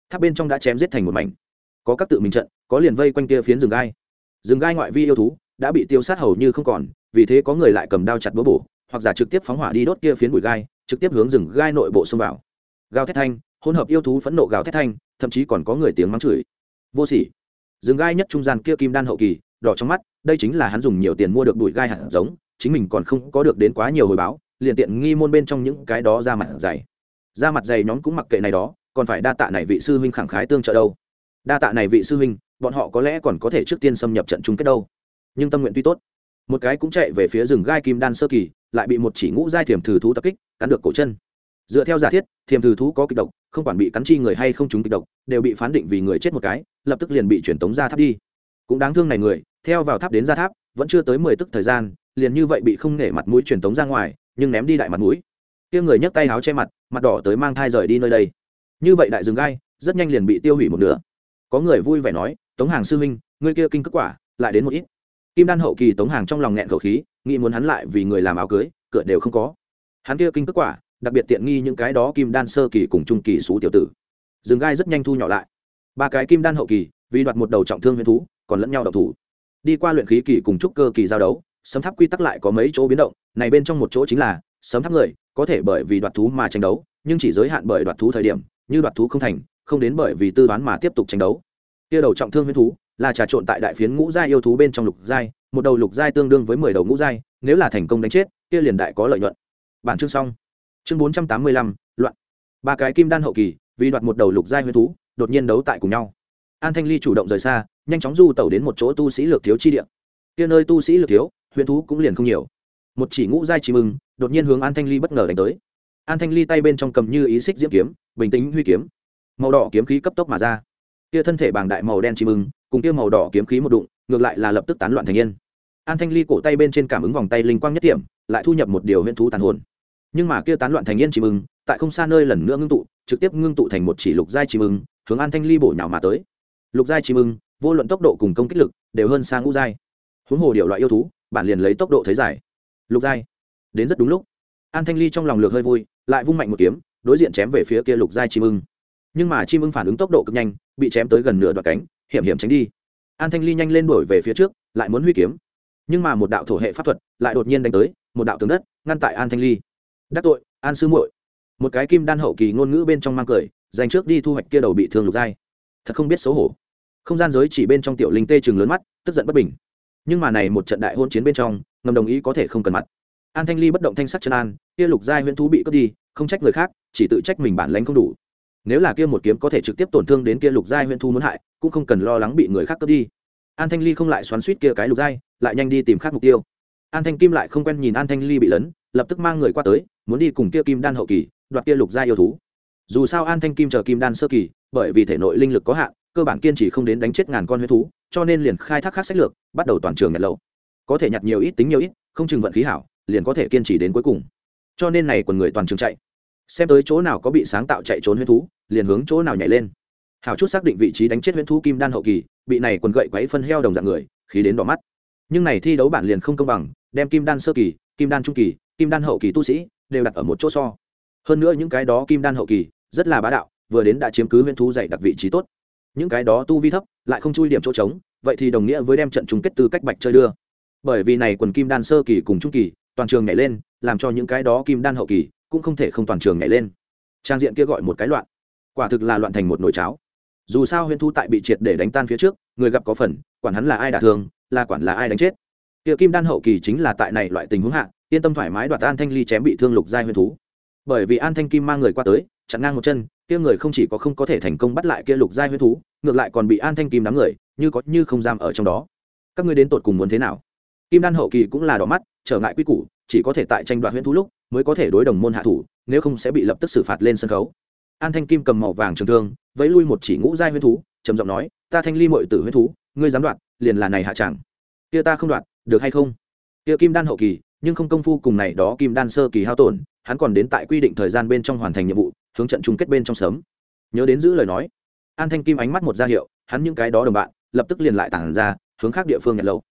Tháp bên trong đã chém giết thành một mảnh. Có các tự mình trận, có liền vây quanh kia phiến rừng gai. Rừng gai ngoại vi yêu thú, đã bị tiêu sát hầu như không còn, vì thế có người lại cầm đao chặt búa bổ, hoặc giả trực tiếp phóng hỏa đi đốt kia phiến bụi gai, trực tiếp hướng rừng gai nội bộ xông vào. Gào thét thanh, hỗn hợp yêu thú phẫn nộ gào thét thanh, thậm chí còn có người tiếng mắng chửi. Vô sỉ. Rừng gai nhất trung gian kia kim đan hậu kỳ, đỏ trong mắt đây chính là hắn dùng nhiều tiền mua được bụi gai hạt giống, chính mình còn không có được đến quá nhiều hồi báo, liền tiện nghi môn bên trong những cái đó ra mặt dày. Ra mặt dày nhóm cũng mặc kệ này đó, còn phải đa tạ này vị sư huynh khẳng khái tương trợ đâu. Đa tạ này vị sư huynh, bọn họ có lẽ còn có thể trước tiên xâm nhập trận chung kết đâu. Nhưng tâm nguyện tuy tốt. Một cái cũng chạy về phía rừng gai kim đan sơ kỳ, lại bị một chỉ ngũ giai thiềm thử thú tập kích, cắn được cổ chân. Dựa theo giả thiết thiềm thử thú có kịch độc, không quản bị cắn chi người hay không trúng kịch độc, đều bị phán định vì người chết một cái, lập tức liền bị truyền tống ra tháp đi. Cũng đáng thương này người theo vào tháp đến ra tháp, vẫn chưa tới mười tức thời gian, liền như vậy bị không nể mặt mũi truyền tống ra ngoài, nhưng ném đi đại mặt mũi. Kia người nhấc tay áo che mặt mặt đỏ tới mang thai rời đi nơi đây. Như vậy đại rừng gai, rất nhanh liền bị tiêu hủy một nửa. Có người vui vẻ nói, tống hàng sư huynh, ngươi kia kinh cất quả, lại đến một ít. Kim đan hậu kỳ tống hàng trong lòng nghẹn khẩu khí, nghĩ muốn hắn lại vì người làm áo cưới, cửa đều không có. Hắn kia kinh cất quả, đặc biệt tiện nghi những cái đó kim đan sơ kỳ cùng trung kỳ xú tiểu tử. Rừng gai rất nhanh thu nhỏ lại. Ba cái kim đan hậu kỳ, vì đoạt một đầu trọng thương huyền thú, còn lẫn nhau đậu thủ đi qua luyện khí kỳ cùng trúc cơ kỳ giao đấu, sấm tháp quy tắc lại có mấy chỗ biến động, này bên trong một chỗ chính là, sấm tháp người, có thể bởi vì đoạt thú mà tranh đấu, nhưng chỉ giới hạn bởi đoạt thú thời điểm, như đoạt thú không thành, không đến bởi vì tư đoán mà tiếp tục tranh đấu. Kia đầu trọng thương huyết thú, là trà trộn tại đại phiến ngũ giai yêu thú bên trong lục giai, một đầu lục giai tương đương với mười đầu ngũ giai, nếu là thành công đánh chết, kia liền đại có lợi nhuận. Bản chương xong. Chương bốn trăm tám mươi lăm, loạn. Ba cái kim đan hậu kỳ, vì đoạt một đầu lục giai huyết thú, đột nhiên đấu tại cùng nhau an thanh ly chủ động rời xa nhanh chóng du tẩu đến một chỗ tu sĩ lược thiếu chi địa. Kia nơi tu sĩ lược thiếu huyền thú cũng liền không nhiều. Một chỉ ngũ giai chỉ mừng đột nhiên hướng an thanh ly bất ngờ đánh tới. An thanh ly tay bên trong cầm như ý xích diễm kiếm bình tĩnh huy kiếm. Màu đỏ kiếm khí cấp tốc mà ra. Kia thân thể bàng đại màu đen chim mừng, cùng kia màu đỏ kiếm khí một đụng ngược lại là lập tức tán loạn thành yên. An thanh ly cổ tay bên trên cảm ứng vòng tay linh quang nhất điểm lại thu nhập một điều huyễn thú tàn hồn. Nhưng mà kia tán loạn thành yên chim mừng, tại không xa nơi lần nữa ngưng tụ trực tiếp ngưng tụ thành một chỉ lục giai chim mừng, hướng an thanh ly bổ nhào mà tới lục giai chim ưng vô luận tốc độ cùng công kích lực đều hơn sang ngũ giai. Huống hồ điều loại yêu thú, bản liền lấy tốc độ thấy giải lục giai. Đến rất đúng lúc. An thanh ly trong lòng lược hơi vui, lại vung mạnh một kiếm, đối diện chém về phía kia lục giai chim ưng nhưng mà chim ưng phản ứng tốc độ cực nhanh, bị chém tới gần nửa đoạn cánh, hiểm hiểm tránh đi. An thanh ly nhanh lên đuổi về phía trước, lại muốn huy kiếm. Nhưng mà một đạo thổ hệ pháp thuật lại đột nhiên đánh tới, một đạo tướng đất ngăn tại an thanh ly. Đắc tội, an sư muội. Một cái kim đan hậu kỳ ngôn ngữ bên trong mang cười, dành trước đi thu hoạch kia đầu bị thương lục giai. Thật không biết xấu hổ không gian giới chỉ bên trong tiểu linh tê chừng lớn mắt, tức giận bất bình. Nhưng mà này một trận đại hôn chiến bên trong, ngầm đồng ý có thể không cần mặt. An thanh ly bất động thanh sắc chân an, kia lục giai huyễn thú bị cướp đi, không trách người khác, chỉ tự trách mình bản lãnh không đủ. Nếu là kia một kiếm có thể trực tiếp tổn thương đến kia lục giai huyễn thú muốn hại, cũng không cần lo lắng bị người khác cướp đi. An thanh ly không lại xoắn suýt kia cái lục giai, lại nhanh đi tìm khác mục tiêu. An thanh kim lại không quen nhìn an thanh ly bị lấn, lập tức mang người qua tới, muốn đi cùng kia kim đan hậu kỳ, đoạt kia lục giai yêu thú. Dù sao an thanh kim chờ kim đan sơ kỳ, bởi vì thể nội linh lực có hạn cơ bản kiên trì không đến đánh chết ngàn con huyết thú, cho nên liền khai thác khác sách lược, bắt đầu toàn trường nhặt lâu có thể nhặt nhiều ít, tính nhiều ít, không chừng vận khí hảo, liền có thể kiên trì đến cuối cùng. Cho nên này quần người toàn trường chạy. Xem tới chỗ nào có bị sáng tạo chạy trốn huyết thú, liền hướng chỗ nào nhảy lên. Hảo chút xác định vị trí đánh chết huyết thú kim đan hậu kỳ, bị này quần gậy quấy phân heo đồng dạng người, khí đến đỏ mắt. Nhưng này thi đấu bản liền không công bằng, đem kim đan sơ kỳ, kim đan trung kỳ, kim đan hậu kỳ tu sĩ đều đặt ở một chỗ so. Hơn nữa những cái đó kim đan hậu kỳ rất là bá đạo, vừa đến đã chiếm cứ huyễn thú dạy đặc vị trí tốt những cái đó tu vi thấp, lại không chui điểm chỗ trống, vậy thì đồng nghĩa với đem trận chung kết tư cách bạch chơi đưa. Bởi vì này quần kim đan sơ kỳ cùng trung kỳ, toàn trường nhảy lên, làm cho những cái đó kim đan hậu kỳ cũng không thể không toàn trường nhảy lên. Trang diện kia gọi một cái loạn, quả thực là loạn thành một nồi cháo. Dù sao huyễn thu tại bị triệt để đánh tan phía trước, người gặp có phần, quản hắn là ai đả thương, là quản là ai đánh chết. Kia kim đan hậu kỳ chính là tại này loại tình huống hạ, yên tâm thoải mái đoạt an thanh ly chém bị thương lục giai huyễn thú. Bởi vì an thanh kim mang người qua tới, chặn ngang một chân kia người không chỉ có không có thể thành công bắt lại kia lục giai huyết thú, ngược lại còn bị an thanh kim đám người, như có như không giam ở trong đó. Các ngươi đến tột cùng muốn thế nào? Kim đan hậu kỳ cũng là đỏ mắt, trở ngại quy củ, chỉ có thể tại tranh đoạt huyễn thú lúc mới có thể đối đồng môn hạ thủ, nếu không sẽ bị lập tức xử phạt lên sân khấu. An thanh kim cầm màu vàng trường thương, vẫy lui một chỉ ngũ giai huyễn thú, trầm giọng nói, ta thanh ly mọi tử huyễn thú, ngươi dám đoạt, liền là này hạ chẳng. Kia ta không đoạt, được hay không? Kia kim đan hậu kỳ, nhưng không công phu cùng này đó kim đan sơ kỳ hao tổn, hắn còn đến tại quy định thời gian bên trong hoàn thành nhiệm vụ hướng trận chung kết bên trong sớm. Nhớ đến giữ lời nói, an thanh kim ánh mắt một ra hiệu, hắn những cái đó đồng bạn, lập tức liền lại tản ra, hướng khác địa phương nhận lâu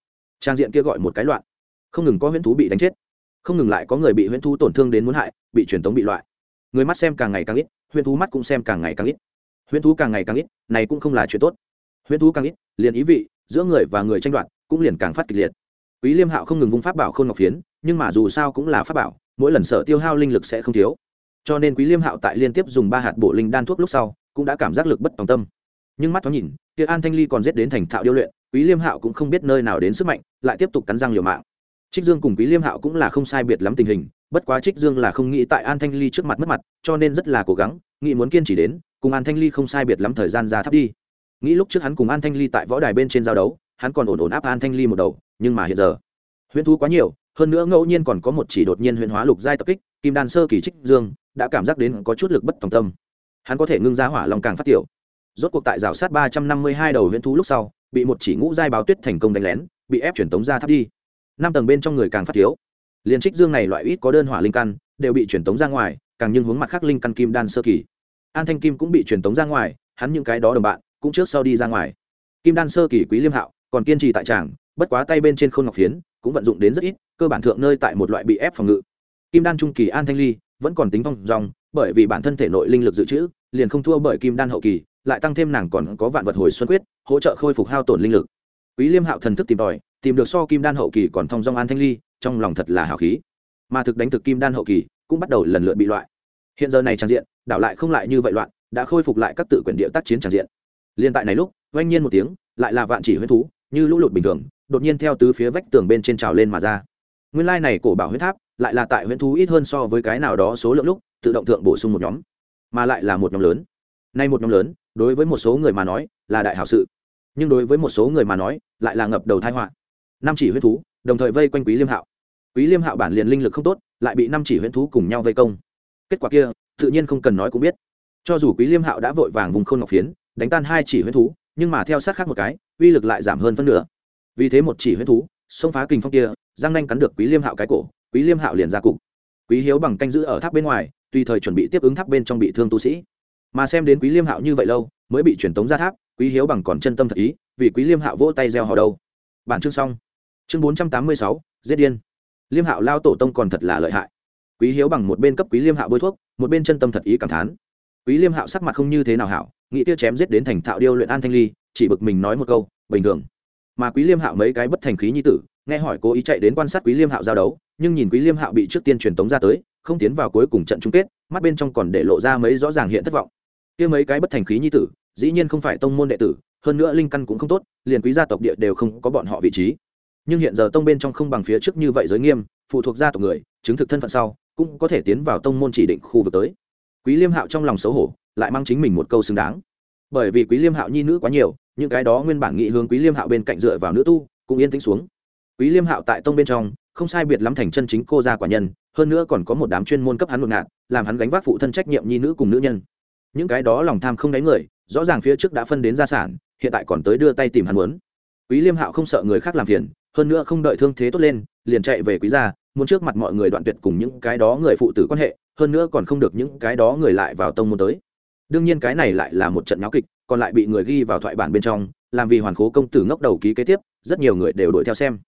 trang diện kia gọi một cái loạn. Không ngừng có huyễn thú bị đánh chết. Không ngừng lại có người bị huyễn thú tổn thương đến muốn hại, bị truyền tống bị loại. Người mắt xem càng ngày càng ít, huyễn thú mắt cũng xem càng ngày càng ít. Huyễn thú càng ngày càng ít, này cũng không là chuyện tốt. Huyễn thú càng ít, liền ý vị, giữa người và người tranh đoạt, cũng liền càng phát kịch liệt. Quý liêm hạo không ngừng vung pháp bảo không ngọc phiến, nhưng mà dù sao cũng là pháp bảo, mỗi lần sợ tiêu hao linh lực sẽ không thiếu cho nên quý liêm hạo tại liên tiếp dùng ba hạt bộ linh đan thuốc lúc sau, cũng đã cảm giác lực bất tòng tâm. Nhưng mắt thoáng nhìn, kia an thanh ly còn giết đến thành thạo điêu luyện, quý liêm hạo cũng không biết nơi nào đến sức mạnh, lại tiếp tục cắn răng liều mạng. Trích dương cùng quý liêm hạo cũng là không sai biệt lắm tình hình, bất quá trích dương là không nghĩ tại an thanh ly trước mặt mất mặt, cho nên rất là cố gắng, nghĩ muốn kiên trì đến, cùng an thanh ly không sai biệt lắm thời gian ra thấp đi. Nghĩ lúc trước hắn cùng an thanh ly tại võ đài bên trên giao đấu, hắn còn ổn ổn áp an thanh ly một đầu, nhưng mà hiện giờ, huyễn thú quá nhiều, hơn nữa ngẫu nhiên còn có một chỉ đột nhiên huyễn hóa lục giai tập kích, kim đan sơ kỳ trích dương đã cảm giác đến có chút lực bất tòng tâm. Hắn có thể ngưng ra hỏa lòng càng phát tiểu. Rốt cuộc tại rào sát ba trăm năm mươi hai đầu huyễn thú lúc sau, bị một chỉ ngũ giai báo tuyết thành công đánh lén, bị ép chuyển tống ra tháp đi. Năm tầng bên trong người càng phát thiếu. Liền trích dương này loại ít có đơn hỏa linh căn, đều bị chuyển tống ra ngoài, càng nhưng hướng mặt khác linh căn kim đan sơ kỳ. An thanh kim cũng bị chuyển tống ra ngoài, hắn những cái đó đồng bạn cũng trước sau đi ra ngoài. Kim đan sơ kỳ quý liêm hạo, còn kiên trì tại tràng, bất quá tay bên trên khôn ngọc phiến cũng vận dụng đến rất ít, cơ bản thượng nơi tại một loại bị ép phòng ngự. Kim đan trung kỳ an thanh ly vẫn còn tính phong dòng, bởi vì bản thân thể nội linh lực dự trữ, liền không thua bởi kim đan hậu kỳ, lại tăng thêm nàng còn có vạn vật hồi xuân quyết, hỗ trợ khôi phục hao tổn linh lực. Quý liêm hạo thần thức tìm tòi, tìm được so kim đan hậu kỳ còn thông dong an thanh ly, trong lòng thật là hào khí. Mà thực đánh thực kim đan hậu kỳ, cũng bắt đầu lần lượt bị loại. Hiện giờ này trang diện, đảo lại không lại như vậy loạn, đã khôi phục lại các tự quyền địa tác chiến trang diện. Liên tại này lúc, oanh nhiên một tiếng, lại là vạn chỉ huyết thú, như lũ lụt bình thường, đột nhiên theo tứ phía vách tường bên trên trào lên mà ra. Nguyên lai này cổ bảo huyết tháp lại là tại huyễn thú ít hơn so với cái nào đó số lượng lúc, tự động thượng bổ sung một nhóm, mà lại là một nhóm lớn. Nay một nhóm lớn, đối với một số người mà nói, là đại hảo sự. Nhưng đối với một số người mà nói, lại là ngập đầu thai họa. Năm chỉ huyễn thú, đồng thời vây quanh quý liêm hạo. Quý liêm hạo bản liền linh lực không tốt, lại bị năm chỉ huyễn thú cùng nhau vây công. Kết quả kia, tự nhiên không cần nói cũng biết. Cho dù quý liêm hạo đã vội vàng vùng khôn ngọc phiến, đánh tan hai chỉ huyễn thú, nhưng mà theo sát khác một cái, uy lực lại giảm hơn phân nửa. Vì thế một chỉ huyễn thú, xông phá kình phong kia giang nanh cắn được quý liêm hạo cái cổ quý liêm hạo liền ra cục. Quý hiếu bằng canh giữ ở tháp bên ngoài, tùy thời chuẩn bị tiếp ứng tháp bên trong bị thương tu sĩ. Mà xem đến quý liêm hạo như vậy lâu, mới bị truyền tống ra tháp, quý hiếu bằng còn chân tâm thật ý, vì quý liêm hạo vỗ tay gieo hò đâu. Bản chương xong. Chương bốn trăm tám mươi sáu, giết điên. Liêm hạo lao tổ tông còn thật là lợi hại. Quý hiếu bằng một bên cấp quý liêm hạo bôi thuốc, một bên chân tâm thật ý cảm thán. Quý liêm hạo sắc mặt không như thế nào hảo, nghĩ tiêu chém giết đến thành thạo điêu luyện an thanh ly, chỉ bực mình nói một câu, bình thường. Mà quý liêm hạo mấy cái bất thành khí nhi tử nghe hỏi cố ý chạy đến quan sát quý liêm hạo giao đấu, nhưng nhìn quý liêm hạo bị trước tiên truyền tống ra tới, không tiến vào cuối cùng trận chung kết, mắt bên trong còn để lộ ra mấy rõ ràng hiện thất vọng. Kia mấy cái bất thành khí nhi tử, dĩ nhiên không phải tông môn đệ tử, hơn nữa linh căn cũng không tốt, liền quý gia tộc địa đều không có bọn họ vị trí. Nhưng hiện giờ tông bên trong không bằng phía trước như vậy giới nghiêm, phụ thuộc gia tộc người, chứng thực thân phận sau, cũng có thể tiến vào tông môn chỉ định khu vực tới. Quý liêm hạo trong lòng xấu hổ, lại mang chính mình một câu xứng đáng. Bởi vì quý liêm hạo nhi nữ quá nhiều, những cái đó nguyên bản nghị hướng quý liêm hạo bên cạnh dựa vào nữ tu, cũng yên tĩnh xuống quý liêm hạo tại tông bên trong, không sai biệt lắm thành chân chính cô gia quả nhân, hơn nữa còn có một đám chuyên môn cấp hắn ngột ngạt làm hắn gánh vác phụ thân trách nhiệm nhi nữ cùng nữ nhân. Những cái đó lòng tham không đánh người, rõ ràng phía trước đã phân đến gia sản, hiện tại còn tới đưa tay tìm hắn muốn. Quý liêm hạo không sợ người khác làm phiền, hơn nữa không đợi thương thế tốt lên, liền chạy về quý gia, muốn trước mặt mọi người đoạn tuyệt cùng những cái đó người phụ tử quan hệ, hơn nữa còn không được những cái đó người lại vào tông môn tới. Đương nhiên cái này lại là một trận nháo kịch, còn lại bị người ghi vào thoại bản bên trong, làm vì hoàn khố công tử ngốc đầu ký kế tiếp, rất nhiều người đều đuổi theo xem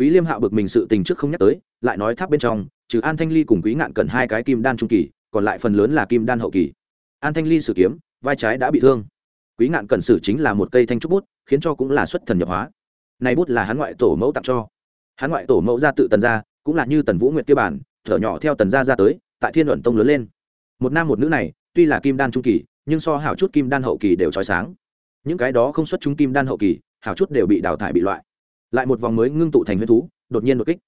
quý liêm hạo bực mình sự tình trước không nhắc tới, lại nói tháp bên trong, trừ an thanh ly cùng quý ngạn cần hai cái kim đan trung kỳ, còn lại phần lớn là kim đan hậu kỳ. An thanh ly sử kiếm, vai trái đã bị thương. Quý ngạn cần sử chính là một cây thanh trúc bút, khiến cho cũng là xuất thần nhập hóa. Này bút là hắn ngoại tổ mẫu tặng cho. Hắn ngoại tổ mẫu ra tự tần ra cũng là như tần vũ nguyệt kia bản, thở nhỏ theo tần gia ra tới, tại thiên luận tông lớn lên. Một nam một nữ này, tuy là kim đan trung kỳ, nhưng so hảo chút kim đan hậu kỳ đều trói sáng. Những cái đó không xuất chúng kim đan hậu kỳ, hảo chút đều bị đào thải bị loại lại một vòng mới ngưng tụ thành huyễn thú, đột nhiên đột kích.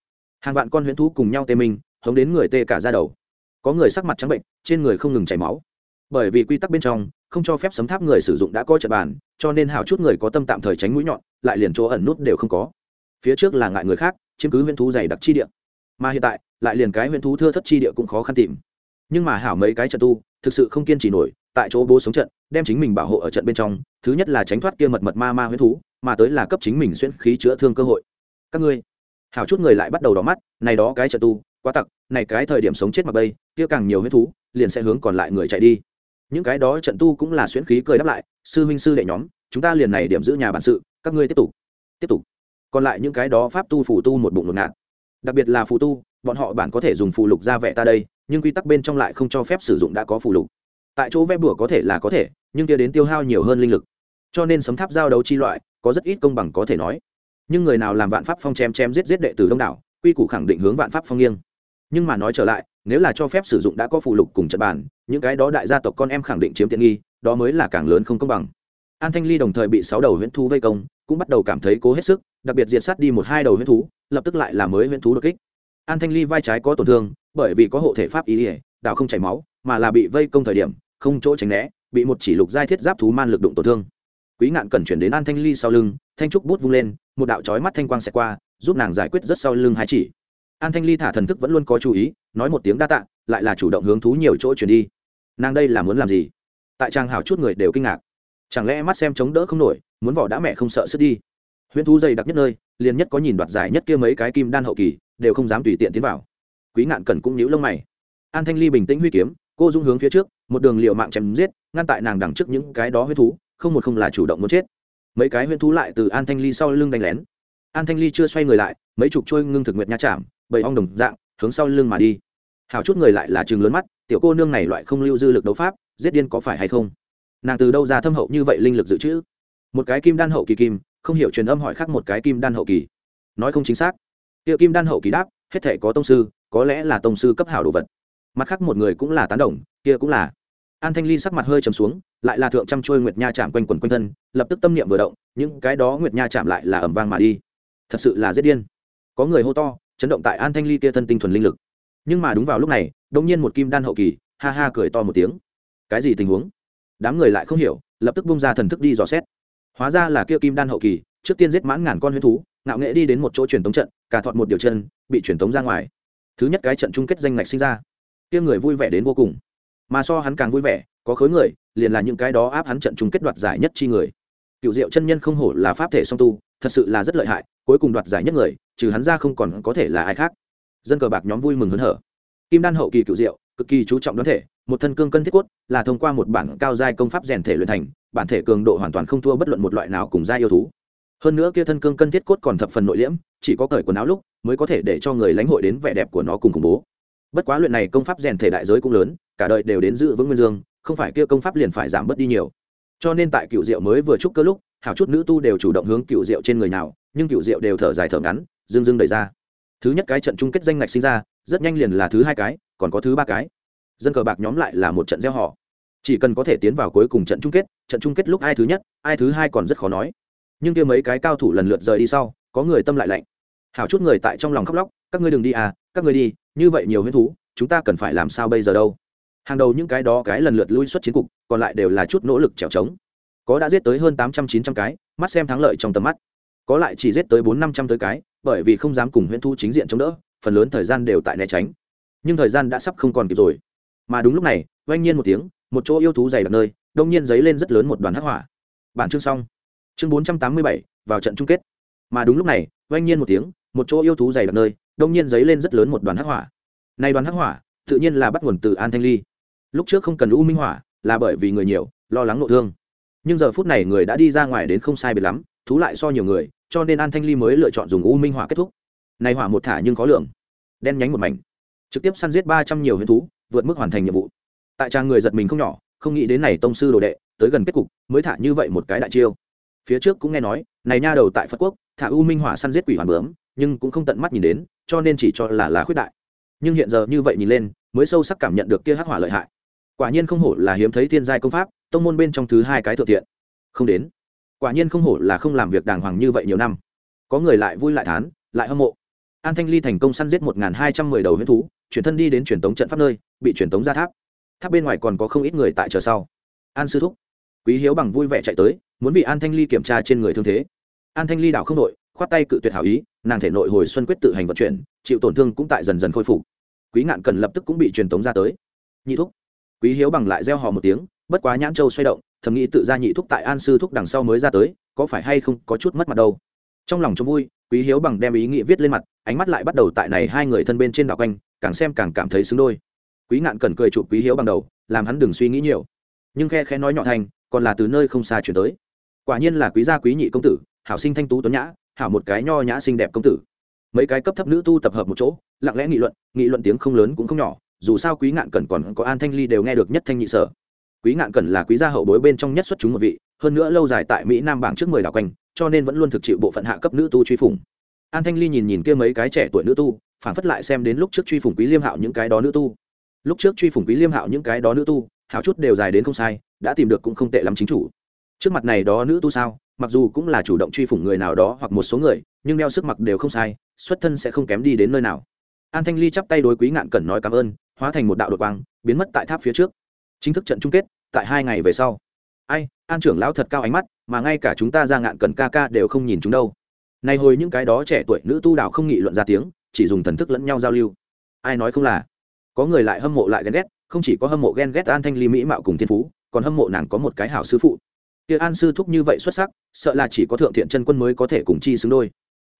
Hàng vạn con huyễn thú cùng nhau tê minh hống đến người tê cả ra đầu. Có người sắc mặt trắng bệnh, trên người không ngừng chảy máu. Bởi vì quy tắc bên trong, không cho phép sấm tháp người sử dụng đã coi trật bàn, cho nên hảo chút người có tâm tạm thời tránh mũi nhọn, lại liền chỗ ẩn nút đều không có. Phía trước là ngại người khác, chiếm cứ huyễn thú dày đặc chi địa. Mà hiện tại, lại liền cái huyễn thú thưa thất chi địa cũng khó khăn tìm. Nhưng mà hảo mấy cái trận tu, thực sự không kiên trì nổi tại chỗ bố sống trận, đem chính mình bảo hộ ở trận bên trong, thứ nhất là tránh thoát kia mật mật ma ma huyết thú, mà tới là cấp chính mình xuyên khí chữa thương cơ hội. Các ngươi, hảo chút người lại bắt đầu đỏ mắt, này đó cái trận tu, quá tặc, này cái thời điểm sống chết mặc bây kia càng nhiều huyết thú, liền sẽ hướng còn lại người chạy đi. Những cái đó trận tu cũng là xuyễn khí cười đáp lại, sư huynh sư đệ nhóm, chúng ta liền này điểm giữ nhà bản sự, các ngươi tiếp tục tiếp tục. Còn lại những cái đó pháp tu phù tu một bụng ngột ngạt. Đặc biệt là phù tu, bọn họ bản có thể dùng phù lục ra vẻ ta đây, nhưng quy tắc bên trong lại không cho phép sử dụng đã có phù lục tại chỗ vẽ bùa có thể là có thể, nhưng kia đến tiêu hao nhiều hơn linh lực. Cho nên sấm tháp giao đấu chi loại, có rất ít công bằng có thể nói. Nhưng người nào làm vạn pháp phong chém chém giết giết đệ tử đông đảo, quy củ khẳng định hướng vạn pháp phong nghiêng. Nhưng mà nói trở lại, nếu là cho phép sử dụng đã có phụ lục cùng trận bàn, những cái đó đại gia tộc con em khẳng định chiếm tiện nghi, đó mới là càng lớn không công bằng. An thanh ly đồng thời bị sáu đầu huyễn thú vây công, cũng bắt đầu cảm thấy cố hết sức, đặc biệt diệt sát đi một hai đầu huyễn thú, lập tức lại là mới huyễn thú đột kích. An thanh ly vai trái có tổn thương, bởi vì có hộ thể pháp ý ỉa đảo không chảy máu, mà là bị vây công thời điểm không chỗ tránh né, bị một chỉ lục giai thiết giáp thú man lực đụng tổn thương. Quý ngạn cần chuyển đến an thanh ly sau lưng, thanh trúc bút vung lên, một đạo trói mắt thanh quang xẹt qua, giúp nàng giải quyết rất sau lưng hai chỉ. An thanh ly thả thần thức vẫn luôn có chú ý, nói một tiếng đa tạ, lại là chủ động hướng thú nhiều chỗ chuyển đi. Nàng đây là muốn làm gì? Tại trang hào chút người đều kinh ngạc. Chẳng lẽ mắt xem chống đỡ không nổi, muốn vỏ đã mẹ không sợ sức đi? Huyễn thú dày đặc nhất nơi, liền nhất có nhìn đoạt giải nhất kia mấy cái kim đan hậu kỳ, đều không dám tùy tiện tiến vào. Quý ngạn cần cũng nhíu lông mày. An thanh ly bình tĩnh huy kiếm cô dung hướng phía trước, một đường liệu mạng chém giết, ngăn tại nàng đằng trước những cái đó huyễn thú, không một không là chủ động muốn chết. Mấy cái huyễn thú lại từ an thanh ly sau lưng đánh lén. An thanh ly chưa xoay người lại, mấy chục trôi ngưng thực nguyệt nha chạm, bầy ong đồng dạng, hướng sau lưng mà đi. Hào chút người lại là chừng lớn mắt, tiểu cô nương này loại không lưu dư lực đấu pháp, giết điên có phải hay không? Nàng từ đâu ra thâm hậu như vậy linh lực dự trữ? Một cái kim đan hậu kỳ kim, không hiểu truyền âm hỏi khác một cái kim đan hậu kỳ. Nói không chính xác. Tiệu kim đan hậu kỳ đáp, hết thể có tông sư, có lẽ là tông sư cấp hảo đồ vật mặt khác một người cũng là tán đồng, kia cũng là. An thanh ly sắc mặt hơi trầm xuống, lại là thượng trăm trôi nguyệt nha chạm quanh quần quanh thân, lập tức tâm niệm vừa động, những cái đó nguyệt nha chạm lại là ẩm vang mà đi. Thật sự là giết điên. Có người hô to, chấn động tại an thanh ly kia thân tinh thuần linh lực. Nhưng mà đúng vào lúc này đông nhiên một kim đan hậu kỳ, ha ha cười to một tiếng. Cái gì tình huống? Đám người lại không hiểu, lập tức bung ra thần thức đi dò xét. Hóa ra là kia kim đan hậu kỳ, trước tiên giết mãn ngàn con huyết thú, ngạo nghệ đi đến một chỗ truyền tống trận cả thọt một điều chân, bị truyền tống ra ngoài. Thứ nhất cái trận chung kết danh ngạch sinh ra kia người vui vẻ đến vô cùng. Mà so hắn càng vui vẻ, có khối người, liền là những cái đó áp hắn trận chung kết đoạt giải nhất chi người. Cựu diệu chân nhân không hổ là pháp thể song tu, thật sự là rất lợi hại, cuối cùng đoạt giải nhất người, trừ hắn ra không còn có thể là ai khác. Dân cờ bạc nhóm vui mừng hớn hở. Kim đan hậu kỳ cựu diệu, cực kỳ chú trọng đoán thể, một thân cương cân thiết quất là thông qua một bản cao giai công pháp rèn thể luyện thành, bản thể cường độ hoàn toàn không thua bất luận một loại nào cùng giai yêu thú. Hơn nữa kia thân cương cân thiết cốt còn thập phần nội liễm, chỉ có cởi quần áo lúc, mới có thể để cho người lãnh hội đến vẻ đẹp của nó cùng khủng bố bất quá luyện này công pháp rèn thể đại giới cũng lớn, cả đời đều đến giữ vững nguyên dương, không phải kia công pháp liền phải giảm bớt đi nhiều. Cho nên tại cựu diệu mới vừa chúc cơ lúc, hảo chút nữ tu đều chủ động hướng cựu diệu trên người nào, nhưng cựu diệu đều thở dài thở ngắn dưng dưng đẩy ra. Thứ nhất cái trận chung kết danh ngạch sinh ra, rất nhanh liền là thứ hai cái, còn có thứ ba cái. Dân cờ bạc nhóm lại là một trận gieo họ. Chỉ cần có thể tiến vào cuối cùng trận chung kết, trận chung kết lúc ai thứ nhất, ai thứ hai còn rất khó nói. Nhưng kia mấy cái cao thủ lần lượt rời đi sau, có người tâm lại lạnh hảo chút người tại trong lòng khóc lóc, các ngươi đừng đi à các ngươi đi, như vậy nhiều huyết thú, chúng ta cần phải làm sao bây giờ đâu? Hàng đầu những cái đó cái lần lượt lui xuất chiến cục, còn lại đều là chút nỗ lực trèo trống. Có đã giết tới hơn tám trăm, chín trăm cái, mắt xem thắng lợi trong tầm mắt. Có lại chỉ giết tới bốn năm trăm tới cái, bởi vì không dám cùng huyễn thu chính diện chống đỡ, phần lớn thời gian đều tại né tránh. Nhưng thời gian đã sắp không còn kịp rồi. Mà đúng lúc này oanh nhiên một tiếng, một chỗ yêu thú dày đặc nơi, đông nhiên dấy lên rất lớn một đoàn hắc hỏa. Bản chương xong. Chương bốn trăm tám mươi bảy, vào trận chung kết. Mà đúng lúc này oanh nhiên một tiếng một chỗ yêu thú dày đặc nơi, đông nhiên dấy lên rất lớn một đoàn hắc hỏa. Nay đoàn hắc hỏa, tự nhiên là bắt nguồn từ an thanh ly. Lúc trước không cần u minh hỏa, là bởi vì người nhiều, lo lắng nội thương. Nhưng giờ phút này người đã đi ra ngoài đến không sai biệt lắm, thú lại so nhiều người, cho nên an thanh ly mới lựa chọn dùng u minh hỏa kết thúc. Này hỏa một thả nhưng có lượng đen nhánh một mảnh. Trực tiếp săn giết ba trăm nhiều huyền thú, vượt mức hoàn thành nhiệm vụ. Tại trang người giật mình không nhỏ, không nghĩ đến này tông sư đồ đệ, tới gần kết cục, mới thả như vậy một cái đại chiêu. Phía trước cũng nghe nói, này nha đầu tại phật quốc, thả u minh hỏa săn giết quỷ hoàn bướm nhưng cũng không tận mắt nhìn đến, cho nên chỉ cho là lá khuyết đại. Nhưng hiện giờ như vậy nhìn lên, mới sâu sắc cảm nhận được kia hắc hỏa lợi hại. Quả nhiên không hổ là hiếm thấy thiên giai công pháp, tông môn bên trong thứ hai cái thượng thiện. Không đến. Quả nhiên không hổ là không làm việc đàng hoàng như vậy nhiều năm. Có người lại vui lại thán, lại hâm mộ. An thanh ly thành công săn giết một hai trăm mười đầu huyết thú, chuyển thân đi đến truyền tống trận pháp nơi, bị truyền tống ra tháp. Tháp bên ngoài còn có không ít người tại chờ sau. An sư thúc. Quý hiếu bằng vui vẻ chạy tới, muốn bị an thanh ly kiểm tra trên người thương thế. An thanh ly đảo không đội khoát tay cự tuyệt hảo ý, nàng thể nội hồi xuân quyết tự hành vận chuyển, chịu tổn thương cũng tại dần dần khôi phục. Quý ngạn cần lập tức cũng bị truyền tống ra tới. Nhị thúc. Quý hiếu bằng lại gieo hò một tiếng, bất quá nhãn châu xoay động, thầm nghĩ tự ra nhị thúc tại an sư thúc đằng sau mới ra tới, có phải hay không có chút mất mặt đâu. Trong lòng cho vui, quý hiếu bằng đem ý nghĩ viết lên mặt, ánh mắt lại bắt đầu tại này hai người thân bên trên đảo quanh, càng xem càng cảm thấy xứng đôi. Quý ngạn cần cười chụp quý hiếu bằng đầu, làm hắn đừng suy nghĩ nhiều. Nhưng khe khẽ nói nhỏ thành, còn là từ nơi không xa chuyển tới. Quả nhiên là quý gia quý nhị công tử, hảo sinh thanh tú tuấn nhã hảo một cái nho nhã xinh đẹp công tử. Mấy cái cấp thấp nữ tu tập hợp một chỗ, lặng lẽ nghị luận nghị luận tiếng không lớn cũng không nhỏ, dù sao quý ngạn cẩn còn có an thanh ly đều nghe được nhất thanh nhị sở. Quý ngạn cẩn là quý gia hậu bối bên trong nhất xuất chúng một vị, hơn nữa lâu dài tại mỹ nam bảng trước mười đảo quanh, cho nên vẫn luôn thực chịu bộ phận hạ cấp nữ tu truy phủng. An thanh ly nhìn nhìn kia mấy cái trẻ tuổi nữ tu phản phất lại xem đến lúc trước truy phủng quý liêm hạo những cái đó nữ tu. Lúc trước truy phủng quý liêm hạo những cái đó nữ tu, hảo chút đều dài đến không sai, đã tìm được cũng không tệ lắm chính chủ. Trước mặt này đó nữ tu sao? Mặc dù cũng là chủ động truy phủng người nào đó hoặc một số người, nhưng đeo sức mặc đều không sai, xuất thân sẽ không kém đi đến nơi nào. An thanh ly chắp tay đối quý ngạn cẩn nói cảm ơn, hóa thành một đạo đột quang, biến mất tại tháp phía trước. Chính thức trận chung kết, tại hai ngày về sau. Ai, an trưởng lão thật cao ánh mắt, mà ngay cả chúng ta ra ngạn cẩn ca ca đều không nhìn chúng đâu. Này hồi những cái đó trẻ tuổi nữ tu đạo không nghị luận ra tiếng, chỉ dùng thần thức lẫn nhau giao lưu. Ai nói không là? Có người lại hâm mộ lại ghen ghét, không chỉ có hâm mộ ghen ghét an thanh ly mỹ mạo cùng thiên phú, còn hâm mộ nàng có một cái hảo sư phụ kia an sư thúc như vậy xuất sắc, sợ là chỉ có thượng thiện chân quân mới có thể cùng chi xứng đôi.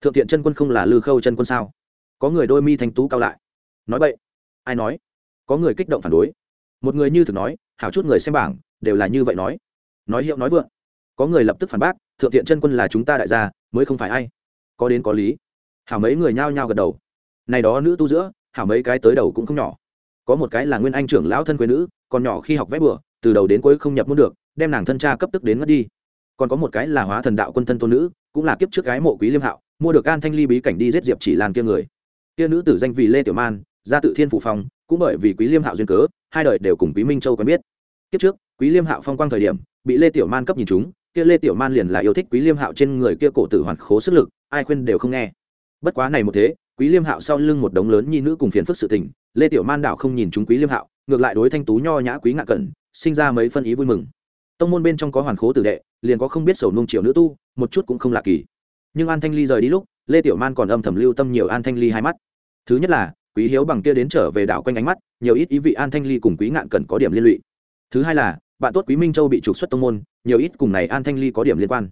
Thượng thiện chân quân không là lư khâu chân quân sao? Có người đôi mi thanh tú cao lại. Nói vậy ai nói? Có người kích động phản đối. Một người như thực nói, hảo chút người xem bảng, đều là như vậy nói. Nói hiệu nói vượng. Có người lập tức phản bác, thượng thiện chân quân là chúng ta đại gia, mới không phải ai. Có đến có lý. Hảo mấy người nhao nhao gật đầu. Này đó nữ tu giữa, hảo mấy cái tới đầu cũng không nhỏ. Có một cái là nguyên anh trưởng lão thân quê nữ, còn nhỏ khi học vẽ bừa, từ đầu đến cuối không nhập môn được đem nàng thân cha cấp tức đến mất đi. Còn có một cái là hóa thần đạo quân thân tôn nữ, cũng là kiếp trước cái mộ quý liêm hạo, mua được an thanh ly bí cảnh đi giết diệp chỉ lan kia người. Kia nữ tử danh vì lê tiểu man gia tự thiên phủ phong, cũng bởi vì quý liêm hạo duyên cớ, hai đời đều cùng quý minh châu quen biết. Kiếp trước, quý liêm hạo phong quang thời điểm, bị lê tiểu man cấp nhìn chúng, kia lê tiểu man liền là yêu thích quý liêm hạo trên người kia cổ tử hoàn khố sức lực, ai khuyên đều không nghe. Bất quá này một thế, quý liêm hạo sau lưng một đống lớn nhi nữ cùng phiền phức sự tình, lê tiểu man đảo không nhìn chúng quý liêm hạo, ngược lại đối thanh tú nho nhã quý ngạ cẩn, sinh ra mấy phân ý vui mừng tông môn bên trong có hoàn khố tử đệ, liền có không biết sầu nung triều nữ tu, một chút cũng không lạ kỳ. Nhưng an thanh ly rời đi lúc, lê tiểu man còn âm thầm lưu tâm nhiều an thanh ly hai mắt. Thứ nhất là, quý hiếu bằng kia đến trở về đảo quanh ánh mắt, nhiều ít ý vị an thanh ly cùng quý ngạn cần có điểm liên lụy. Thứ hai là, bạn tốt quý minh châu bị trục xuất tông môn, nhiều ít cùng này an thanh ly có điểm liên quan.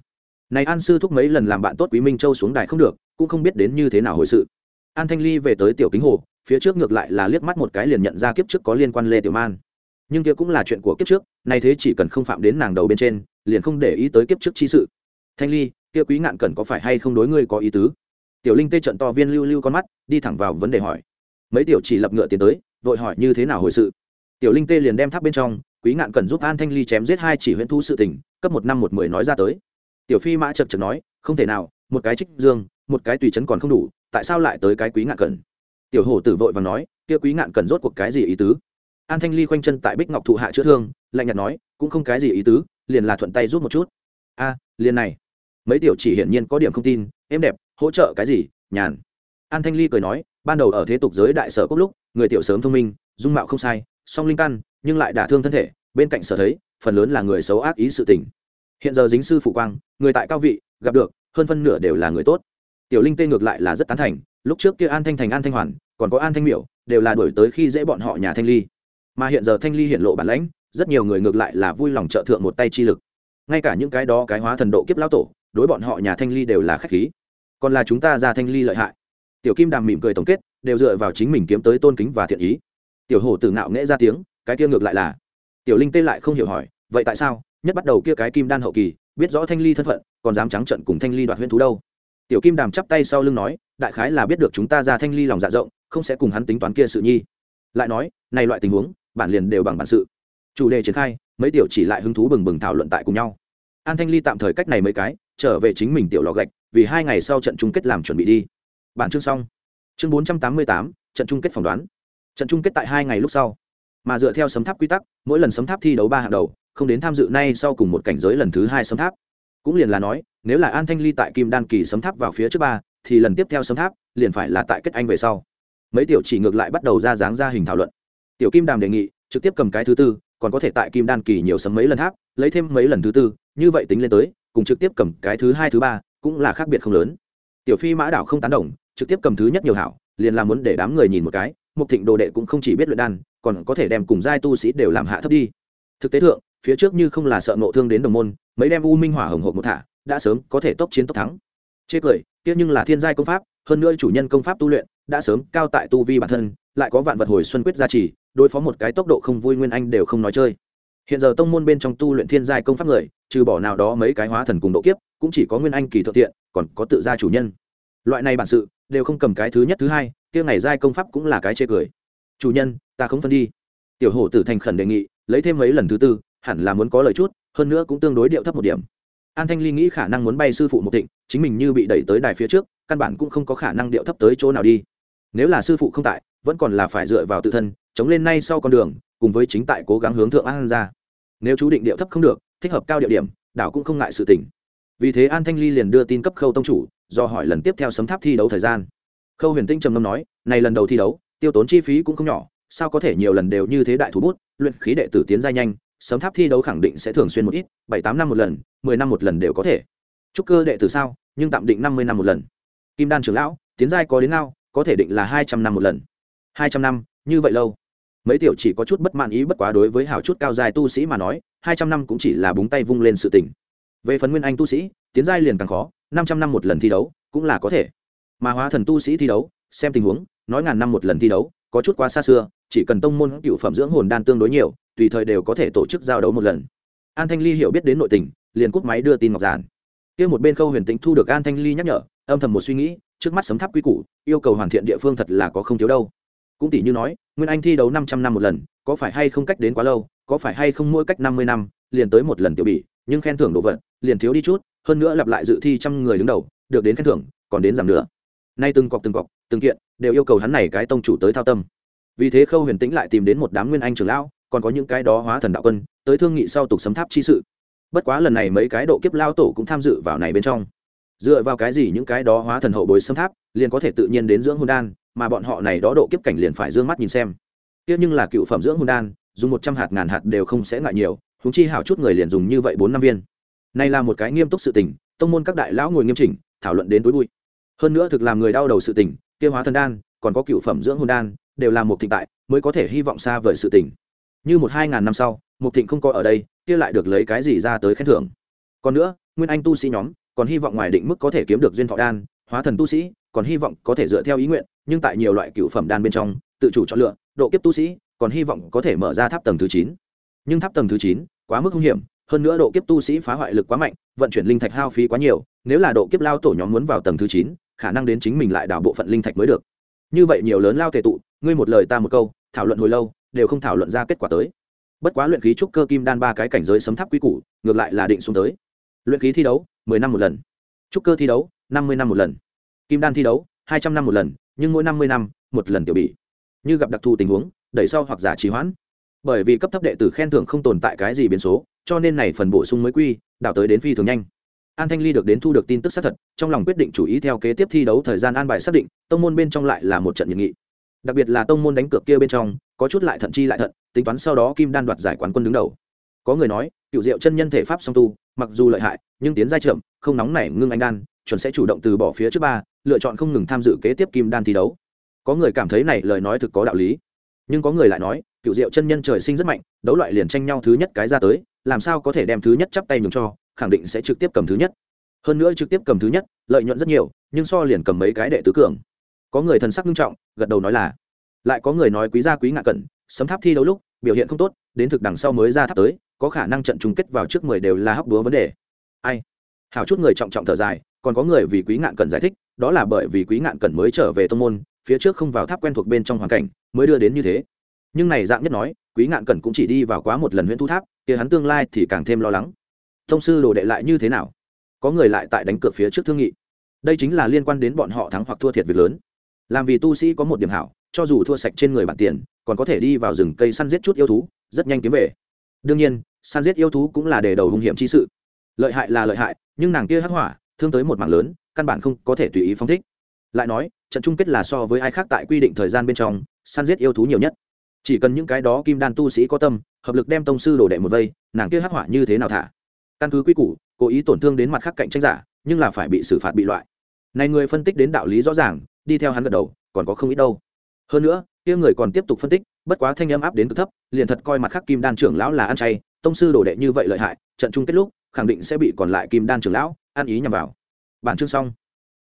Này an sư thúc mấy lần làm bạn tốt quý minh châu xuống đài không được, cũng không biết đến như thế nào hồi sự. An thanh ly về tới tiểu kính hồ, phía trước ngược lại là liếc mắt một cái liền nhận ra kiếp trước có liên quan lê tiểu man. Nhưng kia cũng là chuyện của kiếp trước nay thế chỉ cần không phạm đến nàng đầu bên trên, liền không để ý tới kiếp trước chi sự. Thanh ly, kia quý ngạn cần có phải hay không đối ngươi có ý tứ? Tiểu linh tê trận to viên lưu lưu con mắt, đi thẳng vào vấn đề hỏi. Mấy tiểu chỉ lập ngựa tiến tới, vội hỏi như thế nào hồi sự. Tiểu linh tê liền đem tháp bên trong, quý ngạn cần giúp an thanh ly chém giết hai chỉ huyễn thu sự tình, cấp một năm một mười nói ra tới. Tiểu phi mã chật chật nói, không thể nào, một cái trích dương, một cái tùy chấn còn không đủ, tại sao lại tới cái quý ngạn cần? Tiểu hổ tử vội và nói, kia quý ngạn cần rốt cuộc cái gì ý tứ? An thanh ly khoanh chân tại bích ngọc thụ hạ chữa thương, lạnh nhạt nói, cũng không cái gì ý tứ, liền là thuận tay rút một chút. A, liền này. Mấy tiểu chỉ hiển nhiên có điểm không tin êm đẹp, hỗ trợ cái gì, nhàn. An thanh ly cười nói, ban đầu ở thế tục giới đại sở cốc lúc, người tiểu sớm thông minh, dung mạo không sai, song linh căn, nhưng lại đả thương thân thể, bên cạnh sở thấy, phần lớn là người xấu ác ý sự tình. Hiện giờ dính sư phụ quang, người tại cao vị, gặp được, hơn phân nửa đều là người tốt. Tiểu linh tê ngược lại là rất tán thành, lúc trước kia an thanh thành an thanh hoàn, còn có an thanh miểu, đều là đổi tới khi dễ bọn họ nhà thanh ly mà hiện giờ thanh ly hiện lộ bản lãnh, rất nhiều người ngược lại là vui lòng trợ thượng một tay chi lực. Ngay cả những cái đó cái hóa thần độ kiếp lão tổ, đối bọn họ nhà thanh ly đều là khách khí. Còn là chúng ta ra thanh ly lợi hại. Tiểu kim đàm mỉm cười tổng kết, đều dựa vào chính mình kiếm tới tôn kính và thiện ý. Tiểu hổ tử ngạo nghễ ra tiếng, cái kia ngược lại là. Tiểu linh tê lại không hiểu hỏi, vậy tại sao, nhất bắt đầu kia cái kim đan hậu kỳ, biết rõ thanh ly thân phận, còn dám trắng trận cùng thanh ly đoạt huyễn thú đâu? Tiểu kim đàm chắp tay sau lưng nói, đại khái là biết được chúng ta ra thanh ly lòng dạ rộng, không sẽ cùng hắn tính toán kia sự nhi. Lại nói, này loại tình huống bản liền đều bằng bản sự. Chủ đề triển khai, mấy tiểu chỉ lại hứng thú bừng bừng thảo luận tại cùng nhau. An thanh ly tạm thời cách này mấy cái, trở về chính mình tiểu lò gạch, vì hai ngày sau trận chung kết làm chuẩn bị đi. Bản chương xong. Chương bốn trăm tám mươi tám, trận chung kết phỏng đoán. Trận chung kết tại hai ngày lúc sau. Mà dựa theo sấm tháp quy tắc, mỗi lần sấm tháp thi đấu ba hạng đầu, không đến tham dự nay sau cùng một cảnh giới lần thứ hai sấm tháp. Cũng liền là nói, nếu là an thanh ly tại kim đan kỳ sấm tháp vào phía trước ba, thì lần tiếp theo sấm tháp liền phải là tại kết anh về sau. Mấy tiểu chỉ ngược lại bắt đầu ra dáng ra hình thảo luận tiểu kim đàm đề nghị, trực tiếp cầm cái thứ tư, còn có thể tại kim đan kỳ nhiều sấm mấy lần tháp, lấy thêm mấy lần thứ tư, như vậy tính lên tới, cùng trực tiếp cầm cái thứ hai, thứ ba, cũng là khác biệt không lớn. Tiểu phi mã đảo không tán đồng, trực tiếp cầm thứ nhất nhiều hảo, liền làm muốn để đám người nhìn một cái, mục thịnh đồ đệ cũng không chỉ biết luyện đan, còn có thể đem cùng giai tu sĩ đều làm hạ thấp đi. Thực tế thượng, phía trước như không là sợ nộ thương đến đồng môn, mấy đem u minh hỏa hồng hộp một thả, đã sớm có thể tốc chiến tốc thắng. Chê cười, kia nhưng là thiên giai công pháp, hơn nữa chủ nhân công pháp tu luyện, đã sớm cao tại tu vi bản thân lại có vạn vật hồi xuân quyết gia trì, đối phó một cái tốc độ không vui nguyên anh đều không nói chơi. Hiện giờ tông môn bên trong tu luyện thiên giai công pháp người, trừ bỏ nào đó mấy cái hóa thần cùng độ kiếp, cũng chỉ có nguyên anh kỳ thuận tiện còn có tự gia chủ nhân. Loại này bản sự, đều không cầm cái thứ nhất, thứ hai, kia ngày giai công pháp cũng là cái chê cười. Chủ nhân, ta không phân đi. Tiểu hổ tử thành khẩn đề nghị, lấy thêm mấy lần thứ tư, hẳn là muốn có lời chút, hơn nữa cũng tương đối điệu thấp một điểm. An thanh ly nghĩ khả năng muốn bay sư phụ một thịnh, chính mình như bị đẩy tới đài phía trước, căn bản cũng không có khả năng điệu thấp tới chỗ nào đi nếu là sư phụ không tại, vẫn còn là phải dựa vào tự thân, chống lên nay sau con đường, cùng với chính tại cố gắng hướng thượng an ra. Nếu chú định điệu thấp không được, thích hợp cao địa điểm, đảo cũng không ngại sự tỉnh vì thế an thanh ly liền đưa tin cấp khâu tông chủ, do hỏi lần tiếp theo sấm tháp thi đấu thời gian. Khâu huyền tinh trầm ngâm nói, này lần đầu thi đấu, tiêu tốn chi phí cũng không nhỏ, sao có thể nhiều lần đều như thế đại thủ bút, luyện khí đệ tử tiến ra nhanh sớm tháp thi đấu khẳng định sẽ thường xuyên một ít, bảy, tám năm một lần, mười năm một lần đều có thể. Trúc cơ đệ tử sao, nhưng tạm định năm mươi năm một lần. Kim đan trưởng lão, tiến giai có đến nào có thể định là hai trăm năm một lần. Hai trăm năm, như vậy lâu. Mấy tiểu chỉ có chút bất mãn ý bất quá đối với hảo chút cao dài tu sĩ mà nói, hai trăm năm cũng chỉ là búng tay vung lên sự tình. về phần nguyên anh tu sĩ, tiến giai liền càng khó, năm trăm năm một lần thi đấu cũng là có thể. Mà hóa thần tu sĩ thi đấu, xem tình huống, nói ngàn năm một lần thi đấu, có chút quá xa xưa, chỉ cần tông môn cựu phẩm dưỡng hồn đan tương đối nhiều, tùy thời đều có thể tổ chức giao đấu một lần. An thanh ly hiểu biết đến nội tình, liền cúp máy đưa tin ngọc giản. Kia một bên khâu huyền tĩnh thu được an thanh ly nhắc nhở, âm thầm một suy nghĩ trước mắt sấm tháp quy củ yêu cầu hoàn thiện địa phương thật là có không thiếu đâu. Cũng tỷ như nói nguyên anh thi đấu năm trăm năm một lần có phải hay không cách đến quá lâu có phải hay không mỗi cách năm mươi năm liền tới một lần tiểu bỉ, nhưng khen thưởng đồ vật liền thiếu đi chút hơn nữa lặp lại dự thi trăm người đứng đầu được đến khen thưởng còn đến giảm nữa nay từng cọc từng cọc từng kiện đều yêu cầu hắn này cái tông chủ tới thao tâm. Vì thế khâu huyền tĩnh lại tìm đến một đám nguyên anh trưởng lão còn có những cái đó hóa thần đạo quân tới thương nghị sau tục sấm tháp chi sự. Bất quá lần này mấy cái độ kiếp lao tổ cũng tham dự vào này bên trong dựa vào cái gì những cái đó hóa thần hậu bối xâm tháp, liền có thể tự nhiên đến dưỡng hồn đan, mà bọn họ này đó độ kiếp cảnh liền phải d ư ơ n g mắt nhìn xem. Tiếc nhưng là cựu phẩm dưỡng hồn đan, dùng một trăm hạt ngàn hạt đều không sẽ ngại nhiều húng chi hảo chút người liền dùng như vậy bốn năm viên. Này là một cái nghiêm túc sự tình, tông môn các đại lão ngồi nghiêm chỉnh, thảo luận đến tối bụi. Hơn nữa thực làm người đau đầu sự tình, kia hóa thần đan, còn có cựu phẩm dưỡng hồn đan, đều là một thịnh tại, mới có thể hy vọng xa vời sự tình. Như một hai ngàn năm sau, một thịnh không có ở đây, kia lại được lấy cái gì ra tới khen thưởng? Còn nữa, nguyên anh tu sĩ nhóm còn hy vọng ngoài định mức có thể kiếm được duyên thọ đan, hóa thần tu sĩ, còn hy vọng có thể dựa theo ý nguyện, nhưng tại nhiều loại cựu phẩm đan bên trong, tự chủ chọn lựa, độ kiếp tu sĩ, còn hy vọng có thể mở ra tháp tầng thứ chín. Nhưng tháp tầng thứ chín, quá mức hung hiểm, hơn nữa độ kiếp tu sĩ phá hoại lực quá mạnh, vận chuyển linh thạch hao phí quá nhiều, nếu là độ kiếp lao tổ nhóm muốn vào tầng thứ chín, khả năng đến chính mình lại đảo bộ phận linh thạch mới được. Như vậy nhiều lớn lao thể tụ, ngươi một lời ta một câu, thảo luận hồi lâu, đều không thảo luận ra kết quả tới. Bất quá luyện khí trúc cơ kim đan ba cái cảnh giới sấm tháp quy củ, ngược lại là định xuống tới luyện khí thi đấu, mười năm một lần. Trúc cơ thi đấu, năm mươi năm một lần. Kim đan thi đấu, hai trăm năm một lần, nhưng mỗi năm mươi năm, một lần tiểu bị như gặp đặc thù tình huống, đẩy sau hoặc giả trì hoãn. Bởi vì cấp thấp đệ tử khen thưởng không tồn tại cái gì biến số, cho nên này phần bổ sung mới quy, đảo tới đến phi thường nhanh. An thanh ly được đến thu được tin tức xác thật, trong lòng quyết định chủ ý theo kế tiếp thi đấu thời gian an bài xác định, tông môn bên trong lại là một trận nhiệm nghị. Đặc biệt là tông môn đánh cược kia bên trong, có chút lại thận chi lại thận, tính toán sau đó kim đan đoạt giải quán quân đứng đầu. Có người nói, cựu diệu chân nhân thể pháp song tu mặc dù lợi hại, nhưng tiến giai chậm không nóng nảy ngưng anh đan, chuẩn sẽ chủ động từ bỏ phía trước ba, lựa chọn không ngừng tham dự kế tiếp kim đan thi đấu. Có người cảm thấy này lời nói thực có đạo lý, nhưng có người lại nói, cựu diệu chân nhân trời sinh rất mạnh, đấu loại liền tranh nhau thứ nhất cái ra tới, làm sao có thể đem thứ nhất chắp tay nhường cho, khẳng định sẽ trực tiếp cầm thứ nhất. Hơn nữa trực tiếp cầm thứ nhất, lợi nhuận rất nhiều, nhưng so liền cầm mấy cái đệ tứ cường. Có người thần sắc nghiêm trọng, gật đầu nói là, lại có người nói quý gia quý ngạ cẩn, sấm tháp thi đấu lúc, biểu hiện không tốt, đến thực đằng sau mới ra tháp tới có khả năng trận chung kết vào trước mười đều là hóc búa vấn đề. Ai? Hào chút người trọng trọng thở dài, còn có người vì quý ngạn cần giải thích, đó là bởi vì quý ngạn cần mới trở về tô môn, phía trước không vào tháp quen thuộc bên trong hoàn cảnh, mới đưa đến như thế. Nhưng này dạng nhất nói, quý ngạn cần cũng chỉ đi vào quá một lần huyện thu tháp, kia hắn tương lai thì càng thêm lo lắng. Thông sư đồ đệ lại như thế nào? Có người lại tại đánh cược phía trước thương nghị. Đây chính là liên quan đến bọn họ thắng hoặc thua thiệt việc lớn. Làm vì tu sĩ có một điểm hảo, cho dù thua sạch trên người bản tiền, còn có thể đi vào rừng cây săn giết chút yêu thú, rất nhanh kiếm về. Đương nhiên San giết yêu thú cũng là để đầu hung hiểm chi sự. Lợi hại là lợi hại, nhưng nàng kia hắc hỏa, thương tới một mạng lớn, căn bản không có thể tùy ý phóng thích. Lại nói, trận chung kết là so với ai khác tại quy định thời gian bên trong săn giết yêu thú nhiều nhất. Chỉ cần những cái đó kim đan tu sĩ có tâm, hợp lực đem tông sư đổ đệ một vây, nàng kia hắc hỏa như thế nào thả? Căn cứ quy củ, cố ý tổn thương đến mặt khác cạnh tranh giả, nhưng là phải bị xử phạt bị loại. Này người phân tích đến đạo lý rõ ràng, đi theo hắn gật đầu, còn có không ít đâu. Hơn nữa kia người còn tiếp tục phân tích, bất quá thanh âm áp đến cực thấp, liền thật coi mặt khác kim đan trưởng lão là ăn chay, tông sư đồ đệ như vậy lợi hại, trận chung kết lúc, khẳng định sẽ bị còn lại kim đan trưởng lão ăn ý nhằm vào. Bản chương xong.